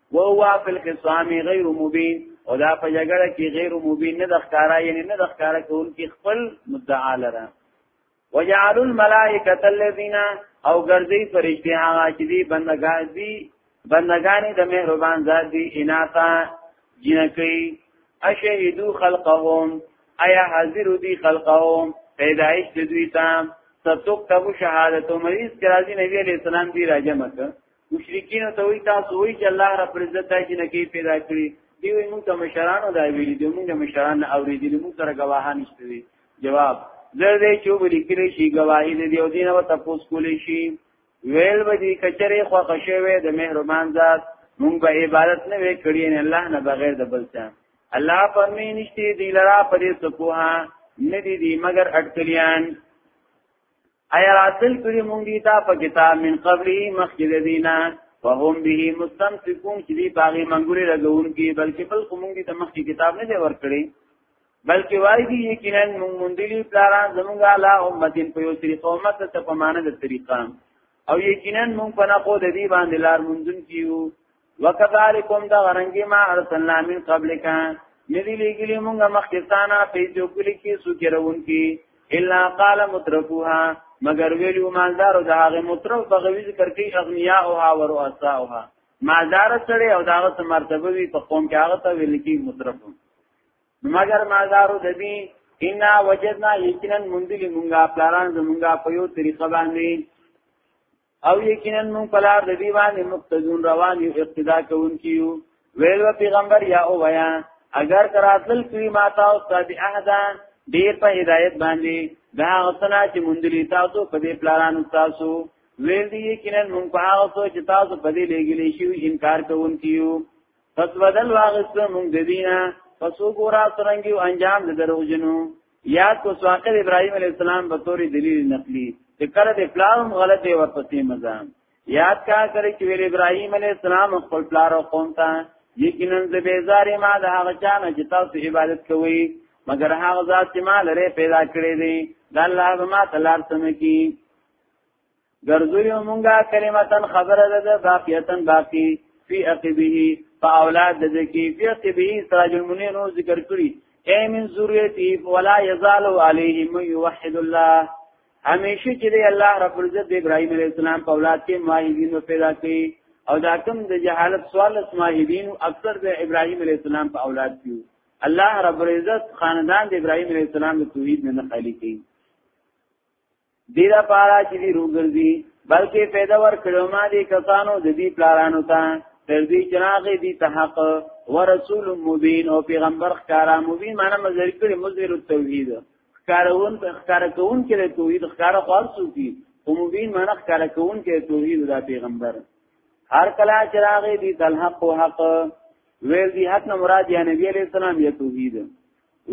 وهو فی الخصام غیر مبین او دا په جګړه کې غیر مبین نه د ښکارا یعنی نه د ښکارا کول کې خپل مدعا لره وجعل الملائکه الذین او ګرځي فرشتي هغه چې دی بندگان دي بندگان د مهربان ذات دي اناتا جنکی اشهدو خلقهم ایا حاضر دي خلقهم پیدائش دوی ته ستوک تبو شهادت مریض کرازی نبی علیہ السلام دی راجمه مشرکین ته وی تاسو وی چې الله رب عزت دای چې نکی پیدا کړی دی وی موږ ته مشرانو دا ویلي دی موږ مشران نه اوریدلی موږ سره گواهان نشته دی جواب زر دې چې ویل کړی شي گواهی دې او دینه و تاسو کولې شي ویل به دې کچره خو خشوي د مهربان ذات موږ به عبادت نه وکړي نه الله نه بغیر د بل څه الله پرمې نشته دی لرا پرې سپوها ندی دی مگر اٹکلیان ایا راتل کړي مونږ دي تا په کتاب من قبلی مخکې دینا فهم به مستمسکون چې دی باغی منګوري لګون کې بلکې بل کوم دي ته مخکې کتاب نه دی ورکړي بلکې وای دي یقینا مونږ مندلي پلاران زمونږ لا امتین په یو طریق امت ته په معنی د طریقه او یقینا مونږ په نه خو د دې باندې لار مونږ کیو وکذالکم دا غرنګي ما ارسلنا من قبلک ندی لګلی مونږه مخکستانه پیسو کلی کی سوچرون کی الا قال مترفوها مگر ویلی مالدار او داغه مترف بغوی ذکر کی اغنیا او ها ور اساوها مالدار سره او داغه مرتبه وی په قوم کې هغه ته ویل کی مترف مگر مالدار د دې ان وجدنا یقینا مندلی مونږه پلاران زمونږه په یو طریقه باندې او یقینا مون پلار د دی باندې مقتدون روان یو اقتدا کوونکی یو ویل و پیغمبر یا او ویا اگر کراتل کی ما تاسو ته به احدا ډیر په هدایت باندې دا غسنا چې مندلی تاسو په دې پلانانو تاسو ویل دی یقینا مون په هغه څه چې تاسو په دې لګلې شی انکار کوونکی یو پس بدل واغست مونږ د دینه پس وګورا ترنګي انجام د دروژنو یا کو سواقه ابراهيم عليه السلام په توري دلیل نقلی چې کله د پلان غلطه ورپسې مزام یاد کا کړی چې ویل ابراهيم عليه السلام خپل پلار او قوم ته یقینا د بیزارې ما د هغه چا نه چې تاسو عبادت کوئ مګر هغه ذات چې ما لره پیدا کړی دی د الله ما تلار سم کی ګرځویو مونږه کلمتن خبره ده باقیتن باقی فی عقبه په اولاد د ذکی فی عقبه سراج المنیر نو ذکر کړی اے من ذریتی ولا یزال علیه من یوحد الله همیشه چې دی الله رب العزت د ابراهیم علیه السلام په اولاد کې ماهیدین پیدا کړي او دا کوم د جهالت سوال اسماهیدین او اکثر د ابراهیم علیه السلام په اولاد کې الله رب العزت خاندان د ابراهیم علیه السلام د توحید نه خالی کړي دې دا پارا چې دی روګرځي بلکې پیدا ور کړو ما دې کسانو د دې پلارانو ته تر دې چراغې دې تحق ورسول مبین او پیغمبر ښکارا مبین معنی مزری کړي مزر التوحید ښکارون ښکار کون کې توحید ښکار خاص سوتی او مبین معنی ښکار کون کې توحید دا پیغمبر هر کلا چراغې دې تلحق حق ویل دې حق نه مراد یا نبی علیہ السلام یا توحید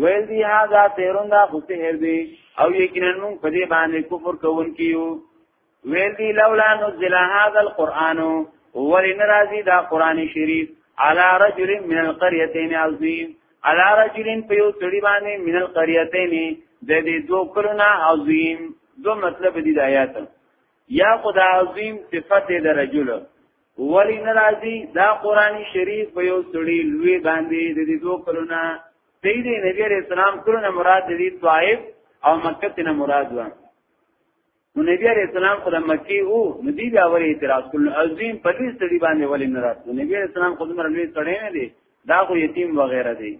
ویل دی هاذا تیرون دا خو سحر دی او یقینا موږ په دې باندې کفر کوونکی یو ویل دی لولا نزل هذا القرآن ولن راضی دا قرآن شریف على رجل من القريتين عظيم على رجل په یو سړي باندې من القريتين د دې دوه کلونه عظیم دو مطلب دی د آیات یا خدا عظیم صفت د رجل ولی ناراضی دا قران شریف په یو سړی لوی باندې د دې دوه کلونه دې دې نبی عليه السلام کلونه مراد دې طائف او مکه ته مراد و نو نبی عليه السلام خدای مکی او ندی بیا ورې اعتراض کول عظیم په دې سړي باندې ولی ناراض نبی عليه السلام خدای مرلوی سړی نه دی دا خو یتیم وغیرہ دی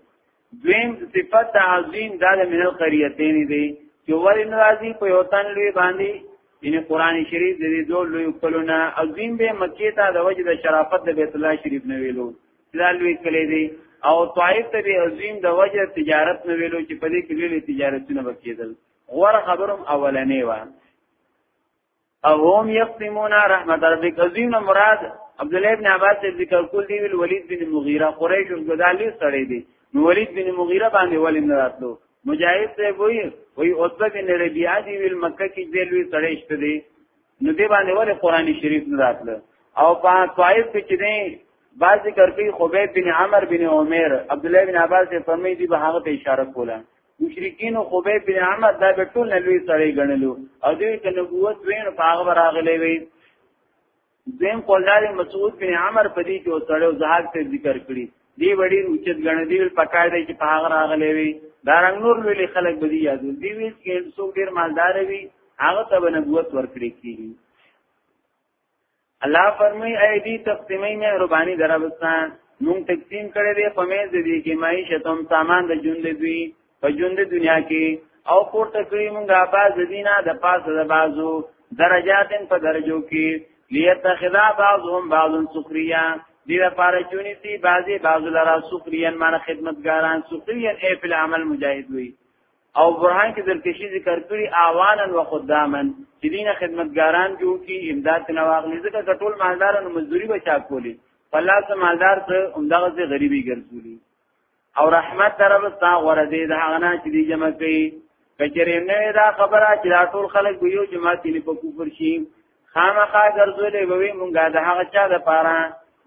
دویم صفت د عظیم دا د من القریتین دی چې ولې ناراضي په یو تن لوی باندې یعنی قران شریف د دې دوه لوی کلونه عظیم به مکه ته د وجه د شرافت د بیت الله شریف نه ویلو دا لوی کلی دی او طائف ته به عظیم د وجه تجارت نه ویلو چې په دې کې لوی تجارتونه وکیدل غوړ خبرم اولنې و اهم یقسمون رحمت ربک عظیم مراد عبد الله ابن عباس ذکر کول دی ویل ولید بن مغیره قریش غزالی سړی دی نو ولید بن مغیره باندې ولې نه راتلو مجاهد ته وی وی عتبه بن ربیعه دی ویل مکه کې دی لوی سړی شته دی نو دی باندې ولې قران شریف نه راتلو او په طائف کې چې دی بعض ذکر کوي خبیب بن عمر بن عمر عبد الله بن عباس فرمایي دی به هغه ته اشاره کوله مشرکین او خبیب بن عمر دا به ټول نبی سره غنلو او دوی ته نبوت وین په هغه راغلی وی زم قولدار مسعود بن عمر په دې کې وسړو زهاق ته ذکر کړی دی وړي اوچت غنه دی په کار دی چې په هغه راغلی وی دا رنګ نور ویلي خلک به دی یادو دی وی چې څوک ډیر مالدار وی هغه ته نبوت ورکړي کیږي الله فرمای ای دی تقسیمې مهرباني دروستان مونږ تقسیم کړی دی په مې دې کې معیشتم سامان د ژوند دوی په ژوند دنیا کې او پورته کړی مونږه باز دینه د پاسه د بازو درجاتن په درجو کې لیتخذا بعضهم بعض سخریا دې لپاره چونی سي بعضي بعض لرا سخریان معنی خدمتګاران سخریان ای په عمل مجاهد وي او برهان کې زرکشي ذکر کړی اعوانا و خداما چې دینه خدمتګاران جو کی امداد نه واغلی ځکه ټول مالدار نو مزدوري بچا کولی فلا سم مالدار ته همدغه سي غریبي ګرځولي او رحمت طرف تا غره دې د هغه نه چې دې جمع کوي کچره نه دا خبره چې ټول خلک ګيو جماعت نه په کوفر شي خامخا ګرځولې وي مونږه د هغه چا د پاره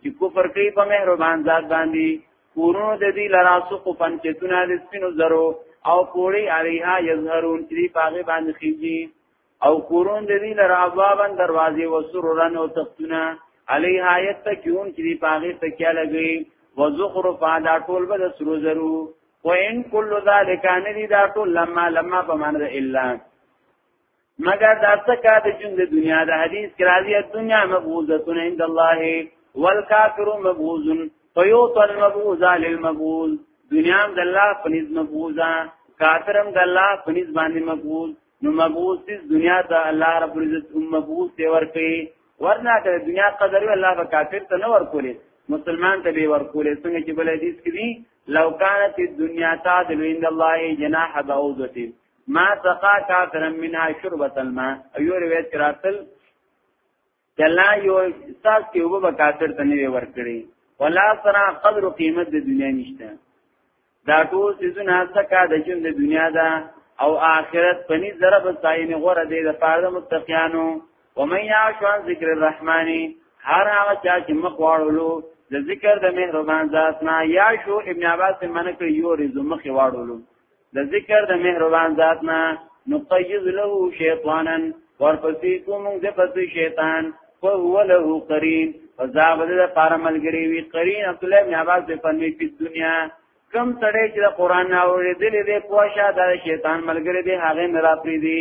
چې کفر کوي په مهربان ذات باندې کورونو د دې لراسو کو پنچتونه د سپینو زرو او پوری علیها یظهرون چې پاغه باندې خيږي او کورون د دې لرابوابن دروازې وسرورن او تختونه علیها یتکیون چې پاغه تکیا لګي وزخرف دا ټول به د سرو زرو وان کل ذالک ان دي دا ټول لما لما په معنی الا مگر دا څکا د ژوند د دنیا د حدیث کې راځي دنیا مبغوزه عند الله والکافر مبغوز فیوت المبغوز للمبغوز دنیا هم د الله په نس مبغوزه کافر هم د الله په نس باندې مبغوز نو مبغوز د دنیا ته الله رب العزت هم مبغوز دی ورکي ورنه د دنیا قدر الله په کافر ته نه ورکولې مسلمان ته به ورکولې څنګه چې بل حدیث کې دي لو کانت الدنیا تعدل عند الله جناح بعوضه ما سقا کافرا منها شربت الماء ایو روایت کراتل چلا یو ساس کې وب کافر ته نه ور کړی ولا سرا قدر قیمت د دنیا نشته دا ټول سيزونه سکا د ژوند د دنیا دا او آخرت پني ضرب ساين غره دې د پاره متقینو ومن یعش عن ذکر الرحمن هر هغه چا چې مخ واړولو د ذکر د مهربان ذات نه یا شو ابن عباس منکه یو رزو مخ واړولو د ذکر د مهربان ذات نه نقیز له شیطانا ورپسې کوم د پسې شیطان فهو له قرین فذا بده د پاره ملګری وی قرین عبد الله بن عباس په پنځه په دنیا کم تړې چې د قران نه اورېدلې دې پوښا د شیطان ملګری دې هغه نه راپری دي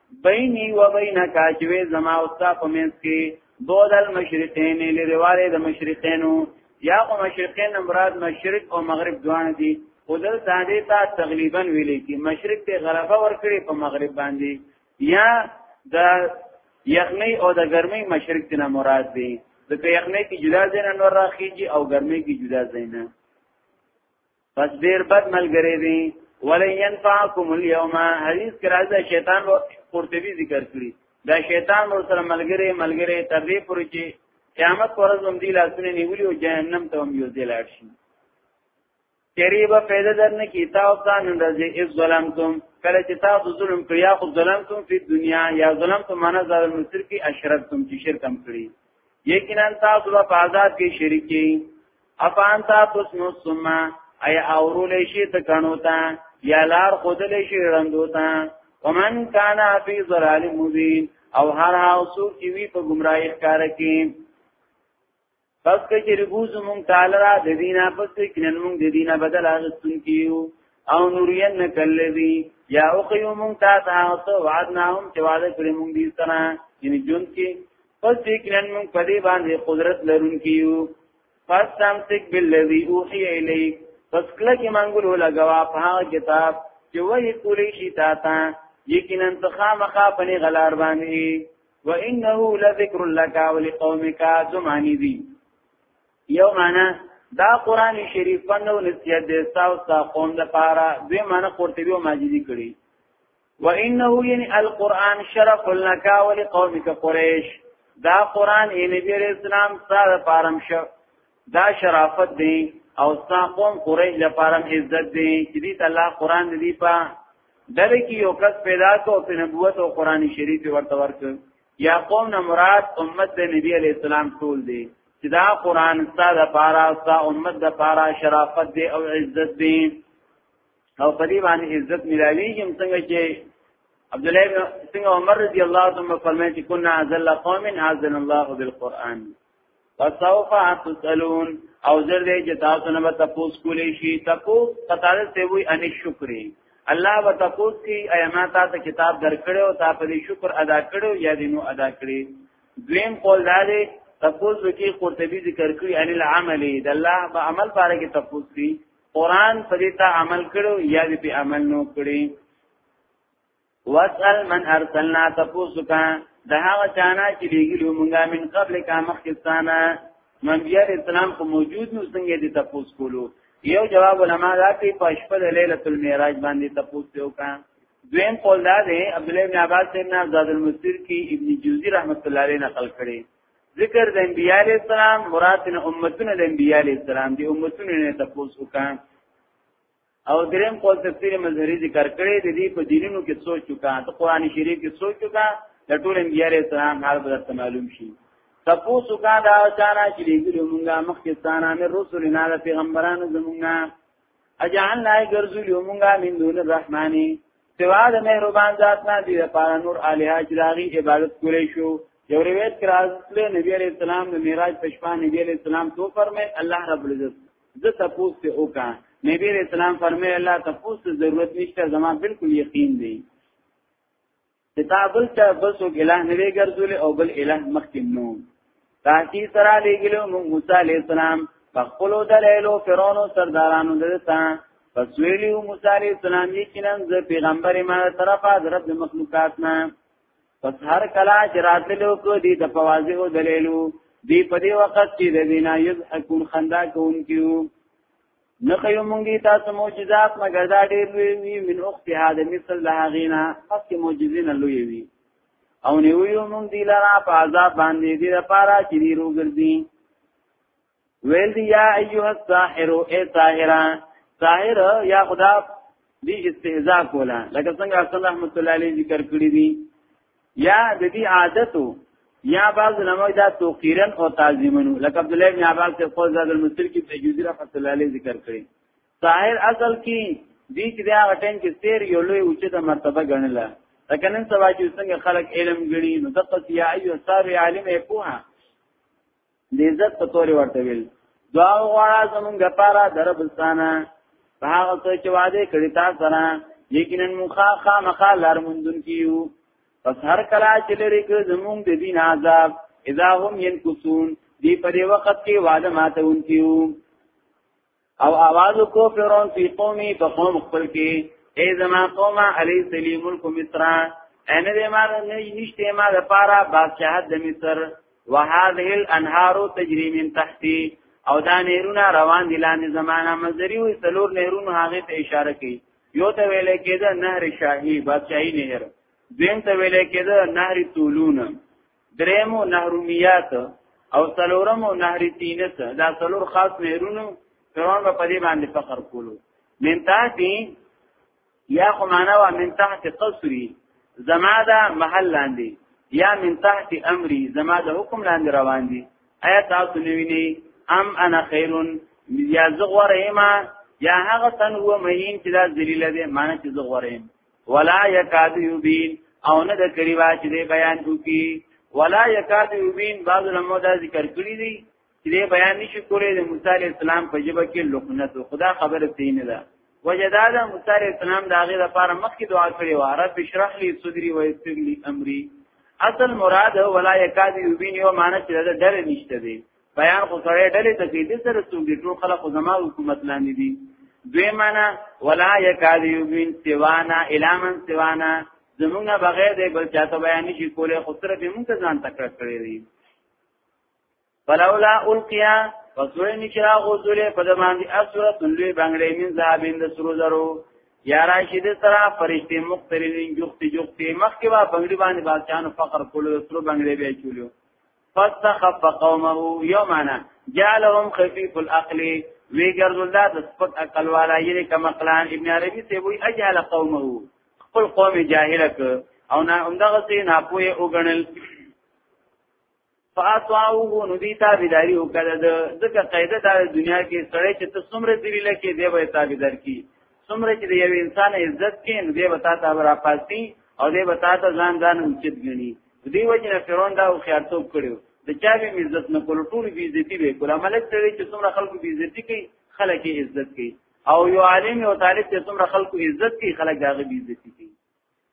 بیني و بینک چې وې زما او تاسو په منځ کې بود المشرقین لريواله د مشرقینو یا او مشرقین مراد مشرق او مغرب دوان دي او دل ساده تا تقریبا ویلې کې مشرق ته غربه ورکړي په مغرب باندې یا د یخنی او د ګرمۍ مشرق ته مراد دي ځکه یخنۍ کې جدا ځای نه نور راخیږي او ګرمۍ کې جدا ځای نه پس ډیر بد ملګری دی ولن ينفعكم اليوم حدیث کې راځي شیطان وو قرطبي ذکر کړی دا شیطان ور سره ملګری ملګری تر دې پورې چې قیامت پرځ هم دی لاسونه نیولي او جهنم ته هم یو ځای لاړ شي قریبا پیدا درن کی تاسو ته نن راځي اف ظلمتم کله چې تاسو ظلم کړی یا خو ظلمتم په دنیا یا ظلمتم معنا ظالم مصر کی اشرکتم چې شرک هم کړی یقینا تاسو په آزاد کې شریکي افانتا تسنو سما اي اورول شي ته کڼو تا یا لار خودل شي رندو تا ومن کان فی ضلال مبین او هر هاو سو کی وی په گمراهی ښکار کی پس که چې ربوز مونږ تعالی را د دینه پس کې نن مونږ د دینه بدل اغستون کیو او نورین نکلذی یا او قیوم تا تا او وعدناهم چې وعده کړی مونږ دې سره یعنی جون کې پس یقینا موږ په دې باندې قدرت لرونکي یو پس تمسک بالذي اوحي الیک پس کله کې منګول لګوا په هغه کتاب چې وایي کولی شي تا ته یقینا ته خامخا پني غلار باندې وانه لذکر لك ولقومك زمانی دی یو معنا دا قران شریف پنو نسیت دستا او تا قوم د پاره دوی معنا قرطبی او ماجدی کړی وانه یعنی القرآن شرف لك ولقومك قریش دا قرآن ای نبی علیہ السلام ساده پارم شو دا شرافت دی او ستا قوم قریش لپارم عزت دی چې دې الله قرآن دې په دغه کې یو کس پیدا کو په نبوت او قران شریف ورته ورک یا قوم نه مراد امت د نبی علی السلام ټول دی چې دا قران ستاسو لپاره ستاسو امت لپاره شرافت دی او عزت دی او په دې باندې عزت ملاویږي څنګه چې عبد الله بن څنګه عمر رضی الله عنه فرمایي چې كنا ذل قوم عزن الله بالقران فسوف تسالون او زر دې چې تاسو نه به تاسو کولې شي تاسو قطاره ته وي ان شکرې الله به تاسو کی ایما تاسو کتاب درکړو تاسو په دې شکر ادا کړو یا دې نو ادا کړی دویم قول دا دی تاسو کې قرطبي ذکر کړی ان العمل د الله په عمل باره کې تاسو کی قران په دې ته عمل کړو یا دې په عمل نو کړی واسال من ارسلنا تفوسکا د هغه چانا چې لګلو مونږه من قبل کا مخکستانه منبیا اسلام خو موجود نو څنګه دې تفوس کولو یو جواب علما راکې پښپد ليله المعراج باندې تفوس یو کا دویم قول دا دی عبد الله بن عباس بن عبد المسیر کی ابن جوزی رحمت الله علیه نقل کړي ذکر د انبیاء علیہ السلام مراد نه امتونه د انبیاء علیہ السلام دی امتونه نه تاسو وکړه او دریم قول تفسیر مظهری ذکر کړی د دې په دینونو کې سوچ چکا ته قران شریف کې سوچ چکا د ټول انبیاء علیہ السلام حال به معلوم شي تاسو وکړه دا چانه چې دې ګلو مونږه مخکې ستانه مې رسول نه د پیغمبرانو زمونږه اجعلنا ګرځول موږ من دون الرحمنی سوا د مهربان ذات نه دی لپاره نور الها جلاغي عبادت کولې شو یو روایت کراز له نبی عليه السلام د معراج په شپه نبی عليه السلام تو فرمای الله رب العزت زه تاسو ته وکا نبی عليه السلام فرمای الله تاسو ضرورت نشته زما بالکل یقین دی کتابل ته بل څوک الہ نه وی ګرځول او بل الہ مخکې نو تاکي سره لګلو موسی علی السلام خپل دلیلو فرعون سردارانو دته پس ویلو موسی علی السلام یقینا ز پیغمبر ما طرفه از رب مخلوقات نه پس هر کلا جراتلو کو دی د فواضح دلیلو دی په دې وخت کې د وینا یضحکون خندا کوونکیو نخیو مونږی تاسو معجزات مگر دا ډیر لوی وی من اخت هذا مثل لها غینا پس معجزین لوی وی او نیویو مونږ دی لرا په عذاب باندې دی لپاره چې دی روګردي ویل دی یا ایها الساحر او ای ساحرا ساحر یا خدا دی استهزاء کولا لکه څنګه حسن رحمت الله علیه ذکر کړی دی یا د دې عادت یا بعض علماء دا توقیرن او تعظیمن لکه عبد الله بن عباس په قول زاد المسل کې په جوزی رحمت الله علیه ذکر کړی طاهر اصل کې دې چې دا غټن کې سیر یو لوی اوچته مرتبه ګڼله لکه نن سبا چې څنګه خلک علم ګڼي نو دقه یا ایو سار عالم یې پوها د عزت په تور ورته ویل دعا غواړه زمونږ لپاره دربستانه په هغه څه چې وعده کړی تاسو سره یقینا مخا خامخا لار مندون کیو پس هر کلا چې لري که زمونږ د دین عذاب اذا هم ينکسون دی په دې وخت کې وعده ماتون کیو او आवाज کو فرعون فی قومی په قوم خپل کې ای زما قوم علی سلیم ملک مصر ان دې ما نه نشته ما د پارا بادشاہت د مصر وهذه الانهار تجری من تحتی او دا نهرونه روان دي لاندې زمانہ مزری وي څلور نهرونه هغه ته اشاره کوي یو ته ویل کېده نهر شاهي بادشاہي نهر دیم ته ویل کېده نهر طولون دریمو نهر میات او څلورمو نهر تینس دا څلور خاص نهرونو فرعون په دې باندې فخر کولو من تحتی یا خو معنا وا من تحت قصری زما دا محل لاندې یا من تحت امری زما د حکم لاندې روان دي ایا تاسو نویني ام انا خیرون یا زغوره ما یا هغه تن هو مهین چې دا ذلیل دی معنی چې زغوره ولا یکاد یبین او نه د کړي وا چې دې بیان وکي ولا یکاد یبین بعض علماء دا ذکر کړی دي چې دې بیان نشي کولای د موسی علی السلام په جبه کې لکنت خدا خبره دی نه ده وجدادا موسی علی السلام دا غي لپاره مخکې دعا کړې و رب اشرح لي صدري ويسر لي امري اصل مراد ولا یکاد یبین یو معنی چې دا ډېر نشته دی بیان خو سره ډلې ته کې دي سره څوګ دي ټول خلک زما حکومت لاندې دي دوی معنا ولا یکاد یوبین سوانا الامن سوانا زمونږ بغیر د بل چاته بیان نشي کولای خو سره به مونږ ځان تکړه کړی دي فلولا القیا فسوی نشرا غزول په دماندی اسوره تنلوی بنگلی من زهابین د سرو زرو یا راشد سره فرشتي مخترین جوختی جوختی مخکې با بنگلی باندې بادشاہانو فقر کولو سرو بنگلی به چولیو فاستخف قومه یومانا جعلهم خفیف العقل وی ګرځول دا د سپک عقل والا یې کما قلان ابن عربي ته وی اجعل قومه خپل قوم جاهل ک او نه همدغه سي ناپوه او غنل فاطاعوه ندی تابعداري وکړه د دغه قاعده د دنیا کې سړی چې ته څومره ذلیل کې دی به تابعدار کی څومره چې د یو انسان عزت کې نو دی وتا ته راپاسي او دی وتا ته ځان ځان اوچت غني دی وجه نه فرعون دا خیارتوب کړو د چا به عزت نه کول ټول به عزتي به کول ملک سره چې څومره خلکو به عزتي کوي خلک یې عزت کوي او یو عالم او طالب چې څومره خلکو عزت کوي خلک هغه به عزتي کوي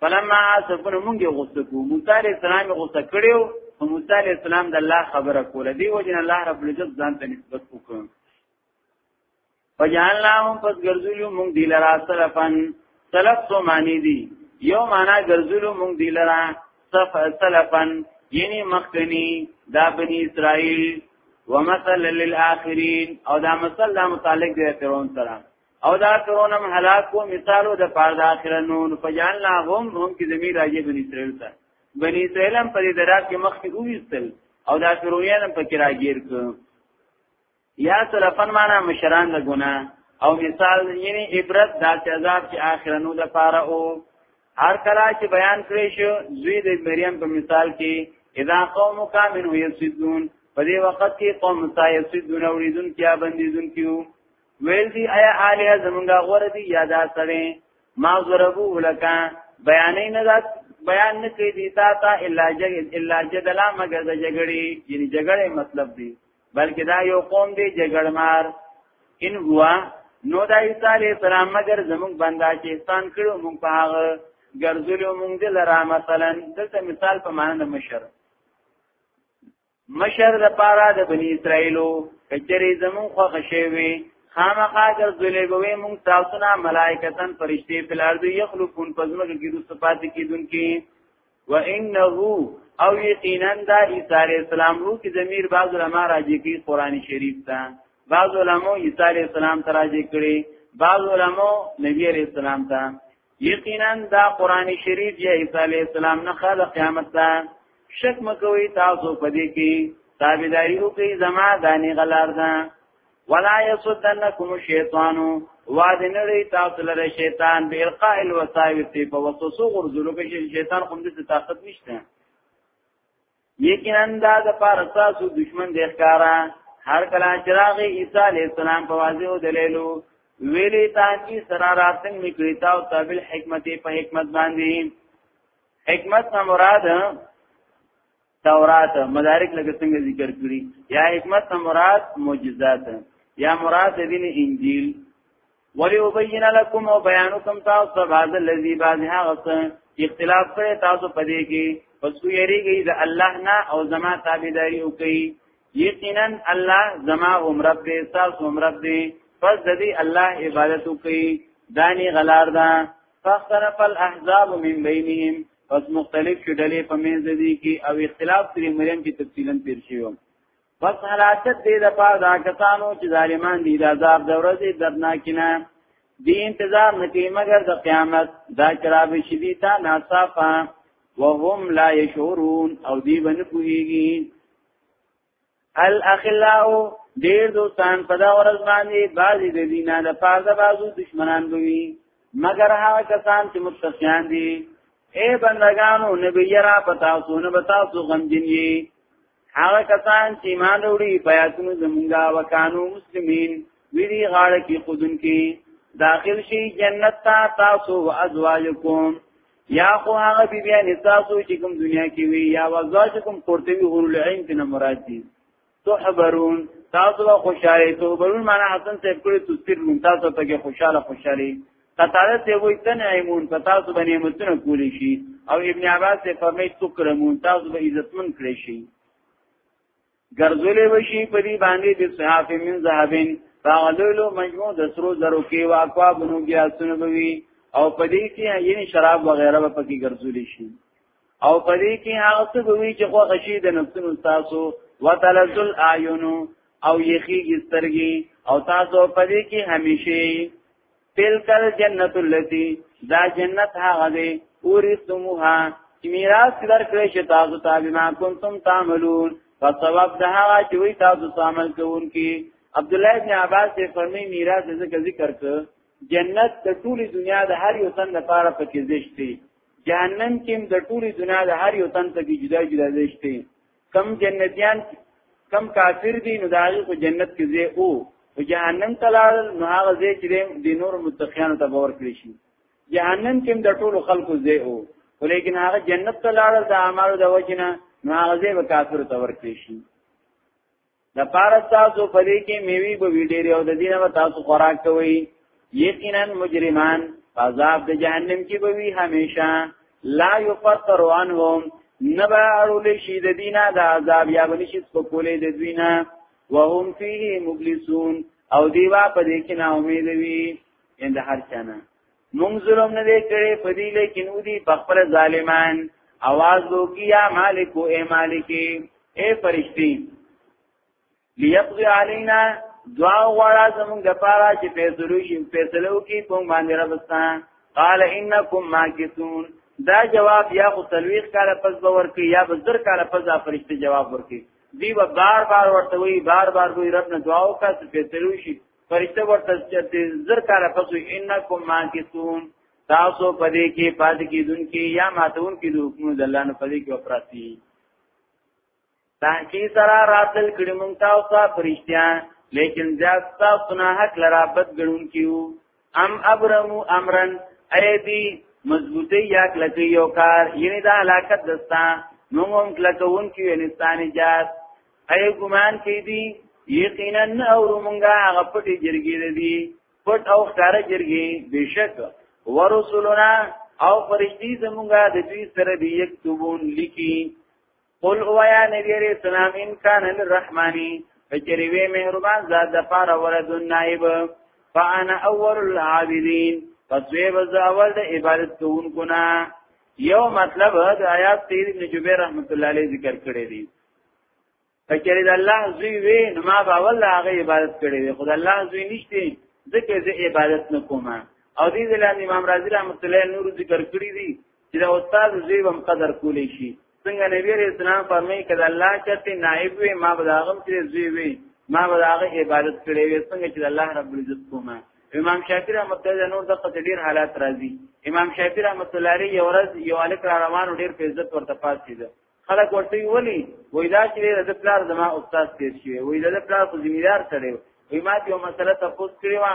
فلما اسفن مونږ غوسه کو موسی علیہ السلام غوسه کړیو او موسی علیہ السلام د الله خبره کوله دی وجه الله رب العزت ځان ته نسبت وکړ فجعلناهم پس ګرځولیو مونږ دی لرا سلفن سلف تو معنی دی یو معنا ګرځولیو مونږ دی لرا صف سلفن یعنی مخکنی دا بنی اسرائیل ومثل للآخرین او دا مثل دا متعلق دی ترون سره او دا کرونم هلاکو مثالو د پاره د اخره نون فجعلنا هم هم کی زمین راجی بنی اسرائیل ته بنی اسرائیل هم په دې دراب کې مخ کې وویستل او دا کرونیان هم پکې راګیر ک یا سلفن معنا مشران د ګنا او مثال یعنی عبرت دا چې عذاب کې اخره نو د پاره او هر کله چې بیان کړی شو زوی د مریم په مثال کې اذا قوم کامن یسدون په دې وخت کې قوم سایسدون اوریدون کیا بندیدون کیو ویل دی ایا الہ زمونږه غور دی یادا سره ما ضربو لکا بیانې نه دات بیان نه کوي دی تا تا الا جگ الا جدلا مگر د جګړې یعنی جګړې مطلب دی بلکې دا یو قوم دی جګړمار ان هوا نو دا عیسی علیہ السلام مگر زمونږ بندا چې ستان کړو مونږ په هغه ګرځولو مونږ دلرا مثلا دلته مثال په معنی د مشر مشر د پاره د بنی اسرائیلو کچری زمون خو خشوي خامخا ګرځولې بوي مونږ تاسو نه ملائکتن فرشتي په لار دی یخلقون پزمګه کې رسو پات کیدونکي و انه او یقینا دا عیسی علی السلام رو کی ضمیر بعض علما راځي کی قران شریف ته بعض علما عیسی علی السلام ته راځي کړي بعض علما نبی علی السلام ته یقینا دا قران شریف یا عیسی علی السلام نه خاله قیامت ده شک مکوي تاسو په دې کې تابعداري وکړئ زما دانی غلار ده ولا یصدنکم الشیطان واد نه لري تاسو لره شیطان به القاء الوساوس په وسوسو غرزلو کې شیطان کوم دې طاقت نشته یقینا دا د پاره تاسو دشمن دی ښکارا هر کله چې راغی عیسی علی السلام په واضح دلیلو ویلی تا چې سره راتنګ میکړی تا او تابل حکمت په حکمت باندې حکمت نه مراد تورات مدارک لکه څنګه ذکر کړی یا حکمت نه مراد معجزات یا مراد دین انجیل وليبين لكم وبيانكم تاسو بعض الذي بعض هغه اختلاف پر تاسو پدې کې پس کو یریږي د الله نه او زما تابعداري وکي یقینا الله زما هم رب دې تاسو هم رب دې پس د دې الله عبادت وکي دانی غلار ده فاختلف الاحزاب من بينهم پس مختلف شډلې په منځ دي کې او اختلاف ترې مریم کې تفصیلا تیر شوی پس حلاکت دې د پاره دا کسانو چې ظالمان دي د عذاب د ورځې دردناکینه دی انتظار نکي مگر د قیامت دا چرابه شدیدا ناصافه وهم لا يشعرون او دی بن کوهیږي الاخلاء ډیر دوستان په دا ورځ باندې بعضی د دینه د پاره بازو دشمنان بوي مگر هغه کسان چې متقیان دي اے بندگانو نبی را پتا سونه بتا سو غم جنې هغه کسان چې ایمان وروړي پیاتونو زمونږه وکانو مسلمین ویری غاړه کې خودن کې داخل شي جنت تا تاسو او ازواجکم یا خو هغه بیبیا نتاسو چې کوم دنیا کې وي یا وزواجکم پورته وی حور العين ته مراد دي تحبرون تاسو به خوشاله ته برون معنا حسن صاحب کړی تذکر مون تاسو ته خوشاله خوشالي قطاره ته وای تنعمون په تاسو باندې نعمتونه کولی شي او ابن عباس ته فرمایي تکرمون تاسو به عزتمن کړی شي ګرځولې وشي په دې باندې د صحاف من ذهبین فغلولو مجموع د سرو زرو کې واقوا بنو ګیاسونه بوي او په دې کې یعنی شراب وغیرہ به پکې ګرځولې شي او په دې کې هغه څه بوي چې خو غشي د نفسونو تاسو وتلذل اعینو او یخیږي سترګي او تاسو په دې کې همیشه تلکل جنت اللتی دا جنت هغه دی اورثموها چې میراث درکړې شي تاسو ته بما کنتم تعملون په سبب د هغه چې وی تاسو عمل کوونکی عبد الله بن عباس یې فرمی میراث ذکر ذکر ک جنت د ټولي دنیا د هر یو تن لپاره پکې زشتي جهنم کې د ټولي دنیا د هر یو تن ته جدا جدا زشتي کم جنتیان کم کافر دي نو داغي په جنت کې ځای او په جهنم تلال نو هغه ځای چې د نور متقینو ته باور کړی شي جهنم کې د ټولو خلکو ځای او ولیکن هغه جنت تلال د اعمالو د وجنه نو هغه ځای به کافر ته ورکړي شي د پاره تاسو په دې کې میوي به ویډیو او د دینه تاسو خوراک کوي یقینا مجرمان عذاب د جهنم کې به وي همیشه لا یفتر عنهم نبا اړول شي د دینه د عذاب یا بنی شي په کولې د دوینه وهم فيه مبلسون او دیوا په دې کې نا امید وي اند هر چانه مونږ ظلم نه دی کړی په دې لیکن او دي په خپل ظالمان आवाज وکي یا مالک او اے مالک اے فرشتي ليقضي علينا دعا غواړه زمونږ د پاره چې فیصلو شي فیصلو کې په باندې ربستان قال انکم ماکثون دا جواب یا خو تلويخ کاله پس باور کې یا بزر کاله پس فرشتي جواب ورکي دی و بار بار ورته وی بار بار وی رب نه دعا وکړه چې فیصلو شي فرشته ورته چې زر کاله پس انکم ماکسون تاسو پدې کې پاد کې دن کې یا ماتون کې د حکم د الله نه پدې کې وپراتی تاکي سره راتل کړي مونږ تاسو فرشتیا لیکن زیاد تاسو نه حق لرا بد ګړون کیو ام ابرمو امرن ایدی مضبوطی یا کلکی یو کار یعنی دا علاقت دستا نوم هم کلکون کیو یعنی ستانی جاست اي ګمان کې دي یقینا او مونږه هغه پټي جرګې دي پټ او ښکارا جرګې بشک ورسولنا او فرشتي زمونږه د دوی سره دی یک تبون لیکي قل او یا نبی علیہ السلام ان کان للرحمانی فجری وی مهربان ذات د پار ولد نائب فانا اول العابدین پس وی بز اول د عبادت کوونکو نه یو مطلب د آیات 13 ابن جبیر رحمت الله علیه ذکر کړی دی کچری د الله زوی وی نو ما به ول هغه عبادت کړی وی خدای الله زوی نشته ځکه زه عبادت نه کوم او دې ځلان امام رازی رحمت الله نور ذکر کړی دی چې د استاد زوی هم قدر کولی شي څنګه نبی رسول اسلام فرمایي کړه الله چرته نائب وی ما به هغه چې زوی وی ما به هغه عبادت کړی وی څنګه چې الله رب العزت کوم امام شافعی رحمت الله نور د قصې ډیر حالات راځي امام شافعی رحمت الله لري یو ورځ یو الک را روان ډیر په عزت ورته پاتې ده خلک ورته ویلي وای دا چې د پلار زما استاد تیر شي وای دا د پلار خو ذمہدار سره وي ما ته یو مسله تاسو کړی و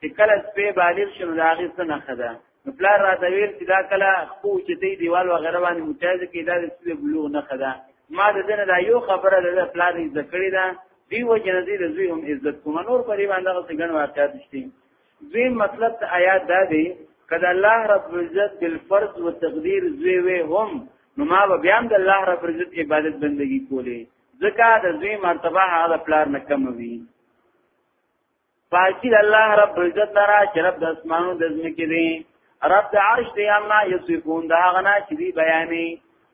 چې کله سپې بالغ شنو دا غي څه نه خدا نو پلار را ته ویل چې دا کله خو چې دی دیوال و غیره باندې متعز کې دا د سپې بلوغ نه خدا ما د دې نه دا یو خبره ده پلار یې ذکرې ده دی و جنزي د زوی هم عزت کوم نور پرې باندې څه ګڼ واقعات شته دویم مطلب د آیات دا دی کله الله رب عزت بل فرض او تقدیر زوی وي هم نو ما به بیا د الله رب عزت عبادت بندگی کوله ځکه د زوی مرتبه هغه پلار نه کم وي پاکی د الله رب عزت لرا چې رب د اسمانو د ځمکې دی رب د عرش دی اما یصفون دا غنا چې دی بیانې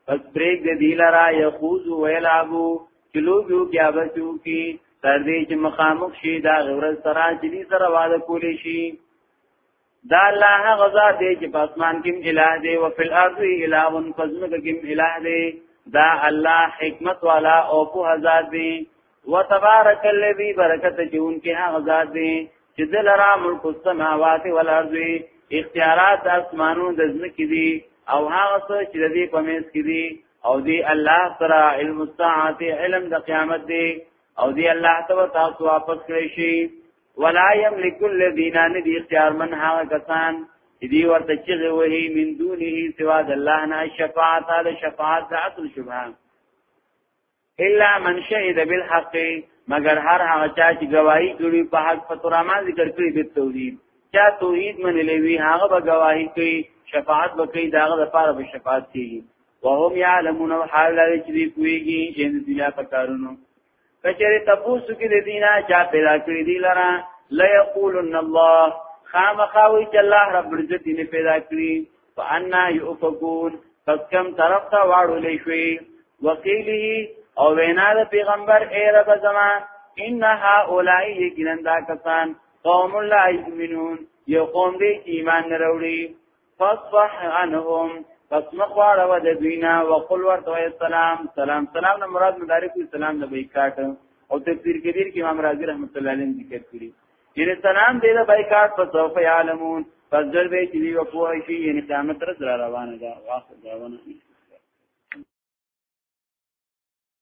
پس پرېګ د دی لرا یخوز ویلابو چې لوګ یو بیا بچو کې تر دې چې مخامخ شي دا غورز سره چې دې سره واده کولی شي دا الله غزا دې چې په اسمان کې الہ دې او په الارض الہ او پزمک کې الہ دې دا الله حکمت والا او په هزار دې وتبارک الذی برکت جون کې هغه ذات دې چې دل را ملک السماوات والارض اختیارات اسمانو د ځمکې دي او هغه څه چې د دې په منځ کې دي او دی الله سره علم الساعه علم د قیامت دی او دی الله ته تاسو واپس کړئ شي ولا یملک الذین ندی اختیار من هغه کسان چې دی ورته چې وهی من دونه سوا د الله نه شفاعت د شفاعت د اصل شبهه الا من شهد بالحق مگر هر هغه چا چې گواہی کړي په حق په تور ما ذکر کړی د توحید چا توحید منلې وی هغه به گواہی کوي شفاعت وکړي داغه لپاره به شفاعت کوي وهم يعلمون حال لري چې کويږي چې د دنیا په کارونو کچره تاسو کې د دینه چا پیدا کړی دی لره لا یقولن الله خامخاوی چې الله رب عزت دې پیدا کړی فانا یؤفکون پس کم طرف ته واړو لې شوي وقیله او وینا د پیغمبر ای رب زما ان هؤلاء یقینا دا کسان قوم لا یؤمنون یو قوم دې ایمان نه وروړي فصفح عنهم پس مخواړه و د دوینا وقل ورته السلام سلام سلام نه مراد مدارک السلام د بیکاټ او تفسیر کبیر کې امام رازی رحمت الله علیه ذکر کړی یعنی سلام دې د بایکاټ په سوف یعلمون پس در به چې دی په وای شي یعنی قیامت را روانه ده واخه دا ونه